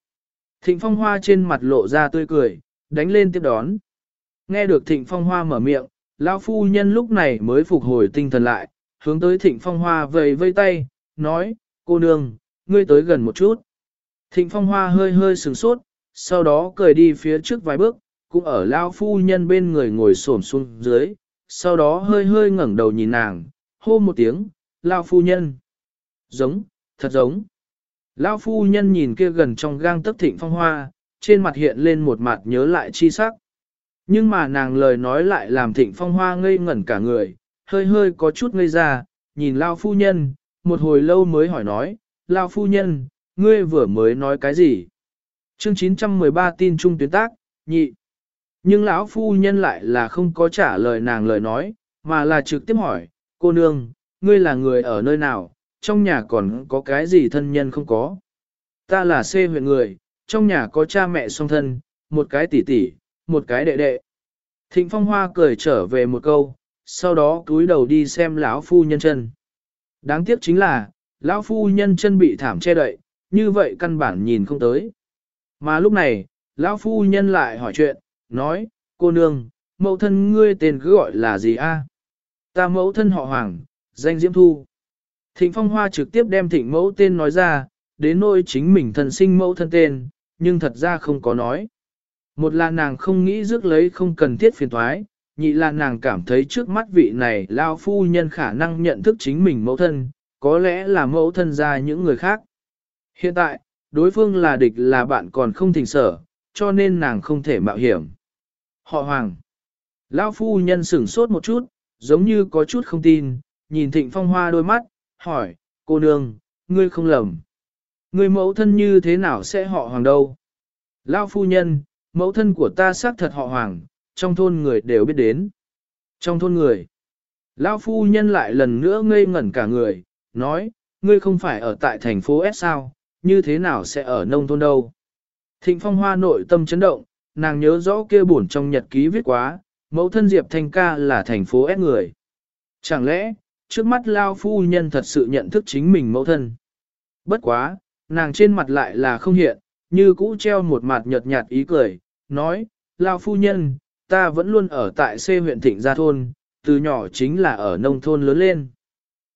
Thịnh phong hoa trên mặt lộ ra tươi cười, đánh lên tiếp đón. Nghe được thịnh phong hoa mở miệng, lão phu nhân lúc này mới phục hồi tinh thần lại, hướng tới thịnh phong hoa vầy vây tay, nói, cô nương, ngươi tới gần một chút. Thịnh phong hoa hơi hơi sừng sốt, sau đó cười đi phía trước vài bước, cũng ở lão phu nhân bên người ngồi xổm xuống dưới, sau đó hơi hơi ngẩng đầu nhìn nàng, hô một tiếng, lão phu nhân. Giống, thật giống. Lão phu nhân nhìn kia gần trong gang tấc thịnh phong hoa, trên mặt hiện lên một mặt nhớ lại chi sắc. Nhưng mà nàng lời nói lại làm thịnh phong hoa ngây ngẩn cả người, hơi hơi có chút ngây ra, nhìn Lao phu nhân, một hồi lâu mới hỏi nói, Lao phu nhân, ngươi vừa mới nói cái gì? Chương 913 tin trung tuyến tác, nhị. Nhưng lão phu nhân lại là không có trả lời nàng lời nói, mà là trực tiếp hỏi, cô nương, ngươi là người ở nơi nào, trong nhà còn có cái gì thân nhân không có? Ta là xê huyện người, trong nhà có cha mẹ song thân, một cái tỷ tỷ, một cái đệ đệ. Thịnh Phong Hoa cười trở về một câu, sau đó cúi đầu đi xem lão phu nhân chân. Đáng tiếc chính là, lão phu nhân chân bị thảm che đậy, như vậy căn bản nhìn không tới. Mà lúc này, lão phu nhân lại hỏi chuyện, nói, cô nương, mẫu thân ngươi tên cứ gọi là gì a? Ta mẫu thân họ Hoàng, danh Diễm Thu. Thịnh Phong Hoa trực tiếp đem thịnh mẫu tên nói ra, đến nỗi chính mình thần sinh mẫu thân tên, nhưng thật ra không có nói. Một là nàng không nghĩ rước lấy không cần thiết phiền thoái, nhị là nàng cảm thấy trước mắt vị này lao phu nhân khả năng nhận thức chính mình mẫu thân, có lẽ là mẫu thân ra những người khác. Hiện tại, đối phương là địch là bạn còn không thỉnh sở, cho nên nàng không thể mạo hiểm. Họ hoàng. Lao phu nhân sửng sốt một chút, giống như có chút không tin, nhìn thịnh phong hoa đôi mắt, hỏi, cô nương, ngươi không lầm. người mẫu thân như thế nào sẽ họ hoàng đâu? Lao phu nhân, mẫu thân của ta xác thật họ hoàng, trong thôn người đều biết đến. Trong thôn người, lão phu nhân lại lần nữa ngây ngẩn cả người, nói, ngươi không phải ở tại thành phố S sao, như thế nào sẽ ở nông thôn đâu. Thịnh phong hoa nội tâm chấn động, nàng nhớ rõ kia buồn trong nhật ký viết quá, mẫu thân Diệp Thanh ca là thành phố S người. Chẳng lẽ, trước mắt Lao phu nhân thật sự nhận thức chính mình mẫu thân. Bất quá, nàng trên mặt lại là không hiện, như cũ treo một mặt nhợt nhạt ý cười, nói, Lao phu nhân, ta vẫn luôn ở tại C huyện Thịnh Gia Thôn, từ nhỏ chính là ở nông thôn lớn lên.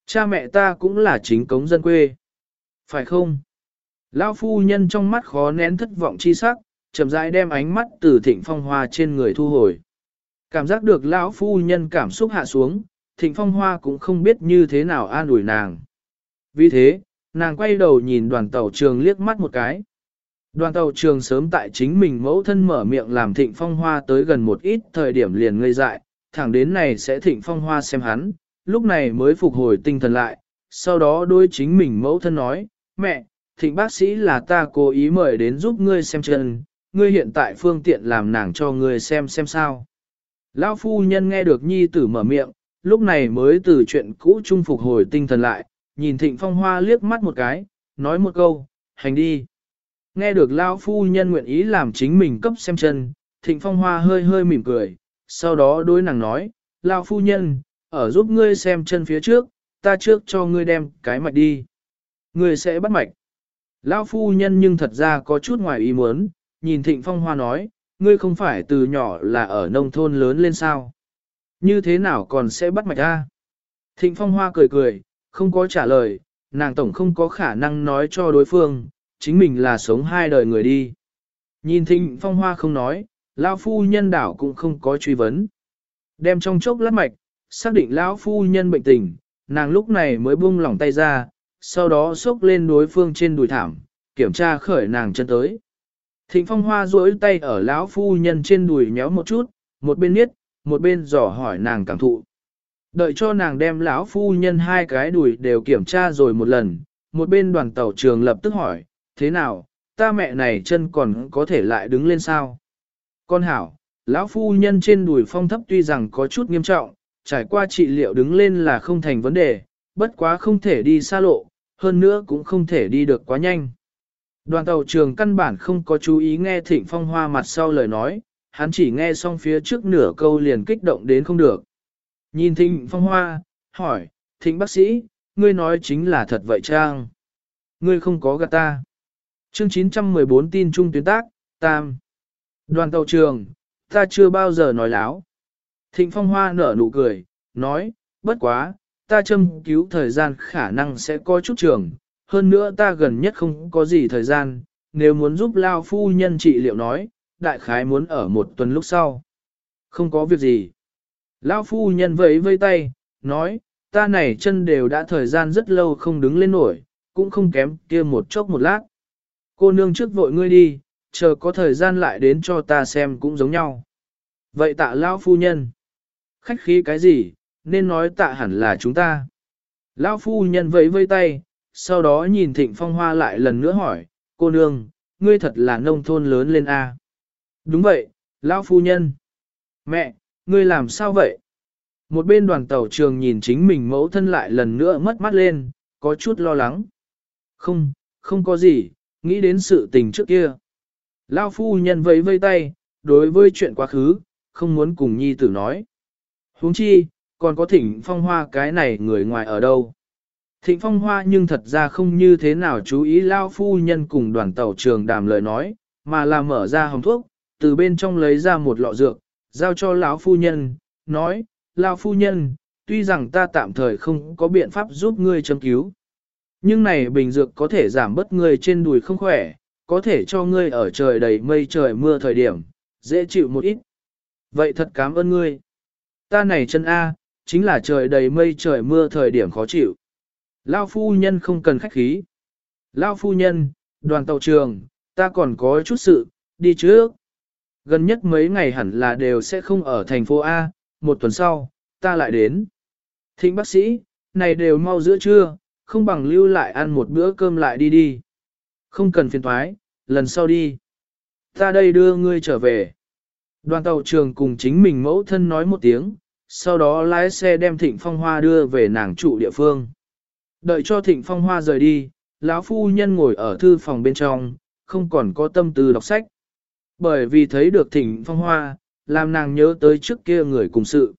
Cha mẹ ta cũng là chính cống dân quê. Phải không? Lão phu nhân trong mắt khó nén thất vọng chi sắc, chậm rãi đem ánh mắt từ thịnh phong hoa trên người thu hồi. Cảm giác được lão phu nhân cảm xúc hạ xuống, thịnh phong hoa cũng không biết như thế nào an ủi nàng. Vì thế, nàng quay đầu nhìn đoàn tàu trường liếc mắt một cái. Đoàn tàu trường sớm tại chính mình mẫu thân mở miệng làm thịnh phong hoa tới gần một ít thời điểm liền ngây dại, thẳng đến này sẽ thịnh phong hoa xem hắn, lúc này mới phục hồi tinh thần lại, sau đó đôi chính mình mẫu thân nói, mẹ, thịnh bác sĩ là ta cố ý mời đến giúp ngươi xem chân, ngươi hiện tại phương tiện làm nàng cho ngươi xem xem sao. Lão phu nhân nghe được nhi tử mở miệng, lúc này mới từ chuyện cũ trung phục hồi tinh thần lại, nhìn thịnh phong hoa liếc mắt một cái, nói một câu, hành đi. Nghe được Lão phu nhân nguyện ý làm chính mình cấp xem chân, thịnh phong hoa hơi hơi mỉm cười, sau đó đối nàng nói, Lão phu nhân, ở giúp ngươi xem chân phía trước, ta trước cho ngươi đem cái mạch đi. Ngươi sẽ bắt mạch. Lão phu nhân nhưng thật ra có chút ngoài ý muốn, nhìn thịnh phong hoa nói, ngươi không phải từ nhỏ là ở nông thôn lớn lên sao. Như thế nào còn sẽ bắt mạch ta? Thịnh phong hoa cười cười, không có trả lời, nàng tổng không có khả năng nói cho đối phương, chính mình là sống hai đời người đi. Nhìn thịnh phong hoa không nói, lão phu nhân đảo cũng không có truy vấn. Đem trong chốc lát mạch, xác định lão phu nhân bệnh tình, nàng lúc này mới buông lỏng tay ra, sau đó xốc lên đối phương trên đùi thảm, kiểm tra khởi nàng chân tới. Thịnh phong hoa duỗi tay ở lão phu nhân trên đùi nhéo một chút, một bên niết, một bên dò hỏi nàng cảm thụ. Đợi cho nàng đem lão phu nhân hai cái đùi đều kiểm tra rồi một lần, một bên đoàn tàu trường lập tức hỏi, thế nào, ta mẹ này chân còn có thể lại đứng lên sao? Con hảo, lão phu nhân trên đùi phong thấp tuy rằng có chút nghiêm trọng, trải qua trị liệu đứng lên là không thành vấn đề, bất quá không thể đi xa lộ, hơn nữa cũng không thể đi được quá nhanh. Đoàn tàu trường căn bản không có chú ý nghe thịnh phong hoa mặt sau lời nói, hắn chỉ nghe xong phía trước nửa câu liền kích động đến không được. Nhìn thịnh phong hoa, hỏi, thịnh bác sĩ, ngươi nói chính là thật vậy trang. Ngươi không có gạt ta. Chương 914 tin trung tuyến tác, Tam. Đoàn tàu trường, ta chưa bao giờ nói láo. Thịnh phong hoa nở nụ cười, nói, bất quá, ta châm cứu thời gian khả năng sẽ có chút trường, hơn nữa ta gần nhất không có gì thời gian, nếu muốn giúp Lao phu nhân trị liệu nói, đại khái muốn ở một tuần lúc sau. Không có việc gì. Lao phu nhân vẫy vây tay, nói, ta này chân đều đã thời gian rất lâu không đứng lên nổi, cũng không kém kia một chốc một lát. Cô nương trước vội ngươi đi, chờ có thời gian lại đến cho ta xem cũng giống nhau. Vậy tạ lão phu nhân. Khách khí cái gì, nên nói tạ hẳn là chúng ta. Lão phu nhân vẫy vây tay, sau đó nhìn thịnh phong hoa lại lần nữa hỏi, cô nương, ngươi thật là nông thôn lớn lên A. Đúng vậy, lão phu nhân. Mẹ, ngươi làm sao vậy? Một bên đoàn tàu trường nhìn chính mình mẫu thân lại lần nữa mất mắt lên, có chút lo lắng. Không, không có gì, nghĩ đến sự tình trước kia. Lão phu nhân vẫy vây tay, đối với chuyện quá khứ, không muốn cùng nhi tử nói. huống chi, còn có thỉnh phong hoa cái này người ngoài ở đâu. Thịnh phong hoa nhưng thật ra không như thế nào chú ý lao phu nhân cùng đoàn tàu trường đàm lời nói, mà là mở ra hồng thuốc, từ bên trong lấy ra một lọ dược, giao cho lão phu nhân, nói, lão phu nhân, tuy rằng ta tạm thời không có biện pháp giúp ngươi châm cứu, nhưng này bình dược có thể giảm bớt ngươi trên đùi không khỏe, có thể cho ngươi ở trời đầy mây trời mưa thời điểm, dễ chịu một ít. Vậy thật cảm ơn ngươi. Ta này chân A, chính là trời đầy mây trời mưa thời điểm khó chịu. Lao phu nhân không cần khách khí. Lao phu nhân, đoàn tàu trường, ta còn có chút sự, đi trước. Gần nhất mấy ngày hẳn là đều sẽ không ở thành phố A, một tuần sau, ta lại đến. Thịnh bác sĩ, này đều mau giữa trưa, không bằng lưu lại ăn một bữa cơm lại đi đi. Không cần phiền thoái, lần sau đi. Ta đây đưa ngươi trở về. Đoàn tàu trường cùng chính mình mẫu thân nói một tiếng, sau đó lái xe đem thịnh phong hoa đưa về nàng trụ địa phương. Đợi cho thịnh phong hoa rời đi, lão phu nhân ngồi ở thư phòng bên trong, không còn có tâm tư đọc sách. Bởi vì thấy được thịnh phong hoa, làm nàng nhớ tới trước kia người cùng sự.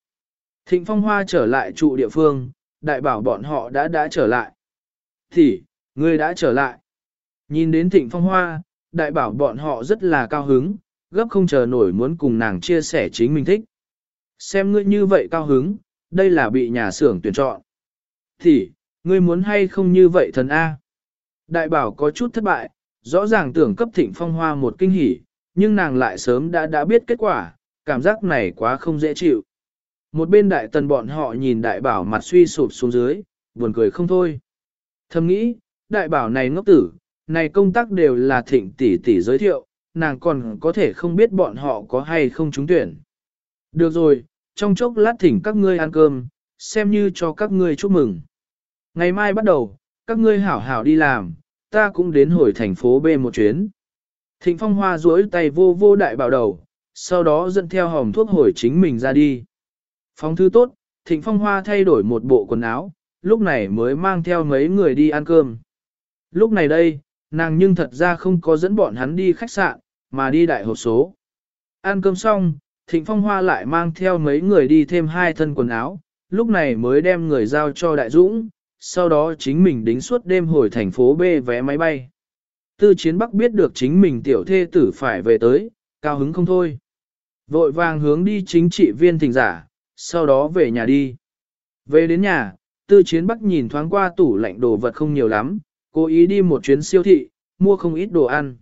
Thịnh phong hoa trở lại trụ địa phương, đại bảo bọn họ đã đã trở lại. Thì, ngươi đã trở lại. Nhìn đến thịnh phong hoa, đại bảo bọn họ rất là cao hứng, gấp không chờ nổi muốn cùng nàng chia sẻ chính mình thích. Xem ngươi như vậy cao hứng, đây là bị nhà xưởng tuyển chọn. Thì, ngươi muốn hay không như vậy thần A. Đại bảo có chút thất bại, rõ ràng tưởng cấp thịnh phong hoa một kinh hỉ, nhưng nàng lại sớm đã đã biết kết quả, cảm giác này quá không dễ chịu. Một bên đại tần bọn họ nhìn đại bảo mặt suy sụp xuống dưới, buồn cười không thôi. Thầm nghĩ, đại bảo này ngốc tử, này công tác đều là thịnh tỷ tỷ giới thiệu, nàng còn có thể không biết bọn họ có hay không trúng tuyển. Được rồi, trong chốc lát thỉnh các ngươi ăn cơm, xem như cho các ngươi chúc mừng. Ngày mai bắt đầu, các ngươi hảo hảo đi làm, ta cũng đến hồi thành phố B một chuyến. Thịnh Phong Hoa duỗi tay vô vô đại bảo đầu, sau đó dẫn theo hòm thuốc hồi chính mình ra đi. Phong thư tốt, Thịnh Phong Hoa thay đổi một bộ quần áo, lúc này mới mang theo mấy người đi ăn cơm. Lúc này đây, nàng nhưng thật ra không có dẫn bọn hắn đi khách sạn, mà đi đại hộp số. Ăn cơm xong, Thịnh Phong Hoa lại mang theo mấy người đi thêm hai thân quần áo, lúc này mới đem người giao cho Đại Dũng, sau đó chính mình đính suốt đêm hồi thành phố B vé máy bay. Tư chiến bắc biết được chính mình tiểu thê tử phải về tới, cao hứng không thôi. Vội vàng hướng đi chính trị viên thỉnh giả, sau đó về nhà đi. Về đến nhà, tư chiến bắc nhìn thoáng qua tủ lạnh đồ vật không nhiều lắm, cố ý đi một chuyến siêu thị, mua không ít đồ ăn.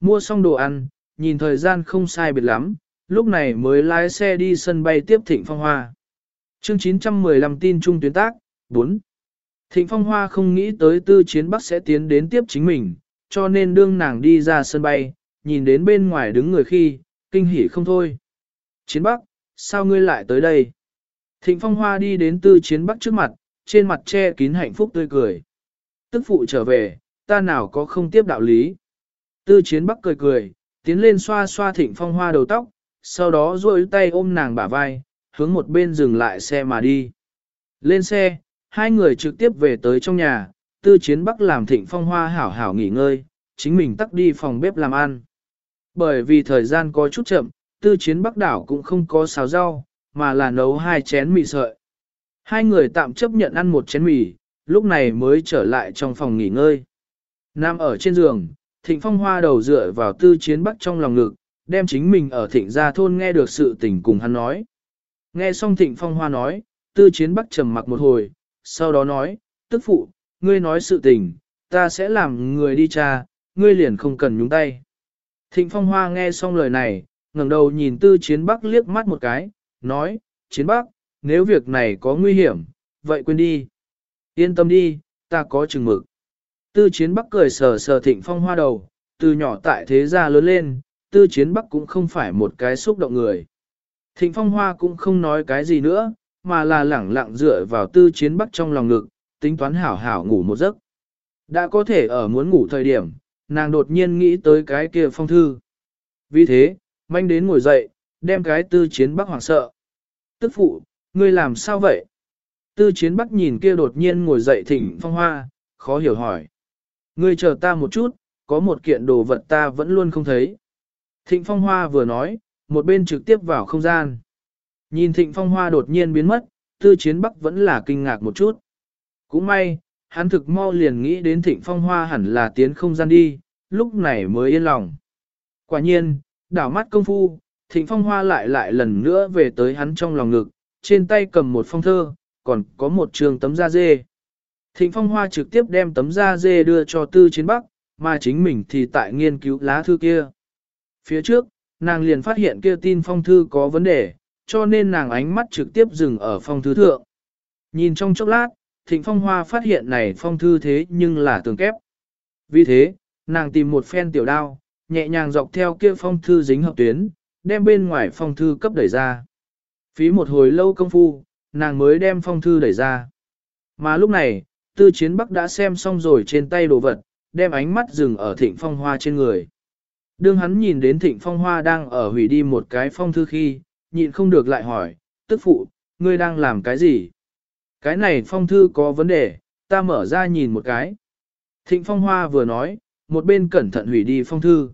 Mua xong đồ ăn, nhìn thời gian không sai biệt lắm, lúc này mới lái xe đi sân bay tiếp Thịnh Phong Hoa. Chương 915 tin trung tuyến tác, 4. Thịnh Phong Hoa không nghĩ tới tư chiến bắc sẽ tiến đến tiếp chính mình, cho nên đương nàng đi ra sân bay, nhìn đến bên ngoài đứng người khi, kinh hỉ không thôi. Chiến bắc, sao ngươi lại tới đây? Thịnh Phong Hoa đi đến tư chiến bắc trước mặt, trên mặt che kín hạnh phúc tươi cười. Tức phụ trở về, ta nào có không tiếp đạo lý. Tư chiến bắc cười cười, tiến lên xoa xoa thịnh Phong Hoa đầu tóc, sau đó duỗi tay ôm nàng bả vai, hướng một bên dừng lại xe mà đi. Lên xe, hai người trực tiếp về tới trong nhà, tư chiến bắc làm thịnh phong hoa hảo hảo nghỉ ngơi, chính mình tắt đi phòng bếp làm ăn. Bởi vì thời gian có chút chậm, tư chiến bắc đảo cũng không có xào rau, mà là nấu hai chén mì sợi. Hai người tạm chấp nhận ăn một chén mì, lúc này mới trở lại trong phòng nghỉ ngơi. Nam ở trên giường, thịnh phong hoa đầu dựa vào tư chiến bắc trong lòng ngực, đem chính mình ở thịnh gia thôn nghe được sự tình cùng hắn nói. Nghe xong thịnh phong hoa nói, tư chiến bắc trầm mặc một hồi, sau đó nói, tức phụ, ngươi nói sự tình, ta sẽ làm người đi cha, ngươi liền không cần nhúng tay. Thịnh phong hoa nghe xong lời này, ngẩng đầu nhìn tư chiến bắc liếc mắt một cái, nói, chiến bắc, nếu việc này có nguy hiểm, vậy quên đi. Yên tâm đi, ta có chừng mực. Tư chiến bắc cười sờ sờ thịnh phong hoa đầu, từ nhỏ tại thế gia lớn lên, tư chiến bắc cũng không phải một cái xúc động người. Thịnh phong hoa cũng không nói cái gì nữa, mà là lẳng lặng dựa vào tư chiến bắc trong lòng ngực, tính toán hảo hảo ngủ một giấc. Đã có thể ở muốn ngủ thời điểm, nàng đột nhiên nghĩ tới cái kia phong thư. Vì thế, manh đến ngồi dậy, đem cái tư chiến bắc hoảng sợ. Tức phụ, ngươi làm sao vậy? Tư chiến bắc nhìn kia đột nhiên ngồi dậy thỉnh phong hoa, khó hiểu hỏi. Ngươi chờ ta một chút, có một kiện đồ vật ta vẫn luôn không thấy. Thịnh phong hoa vừa nói, một bên trực tiếp vào không gian. Nhìn thịnh phong hoa đột nhiên biến mất, tư chiến bắc vẫn là kinh ngạc một chút. Cũng may, hắn thực mau liền nghĩ đến thịnh phong hoa hẳn là tiến không gian đi, lúc này mới yên lòng. Quả nhiên, đảo mắt công phu, thịnh phong hoa lại lại lần nữa về tới hắn trong lòng ngực, trên tay cầm một phong thơ, còn có một trường tấm da dê. Thịnh phong hoa trực tiếp đem tấm da dê đưa cho tư chiến bắc, mà chính mình thì tại nghiên cứu lá thư kia. Phía trước, nàng liền phát hiện kia tin phong thư có vấn đề, cho nên nàng ánh mắt trực tiếp dừng ở phong thư thượng. Nhìn trong chốc lát, thịnh phong hoa phát hiện này phong thư thế nhưng là tường kép. Vì thế, nàng tìm một phen tiểu đao, nhẹ nhàng dọc theo kia phong thư dính hợp tuyến, đem bên ngoài phong thư cấp đẩy ra. Phí một hồi lâu công phu, nàng mới đem phong thư đẩy ra. Mà lúc này, tư chiến bắc đã xem xong rồi trên tay đồ vật, đem ánh mắt dừng ở thịnh phong hoa trên người. Đương hắn nhìn đến thịnh phong hoa đang ở hủy đi một cái phong thư khi, nhịn không được lại hỏi, tức phụ, ngươi đang làm cái gì? Cái này phong thư có vấn đề, ta mở ra nhìn một cái. Thịnh phong hoa vừa nói, một bên cẩn thận hủy đi phong thư.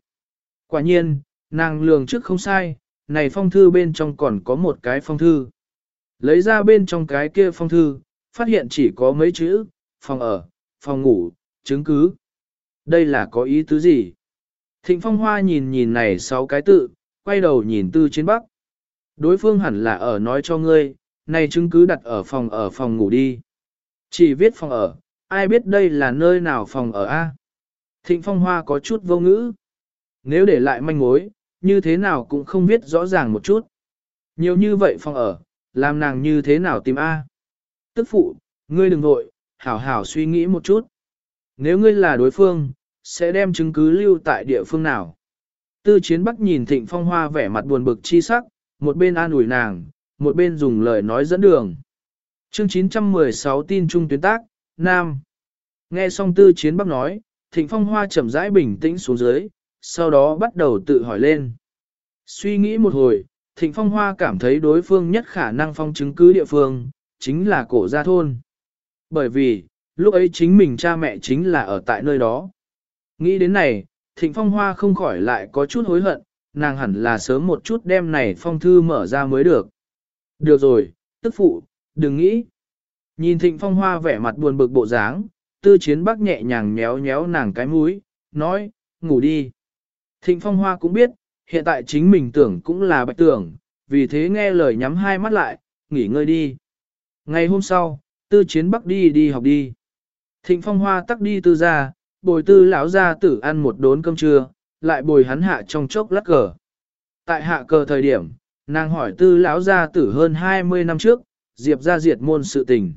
Quả nhiên, nàng lường trước không sai, này phong thư bên trong còn có một cái phong thư. Lấy ra bên trong cái kia phong thư, phát hiện chỉ có mấy chữ, phòng ở, phòng ngủ, chứng cứ. Đây là có ý tứ gì? Thịnh phong hoa nhìn nhìn này sáu cái tự, quay đầu nhìn tư chiến bắc. Đối phương hẳn là ở nói cho ngươi, này chứng cứ đặt ở phòng ở phòng ngủ đi. Chỉ viết phòng ở, ai biết đây là nơi nào phòng ở a? Thịnh phong hoa có chút vô ngữ. Nếu để lại manh mối, như thế nào cũng không biết rõ ràng một chút. Nhiều như vậy phòng ở, làm nàng như thế nào tìm A. Tức phụ, ngươi đừng vội, hảo hảo suy nghĩ một chút. Nếu ngươi là đối phương, sẽ đem chứng cứ lưu tại địa phương nào? Tư chiến bắc nhìn thịnh phong hoa vẻ mặt buồn bực chi sắc, một bên an ủi nàng, một bên dùng lời nói dẫn đường. Chương 916 tin trung tuyến tác, Nam. Nghe xong tư chiến bắc nói, thịnh phong hoa chậm rãi bình tĩnh xuống dưới, sau đó bắt đầu tự hỏi lên. Suy nghĩ một hồi, thịnh phong hoa cảm thấy đối phương nhất khả năng phong chứng cứ địa phương, chính là cổ gia thôn. Bởi vì, lúc ấy chính mình cha mẹ chính là ở tại nơi đó. Nghĩ đến này, thịnh phong hoa không khỏi lại có chút hối hận, nàng hẳn là sớm một chút đem này phong thư mở ra mới được. Được rồi, tức phụ, đừng nghĩ. Nhìn thịnh phong hoa vẻ mặt buồn bực bộ dáng, tư chiến bắc nhẹ nhàng nhéo nhéo nàng cái mũi, nói, ngủ đi. Thịnh phong hoa cũng biết, hiện tại chính mình tưởng cũng là bạch tưởng, vì thế nghe lời nhắm hai mắt lại, nghỉ ngơi đi. Ngày hôm sau, tư chiến bắc đi đi học đi. Thịnh phong hoa tắc đi tư ra, bồi tư lão ra tử ăn một đốn cơm trưa, lại bồi hắn hạ trong chốc lắc cờ. Tại hạ cờ thời điểm, nàng hỏi tư lão gia tử hơn 20 năm trước, diệp ra diệt môn sự tình.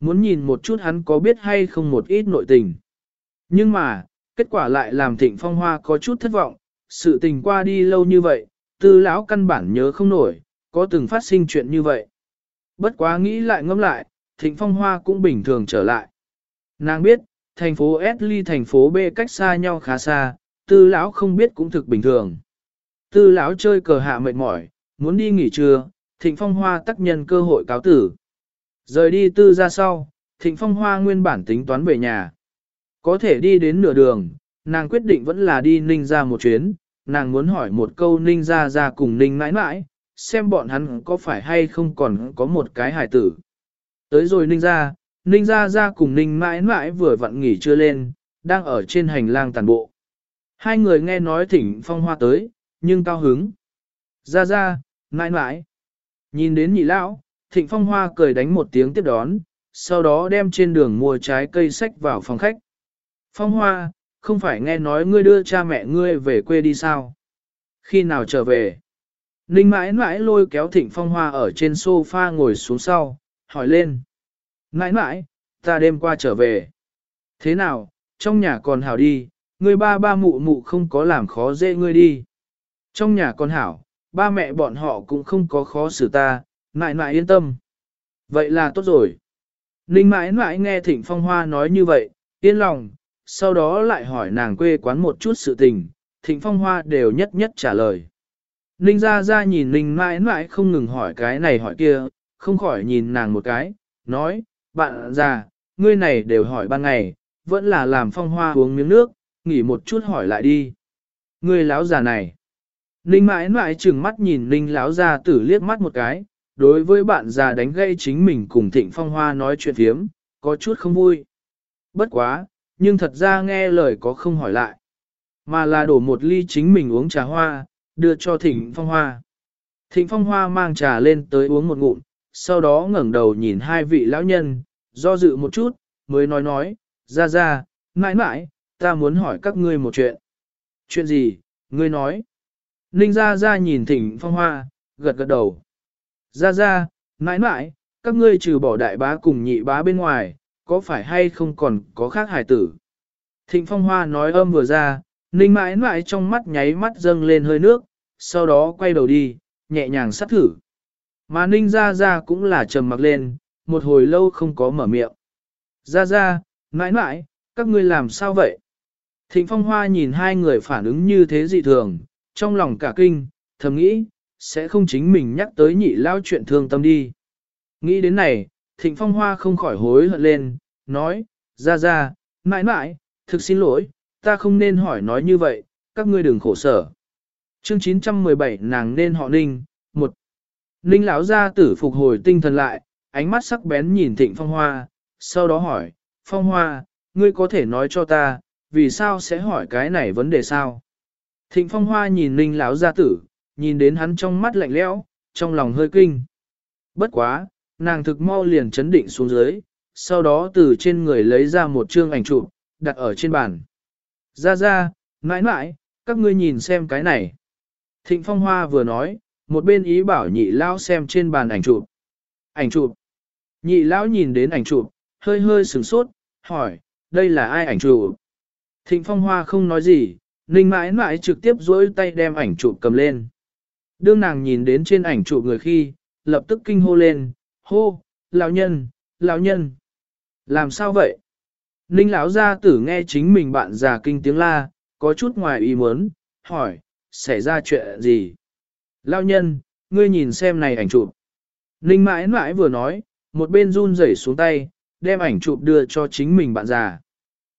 Muốn nhìn một chút hắn có biết hay không một ít nội tình. Nhưng mà, kết quả lại làm thịnh phong hoa có chút thất vọng, sự tình qua đi lâu như vậy, tư lão căn bản nhớ không nổi, có từng phát sinh chuyện như vậy. Bất quá nghĩ lại ngẫm lại, thịnh phong hoa cũng bình thường trở lại. Nàng biết, thành phố S ly thành phố B cách xa nhau khá xa, tư lão không biết cũng thực bình thường. Tư lão chơi cờ hạ mệt mỏi, muốn đi nghỉ trưa, Thịnh Phong Hoa tác nhân cơ hội cáo tử. Rời đi tư ra sau, Thịnh Phong Hoa nguyên bản tính toán về nhà. Có thể đi đến nửa đường, nàng quyết định vẫn là đi ninh ra một chuyến, nàng muốn hỏi một câu ninh ra ra cùng ninh mãi mãi, xem bọn hắn có phải hay không còn có một cái hài tử. Tới rồi ninh ra, ninh ra ra cùng ninh mãi mãi vừa vặn nghỉ chưa lên, đang ở trên hành lang tàn bộ. Hai người nghe nói thỉnh phong hoa tới, nhưng cao hứng. Ra ra, mãi mãi. Nhìn đến nhị lão, thịnh phong hoa cười đánh một tiếng tiếp đón, sau đó đem trên đường mua trái cây sách vào phòng khách. Phong hoa, không phải nghe nói ngươi đưa cha mẹ ngươi về quê đi sao? Khi nào trở về? Ninh mãi mãi lôi kéo thịnh phong hoa ở trên sofa ngồi xuống sau, hỏi lên. Mãi mãi, ta đêm qua trở về. Thế nào, trong nhà còn hảo đi, ngươi ba ba mụ mụ không có làm khó dễ ngươi đi. Trong nhà còn hảo, ba mẹ bọn họ cũng không có khó xử ta, mãi mãi yên tâm. Vậy là tốt rồi. Ninh mãi mãi nghe thịnh phong hoa nói như vậy, yên lòng, sau đó lại hỏi nàng quê quán một chút sự tình, thịnh phong hoa đều nhất nhất trả lời. Ninh ra ra nhìn Ninh mãi mãi không ngừng hỏi cái này hỏi kia, không khỏi nhìn nàng một cái, nói, bạn già, ngươi này đều hỏi ban ngày, vẫn là làm phong hoa uống miếng nước, nghỉ một chút hỏi lại đi. Ngươi láo già này. Ninh mãi mãi chừng mắt nhìn Ninh láo già tử liếc mắt một cái, đối với bạn già đánh gây chính mình cùng thịnh phong hoa nói chuyện phiếm, có chút không vui. Bất quá, nhưng thật ra nghe lời có không hỏi lại. Mà là đổ một ly chính mình uống trà hoa, đưa cho thịnh phong hoa. Thịnh phong hoa mang trà lên tới uống một ngụm, sau đó ngẩng đầu nhìn hai vị lão nhân, do dự một chút, mới nói nói, ra ra, mãi mãi, ta muốn hỏi các ngươi một chuyện. Chuyện gì, ngươi nói. Ninh ra ra nhìn thịnh phong hoa, gật gật đầu. Ra ra, mãi mãi, các ngươi trừ bỏ đại bá cùng nhị bá bên ngoài, có phải hay không còn có khác hải tử? Thịnh phong hoa nói âm vừa ra, ninh mãi mãi trong mắt nháy mắt dâng lên hơi nước, sau đó quay đầu đi, nhẹ nhàng sát thử. Mà ninh ra ra cũng là trầm mặc lên, một hồi lâu không có mở miệng. Ra ra, mãi mãi, các ngươi làm sao vậy? Thịnh phong hoa nhìn hai người phản ứng như thế dị thường, trong lòng cả kinh, thầm nghĩ, sẽ không chính mình nhắc tới nhị lao chuyện thương tâm đi. Nghĩ đến này, thịnh phong hoa không khỏi hối hận lên, nói, ra ra, mãi mãi, thực xin lỗi, ta không nên hỏi nói như vậy, các ngươi đừng khổ sở. Chương 917 nàng nên họ ninh, một Ninh lão gia tử phục hồi tinh thần lại, ánh mắt sắc bén nhìn thịnh phong hoa, sau đó hỏi, phong hoa, ngươi có thể nói cho ta, vì sao sẽ hỏi cái này vấn đề sao? Thịnh phong hoa nhìn ninh lão gia tử, nhìn đến hắn trong mắt lạnh lẽo, trong lòng hơi kinh. Bất quá, nàng thực mau liền chấn định xuống dưới, sau đó từ trên người lấy ra một chương ảnh chụp, đặt ở trên bàn. Ra ra, mãi mãi, các ngươi nhìn xem cái này. Thịnh Phong Hoa vừa nói, một bên ý bảo nhị lão xem trên bàn ảnh chụp. Ảnh chụp. Nhị lão nhìn đến ảnh chụp, hơi hơi sửng sốt, hỏi, đây là ai ảnh chụp? Thịnh Phong Hoa không nói gì, Ninh mãi mãi trực tiếp duỗi tay đem ảnh chụp cầm lên. Đương nàng nhìn đến trên ảnh chụp người khi, lập tức kinh hô lên, hô, lão nhân, lão nhân. Làm sao vậy? Ninh lão gia tử nghe chính mình bạn già kinh tiếng la, có chút ngoài ý muốn, hỏi, xảy ra chuyện gì? Lão nhân, ngươi nhìn xem này ảnh chụp. Ninh mãi mãi vừa nói, một bên run rẩy xuống tay, đem ảnh chụp đưa cho chính mình bạn già.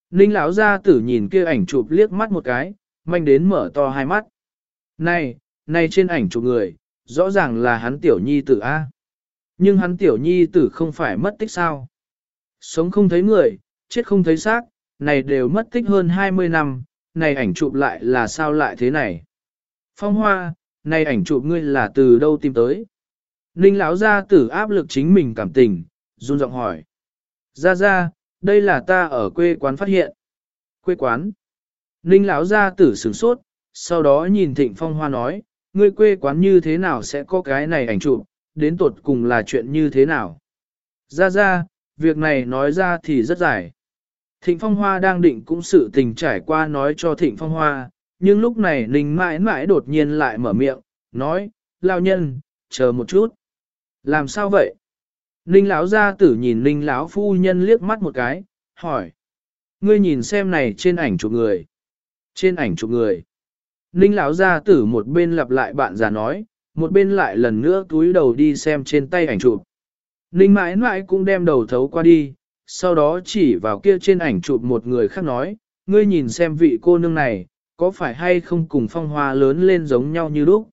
Ninh lão gia tử nhìn kia ảnh chụp liếc mắt một cái, manh đến mở to hai mắt. Này, này trên ảnh chụp người, rõ ràng là hắn tiểu nhi tử A. Nhưng hắn tiểu nhi tử không phải mất tích sao. Sống không thấy người, chết không thấy xác, này đều mất tích hơn 20 năm, này ảnh chụp lại là sao lại thế này. Phong hoa, này ảnh chụp ngươi là từ đâu tìm tới? Ninh lão gia tử áp lực chính mình cảm tình, run giọng hỏi. Ra ra, đây là ta ở quê quán phát hiện. Quê quán. Ninh lão gia tử sửng sốt, sau đó nhìn Thịnh Phong Hoa nói, ngươi quê quán như thế nào sẽ có cái này ảnh chụp, đến tột cùng là chuyện như thế nào. Ra ra, việc này nói ra thì rất dài. Thịnh Phong Hoa đang định cũng sự tình trải qua nói cho Thịnh Phong Hoa, nhưng lúc này Ninh mãi mãi đột nhiên lại mở miệng, nói, lao nhân, chờ một chút. Làm sao vậy? Ninh lão gia tử nhìn Ninh lão phu nhân liếc mắt một cái, hỏi. Ngươi nhìn xem này trên ảnh chụp người. Trên ảnh chụp người. Ninh lão gia tử một bên lặp lại bạn già nói, một bên lại lần nữa túi đầu đi xem trên tay ảnh chụp. Ninh mãi mãi cũng đem đầu thấu qua đi, sau đó chỉ vào kia trên ảnh chụp một người khác nói, ngươi nhìn xem vị cô nương này, có phải hay không cùng phong hoa lớn lên giống nhau như lúc.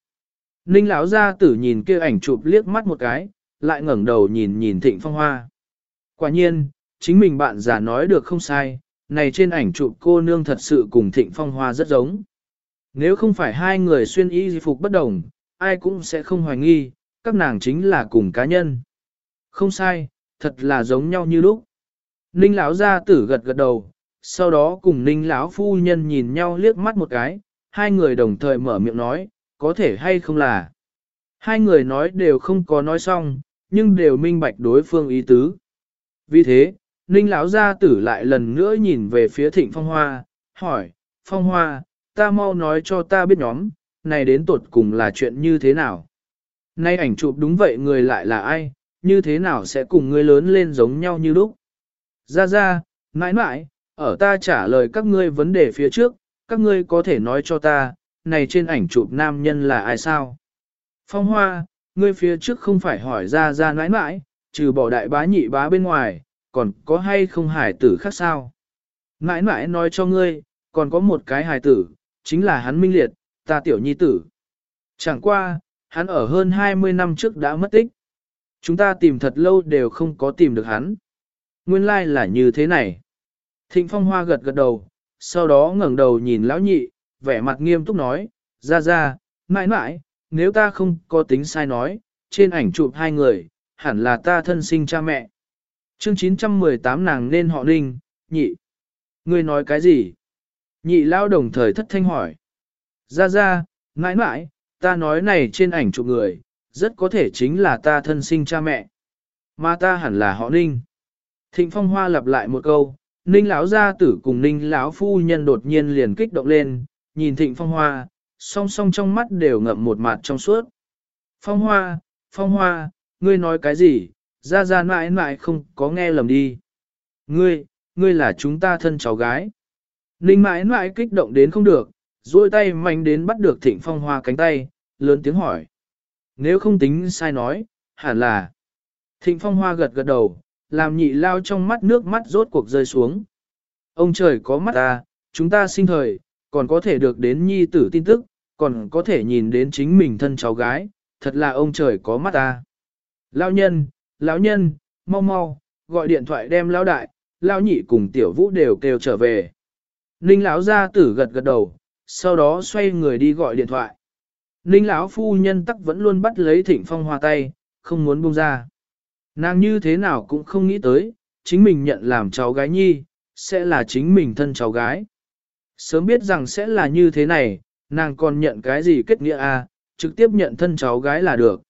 Ninh lão gia tử nhìn kia ảnh chụp liếc mắt một cái, lại ngẩng đầu nhìn nhìn thịnh phong hoa. Quả nhiên, chính mình bạn già nói được không sai, này trên ảnh chụp cô nương thật sự cùng thịnh phong hoa rất giống. Nếu không phải hai người xuyên y phục bất đồng, ai cũng sẽ không hoài nghi, các nàng chính là cùng cá nhân. Không sai, thật là giống nhau như lúc. Ninh lão gia tử gật gật đầu, sau đó cùng Ninh lão phu nhân nhìn nhau liếc mắt một cái, hai người đồng thời mở miệng nói, có thể hay không là. Hai người nói đều không có nói xong, nhưng đều minh bạch đối phương ý tứ. Vì thế, Ninh lão gia tử lại lần nữa nhìn về phía Thịnh Phong Hoa, hỏi, Phong Hoa, ta mau nói cho ta biết nhóm, này đến tột cùng là chuyện như thế nào. Nay ảnh chụp đúng vậy người lại là ai, như thế nào sẽ cùng người lớn lên giống nhau như lúc. Ra ra, mãi mãi, ở ta trả lời các ngươi vấn đề phía trước, các ngươi có thể nói cho ta, này trên ảnh chụp nam nhân là ai sao? Phong hoa, ngươi phía trước không phải hỏi ra ra mãi mãi, trừ bỏ đại bá nhị bá bên ngoài, còn có hay không hải tử khác sao? Mãi mãi nói cho ngươi, còn có một cái hải tử, chính là hắn minh liệt, ta tiểu nhi tử. Chẳng qua, hắn ở hơn 20 năm trước đã mất tích. Chúng ta tìm thật lâu đều không có tìm được hắn. Nguyên lai like là như thế này. Thịnh Phong Hoa gật gật đầu, sau đó ngẩng đầu nhìn lão nhị, vẻ mặt nghiêm túc nói, ra ra, mãi mãi, nếu ta không có tính sai nói, trên ảnh chụp hai người, hẳn là ta thân sinh cha mẹ. Chương 918 nàng nên họ ninh, nhị. Ngươi nói cái gì? Nhị lao đồng thời thất thanh hỏi. Ra ra, mãi mãi, ta nói này trên ảnh chụp người, rất có thể chính là ta thân sinh cha mẹ. Mà ta hẳn là họ ninh. Thịnh phong hoa lặp lại một câu, ninh lão gia tử cùng ninh lão phu nhân đột nhiên liền kích động lên, nhìn thịnh phong hoa, song song trong mắt đều ngậm một mặt trong suốt. Phong hoa, phong hoa, ngươi nói cái gì, ra ra mãi mãi không có nghe lầm đi. Ngươi, ngươi là chúng ta thân cháu gái. Ninh mãi mãi kích động đến không được, duỗi tay mạnh đến bắt được thịnh phong hoa cánh tay, lớn tiếng hỏi. Nếu không tính sai nói, hẳn là. Thịnh phong hoa gật gật đầu, làm nhị lao trong mắt nước mắt rốt cuộc rơi xuống. Ông trời có mắt ta, chúng ta sinh thời, còn có thể được đến nhi tử tin tức, còn có thể nhìn đến chính mình thân cháu gái, thật là ông trời có mắt ta. Lão nhân, lão nhân, mau mau, gọi điện thoại đem lão đại, lão nhị cùng tiểu vũ đều kêu trở về. Ninh lão gia tử gật gật đầu, sau đó xoay người đi gọi điện thoại. Ninh lão phu nhân tắc vẫn luôn bắt lấy thịnh phong hoa tay, không muốn buông ra. Nàng như thế nào cũng không nghĩ tới, chính mình nhận làm cháu gái nhi, sẽ là chính mình thân cháu gái. Sớm biết rằng sẽ là như thế này, nàng còn nhận cái gì kết nghĩa à, trực tiếp nhận thân cháu gái là được.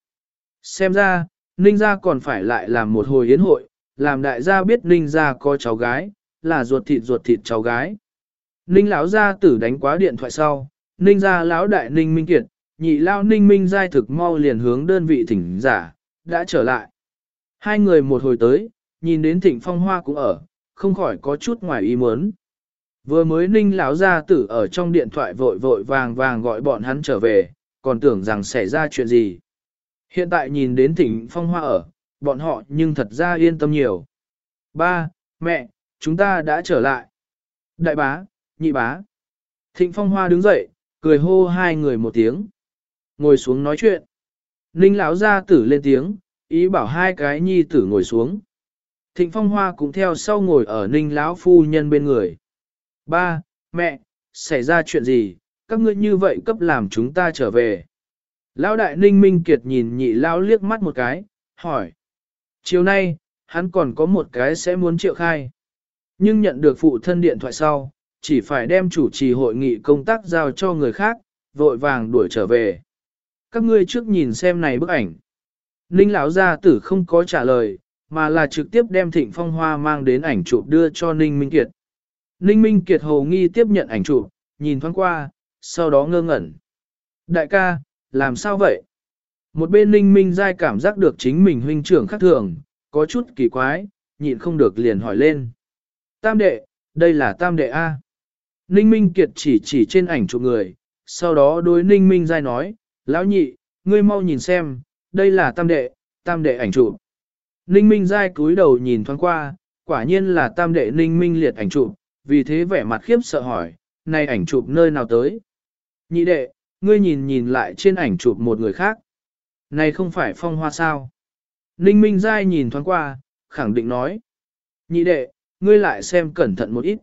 Xem ra, Ninh gia còn phải lại làm một hồi yến hội, làm đại gia biết Ninh gia có cháu gái, là ruột thịt ruột thịt cháu gái. Ninh lão gia tử đánh quá điện thoại sau, Ninh gia lão đại Ninh Minh Kiệt, nhị lao Ninh Minh giai thực mau liền hướng đơn vị thỉnh giả, đã trở lại. Hai người một hồi tới, nhìn đến thịnh phong hoa cũng ở, không khỏi có chút ngoài ý muốn. Vừa mới Ninh lão gia tử ở trong điện thoại vội vội vàng vàng gọi bọn hắn trở về, còn tưởng rằng xảy ra chuyện gì. Hiện tại nhìn đến thịnh phong hoa ở, bọn họ nhưng thật ra yên tâm nhiều. Ba, mẹ, chúng ta đã trở lại. Đại bá, nhị bá. Thịnh phong hoa đứng dậy, cười hô hai người một tiếng. Ngồi xuống nói chuyện. Ninh lão gia tử lên tiếng, ý bảo hai cái nhi tử ngồi xuống. Thịnh phong hoa cũng theo sau ngồi ở ninh lão phu nhân bên người. Ba, mẹ, xảy ra chuyện gì, các ngươi như vậy cấp làm chúng ta trở về. Lão đại ninh minh kiệt nhìn nhị lão liếc mắt một cái, hỏi. Chiều nay, hắn còn có một cái sẽ muốn triệu khai. Nhưng nhận được phụ thân điện thoại sau, chỉ phải đem chủ trì hội nghị công tác giao cho người khác, vội vàng đuổi trở về. Các ngươi trước nhìn xem này bức ảnh. Ninh lão gia tử không có trả lời, mà là trực tiếp đem thịnh phong hoa mang đến ảnh chụp đưa cho Ninh Minh Kiệt. Ninh Minh Kiệt hồ nghi tiếp nhận ảnh chụp, nhìn thoáng qua, sau đó ngơ ngẩn. Đại ca, làm sao vậy? Một bên Ninh Minh dai cảm giác được chính mình huynh trưởng khác thường, có chút kỳ quái, nhịn không được liền hỏi lên. Tam đệ, đây là tam đệ A. Ninh Minh Kiệt chỉ chỉ trên ảnh chụp người, sau đó đối Ninh Minh Giai nói, lão nhị, ngươi mau nhìn xem, đây là tam đệ, tam đệ ảnh chụp. Ninh Minh Giai cúi đầu nhìn thoáng qua, quả nhiên là tam đệ Ninh Minh liệt ảnh chụp, vì thế vẻ mặt khiếp sợ hỏi, này ảnh chụp nơi nào tới? Nhị đệ, ngươi nhìn nhìn lại trên ảnh chụp một người khác. Này không phải phong hoa sao? Ninh Minh Giai nhìn thoáng qua, khẳng định nói. Nhị đệ, ngươi lại xem cẩn thận một ít.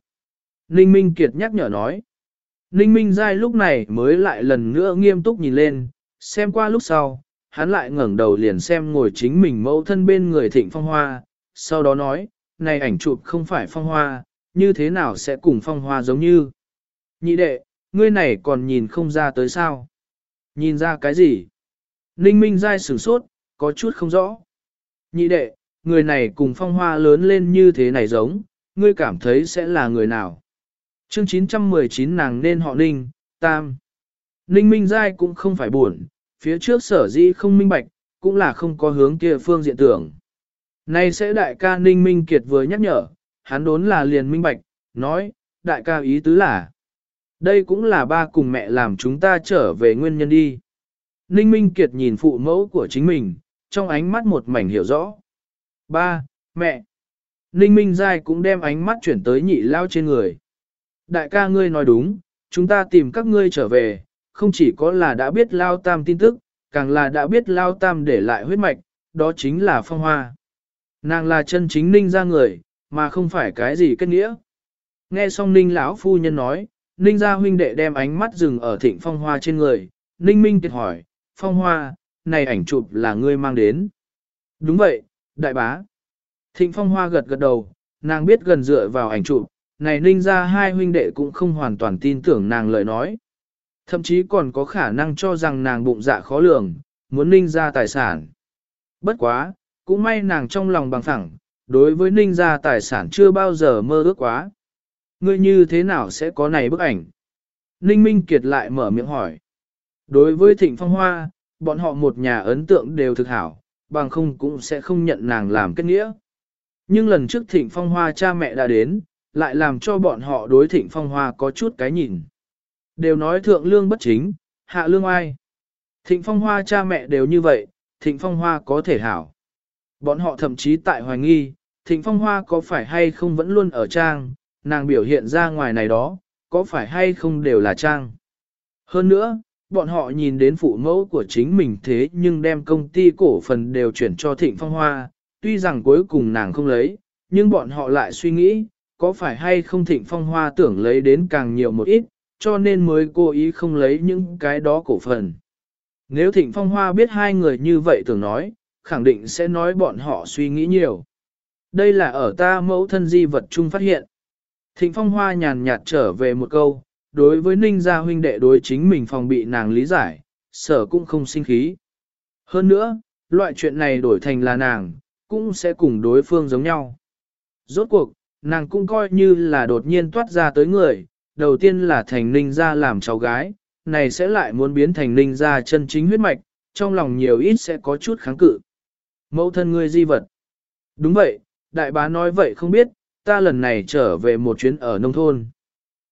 Ninh Minh Kiệt nhắc nhở nói. Ninh Minh Giai lúc này mới lại lần nữa nghiêm túc nhìn lên, xem qua lúc sau, hắn lại ngẩng đầu liền xem ngồi chính mình mẫu thân bên người thịnh phong hoa, sau đó nói, này ảnh chụp không phải phong hoa, như thế nào sẽ cùng phong hoa giống như. Nhị đệ, ngươi này còn nhìn không ra tới sao? Nhìn ra cái gì? Ninh Minh Giai sửng sốt, có chút không rõ. Nhị đệ, người này cùng phong hoa lớn lên như thế này giống, ngươi cảm thấy sẽ là người nào? Chương 919 nàng nên họ Ninh, Tam. Ninh Minh Giai cũng không phải buồn, phía trước sở dĩ không minh bạch, cũng là không có hướng kia phương diện tưởng. Nay sẽ đại ca Ninh Minh Kiệt vừa nhắc nhở, hắn đốn là liền minh bạch, nói, đại ca ý tứ là, đây cũng là ba cùng mẹ làm chúng ta trở về nguyên nhân đi. Ninh Minh Kiệt nhìn phụ mẫu của chính mình, trong ánh mắt một mảnh hiểu rõ. Ba, mẹ. Ninh Minh Giai cũng đem ánh mắt chuyển tới nhị lao trên người. Đại ca ngươi nói đúng, chúng ta tìm các ngươi trở về, không chỉ có là đã biết Lao Tam tin tức, càng là đã biết Lao Tam để lại huyết mạch, đó chính là phong hoa. Nàng là chân chính ninh ra người, mà không phải cái gì kết nghĩa. Nghe xong ninh lão phu nhân nói, ninh gia huynh đệ đem ánh mắt dừng ở thịnh phong hoa trên người, ninh minh tiệt hỏi, phong hoa, này ảnh chụp là ngươi mang đến. Đúng vậy, đại bá. Thịnh phong hoa gật gật đầu, nàng biết gần dựa vào ảnh chụp, này ninh ra hai huynh đệ cũng không hoàn toàn tin tưởng nàng lời nói. Thậm chí còn có khả năng cho rằng nàng bụng dạ khó lường, muốn ninh ra tài sản. Bất quá, cũng may nàng trong lòng bằng phẳng, đối với ninh ra tài sản chưa bao giờ mơ ước quá. Ngươi như thế nào sẽ có này bức ảnh? Ninh Minh Kiệt lại mở miệng hỏi. Đối với Thịnh Phong Hoa, bọn họ một nhà ấn tượng đều thực hảo, bằng không cũng sẽ không nhận nàng làm kết nghĩa. Nhưng lần trước Thịnh Phong Hoa cha mẹ đã đến, lại làm cho bọn họ đối thịnh phong hoa có chút cái nhìn. Đều nói thượng lương bất chính, hạ lương ai. Thịnh phong hoa cha mẹ đều như vậy, thịnh phong hoa có thể hảo. Bọn họ thậm chí tại hoài nghi, thịnh phong hoa có phải hay không vẫn luôn ở trang, nàng biểu hiện ra ngoài này đó, có phải hay không đều là trang. Hơn nữa, bọn họ nhìn đến phụ mẫu của chính mình thế nhưng đem công ty cổ phần đều chuyển cho thịnh phong hoa, tuy rằng cuối cùng nàng không lấy, nhưng bọn họ lại suy nghĩ, có phải hay không thịnh phong hoa tưởng lấy đến càng nhiều một ít, cho nên mới cố ý không lấy những cái đó cổ phần. Nếu thịnh phong hoa biết hai người như vậy tưởng nói, khẳng định sẽ nói bọn họ suy nghĩ nhiều. Đây là ở ta mẫu thân di vật chung phát hiện. Thịnh phong hoa nhàn nhạt trở về một câu, đối với ninh gia huynh đệ đối chính mình phòng bị nàng lý giải, sở cũng không sinh khí. Hơn nữa, loại chuyện này đổi thành là nàng, cũng sẽ cùng đối phương giống nhau. Rốt cuộc, nàng cũng coi như là đột nhiên toát ra tới người, đầu tiên là thành ninh ra làm cháu gái, này sẽ lại muốn biến thành ninh ra chân chính huyết mạch, trong lòng nhiều ít sẽ có chút kháng cự. Mẫu thân ngươi di vật. Đúng vậy, đại bá nói vậy không biết, ta lần này trở về một chuyến ở nông thôn.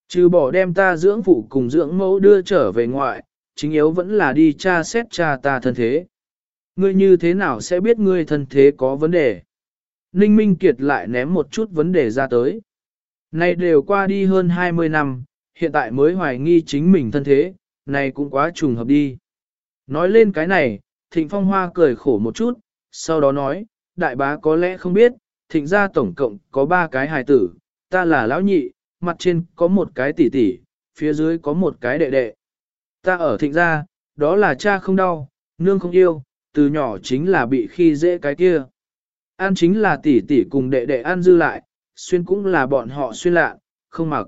Trừ bỏ đem ta dưỡng phụ cùng dưỡng mẫu đưa trở về ngoại, chính yếu vẫn là đi tra xét cha ta thân thế. Ngươi như thế nào sẽ biết ngươi thân thế có vấn đề? Ninh Minh Kiệt lại ném một chút vấn đề ra tới. Này đều qua đi hơn 20 năm, hiện tại mới hoài nghi chính mình thân thế, này cũng quá trùng hợp đi. Nói lên cái này, Thịnh Phong Hoa cười khổ một chút, sau đó nói, đại bá có lẽ không biết, thịnh gia tổng cộng có ba cái hài tử, ta là lão nhị, mặt trên có một cái tỷ tỷ, phía dưới có một cái đệ đệ. Ta ở thịnh gia, đó là cha không đau, nương không yêu, từ nhỏ chính là bị khi dễ cái kia. An chính là tỷ tỷ cùng đệ đệ an dư lại, xuyên cũng là bọn họ xuyên lạ, không mặc.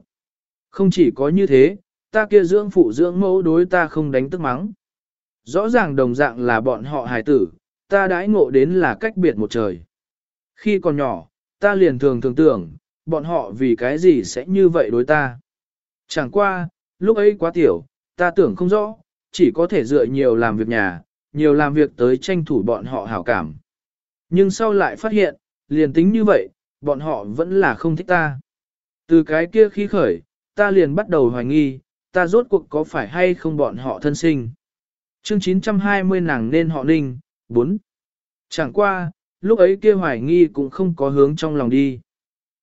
Không chỉ có như thế, ta kia dưỡng phụ dưỡng mẫu đối ta không đánh tức mắng. Rõ ràng đồng dạng là bọn họ hài tử, ta đãi ngộ đến là cách biệt một trời. Khi còn nhỏ, ta liền thường thường tưởng, bọn họ vì cái gì sẽ như vậy đối ta. Chẳng qua, lúc ấy quá tiểu, ta tưởng không rõ, chỉ có thể dựa nhiều làm việc nhà, nhiều làm việc tới tranh thủ bọn họ hảo cảm. Nhưng sau lại phát hiện, liền tính như vậy, bọn họ vẫn là không thích ta. Từ cái kia khi khởi, ta liền bắt đầu hoài nghi, ta rốt cuộc có phải hay không bọn họ thân sinh. Chương 920 nàng nên họ ninh, 4. Chẳng qua, lúc ấy kia hoài nghi cũng không có hướng trong lòng đi.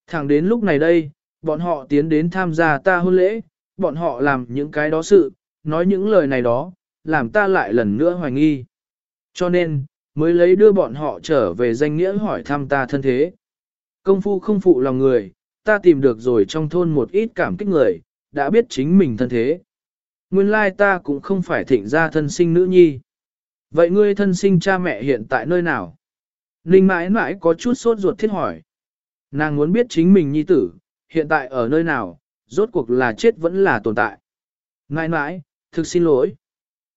Thẳng đến lúc này đây, bọn họ tiến đến tham gia ta hôn lễ, bọn họ làm những cái đó sự, nói những lời này đó, làm ta lại lần nữa hoài nghi. Cho nên, mới lấy đưa bọn họ trở về danh nghĩa hỏi thăm ta thân thế. Công phu không phụ lòng người, ta tìm được rồi trong thôn một ít cảm kích người, đã biết chính mình thân thế. Nguyên lai ta cũng không phải thịnh ra thân sinh nữ nhi. Vậy ngươi thân sinh cha mẹ hiện tại nơi nào? Ninh mãi mãi có chút sốt ruột thiết hỏi. Nàng muốn biết chính mình nhi tử, hiện tại ở nơi nào, rốt cuộc là chết vẫn là tồn tại. Mãi mãi, thực xin lỗi.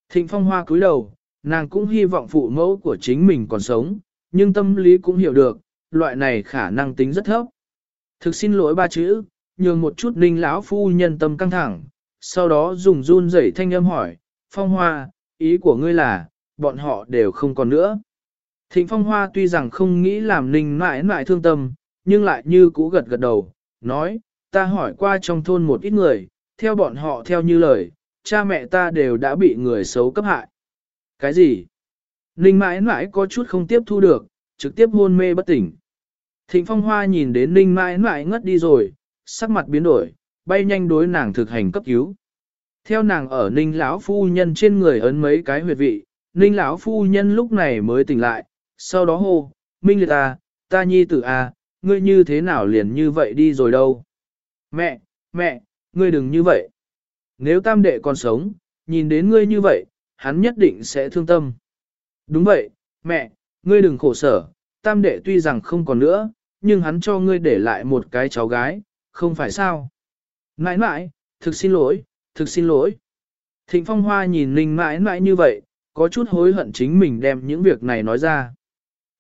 Thịnh phong hoa cúi đầu, nàng cũng hy vọng phụ mẫu của chính mình còn sống, nhưng tâm lý cũng hiểu được, loại này khả năng tính rất thấp. Thực xin lỗi ba chữ, nhường một chút ninh lão phu nhân tâm căng thẳng, sau đó dùng run rẩy thanh âm hỏi, phong hoa, ý của ngươi là, bọn họ đều không còn nữa. Thịnh phong hoa tuy rằng không nghĩ làm ninh mãi mãi thương tâm, nhưng lại như cũ gật gật đầu, nói, ta hỏi qua trong thôn một ít người, theo bọn họ theo như lời, cha mẹ ta đều đã bị người xấu cấp hại. Cái gì? Ninh mãi mãi có chút không tiếp thu được, trực tiếp hôn mê bất tỉnh. Thịnh phong hoa nhìn đến ninh mãi mãi ngất đi rồi, sắc mặt biến đổi, bay nhanh đối nàng thực hành cấp cứu. Theo nàng ở ninh lão phu nhân trên người ấn mấy cái huyệt vị, ninh lão phu nhân lúc này mới tỉnh lại, sau đó hô, Minh liệt ta, ta nhi tử à, ngươi như thế nào liền như vậy đi rồi đâu. Mẹ, mẹ, ngươi đừng như vậy. Nếu tam đệ còn sống, nhìn đến ngươi như vậy, hắn nhất định sẽ thương tâm. Đúng vậy, mẹ, ngươi đừng khổ sở, tam đệ tuy rằng không còn nữa, nhưng hắn cho ngươi để lại một cái cháu gái, không phải sao. Nãi nãi, thực xin lỗi, thực xin lỗi. Thịnh Phong Hoa nhìn Ninh mãi mãi như vậy, có chút hối hận chính mình đem những việc này nói ra.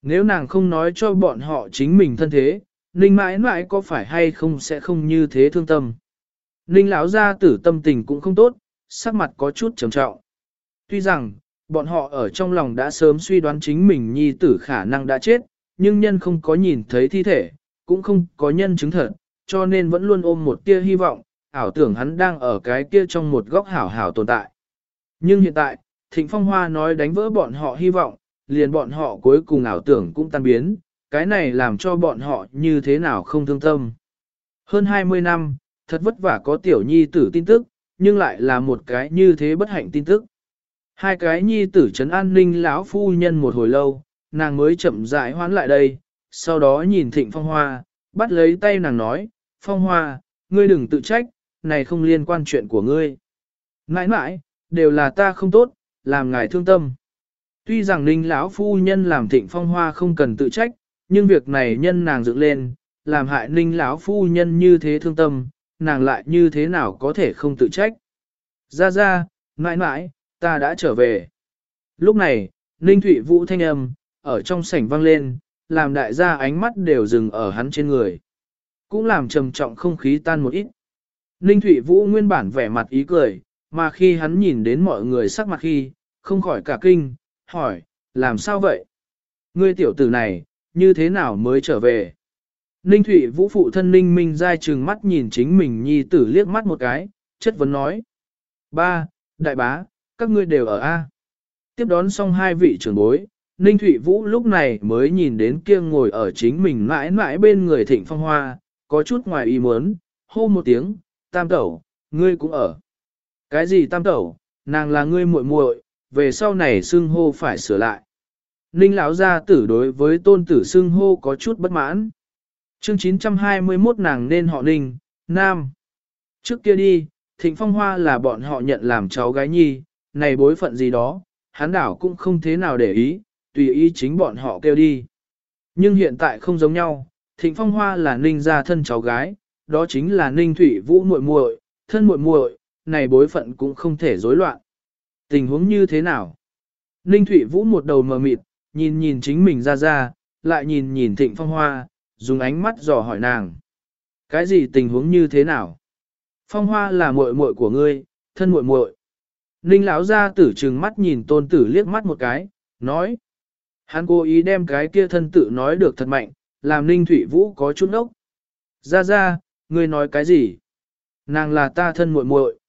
Nếu nàng không nói cho bọn họ chính mình thân thế, Ninh mãi mãi có phải hay không sẽ không như thế thương tâm. Ninh lão gia tử tâm tình cũng không tốt, sắc mặt có chút trầm trọng. Tuy rằng, bọn họ ở trong lòng đã sớm suy đoán chính mình nhi tử khả năng đã chết, nhưng nhân không có nhìn thấy thi thể, cũng không có nhân chứng thật, cho nên vẫn luôn ôm một tia hy vọng, ảo tưởng hắn đang ở cái kia trong một góc hảo hảo tồn tại. Nhưng hiện tại, Thịnh Phong Hoa nói đánh vỡ bọn họ hy vọng, liền bọn họ cuối cùng ảo tưởng cũng tan biến, cái này làm cho bọn họ như thế nào không thương tâm. Hơn 20 năm, thật vất vả có tiểu nhi tử tin tức, nhưng lại là một cái như thế bất hạnh tin tức. Hai cái nhi tử trấn an ninh lão phu nhân một hồi lâu, nàng mới chậm rãi hoán lại đây, sau đó nhìn thịnh phong hoa, bắt lấy tay nàng nói, phong hoa, ngươi đừng tự trách, này không liên quan chuyện của ngươi. Mãi mãi, đều là ta không tốt, làm ngài thương tâm. Tuy rằng ninh lão phu nhân làm thịnh phong hoa không cần tự trách, nhưng việc này nhân nàng dựng lên, làm hại ninh lão phu nhân như thế thương tâm, nàng lại như thế nào có thể không tự trách. Ra ra, mãi mãi, ta đã trở về. Lúc này, ninh thụy vũ thanh âm, ở trong sảnh vang lên, làm đại gia ánh mắt đều dừng ở hắn trên người. Cũng làm trầm trọng không khí tan một ít. Ninh Thụy Vũ nguyên bản vẻ mặt ý cười, mà khi hắn nhìn đến mọi người sắc mặt khi, không khỏi cả kinh, hỏi, làm sao vậy? Ngươi tiểu tử này, như thế nào mới trở về? Ninh Thụy Vũ phụ thân Ninh Minh dai trừng mắt nhìn chính mình nhi tử liếc mắt một cái, chất vấn nói. Ba, đại bá, các ngươi đều ở A. Tiếp đón xong hai vị trưởng bối, Ninh Thụy Vũ lúc này mới nhìn đến kia ngồi ở chính mình mãi mãi bên người thịnh phong hoa, có chút ngoài ý muốn, hô một tiếng, tam tẩu, ngươi cũng ở. Cái gì tam tẩu, nàng là ngươi muội muội, về sau này xưng hô phải sửa lại. Ninh lão gia tử đối với tôn tử xưng hô có chút bất mãn. Chương 921 nàng nên họ Ninh, Nam. Trước kia đi, Thịnh Phong Hoa là bọn họ nhận làm cháu gái nhi, này bối phận gì đó, hắn đảo cũng không thế nào để ý, tùy ý chính bọn họ kêu đi. Nhưng hiện tại không giống nhau, Thịnh Phong Hoa là Ninh gia thân cháu gái, đó chính là Ninh Thủy Vũ muội muội, thân muội muội, này bối phận cũng không thể rối loạn. Tình huống như thế nào? Ninh Thủy Vũ một đầu mờ mịt, nhìn nhìn chính mình ra ra, lại nhìn nhìn Thịnh Phong Hoa, dùng ánh mắt dò hỏi nàng. Cái gì tình huống như thế nào? Phong Hoa là muội muội của ngươi, thân muội muội. Ninh lão gia tử trừng mắt nhìn tôn tử liếc mắt một cái, nói. Hắn cố ý đem cái kia thân tự nói được thật mạnh, làm Ninh Thủy Vũ có chút ốc. Ra ra, ngươi nói cái gì? Nàng là ta thân muội muội.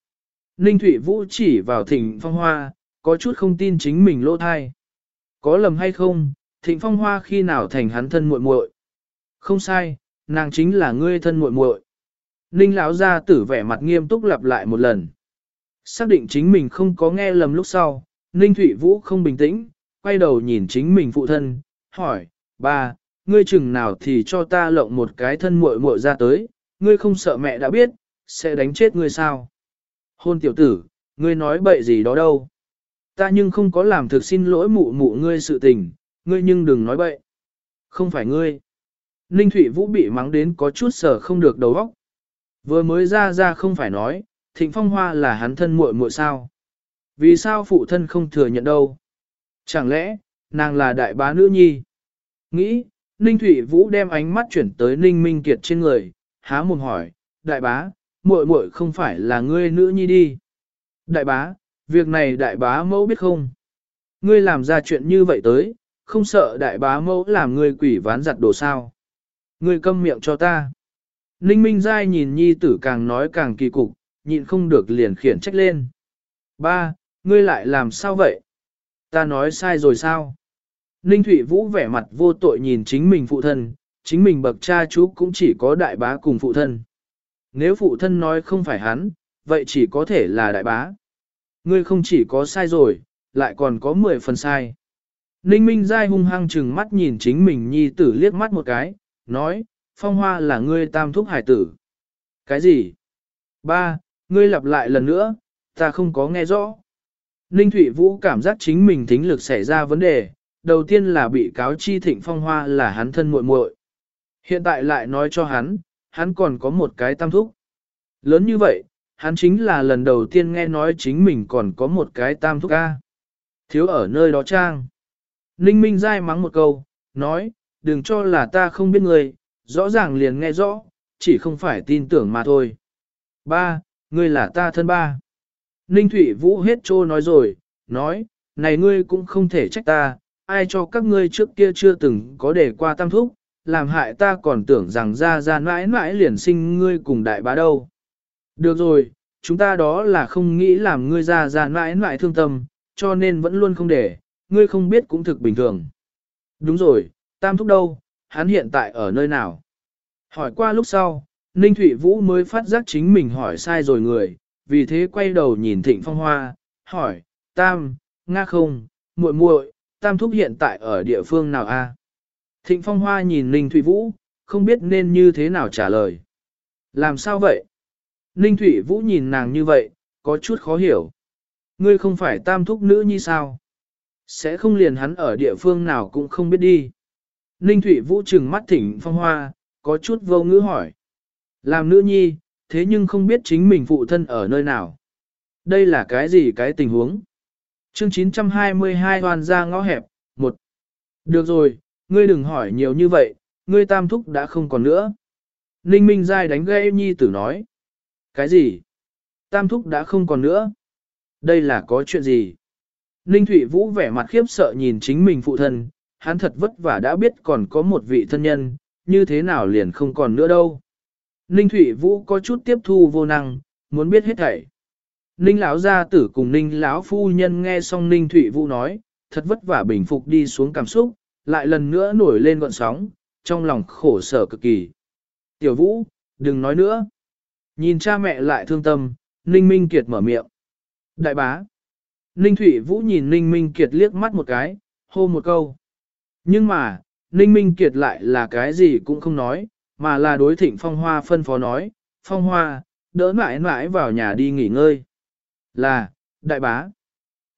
Ninh Thụy Vũ chỉ vào thỉnh phong hoa, có chút không tin chính mình lỗ thai. Có lầm hay không, thịnh phong hoa khi nào thành hắn thân muội muội? Không sai, nàng chính là ngươi thân muội muội. Ninh lão gia tử vẻ mặt nghiêm túc lặp lại một lần. Xác định chính mình không có nghe lầm lúc sau, Ninh Thụy Vũ không bình tĩnh, quay đầu nhìn chính mình phụ thân, hỏi, ba, ngươi chừng nào thì cho ta lộng một cái thân muội muội ra tới, ngươi không sợ mẹ đã biết, sẽ đánh chết ngươi sao? Hôn tiểu tử, ngươi nói bậy gì đó đâu? Ta nhưng không có làm thực xin lỗi mụ mụ ngươi sự tình, ngươi nhưng đừng nói bậy. Không phải ngươi. Ninh Thụy Vũ bị mắng đến có chút sở không được đầu óc. Vừa mới ra ra không phải nói, Thịnh Phong Hoa là hắn thân muội muội sao? Vì sao phụ thân không thừa nhận đâu? Chẳng lẽ, nàng là đại bá nữ nhi? Nghĩ, Ninh Thụy Vũ đem ánh mắt chuyển tới Ninh Minh Kiệt trên người, há mồm hỏi, đại bá, muội muội không phải là ngươi nữ nhi đi. Đại bá, việc này đại bá mẫu biết không? Ngươi làm ra chuyện như vậy tới, không sợ đại bá mẫu làm ngươi quỷ ván giặt đồ sao? Ngươi câm miệng cho ta. Ninh Minh Giai nhìn nhi tử càng nói càng kỳ cục, nhịn không được liền khiển trách lên. Ba, ngươi lại làm sao vậy? Ta nói sai rồi sao? Ninh Thụy Vũ vẻ mặt vô tội nhìn chính mình phụ thân, chính mình bậc cha chú cũng chỉ có đại bá cùng phụ thân. Nếu phụ thân nói không phải hắn, vậy chỉ có thể là đại bá. Ngươi không chỉ có sai rồi, lại còn có 10 phần sai. Ninh Minh Giai hung hăng chừng mắt nhìn chính mình nhi tử liếc mắt một cái, nói, phong hoa là ngươi tam thúc hải tử. Cái gì? Ba, ngươi lặp lại lần nữa, ta không có nghe rõ. Ninh Thụy Vũ cảm giác chính mình thính lực xảy ra vấn đề, đầu tiên là bị cáo chi thịnh phong hoa là hắn thân muội muội. Hiện tại lại nói cho hắn, hắn còn có một cái tam thúc. Lớn như vậy, hắn chính là lần đầu tiên nghe nói chính mình còn có một cái tam thúc ca. Thiếu ở nơi đó trang. Ninh Minh dai mắng một câu, nói, đừng cho là ta không biết người, rõ ràng liền nghe rõ, chỉ không phải tin tưởng mà thôi. Ba, ngươi là ta thân ba. Ninh Thụy Vũ hết trô nói rồi, nói, này ngươi cũng không thể trách ta, ai cho các ngươi trước kia chưa từng có để qua tam thúc, làm hại ta còn tưởng rằng ra ra mãi mãi liền sinh ngươi cùng đại bá đâu. Được rồi, chúng ta đó là không nghĩ làm ngươi ra ra mãi mãi thương tâm, cho nên vẫn luôn không để, ngươi không biết cũng thực bình thường. Đúng rồi, tam thúc đâu, hắn hiện tại ở nơi nào? Hỏi qua lúc sau, Ninh Thụy Vũ mới phát giác chính mình hỏi sai rồi người, vì thế quay đầu nhìn Thịnh Phong Hoa, hỏi, Tam, Nga không, muội muội, Tam Thúc hiện tại ở địa phương nào a? Thịnh Phong Hoa nhìn Ninh Thụy Vũ, không biết nên như thế nào trả lời. Làm sao vậy? Ninh Thụy Vũ nhìn nàng như vậy, có chút khó hiểu. Ngươi không phải Tam Thúc nữ như sao? Sẽ không liền hắn ở địa phương nào cũng không biết đi. Ninh Thụy Vũ trừng mắt Thịnh Phong Hoa, có chút vô ngữ hỏi. Làm nữ nhi, thế nhưng không biết chính mình phụ thân ở nơi nào. Đây là cái gì cái tình huống? Chương 922 hoàn ra ngõ hẹp, một. Được rồi, ngươi đừng hỏi nhiều như vậy, ngươi tam thúc đã không còn nữa. Ninh Minh Giai đánh gây nhi tử nói. Cái gì? Tam thúc đã không còn nữa. Đây là có chuyện gì? Ninh Thụy Vũ vẻ mặt khiếp sợ nhìn chính mình phụ thân, hắn thật vất vả đã biết còn có một vị thân nhân, như thế nào liền không còn nữa đâu. Ninh Thụy Vũ có chút tiếp thu vô năng, muốn biết hết thảy. Ninh lão gia tử cùng Ninh lão phu nhân nghe xong Ninh Thụy Vũ nói, thật vất vả bình phục đi xuống cảm xúc, lại lần nữa nổi lên gọn sóng, trong lòng khổ sở cực kỳ. Tiểu Vũ, đừng nói nữa. Nhìn cha mẹ lại thương tâm, Ninh Minh Kiệt mở miệng. Đại bá. Ninh Thụy Vũ nhìn Ninh Minh Kiệt liếc mắt một cái, hô một câu. Nhưng mà, Ninh Minh Kiệt lại là cái gì cũng không nói, mà là đối thịnh Phong Hoa phân phó nói, Phong Hoa, đỡ mãi mãi vào nhà đi nghỉ ngơi. Là, đại bá.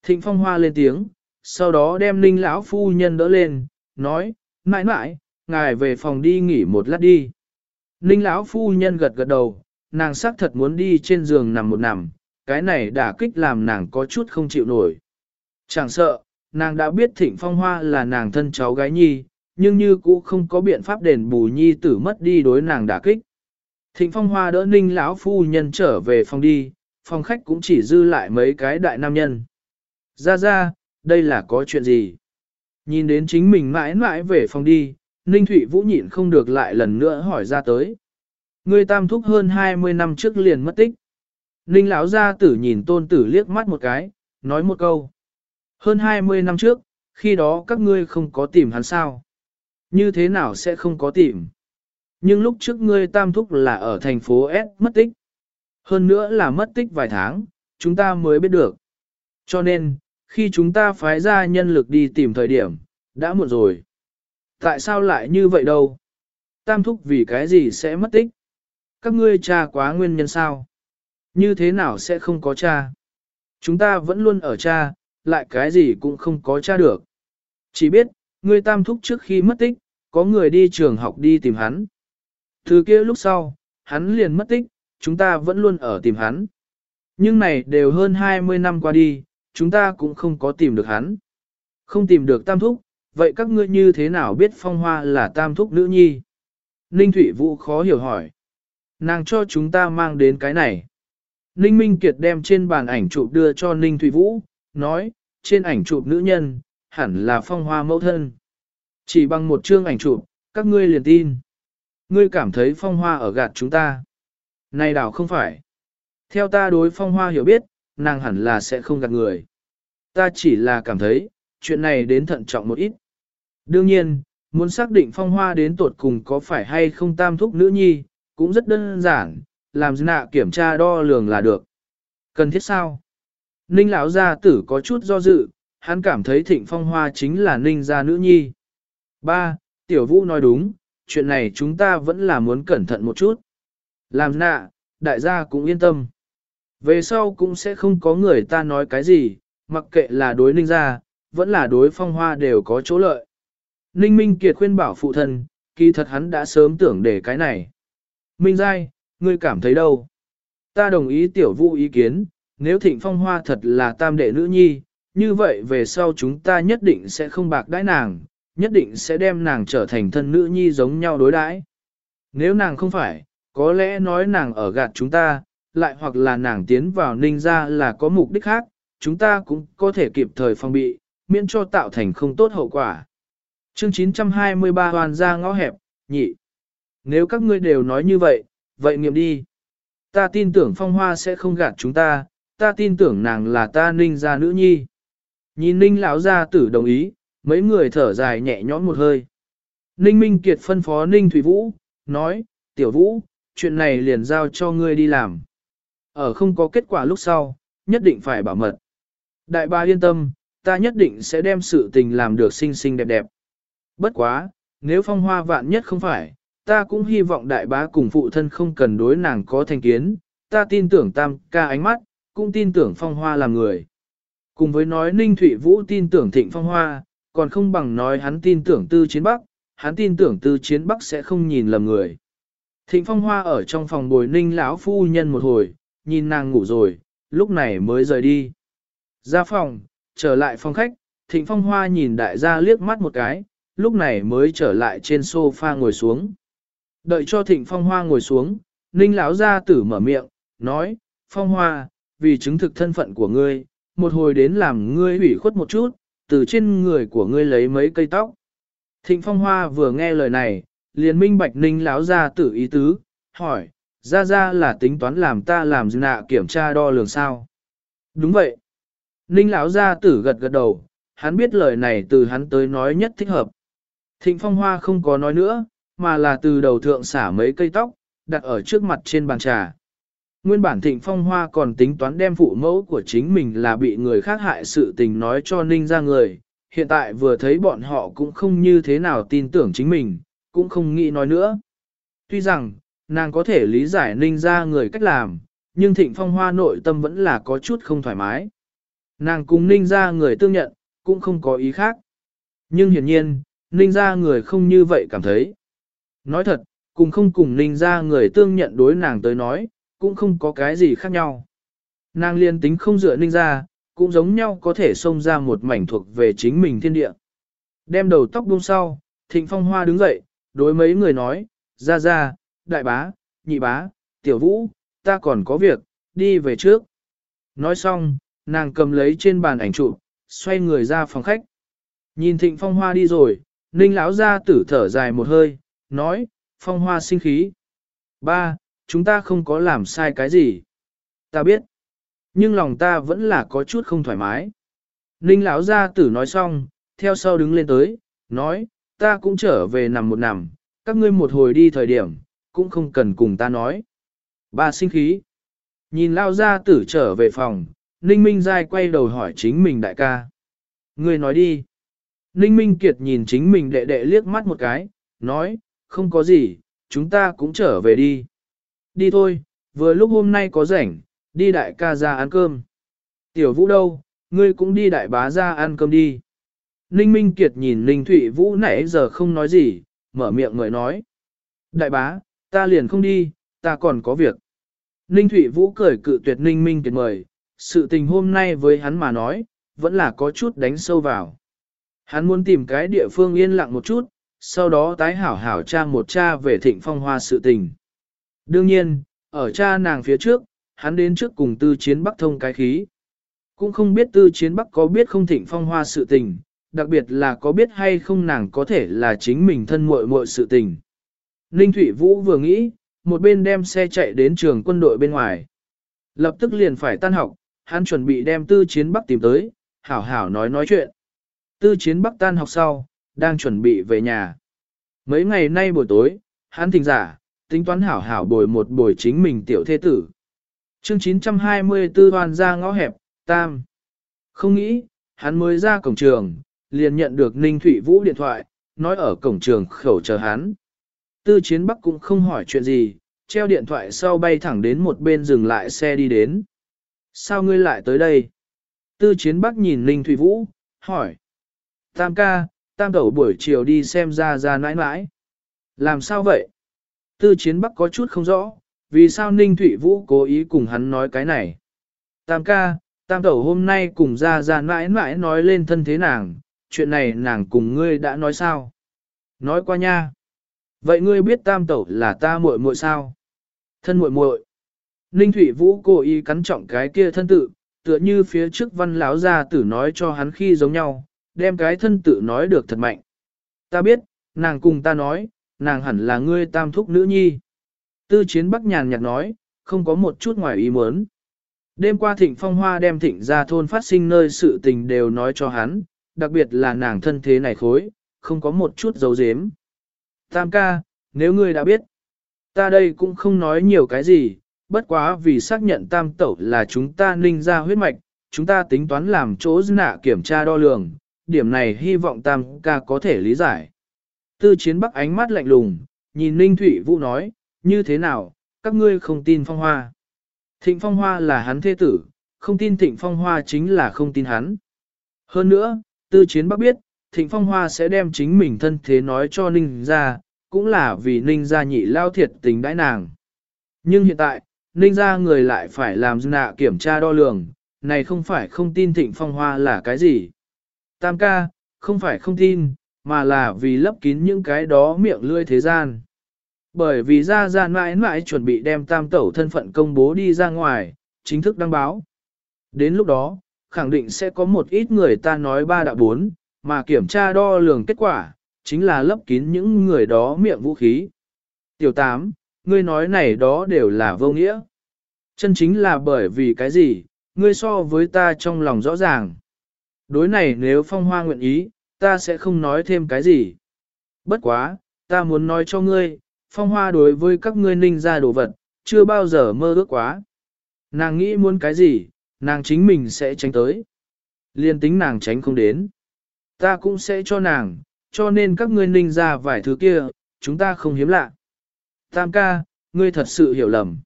Thịnh Phong Hoa lên tiếng, sau đó đem Ninh lão phu nhân đỡ lên, nói, mãi mãi, ngài về phòng đi nghỉ một lát đi. Ninh lão phu nhân gật gật đầu, nàng xác thật muốn đi trên giường nằm một nằm, cái này đã kích làm nàng có chút không chịu nổi. Chẳng sợ, nàng đã biết thịnh phong hoa là nàng thân cháu gái nhi, nhưng như cũ không có biện pháp đền bù nhi tử mất đi đối nàng đả kích. Thịnh phong hoa đỡ ninh lão phu nhân trở về phòng đi, phòng khách cũng chỉ dư lại mấy cái đại nam nhân. Ra ra, đây là có chuyện gì? Nhìn đến chính mình mãi mãi về phòng đi, Ninh thủy Vũ nhịn không được lại lần nữa hỏi ra tới. Người tam thúc hơn 20 năm trước liền mất tích. Ninh lão gia tử nhìn tôn tử liếc mắt một cái, nói một câu. Hơn 20 năm trước, khi đó các ngươi không có tìm hắn sao? Như thế nào sẽ không có tìm? Nhưng lúc trước ngươi tam thúc là ở thành phố S mất tích. Hơn nữa là mất tích vài tháng, chúng ta mới biết được. Cho nên, khi chúng ta phái ra nhân lực đi tìm thời điểm, đã muộn rồi. Tại sao lại như vậy đâu? Tam thúc vì cái gì sẽ mất tích? Các ngươi cha quá nguyên nhân sao? Như thế nào sẽ không có cha? Chúng ta vẫn luôn ở cha, lại cái gì cũng không có cha được. Chỉ biết, ngươi tam thúc trước khi mất tích, có người đi trường học đi tìm hắn. Thứ kia lúc sau, hắn liền mất tích, chúng ta vẫn luôn ở tìm hắn. Nhưng này đều hơn 20 năm qua đi, chúng ta cũng không có tìm được hắn. Không tìm được tam thúc, vậy các ngươi như thế nào biết phong hoa là tam thúc nữ nhi? Ninh Thụy Vũ khó hiểu hỏi. Nàng cho chúng ta mang đến cái này. Ninh Minh Kiệt đem trên bàn ảnh chụp đưa cho Ninh Thụy Vũ, nói, trên ảnh chụp nữ nhân, hẳn là phong hoa mẫu thân. Chỉ bằng một chương ảnh chụp, các ngươi liền tin. Ngươi cảm thấy phong hoa ở gạt chúng ta. Này đảo không phải. Theo ta đối phong hoa hiểu biết, nàng hẳn là sẽ không gạt người. Ta chỉ là cảm thấy, chuyện này đến thận trọng một ít. Đương nhiên, muốn xác định phong hoa đến tột cùng có phải hay không tam thúc nữ nhi, cũng rất đơn giản, làm nạ kiểm tra đo lường là được. Cần thiết sao? Ninh lão gia tử có chút do dự, hắn cảm thấy thịnh phong hoa chính là ninh gia nữ nhi. Ba, tiểu vũ nói đúng, chuyện này chúng ta vẫn là muốn cẩn thận một chút. Làm nạ, đại gia cũng yên tâm. Về sau cũng sẽ không có người ta nói cái gì, mặc kệ là đối ninh gia, vẫn là đối phong hoa đều có chỗ lợi. Ninh Minh Kiệt khuyên bảo phụ thân, kỳ thật hắn đã sớm tưởng để cái này. Minh Giai, ngươi cảm thấy đâu? Ta đồng ý tiểu vũ ý kiến, nếu thịnh phong hoa thật là tam đệ nữ nhi, như vậy về sau chúng ta nhất định sẽ không bạc đãi nàng, nhất định sẽ đem nàng trở thành thân nữ nhi giống nhau đối đãi. Nếu nàng không phải, có lẽ nói nàng ở gạt chúng ta, lại hoặc là nàng tiến vào ninh ra là có mục đích khác, chúng ta cũng có thể kịp thời phòng bị, miễn cho tạo thành không tốt hậu quả. Chương 923 hoàn ra ngõ hẹp, nhị. Nếu các ngươi đều nói như vậy, vậy nghiệm đi. Ta tin tưởng phong hoa sẽ không gạt chúng ta, ta tin tưởng nàng là ta ninh gia nữ nhi. Nhìn ninh lão gia tử đồng ý, mấy người thở dài nhẹ nhõm một hơi. Ninh Minh Kiệt phân phó Ninh Thủy Vũ, nói, tiểu vũ, chuyện này liền giao cho ngươi đi làm. Ở không có kết quả lúc sau, nhất định phải bảo mật. Đại ba yên tâm, ta nhất định sẽ đem sự tình làm được xinh xinh đẹp đẹp. Bất quá, nếu phong hoa vạn nhất không phải, ta cũng hy vọng đại bá cùng phụ thân không cần đối nàng có thành kiến, ta tin tưởng tam ca ánh mắt, cũng tin tưởng phong hoa làm người. Cùng với nói Ninh Thụy Vũ tin tưởng thịnh phong hoa, còn không bằng nói hắn tin tưởng tư chiến bắc, hắn tin tưởng tư chiến bắc sẽ không nhìn lầm người. Thịnh phong hoa ở trong phòng bồi ninh lão phu nhân một hồi, nhìn nàng ngủ rồi, lúc này mới rời đi. Ra phòng, trở lại phòng khách, thịnh phong hoa nhìn đại gia liếc mắt một cái, lúc này mới trở lại trên sofa ngồi xuống. Đợi cho thịnh phong hoa ngồi xuống, ninh lão gia tử mở miệng, nói, phong hoa, vì chứng thực thân phận của ngươi, một hồi đến làm ngươi hủy khuất một chút, từ trên người của ngươi lấy mấy cây tóc. Thịnh phong hoa vừa nghe lời này, liền minh bạch ninh lão gia tử ý tứ, hỏi, ra ra là tính toán làm ta làm nạ kiểm tra đo lường sao. Đúng vậy. Ninh lão gia tử gật gật đầu, hắn biết lời này từ hắn tới nói nhất thích hợp. Thịnh phong hoa không có nói nữa, mà là từ đầu thượng xả mấy cây tóc, đặt ở trước mặt trên bàn trà. Nguyên bản thịnh phong hoa còn tính toán đem phụ mẫu của chính mình là bị người khác hại sự tình nói cho ninh ra người, hiện tại vừa thấy bọn họ cũng không như thế nào tin tưởng chính mình, cũng không nghĩ nói nữa. Tuy rằng, nàng có thể lý giải ninh ra người cách làm, nhưng thịnh phong hoa nội tâm vẫn là có chút không thoải mái. Nàng cùng ninh ra người tương nhận, cũng không có ý khác. Nhưng hiển nhiên, ninh ra người không như vậy cảm thấy. Nói thật, cùng không cùng ninh ra người tương nhận đối nàng tới nói, cũng không có cái gì khác nhau. Nàng liên tính không dựa ninh ra, cũng giống nhau có thể xông ra một mảnh thuộc về chính mình thiên địa. Đem đầu tóc buông sau, thịnh phong hoa đứng dậy, đối mấy người nói, ra ra, đại bá, nhị bá, tiểu vũ, ta còn có việc, đi về trước. Nói xong, nàng cầm lấy trên bàn ảnh chụp, xoay người ra phòng khách. Nhìn thịnh phong hoa đi rồi, ninh lão ra tử thở dài một hơi, nói, phong hoa sinh khí. Ba, chúng ta không có làm sai cái gì. Ta biết. Nhưng lòng ta vẫn là có chút không thoải mái. Ninh lão gia tử nói xong, theo sau đứng lên tới, nói, ta cũng trở về nằm một nằm, các ngươi một hồi đi thời điểm, cũng không cần cùng ta nói. Ba sinh khí. Nhìn lao gia tử trở về phòng, Ninh Minh Giai quay đầu hỏi chính mình đại ca. Ngươi nói đi. Ninh Minh Kiệt nhìn chính mình đệ đệ liếc mắt một cái, nói, không có gì, chúng ta cũng trở về đi. Đi thôi, vừa lúc hôm nay có rảnh, đi đại ca ra ăn cơm. Tiểu vũ đâu, ngươi cũng đi đại bá ra ăn cơm đi. Ninh Minh Kiệt nhìn Ninh Thụy Vũ nãy giờ không nói gì, mở miệng người nói. Đại bá, ta liền không đi, ta còn có việc. Ninh Thụy Vũ cười cự tuyệt Ninh Minh Kiệt mời, sự tình hôm nay với hắn mà nói, vẫn là có chút đánh sâu vào. Hắn muốn tìm cái địa phương yên lặng một chút, sau đó tái hảo hảo tra một cha về thịnh phong hoa sự tình. Đương nhiên, ở cha nàng phía trước, hắn đến trước cùng tư chiến bắc thông cái khí. Cũng không biết tư chiến bắc có biết không thịnh phong hoa sự tình, đặc biệt là có biết hay không nàng có thể là chính mình thân muội muội sự tình. Ninh Thụy Vũ vừa nghĩ, một bên đem xe chạy đến trường quân đội bên ngoài. Lập tức liền phải tan học, hắn chuẩn bị đem tư chiến bắc tìm tới, hảo hảo nói nói chuyện. Tư chiến bắc tan học sau, đang chuẩn bị về nhà. Mấy ngày nay buổi tối, hắn thỉnh giả, tính toán hảo hảo bồi một bồi chính mình tiểu thế tử. Chương 924 hoàn ra ngõ hẹp, tam. Không nghĩ, hắn mới ra cổng trường, liền nhận được Ninh Thụy Vũ điện thoại, nói ở cổng trường khẩu chờ hắn. Tư chiến bắc cũng không hỏi chuyện gì, treo điện thoại sau bay thẳng đến một bên dừng lại xe đi đến. Sao ngươi lại tới đây? Tư chiến bắc nhìn Ninh Thụy Vũ, hỏi. Tam ca, tam tẩu buổi chiều đi xem ra ra nãi nãi. Làm sao vậy? Tư chiến bắc có chút không rõ, vì sao Ninh Thụy Vũ cố ý cùng hắn nói cái này. Tam ca, tam tẩu hôm nay cùng ra ra mãi mãi nói lên thân thế nàng, chuyện này nàng cùng ngươi đã nói sao? Nói qua nha. Vậy ngươi biết tam tẩu là ta muội muội sao? Thân muội muội. Ninh Thụy Vũ cố ý cắn trọng cái kia thân tự, tựa như phía trước văn lão gia tử nói cho hắn khi giống nhau, đem cái thân tự nói được thật mạnh. Ta biết, nàng cùng ta nói, nàng hẳn là ngươi tam thúc nữ nhi. Tư chiến bắc nhàn nhạt nói, không có một chút ngoài ý muốn. Đêm qua thịnh phong hoa đem thịnh ra thôn phát sinh nơi sự tình đều nói cho hắn, đặc biệt là nàng thân thế này khối, không có một chút dấu dếm. Tam ca, nếu ngươi đã biết, ta đây cũng không nói nhiều cái gì, bất quá vì xác nhận tam tẩu là chúng ta ninh ra huyết mạch, chúng ta tính toán làm chỗ nạ kiểm tra đo lường, điểm này hy vọng tam ca có thể lý giải. Tư chiến bắc ánh mắt lạnh lùng, nhìn Ninh Thụy Vũ nói, như thế nào, các ngươi không tin phong hoa. Thịnh phong hoa là hắn thế tử, không tin thịnh phong hoa chính là không tin hắn. Hơn nữa, tư chiến bắc biết, thịnh phong hoa sẽ đem chính mình thân thế nói cho Ninh ra, cũng là vì Ninh ra nhị lao thiệt tình đãi nàng. Nhưng hiện tại, Ninh ra người lại phải làm nạ kiểm tra đo lường, này không phải không tin thịnh phong hoa là cái gì. Tam ca, không phải không tin, mà là vì lấp kín những cái đó miệng lươi thế gian. Bởi vì ra ra mãi mãi chuẩn bị đem tam tẩu thân phận công bố đi ra ngoài, chính thức đăng báo. Đến lúc đó, khẳng định sẽ có một ít người ta nói ba đạo bốn, mà kiểm tra đo lường kết quả, chính là lấp kín những người đó miệng vũ khí. Tiểu tám, ngươi nói này đó đều là vô nghĩa. Chân chính là bởi vì cái gì, ngươi so với ta trong lòng rõ ràng. Đối này nếu phong hoa nguyện ý, ta sẽ không nói thêm cái gì. Bất quá, ta muốn nói cho ngươi, phong hoa đối với các ngươi ninh ra đồ vật, chưa bao giờ mơ ước quá. Nàng nghĩ muốn cái gì, nàng chính mình sẽ tránh tới. Liên tính nàng tránh không đến. Ta cũng sẽ cho nàng, cho nên các ngươi ninh ra vài thứ kia, chúng ta không hiếm lạ. Tam ca, ngươi thật sự hiểu lầm.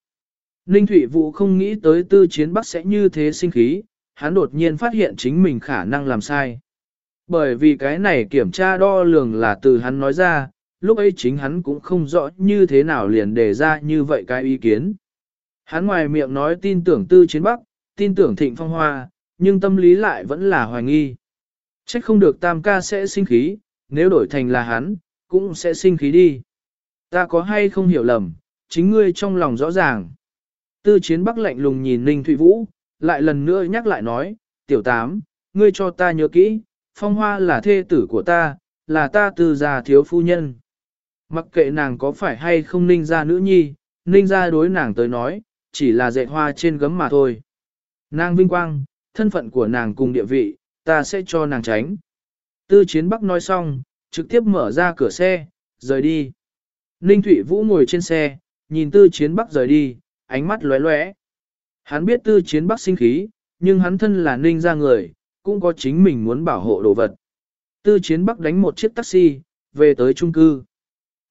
Ninh Thụy Vũ không nghĩ tới tư chiến bắc sẽ như thế sinh khí, hắn đột nhiên phát hiện chính mình khả năng làm sai. Bởi vì cái này kiểm tra đo lường là từ hắn nói ra, lúc ấy chính hắn cũng không rõ như thế nào liền đề ra như vậy cái ý kiến. Hắn ngoài miệng nói tin tưởng tư chiến bắc, tin tưởng thịnh phong hoa, nhưng tâm lý lại vẫn là hoài nghi. Trách không được tam ca sẽ sinh khí, nếu đổi thành là hắn, cũng sẽ sinh khí đi. Ta có hay không hiểu lầm, chính ngươi trong lòng rõ ràng. Tư chiến bắc lạnh lùng nhìn Ninh Thụy Vũ, lại lần nữa nhắc lại nói, tiểu tám, ngươi cho ta nhớ kỹ, phong hoa là thê tử của ta, là ta từ già thiếu phu nhân. Mặc kệ nàng có phải hay không ninh ra nữ nhi, ninh ra đối nàng tới nói, chỉ là dạy hoa trên gấm mà thôi. Nàng vinh quang, thân phận của nàng cùng địa vị, ta sẽ cho nàng tránh. Tư chiến bắc nói xong, trực tiếp mở ra cửa xe, rời đi. Ninh Thụy Vũ ngồi trên xe, nhìn tư chiến bắc rời đi, ánh mắt lóe lóe. Hắn biết tư chiến bắc sinh khí, nhưng hắn thân là ninh ra người, cũng có chính mình muốn bảo hộ đồ vật. Tư chiến bắc đánh một chiếc taxi, về tới trung cư.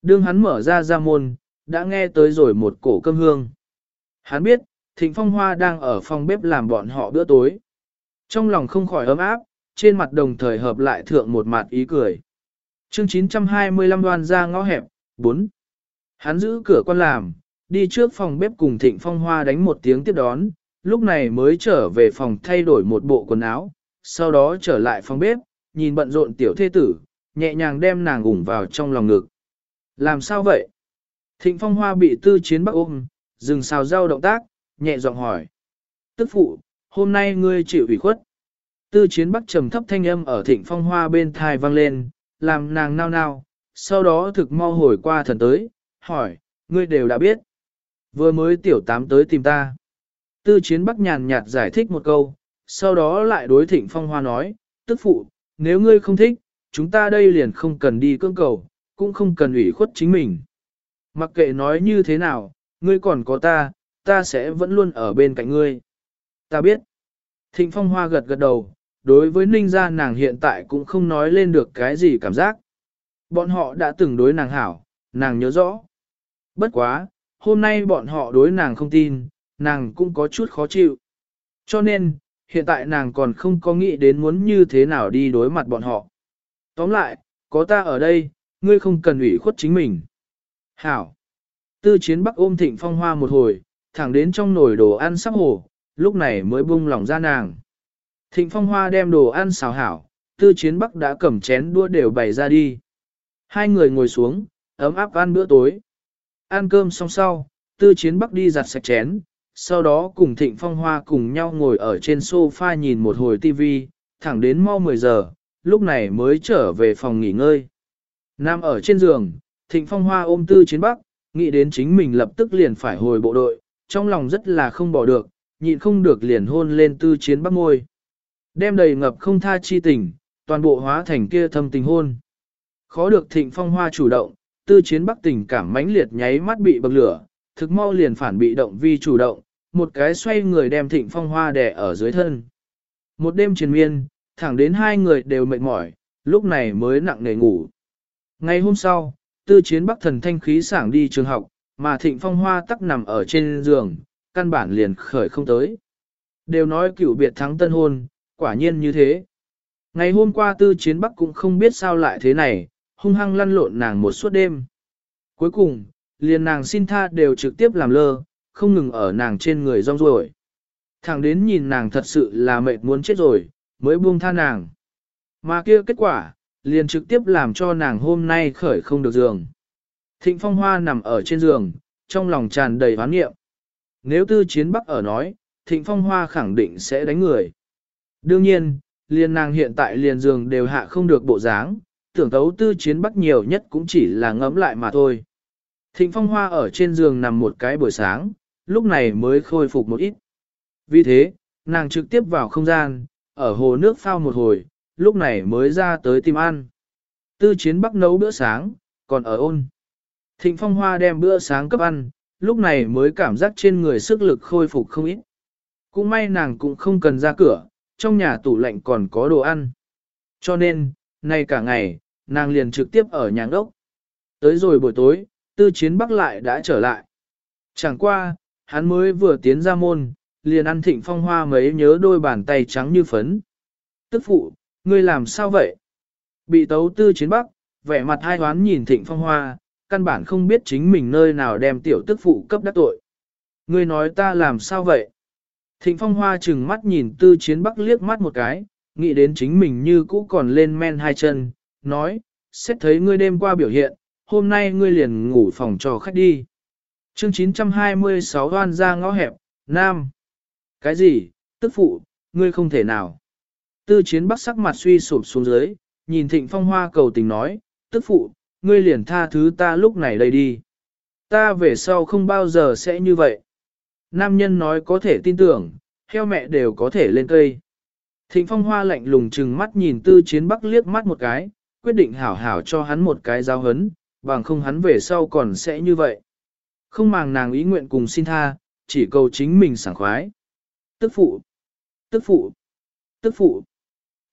Đương hắn mở ra ra môn, đã nghe tới rồi một cổ cơm hương. Hắn biết, Thịnh Phong Hoa đang ở phòng bếp làm bọn họ bữa tối. Trong lòng không khỏi ấm áp, trên mặt đồng thời hợp lại thượng một mặt ý cười. Chương 925 đoan ra ngõ hẹp, 4. Hắn giữ cửa quan làm, đi trước phòng bếp cùng Thịnh Phong Hoa đánh một tiếng tiếp đón, lúc này mới trở về phòng thay đổi một bộ quần áo, sau đó trở lại phòng bếp, nhìn bận rộn tiểu thê tử, nhẹ nhàng đem nàng ủng vào trong lòng ngực. Làm sao vậy? Thịnh Phong Hoa bị tư chiến bắc ôm, dừng xào rau động tác, nhẹ giọng hỏi. Tức phụ, hôm nay ngươi chịu ủy khuất. Tư chiến bắc trầm thấp thanh âm ở thịnh phong hoa bên thai vang lên, làm nàng nao nao, sau đó thực mau hồi qua thần tới, hỏi, ngươi đều đã biết. Vừa mới tiểu tám tới tìm ta. Tư chiến bắc nhàn nhạt giải thích một câu, sau đó lại đối thịnh phong hoa nói, tức phụ, nếu ngươi không thích, chúng ta đây liền không cần đi cưỡng cầu, cũng không cần ủy khuất chính mình. Mặc kệ nói như thế nào, ngươi còn có ta, ta sẽ vẫn luôn ở bên cạnh ngươi. Ta biết. Thịnh Phong Hoa gật gật đầu, đối với Ninh gia nàng hiện tại cũng không nói lên được cái gì cảm giác. Bọn họ đã từng đối nàng hảo, nàng nhớ rõ. Bất quá, hôm nay bọn họ đối nàng không tin, nàng cũng có chút khó chịu. Cho nên, hiện tại nàng còn không có nghĩ đến muốn như thế nào đi đối mặt bọn họ. Tóm lại, có ta ở đây, ngươi không cần ủy khuất chính mình. Hảo. Tư chiến bắc ôm thịnh phong hoa một hồi, thẳng đến trong nồi đồ ăn sắp hồ, lúc này mới bung lỏng ra nàng. Thịnh phong hoa đem đồ ăn xào hảo, tư chiến bắc đã cầm chén đua đều bày ra đi. Hai người ngồi xuống, ấm áp ăn bữa tối. Ăn cơm xong sau, tư chiến bắc đi giặt sạch chén, sau đó cùng thịnh phong hoa cùng nhau ngồi ở trên sofa nhìn một hồi tivi, thẳng đến mau 10 giờ, lúc này mới trở về phòng nghỉ ngơi. Nam ở trên giường, thịnh phong hoa ôm tư chiến bắc, nghĩ đến chính mình lập tức liền phải hồi bộ đội, trong lòng rất là không bỏ được, nhịn không được liền hôn lên tư chiến bắc môi. Đem đầy ngập không tha chi tình, toàn bộ hóa thành kia thâm tình hôn. Khó được thịnh phong hoa chủ động, tư chiến bắc tình cảm mãnh liệt nháy mắt bị bậc lửa, thực mau liền phản bị động vi chủ động, một cái xoay người đem thịnh phong hoa đè ở dưới thân. Một đêm triền miên, thẳng đến hai người đều mệt mỏi, lúc này mới nặng nề ngủ. Ngày hôm sau, tư chiến bắc thần thanh khí sảng đi trường học, mà thịnh phong hoa tắc nằm ở trên giường, căn bản liền khởi không tới. Đều nói cựu biệt thắng tân hôn, quả nhiên như thế. Ngày hôm qua tư chiến bắc cũng không biết sao lại thế này, hung hăng lăn lộn nàng một suốt đêm. Cuối cùng, liền nàng xin tha đều trực tiếp làm lơ, không ngừng ở nàng trên người rong ruổi. Thẳng đến nhìn nàng thật sự là mệt muốn chết rồi, mới buông tha nàng. Mà kia kết quả, liền trực tiếp làm cho nàng hôm nay khởi không được giường. Thịnh Phong Hoa nằm ở trên giường, trong lòng tràn đầy hoán nghiệm. Nếu tư chiến bắc ở nói, Thịnh Phong Hoa khẳng định sẽ đánh người. Đương nhiên, liền nàng hiện tại liền giường đều hạ không được bộ dáng, tưởng tấu tư chiến bắc nhiều nhất cũng chỉ là ngấm lại mà thôi. Thịnh Phong Hoa ở trên giường nằm một cái buổi sáng, lúc này mới khôi phục một ít. Vì thế, nàng trực tiếp vào không gian, ở hồ nước phao một hồi, lúc này mới ra tới tìm ăn. Tư chiến bắc nấu bữa sáng, còn ở ôn. Thịnh Phong Hoa đem bữa sáng cấp ăn, lúc này mới cảm giác trên người sức lực khôi phục không ít. Cũng may nàng cũng không cần ra cửa, trong nhà tủ lạnh còn có đồ ăn. Cho nên, nay cả ngày, nàng liền trực tiếp ở nhà ốc. Tới rồi buổi tối, tư chiến bắc lại đã trở lại. Chẳng qua, hắn mới vừa tiến ra môn, liền ăn thịnh phong hoa mấy nhớ đôi bàn tay trắng như phấn. Tức phụ, ngươi làm sao vậy? Bị tấu tư chiến bắc, vẻ mặt hai hoán nhìn thịnh phong hoa, căn bản không biết chính mình nơi nào đem tiểu tức phụ cấp đắc tội. Ngươi nói ta làm sao vậy? Thịnh phong hoa chừng mắt nhìn tư chiến bắc liếc mắt một cái, nghĩ đến chính mình như cũ còn lên men hai chân, nói, xét thấy ngươi đêm qua biểu hiện, hôm nay ngươi liền ngủ phòng cho khách đi. Chương 926 hoan ra ngõ hẹp, Nam. Cái gì, tức phụ, ngươi không thể nào. Tư chiến bắc sắc mặt suy sụp xuống dưới, nhìn thịnh phong hoa cầu tình nói, tức phụ, ngươi liền tha thứ ta lúc này đây đi. Ta về sau không bao giờ sẽ như vậy. Nam nhân nói có thể tin tưởng, heo mẹ đều có thể lên cây. Thịnh phong hoa lạnh lùng chừng mắt nhìn tư chiến bắc liếc mắt một cái, quyết định hảo hảo cho hắn một cái giao hấn, bằng không hắn về sau còn sẽ như vậy. Không màng nàng ý nguyện cùng xin tha, chỉ cầu chính mình sảng khoái. Tức phụ, tức phụ, tức phụ.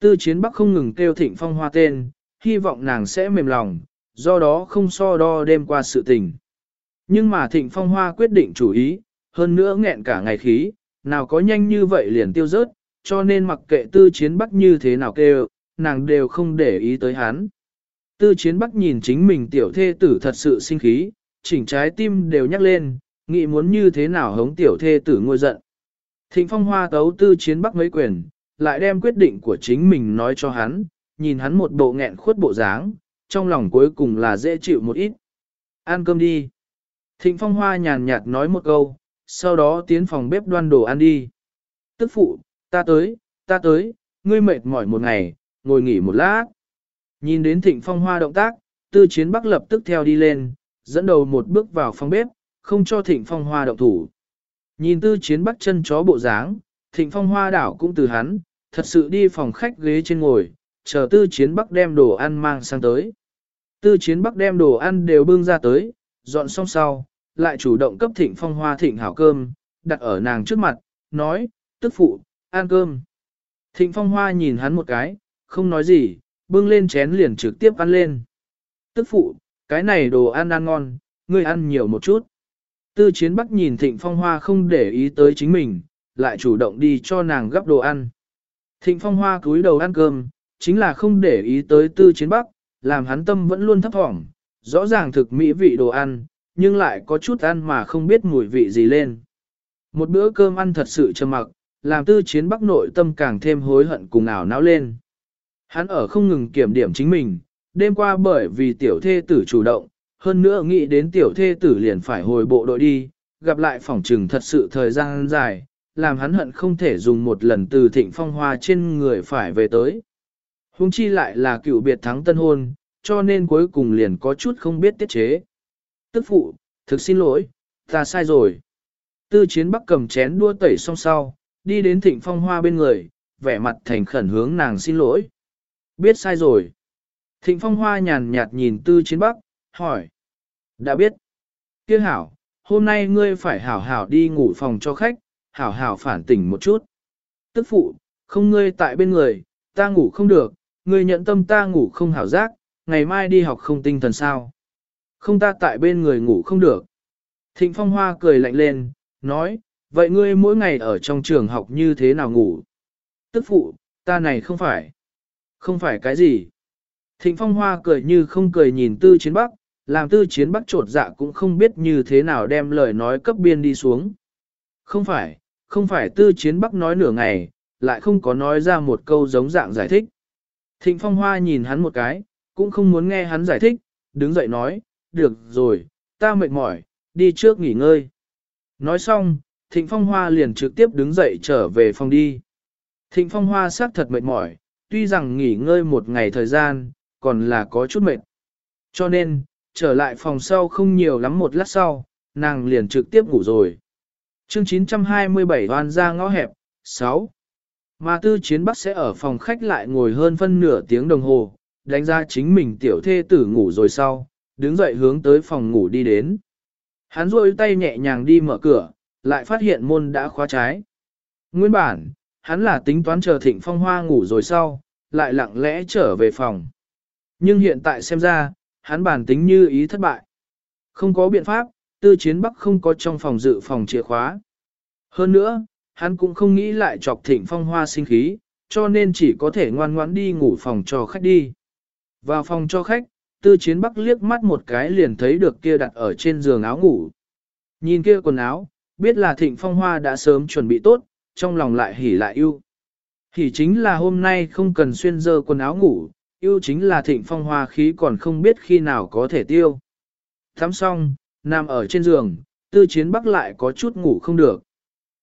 Tư chiến bắc không ngừng kêu thịnh phong hoa tên, hy vọng nàng sẽ mềm lòng, do đó không so đo đêm qua sự tình. Nhưng mà thịnh phong hoa quyết định chủ ý, hơn nữa nghẹn cả ngày khí, nào có nhanh như vậy liền tiêu rớt, cho nên mặc kệ tư chiến bắc như thế nào kêu, nàng đều không để ý tới hắn. Tư chiến bắc nhìn chính mình tiểu thê tử thật sự sinh khí, chỉnh trái tim đều nhắc lên, nghĩ muốn như thế nào hống tiểu thê tử ngôi giận. Thịnh phong hoa tấu tư chiến bắc mấy quyền, lại đem quyết định của chính mình nói cho hắn, nhìn hắn một bộ nghẹn khuất bộ dáng, trong lòng cuối cùng là dễ chịu một ít. Ăn cơm đi. Thịnh phong hoa nhàn nhạt nói một câu, sau đó tiến phòng bếp đoan đồ ăn đi. Tức phụ, ta tới, ta tới, ngươi mệt mỏi một ngày, ngồi nghỉ một lát. Nhìn đến thịnh phong hoa động tác, tư chiến bắc lập tức theo đi lên, dẫn đầu một bước vào phòng bếp, không cho thịnh phong hoa động thủ. Nhìn tư chiến bắc chân chó bộ dáng, thịnh phong hoa đảo cũng từ hắn, thật sự đi phòng khách ghế trên ngồi, chờ tư chiến bắc đem đồ ăn mang sang tới. Tư chiến bắc đem đồ ăn đều bưng ra tới, dọn xong sau, lại chủ động cấp thịnh phong hoa thịnh hảo cơm, đặt ở nàng trước mặt, nói, tức phụ, ăn cơm. Thịnh phong hoa nhìn hắn một cái, không nói gì, bưng lên chén liền trực tiếp ăn lên. Tức phụ, cái này đồ ăn ăn ngon, ngươi ăn nhiều một chút. Tư chiến bắc nhìn thịnh phong hoa không để ý tới chính mình, lại chủ động đi cho nàng gấp đồ ăn. Thịnh phong hoa cúi đầu ăn cơm, chính là không để ý tới tư chiến bắc, làm hắn tâm vẫn luôn thấp thỏm, rõ ràng thực mỹ vị đồ ăn, nhưng lại có chút ăn mà không biết mùi vị gì lên. Một bữa cơm ăn thật sự trầm mặc, làm tư chiến bắc nội tâm càng thêm hối hận cùng ảo não lên. Hắn ở không ngừng kiểm điểm chính mình, đêm qua bởi vì tiểu thê tử chủ động, hơn nữa nghĩ đến tiểu thê tử liền phải hồi bộ đội đi, gặp lại phỏng trừng thật sự thời gian dài, làm hắn hận không thể dùng một lần từ thịnh phong hoa trên người phải về tới. Hùng chi lại là cựu biệt thắng tân hôn, cho nên cuối cùng liền có chút không biết tiết chế. Tức phụ, thực xin lỗi, ta sai rồi. Tư chiến bắc cầm chén đua tẩy xong sau, đi đến thịnh phong hoa bên người, vẻ mặt thành khẩn hướng nàng xin lỗi. Biết sai rồi. Thịnh phong hoa nhàn nhạt nhìn tư chiến bắc, hỏi. Đã biết. Tiếc hảo, hôm nay ngươi phải hảo hảo đi ngủ phòng cho khách, hảo hảo phản tỉnh một chút. Tức phụ, không ngươi tại bên người, ta ngủ không được, ngươi nhận tâm ta ngủ không hảo giác, ngày mai đi học không tinh thần sao. Không ta tại bên người ngủ không được. Thịnh Phong Hoa cười lạnh lên, nói, vậy ngươi mỗi ngày ở trong trường học như thế nào ngủ? Tức phụ, ta này không phải. Không phải cái gì. Thịnh Phong Hoa cười như không cười nhìn Tư Chiến Bắc, làm Tư Chiến Bắc trột dạ cũng không biết như thế nào đem lời nói cấp biên đi xuống. Không phải, không phải Tư Chiến Bắc nói nửa ngày, lại không có nói ra một câu giống dạng giải thích. Thịnh Phong Hoa nhìn hắn một cái, cũng không muốn nghe hắn giải thích, đứng dậy nói, được rồi, ta mệt mỏi, đi trước nghỉ ngơi. Nói xong, Thịnh Phong Hoa liền trực tiếp đứng dậy trở về phòng đi. Thịnh Phong Hoa xác thật mệt mỏi, tuy rằng nghỉ ngơi một ngày thời gian, còn là có chút mệt. Cho nên, trở lại phòng sau không nhiều lắm một lát sau, nàng liền trực tiếp ngủ rồi. Chương 927 hoàn ra ngõ hẹp, 6. Mà tư chiến bắc sẽ ở phòng khách lại ngồi hơn phân nửa tiếng đồng hồ, đánh ra chính mình tiểu thê tử ngủ rồi sau, đứng dậy hướng tới phòng ngủ đi đến. Hắn rôi tay nhẹ nhàng đi mở cửa, lại phát hiện môn đã khóa trái. Nguyên bản, hắn là tính toán chờ thịnh phong hoa ngủ rồi sau, lại lặng lẽ trở về phòng. Nhưng hiện tại xem ra, hắn bản tính như ý thất bại. Không có biện pháp, tư chiến bắc không có trong phòng dự phòng chìa khóa. Hơn nữa, hắn cũng không nghĩ lại chọc thịnh phong hoa sinh khí, cho nên chỉ có thể ngoan ngoãn đi ngủ phòng cho khách đi. Vào phòng cho khách, tư chiến bắc liếc mắt một cái liền thấy được kia đặt ở trên giường áo ngủ. Nhìn kia quần áo, biết là thịnh phong hoa đã sớm chuẩn bị tốt, trong lòng lại hỉ lại yêu. Hỉ chính là hôm nay không cần xuyên dơ quần áo ngủ, yêu chính là thịnh phong hoa khí còn không biết khi nào có thể tiêu. Thắm xong, nằm ở trên giường, tư chiến bắc lại có chút ngủ không được.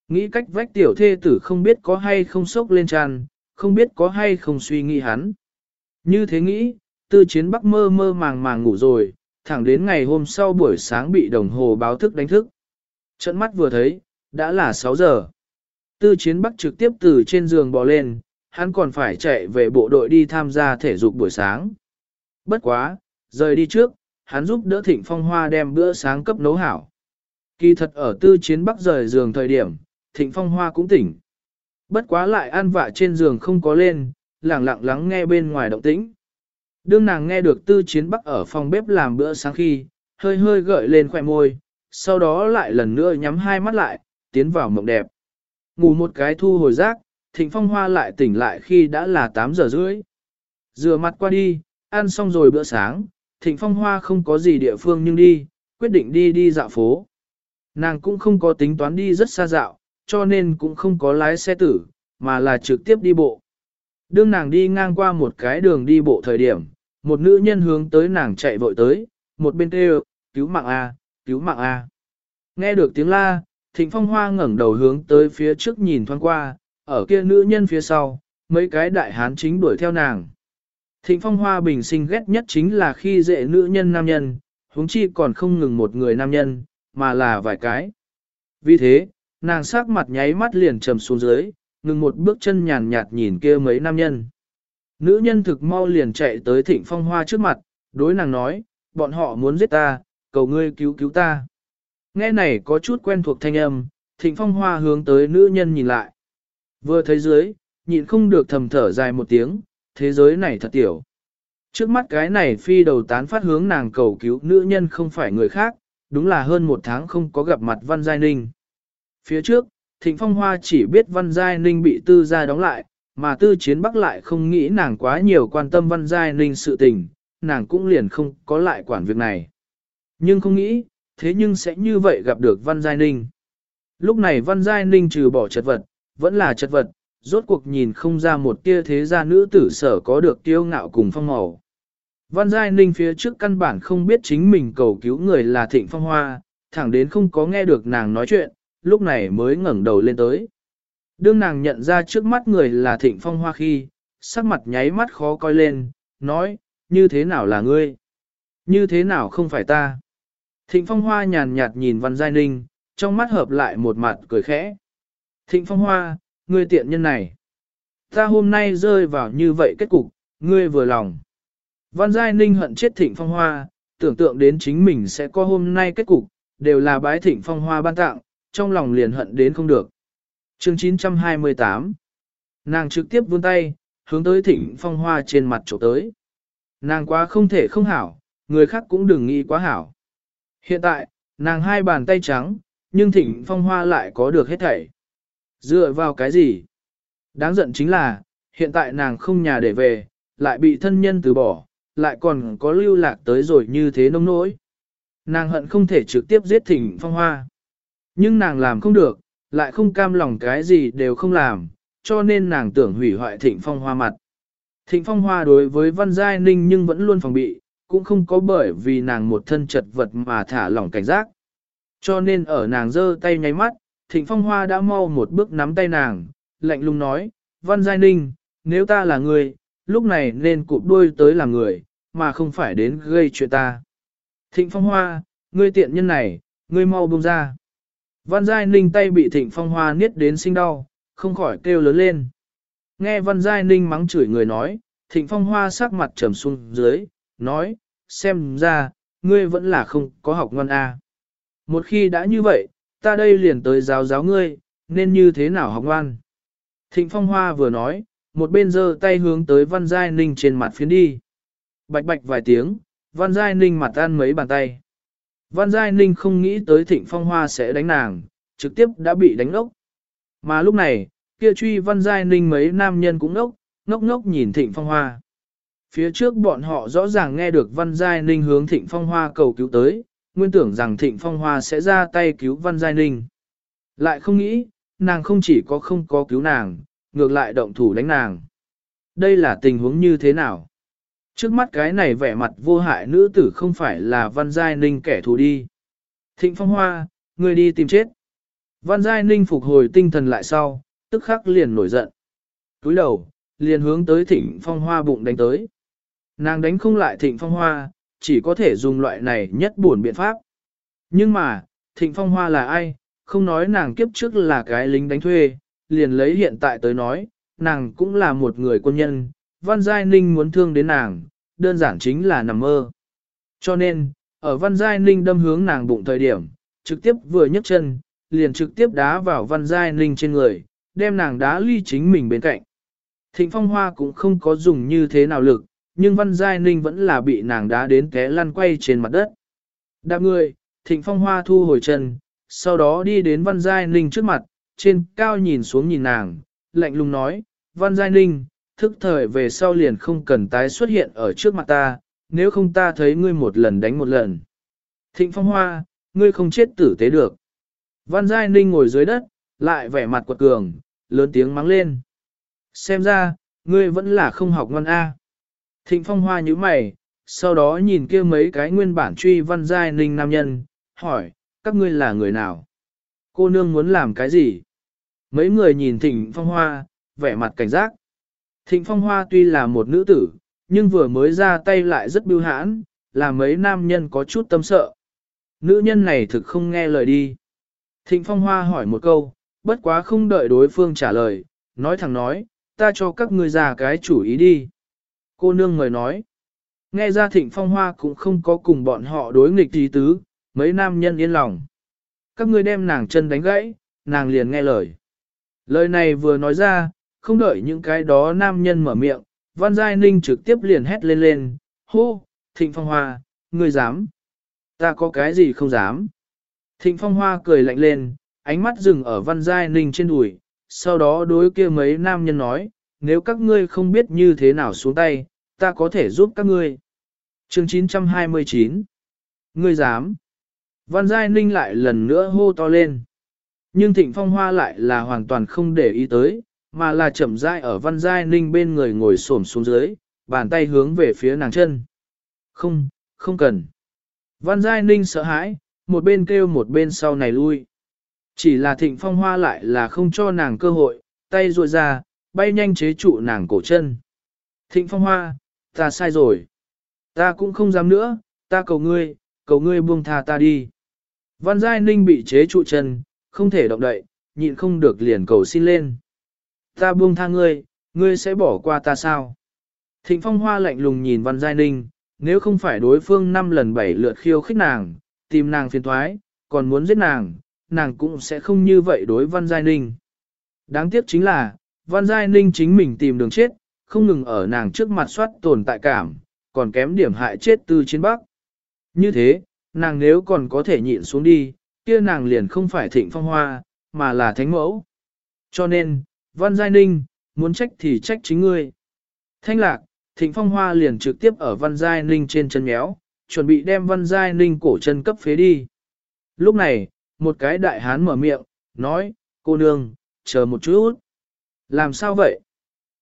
Nghĩ cách vách tiểu thê tử không biết có hay không sốc lên tràn, không biết có hay không suy nghĩ hắn. Như thế nghĩ, tư chiến bắc mơ mơ màng màng ngủ rồi, thẳng đến ngày hôm sau buổi sáng bị đồng hồ báo thức đánh thức. Trận mắt vừa thấy, đã là 6 giờ. Tư chiến bắc trực tiếp từ trên giường bò lên, hắn còn phải chạy về bộ đội đi tham gia thể dục buổi sáng. Bất quá, rời đi trước, hắn giúp đỡ Thịnh Phong Hoa đem bữa sáng cấp nấu hảo. Kỳ thật ở tư chiến bắc rời giường thời điểm, Thịnh Phong Hoa cũng tỉnh. Bất quá lại an vạ trên giường không có lên, lặng lặng lắng nghe bên ngoài động tĩnh. Đương nàng nghe được tư chiến bắc ở phòng bếp làm bữa sáng khi, hơi hơi gợi lên khỏe môi, sau đó lại lần nữa nhắm hai mắt lại, tiến vào mộng đẹp. Ngủ một cái thu hồi giác, thịnh phong hoa lại tỉnh lại khi đã là 8 giờ rưỡi. Rửa mặt qua đi, ăn xong rồi bữa sáng, thịnh phong hoa không có gì địa phương nhưng đi, quyết định đi đi dạo phố. Nàng cũng không có tính toán đi rất xa dạo, cho nên cũng không có lái xe tử, mà là trực tiếp đi bộ. Đương nàng đi ngang qua một cái đường đi bộ thời điểm, một nữ nhân hướng tới nàng chạy vội tới, một bên kêu, cứu mạng A, cứu mạng A. Nghe được tiếng la, Thịnh Phong Hoa ngẩng đầu hướng tới phía trước nhìn thoáng qua, ở kia nữ nhân phía sau, mấy cái đại hán chính đuổi theo nàng. Thịnh Phong Hoa bình sinh ghét nhất chính là khi dễ nữ nhân nam nhân, huống chi còn không ngừng một người nam nhân, mà là vài cái. Vì thế, nàng sắc mặt nháy mắt liền trầm xuống dưới, ngừng một bước chân nhàn nhạt nhìn kia mấy nam nhân. Nữ nhân thực mau liền chạy tới Thịnh Phong Hoa trước mặt, đối nàng nói, bọn họ muốn giết ta, cầu ngươi cứu cứu ta. Nghe này có chút quen thuộc thanh âm, thịnh phong hoa hướng tới nữ nhân nhìn lại. Vừa thấy dưới, nhịn không được thầm thở dài một tiếng, thế giới này thật tiểu. Trước mắt cái này phi đầu tán phát hướng nàng cầu cứu nữ nhân không phải người khác, đúng là hơn một tháng không có gặp mặt Văn Giai Ninh. Phía trước, Thịnh Phong Hoa chỉ biết Văn Giai Ninh bị tư gia đóng lại, mà tư chiến bắc lại không nghĩ nàng quá nhiều quan tâm Văn Giai Ninh sự tình, nàng cũng liền không có lại quản việc này. Nhưng không nghĩ, thế nhưng sẽ như vậy gặp được Văn Giai Ninh. Lúc này Văn Giai Ninh trừ bỏ chật vật, vẫn là chật vật, rốt cuộc nhìn không ra một tia thế gia nữ tử sở có được tiêu ngạo cùng phong màu. Văn Giai Ninh phía trước căn bản không biết chính mình cầu cứu người là Thịnh Phong Hoa, thẳng đến không có nghe được nàng nói chuyện, lúc này mới ngẩng đầu lên tới. Đương nàng nhận ra trước mắt người là Thịnh Phong Hoa khi, sắc mặt nháy mắt khó coi lên, nói, như thế nào là ngươi? Như thế nào không phải ta? Thịnh Phong Hoa nhàn nhạt nhìn Văn Giai Ninh, trong mắt hợp lại một mặt cười khẽ. Thịnh Phong Hoa, ngươi tiện nhân này. Ta hôm nay rơi vào như vậy kết cục, ngươi vừa lòng. Văn Giai Ninh hận chết Thịnh Phong Hoa, tưởng tượng đến chính mình sẽ có hôm nay kết cục, đều là bái Thịnh Phong Hoa ban tặng, trong lòng liền hận đến không được. chương 928 Nàng trực tiếp vươn tay, hướng tới Thịnh Phong Hoa trên mặt chỗ tới. Nàng quá không thể không hảo, người khác cũng đừng nghĩ quá hảo. Hiện tại, nàng hai bàn tay trắng, nhưng thỉnh phong hoa lại có được hết thảy. Dựa vào cái gì? Đáng giận chính là, hiện tại nàng không nhà để về, lại bị thân nhân từ bỏ, lại còn có lưu lạc tới rồi như thế nông nỗi. Nàng hận không thể trực tiếp giết thỉnh phong hoa. Nhưng nàng làm không được, lại không cam lòng cái gì đều không làm, cho nên nàng tưởng hủy hoại thịnh phong hoa mặt. Thịnh phong hoa đối với văn giai ninh nhưng vẫn luôn phòng bị, cũng không có bởi vì nàng một thân chật vật mà thả lỏng cảnh giác. Cho nên ở nàng giơ tay nháy mắt, Thịnh Phong Hoa đã mau một bước nắm tay nàng, lạnh lùng nói, Văn Giai Ninh, nếu ta là người, lúc này nên cụp đuôi tới là người, mà không phải đến gây chuyện ta. Thịnh Phong Hoa, ngươi tiện nhân này, ngươi mau buông ra. Văn Giai Ninh tay bị Thịnh Phong Hoa niết đến sinh đau, không khỏi kêu lớn lên. Nghe Văn Giai Ninh mắng chửi người nói, Thịnh Phong Hoa sắc mặt trầm xuống dưới, nói, xem ra, ngươi vẫn là không có học ngoan A. Một khi đã như vậy, ta đây liền tới giáo giáo ngươi, nên như thế nào học ngoan. Thịnh Phong Hoa vừa nói, một bên giơ tay hướng tới Văn Giai Ninh trên mặt phiến đi. Bạch bạch vài tiếng, Văn Giai Ninh mặt ăn mấy bàn tay. Văn Giai Ninh không nghĩ tới Thịnh Phong Hoa sẽ đánh nàng, trực tiếp đã bị đánh ốc. Mà lúc này, kia truy Văn Giai Ninh mấy nam nhân cũng ốc, ngốc ngốc nhìn Thịnh Phong Hoa. Phía trước bọn họ rõ ràng nghe được Văn Giai Ninh hướng Thịnh Phong Hoa cầu cứu tới, nguyên tưởng rằng Thịnh Phong Hoa sẽ ra tay cứu Văn Giai Ninh. Lại không nghĩ, nàng không chỉ có không có cứu nàng, ngược lại động thủ đánh nàng. Đây là tình huống như thế nào? Trước mắt cái này vẻ mặt vô hại nữ tử không phải là Văn Giai Ninh kẻ thù đi. Thịnh Phong Hoa, người đi tìm chết. Văn Giai Ninh phục hồi tinh thần lại sau, tức khắc liền nổi giận. Túi đầu, liền hướng tới Thịnh Phong Hoa bụng đánh tới. Nàng đánh không lại thịnh phong hoa, chỉ có thể dùng loại này nhất buồn biện pháp. Nhưng mà, thịnh phong hoa là ai, không nói nàng kiếp trước là cái lính đánh thuê, liền lấy hiện tại tới nói, nàng cũng là một người quân nhân, Văn Giai Ninh muốn thương đến nàng, đơn giản chính là nằm mơ. Cho nên, ở Văn Giai Ninh đâm hướng nàng bụng thời điểm, trực tiếp vừa nhấc chân, liền trực tiếp đá vào Văn Giai Ninh trên người, đem nàng đá ly chính mình bên cạnh. Thịnh Phong Hoa cũng không có dùng như thế nào lực, nhưng Văn Giai Ninh vẫn là bị nàng đá đến té lăn quay trên mặt đất. Đạp người, Thịnh Phong Hoa thu hồi chân, sau đó đi đến Văn Giai Ninh trước mặt, trên cao nhìn xuống nhìn nàng, lạnh lùng nói, Văn Giai Ninh, thức thời về sau liền không cần tái xuất hiện ở trước mặt ta, nếu không ta thấy ngươi một lần đánh một lần. Thịnh Phong Hoa, ngươi không chết tử tế được. Văn Giai Ninh ngồi dưới đất, lại vẻ mặt quật cường, lớn tiếng mắng lên. Xem ra, ngươi vẫn là không học ngon A. Thịnh Phong Hoa như mày, sau đó nhìn kia mấy cái nguyên bản truy Văn Giai Ninh nam nhân, hỏi, các ngươi là người nào? Cô nương muốn làm cái gì? Mấy người nhìn Thịnh Phong Hoa, vẻ mặt cảnh giác. Thịnh Phong Hoa tuy là một nữ tử, nhưng vừa mới ra tay lại rất biêu hãn, làm mấy nam nhân có chút tâm sợ. Nữ nhân này thực không nghe lời đi. Thịnh Phong Hoa hỏi một câu, bất quá không đợi đối phương trả lời, nói thẳng nói, ta cho các ngươi ra cái chủ ý đi. Cô nương người nói, nghe ra Thịnh Phong Hoa cũng không có cùng bọn họ đối nghịch tí tứ, mấy nam nhân yên lòng. Các ngươi đem nàng chân đánh gãy, nàng liền nghe lời. Lời này vừa nói ra, không đợi những cái đó nam nhân mở miệng, Văn Giai Ninh trực tiếp liền hét lên lên, hô, Thịnh Phong Hoa, ngươi dám. Ta có cái gì không dám. Thịnh Phong Hoa cười lạnh lên, ánh mắt dừng ở Văn Giai Ninh trên đùi, sau đó đối kia mấy nam nhân nói, nếu các ngươi không biết như thế nào xuống tay, ta có thể giúp các ngươi. Chương 929 Ngươi dám. Văn Giai Ninh lại lần nữa hô to lên. Nhưng Thịnh Phong Hoa lại là hoàn toàn không để ý tới, mà là chậm rãi ở Văn Giai Ninh bên người ngồi xổm xuống dưới, bàn tay hướng về phía nàng chân. Không, không cần. Văn Giai Ninh sợ hãi, một bên kêu một bên sau này lui. Chỉ là Thịnh Phong Hoa lại là không cho nàng cơ hội, tay ruội ra, bay nhanh chế trụ nàng cổ chân. Thịnh Phong Hoa, ta sai rồi. Ta cũng không dám nữa, ta cầu ngươi, cầu ngươi buông tha ta đi. Văn Giai Ninh bị chế trụ chân, không thể động đậy, nhịn không được liền cầu xin lên. Ta buông tha ngươi, ngươi sẽ bỏ qua ta sao? Thịnh Phong Hoa lạnh lùng nhìn Văn Giai Ninh, nếu không phải đối phương năm lần bảy lượt khiêu khích nàng, tìm nàng phiền thoái, còn muốn giết nàng, nàng cũng sẽ không như vậy đối Văn Giai Ninh. Đáng tiếc chính là, Văn Giai Ninh chính mình tìm đường chết, không ngừng ở nàng trước mặt soát tồn tại cảm, còn kém điểm hại chết từ chiến bắc. Như thế, nàng nếu còn có thể nhịn xuống đi, kia nàng liền không phải thịnh phong hoa, mà là thánh mẫu. Cho nên, Văn Giai Ninh, muốn trách thì trách chính ngươi. Thanh lạc, thịnh phong hoa liền trực tiếp ở Văn Giai Ninh trên chân méo, chuẩn bị đem Văn Giai Ninh cổ chân cấp phế đi. Lúc này, một cái đại hán mở miệng, nói, cô nương, chờ một chút. Làm sao vậy?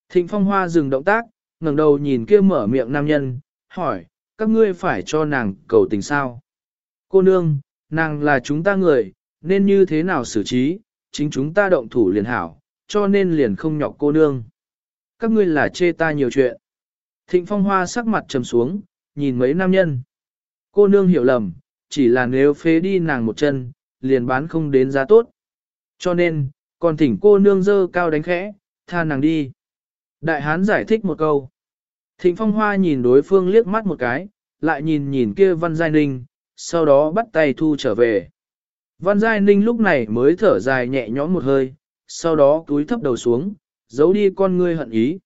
Thịnh phong hoa dừng động tác, ngẩng đầu nhìn kia mở miệng nam nhân, hỏi, các ngươi phải cho nàng cầu tình sao? Cô nương, nàng là chúng ta người, nên như thế nào xử trí, chính chúng ta động thủ liền hảo, cho nên liền không nhọc cô nương. Các ngươi là chê ta nhiều chuyện. Thịnh phong hoa sắc mặt trầm xuống, nhìn mấy nam nhân. Cô nương hiểu lầm, chỉ là nếu phế đi nàng một chân, liền bán không đến giá tốt. Cho nên, còn thỉnh cô nương dơ cao đánh khẽ, tha nàng đi. Đại hán giải thích một câu. Thịnh phong hoa nhìn đối phương liếc mắt một cái, lại nhìn nhìn kia văn giai ninh, sau đó bắt tay thu trở về. Văn giai ninh lúc này mới thở dài nhẹ nhõm một hơi, sau đó túi thấp đầu xuống, giấu đi con ngươi hận ý.